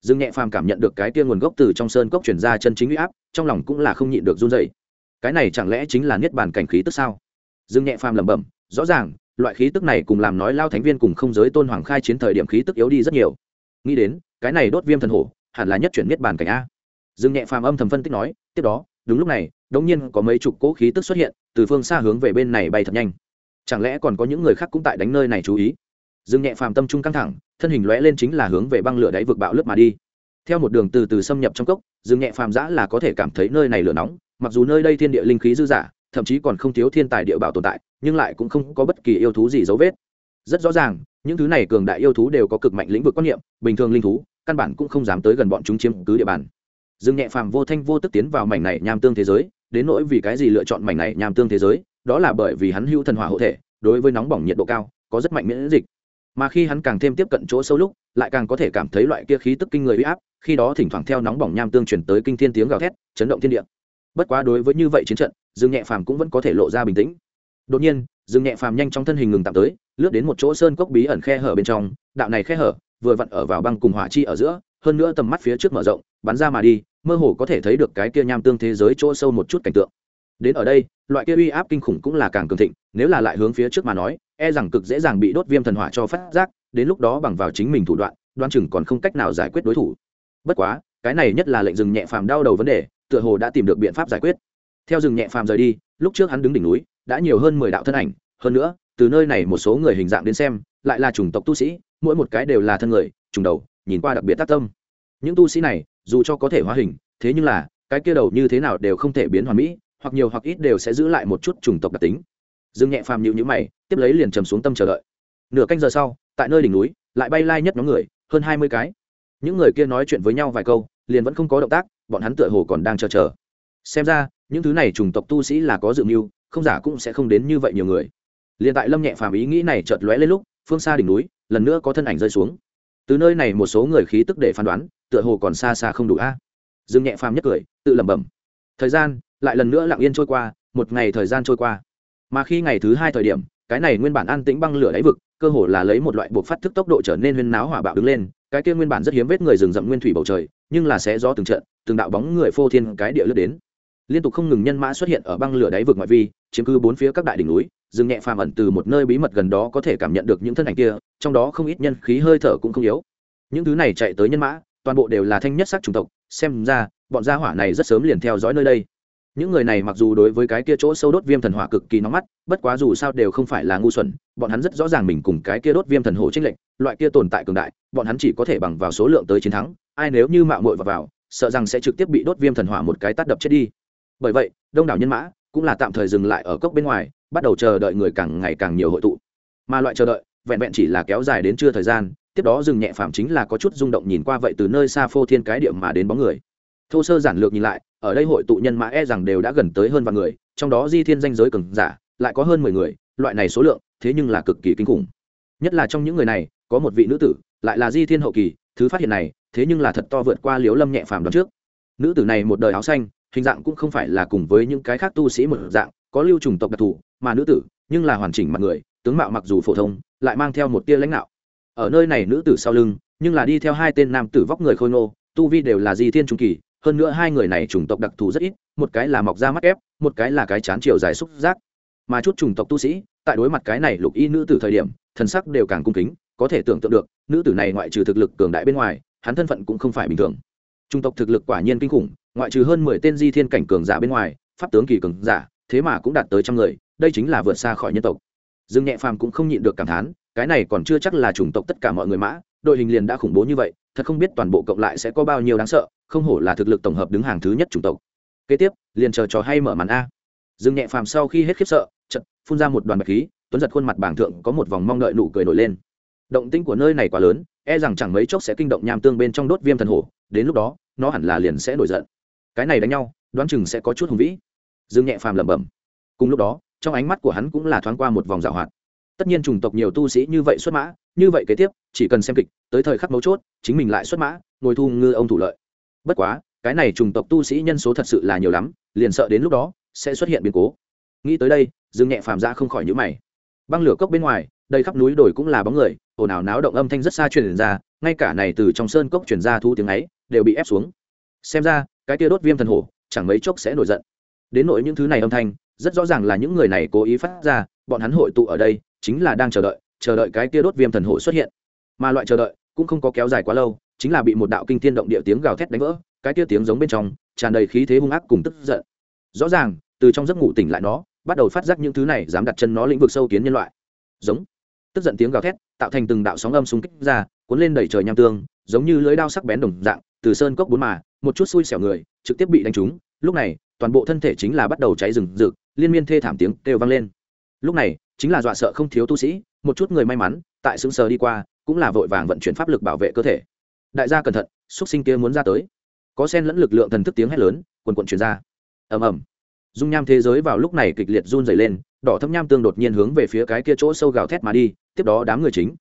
Dương nhẹ phàm cảm nhận được cái tia nguồn gốc từ trong sơn cốc chuyển ra chân chính uy áp, trong lòng cũng là không nhịn được run dày cái này chẳng lẽ chính là niết bàn cảnh khí tức sao? Dương nhẹ phàm lẩm bẩm, rõ ràng, loại khí tức này cùng làm nói lao thánh viên cùng không giới tôn hoàng khai chiến thời điểm khí tức yếu đi rất nhiều. Nghĩ đến, cái này đốt viêm thần hổ, hẳn là nhất chuyển miết bàn cảnh a. Dương nhẹ phàm âm thầm phân tích nói, tiếp đó, đúng lúc này, đống nhiên có mấy chục cỗ khí tức xuất hiện, từ phương xa hướng về bên này bay thật nhanh. Chẳng lẽ còn có những người khác cũng tại đánh nơi này chú ý? Dương nhẹ phàm tâm trung căng thẳng, thân hình lóe lên chính là hướng về băng lửa đáy vực bạo lướt mà đi. Theo một đường từ từ xâm nhập trong cốc, dương nhẹ phàm giã là có thể cảm thấy nơi này lửa nóng, mặc dù nơi đây thiên địa linh khí dư dả thậm chí còn không thiếu thiên tài địa bảo tồn tại, nhưng lại cũng không có bất kỳ yêu thú gì dấu vết. Rất rõ ràng, những thứ này cường đại yêu thú đều có cực mạnh lĩnh vực quan niệm, bình thường linh thú, căn bản cũng không dám tới gần bọn chúng chiếm cứ địa bàn. Dương nhẹ phàm vô thanh vô tức tiến vào mảnh này nham tương thế giới, đến nỗi vì cái gì lựa chọn mảnh này nham tương thế giới, đó là bởi vì hắn hữu thần hỏa hộ thể, đối với nóng bỏng nhiệt độ cao, có rất mạnh miễn dịch. Mà khi hắn càng thêm tiếp cận chỗ sâu lúc, lại càng có thể cảm thấy loại kia khí tức kinh người uy áp, khi đó thỉnh thoảng theo nóng bỏng nham tương chuyển tới kinh thiên tiếng gào thét, chấn động thiên địa. Bất quá đối với như vậy chiến trận dương nhẹ phàm cũng vẫn có thể lộ ra bình tĩnh. Đột nhiên, dương nhẹ phàm nhanh trong thân hình ngừng tạm tới, lướt đến một chỗ sơn cốc bí ẩn khe hở bên trong. Đạo này khe hở, vừa vặn ở vào băng cùng hỏa chi ở giữa, hơn nữa tầm mắt phía trước mở rộng, bắn ra mà đi, mơ hồ có thể thấy được cái kia nham tương thế giới chỗ sâu một chút cảnh tượng. Đến ở đây, loại kia uy áp kinh khủng cũng là càng cường thịnh, nếu là lại hướng phía trước mà nói e rằng cực dễ dàng bị đốt viêm thần hỏa cho phát giác, đến lúc đó bằng vào chính mình thủ đoạn, đoan chừng còn không cách nào giải quyết đối thủ. Bất quá, cái này nhất là lệnh dừng nhẹ phàm đau đầu vấn đề, tựa hồ đã tìm được biện pháp giải quyết theo dừng nhẹ phàm rời đi, lúc trước hắn đứng đỉnh núi, đã nhiều hơn mười đạo thân ảnh. Hơn nữa, từ nơi này một số người hình dạng đến xem, lại là chủng tộc tu sĩ, mỗi một cái đều là thân người trùng đầu, nhìn qua đặc biệt tác tâm. Những tu sĩ này, dù cho có thể hóa hình, thế nhưng là, cái kia đầu như thế nào đều không thể biến hoàn mỹ, hoặc nhiều hoặc ít đều sẽ giữ lại một chút chủng tộc đặc tính. Dương nhẹ phàm nhịu nhữ mày, tiếp lấy liền trầm xuống tâm chờ đợi. Nửa canh giờ sau, tại nơi đỉnh núi, lại bay lai nhất nhóm người, hơn hai mươi cái. Những người kia nói chuyện với nhau vài câu, liền vẫn không có động tác, bọn hắn tựa hồ còn đang chờ chờ xem ra, những thứ này chủng tộc tu sĩ là có dự mưu, không giả cũng sẽ không đến như vậy nhiều người. Liền tại lâm nhẹ phàm ý nghĩ này chợt lóe lên lúc, phương xa đỉnh núi, lần nữa có thân ảnh rơi xuống. Từ nơi này một số người khí tức để phán đoán, tựa hồ còn xa xa không đủ a. À? Dương nhẹ phàm nhất cười, tự lẩm bẩm. Thời gian, lại lần nữa lặng yên trôi qua, một ngày thời gian trôi qua. Mà khi ngày thứ hai thời điểm, cái này nguyên bản an tĩnh băng lửa đáy vực, cơ hồ là lấy một loại buộc phát thức tốc độ trở nên huyên náo hỏa bạo đứng lên, cái kia nguyên bản rất hiếm vết người rừng rậm nguyên thủy bầu trời, nhưng là sẽ do từng trận, từng đạo bóng người phô thiên cái địa lướt đến liên tục không ngừng nhân mã xuất hiện ở băng lửa đáy vực ngoại vi chiếm cứ bốn phía các đại đỉnh núi rừng nhẹ phàm ẩn từ một nơi bí mật gần đó có thể cảm nhận được những thân ảnh kia trong đó không ít nhân khí hơi thở cũng không yếu. Những thứ này chạy tới nhân mã toàn bộ đều là thanh nhất sắc chủng tộc xem ra bọn gia hỏa này rất sớm liền theo dõi nơi đây. Những người này mặc dù đối với cái kia chỗ sâu đốt viêm thần hỏa cực kỳ nóng mắt bất quá dù sao đều không phải là ngu xuẩn bọn hắn rất rõ ràng mình cùng cái kia đốt viêm thần hổ trích lệnh loại kia tồn tại cường đại bọn hắn chỉ có thể bằng vào số lượng tới chiến thắng ai nếu như mạo muội vào, vào sợ rằng sẽ trực tiếp bị đốt viêm thần hỏa một cái tát đập chết đi bởi vậy, đông đảo nhân mã cũng là tạm thời dừng lại ở cốc bên ngoài, bắt đầu chờ đợi người càng ngày càng nhiều hội tụ. Mà loại chờ đợi, vẹn vẹn chỉ là kéo dài đến trưa thời gian, tiếp đó dừng nhẹ phạm chính là có chút rung động nhìn qua vậy từ nơi xa phô thiên cái điểm mà đến bóng người. Thô sơ giản lược nhìn lại, ở đây hội tụ nhân mã e rằng đều đã gần tới hơn vạn người, trong đó di thiên danh giới cường giả lại có hơn mười người, loại này số lượng, thế nhưng là cực kỳ kinh khủng. Nhất là trong những người này, có một vị nữ tử, lại là di thiên hậu kỳ, thứ phát hiện này, thế nhưng là thật to vượt qua liếu lâm nhẹ phàm đón trước. Nữ tử này một đời áo xanh hình dạng cũng không phải là cùng với những cái khác tu sĩ một dạng, có lưu trùng tộc đặc thù, mà nữ tử, nhưng là hoàn chỉnh mặt người, tướng mạo mặc dù phổ thông, lại mang theo một tia lãnh đạo. Ở nơi này nữ tử sau lưng, nhưng là đi theo hai tên nam tử vóc người khôi ngô, tu vi đều là di thiên trung kỳ, hơn nữa hai người này chủng tộc đặc thù rất ít, một cái là mọc ra mắt ép, một cái là cái chán chiều dài xúc giác. Mà chút chủng tộc tu sĩ, tại đối mặt cái này lục y nữ tử thời điểm, thần sắc đều càng cung kính, có thể tưởng tượng được, nữ tử này ngoại trừ thực lực cường đại bên ngoài, hắn thân phận cũng không phải bình thường. Chủng tộc thực lực quả nhiên kinh khủng ngoại trừ hơn mười tên di thiên cảnh cường giả bên ngoài, pháp tướng kỳ cường giả, thế mà cũng đạt tới trăm người, đây chính là vượt xa khỏi nhân tộc. Dương nhẹ phàm cũng không nhịn được cảm thán, cái này còn chưa chắc là chủng tộc tất cả mọi người mã, đội hình liền đã khủng bố như vậy, thật không biết toàn bộ cộng lại sẽ có bao nhiêu đáng sợ, không hổ là thực lực tổng hợp đứng hàng thứ nhất chủng tộc. Kế tiếp, liền chờ trò hay mở màn a. Dương nhẹ phàm sau khi hết khiếp sợ chật phun ra một đoàn bạch khí, tuấn giật khuôn mặt bảng thượng có một vòng mong đợi nụ cười nổi lên. Động tĩnh của nơi này quá lớn e rằng chẳng mấy chốc sẽ kinh động nham tương bên trong đốt viêm thần hổ, đến lúc đó, nó hẳn là liền sẽ nổi giận cái này đánh nhau, đoán chừng sẽ có chút hùng vĩ. Dương nhẹ phàm lẩm bẩm. Cùng lúc đó, trong ánh mắt của hắn cũng là thoáng qua một vòng dạo hoạt. Tất nhiên chủng tộc nhiều tu sĩ như vậy xuất mã, như vậy kế tiếp, chỉ cần xem kịch, tới thời khắc mấu chốt, chính mình lại xuất mã, ngồi thu ngư ông thủ lợi. Bất quá, cái này chủng tộc tu sĩ nhân số thật sự là nhiều lắm, liền sợ đến lúc đó, sẽ xuất hiện biến cố. Nghĩ tới đây, dương nhẹ phàm ra không khỏi nhữ mày. Băng lửa cốc bên ngoài, đầy khắp núi đồi cũng là bóng người, ồn ào náo động âm thanh rất xa truyền ra, ngay cả này từ trong sơn cốc truyền ra thu tiếng ấy, đều bị ép xuống. Xem ra cái tia đốt viêm thần hổ, chẳng mấy chốc sẽ nổi giận. Đến nỗi những thứ này âm thanh, rất rõ ràng là những người này cố ý phát ra, bọn hắn hội tụ ở đây, chính là đang chờ đợi chờ đợi cái tia đốt viêm thần hổ xuất hiện. Mà loại chờ đợi cũng không có kéo dài quá lâu, chính là bị một đạo kinh thiên động địa tiếng gào thét đánh vỡ, cái tia tiếng giống bên trong, tràn đầy khí thế hung ác cùng tức giận. Rõ ràng, từ trong giấc ngủ tỉnh lại nó, bắt đầu phát giác những thứ này dám đặt chân nó lĩnh vực sâu kiến nhân loại. Giống. Tức giận tiếng gào thét, tạo thành từng đạo sóng âm xung kích ra, cuốn lên đẩy trời nham tương, giống như lưới đao sắc bén đồng dạng, từ sơn cốc bốn mà một chút xui xẻo người, trực tiếp bị đánh trúng. Lúc này, toàn bộ thân thể chính là bắt đầu cháy rừng rực, liên miên thê thảm tiếng kêu vang lên. Lúc này, chính là dọa sợ không thiếu tu sĩ, một chút người may mắn, tại xứng sờ đi qua, cũng là vội vàng vận chuyển pháp lực bảo vệ cơ thể. Đại gia cẩn thận, xúc sinh kia muốn ra tới. Có sen lẫn lực lượng thần thức tiếng hét lớn, quần quận chuyển ra. Ầm ầm. Dung nham thế giới vào lúc này kịch liệt run dày lên, đỏ thâm nham tương đột nhiên hướng về phía cái kia chỗ sâu gào thét mà đi, tiếp đó đám người chính